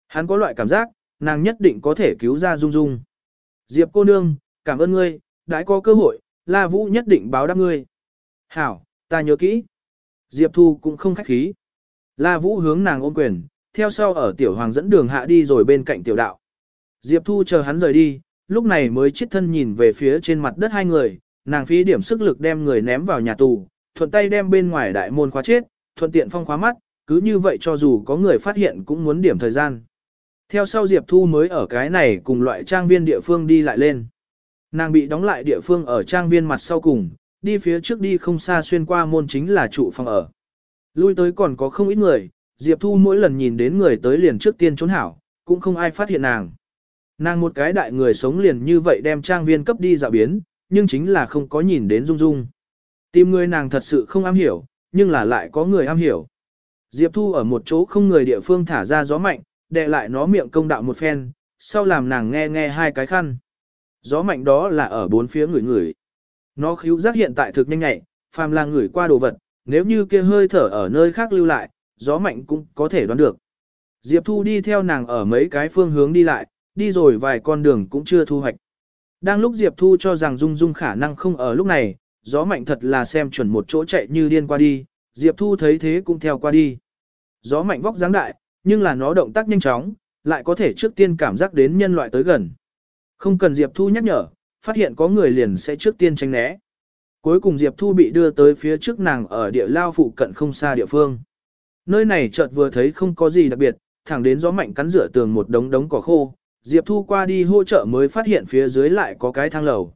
S1: Hắn có loại cảm giác, nàng nhất định có thể cứu ra Dung Dung. Diệp cô nương, cảm ơn ngươi, đã có cơ hội, La Vũ nhất định báo đáp ngươi. Hảo, ta nhớ kỹ. Diệp Thu cũng không khách khí. La Vũ hướng nàng ôm quyền, theo sau ở tiểu hoàng dẫn đường hạ đi rồi bên cạnh tiểu đạo. Diệp Thu chờ hắn rời đi, lúc này mới chết thân nhìn về phía trên mặt đất hai người, nàng phí điểm sức lực đem người ném vào nhà tù, thuận tay đem bên ngoài đại môn khóa chết, thuận tiện phong khóa mắt, cứ như vậy cho dù có người phát hiện cũng muốn điểm thời gian. Theo sau Diệp Thu mới ở cái này cùng loại trang viên địa phương đi lại lên. Nàng bị đóng lại địa phương ở trang viên mặt sau cùng, đi phía trước đi không xa xuyên qua môn chính là trụ phòng ở. Lui tới còn có không ít người, Diệp Thu mỗi lần nhìn đến người tới liền trước tiên trốn hảo, cũng không ai phát hiện nàng. Nàng một cái đại người sống liền như vậy đem trang viên cấp đi dạo biến, nhưng chính là không có nhìn đến Dung Dung. Tìm người nàng thật sự không am hiểu, nhưng là lại có người am hiểu. Diệp Thu ở một chỗ không người địa phương thả ra gió mạnh, đè lại nó miệng công đạo một phen, sau làm nàng nghe nghe hai cái khăn. Gió mạnh đó là ở bốn phía người người. Nó khíu giác hiện tại thực nhanh nhạy, phàm là người qua đồ vật, nếu như kia hơi thở ở nơi khác lưu lại, gió mạnh cũng có thể đoán được. Diệp Thu đi theo nàng ở mấy cái phương hướng đi lại, đi rồi vài con đường cũng chưa thu hoạch. Đang lúc Diệp Thu cho rằng Dung Dung khả năng không ở lúc này, gió mạnh thật là xem chuẩn một chỗ chạy như điên qua đi, Diệp Thu thấy thế cũng theo qua đi. Gió mạnh vóc dáng đại, nhưng là nó động tác nhanh chóng, lại có thể trước tiên cảm giác đến nhân loại tới gần. Không cần Diệp Thu nhắc nhở, phát hiện có người liền sẽ trước tiên tránh né. Cuối cùng Diệp Thu bị đưa tới phía trước nàng ở địa lao phụ cận không xa địa phương. Nơi này chợt vừa thấy không có gì đặc biệt, thẳng đến gió mạnh cắn rửa tường một đống đống cỏ khô, Diệp Thu qua đi hỗ trợ mới phát hiện phía dưới lại có cái thang lầu.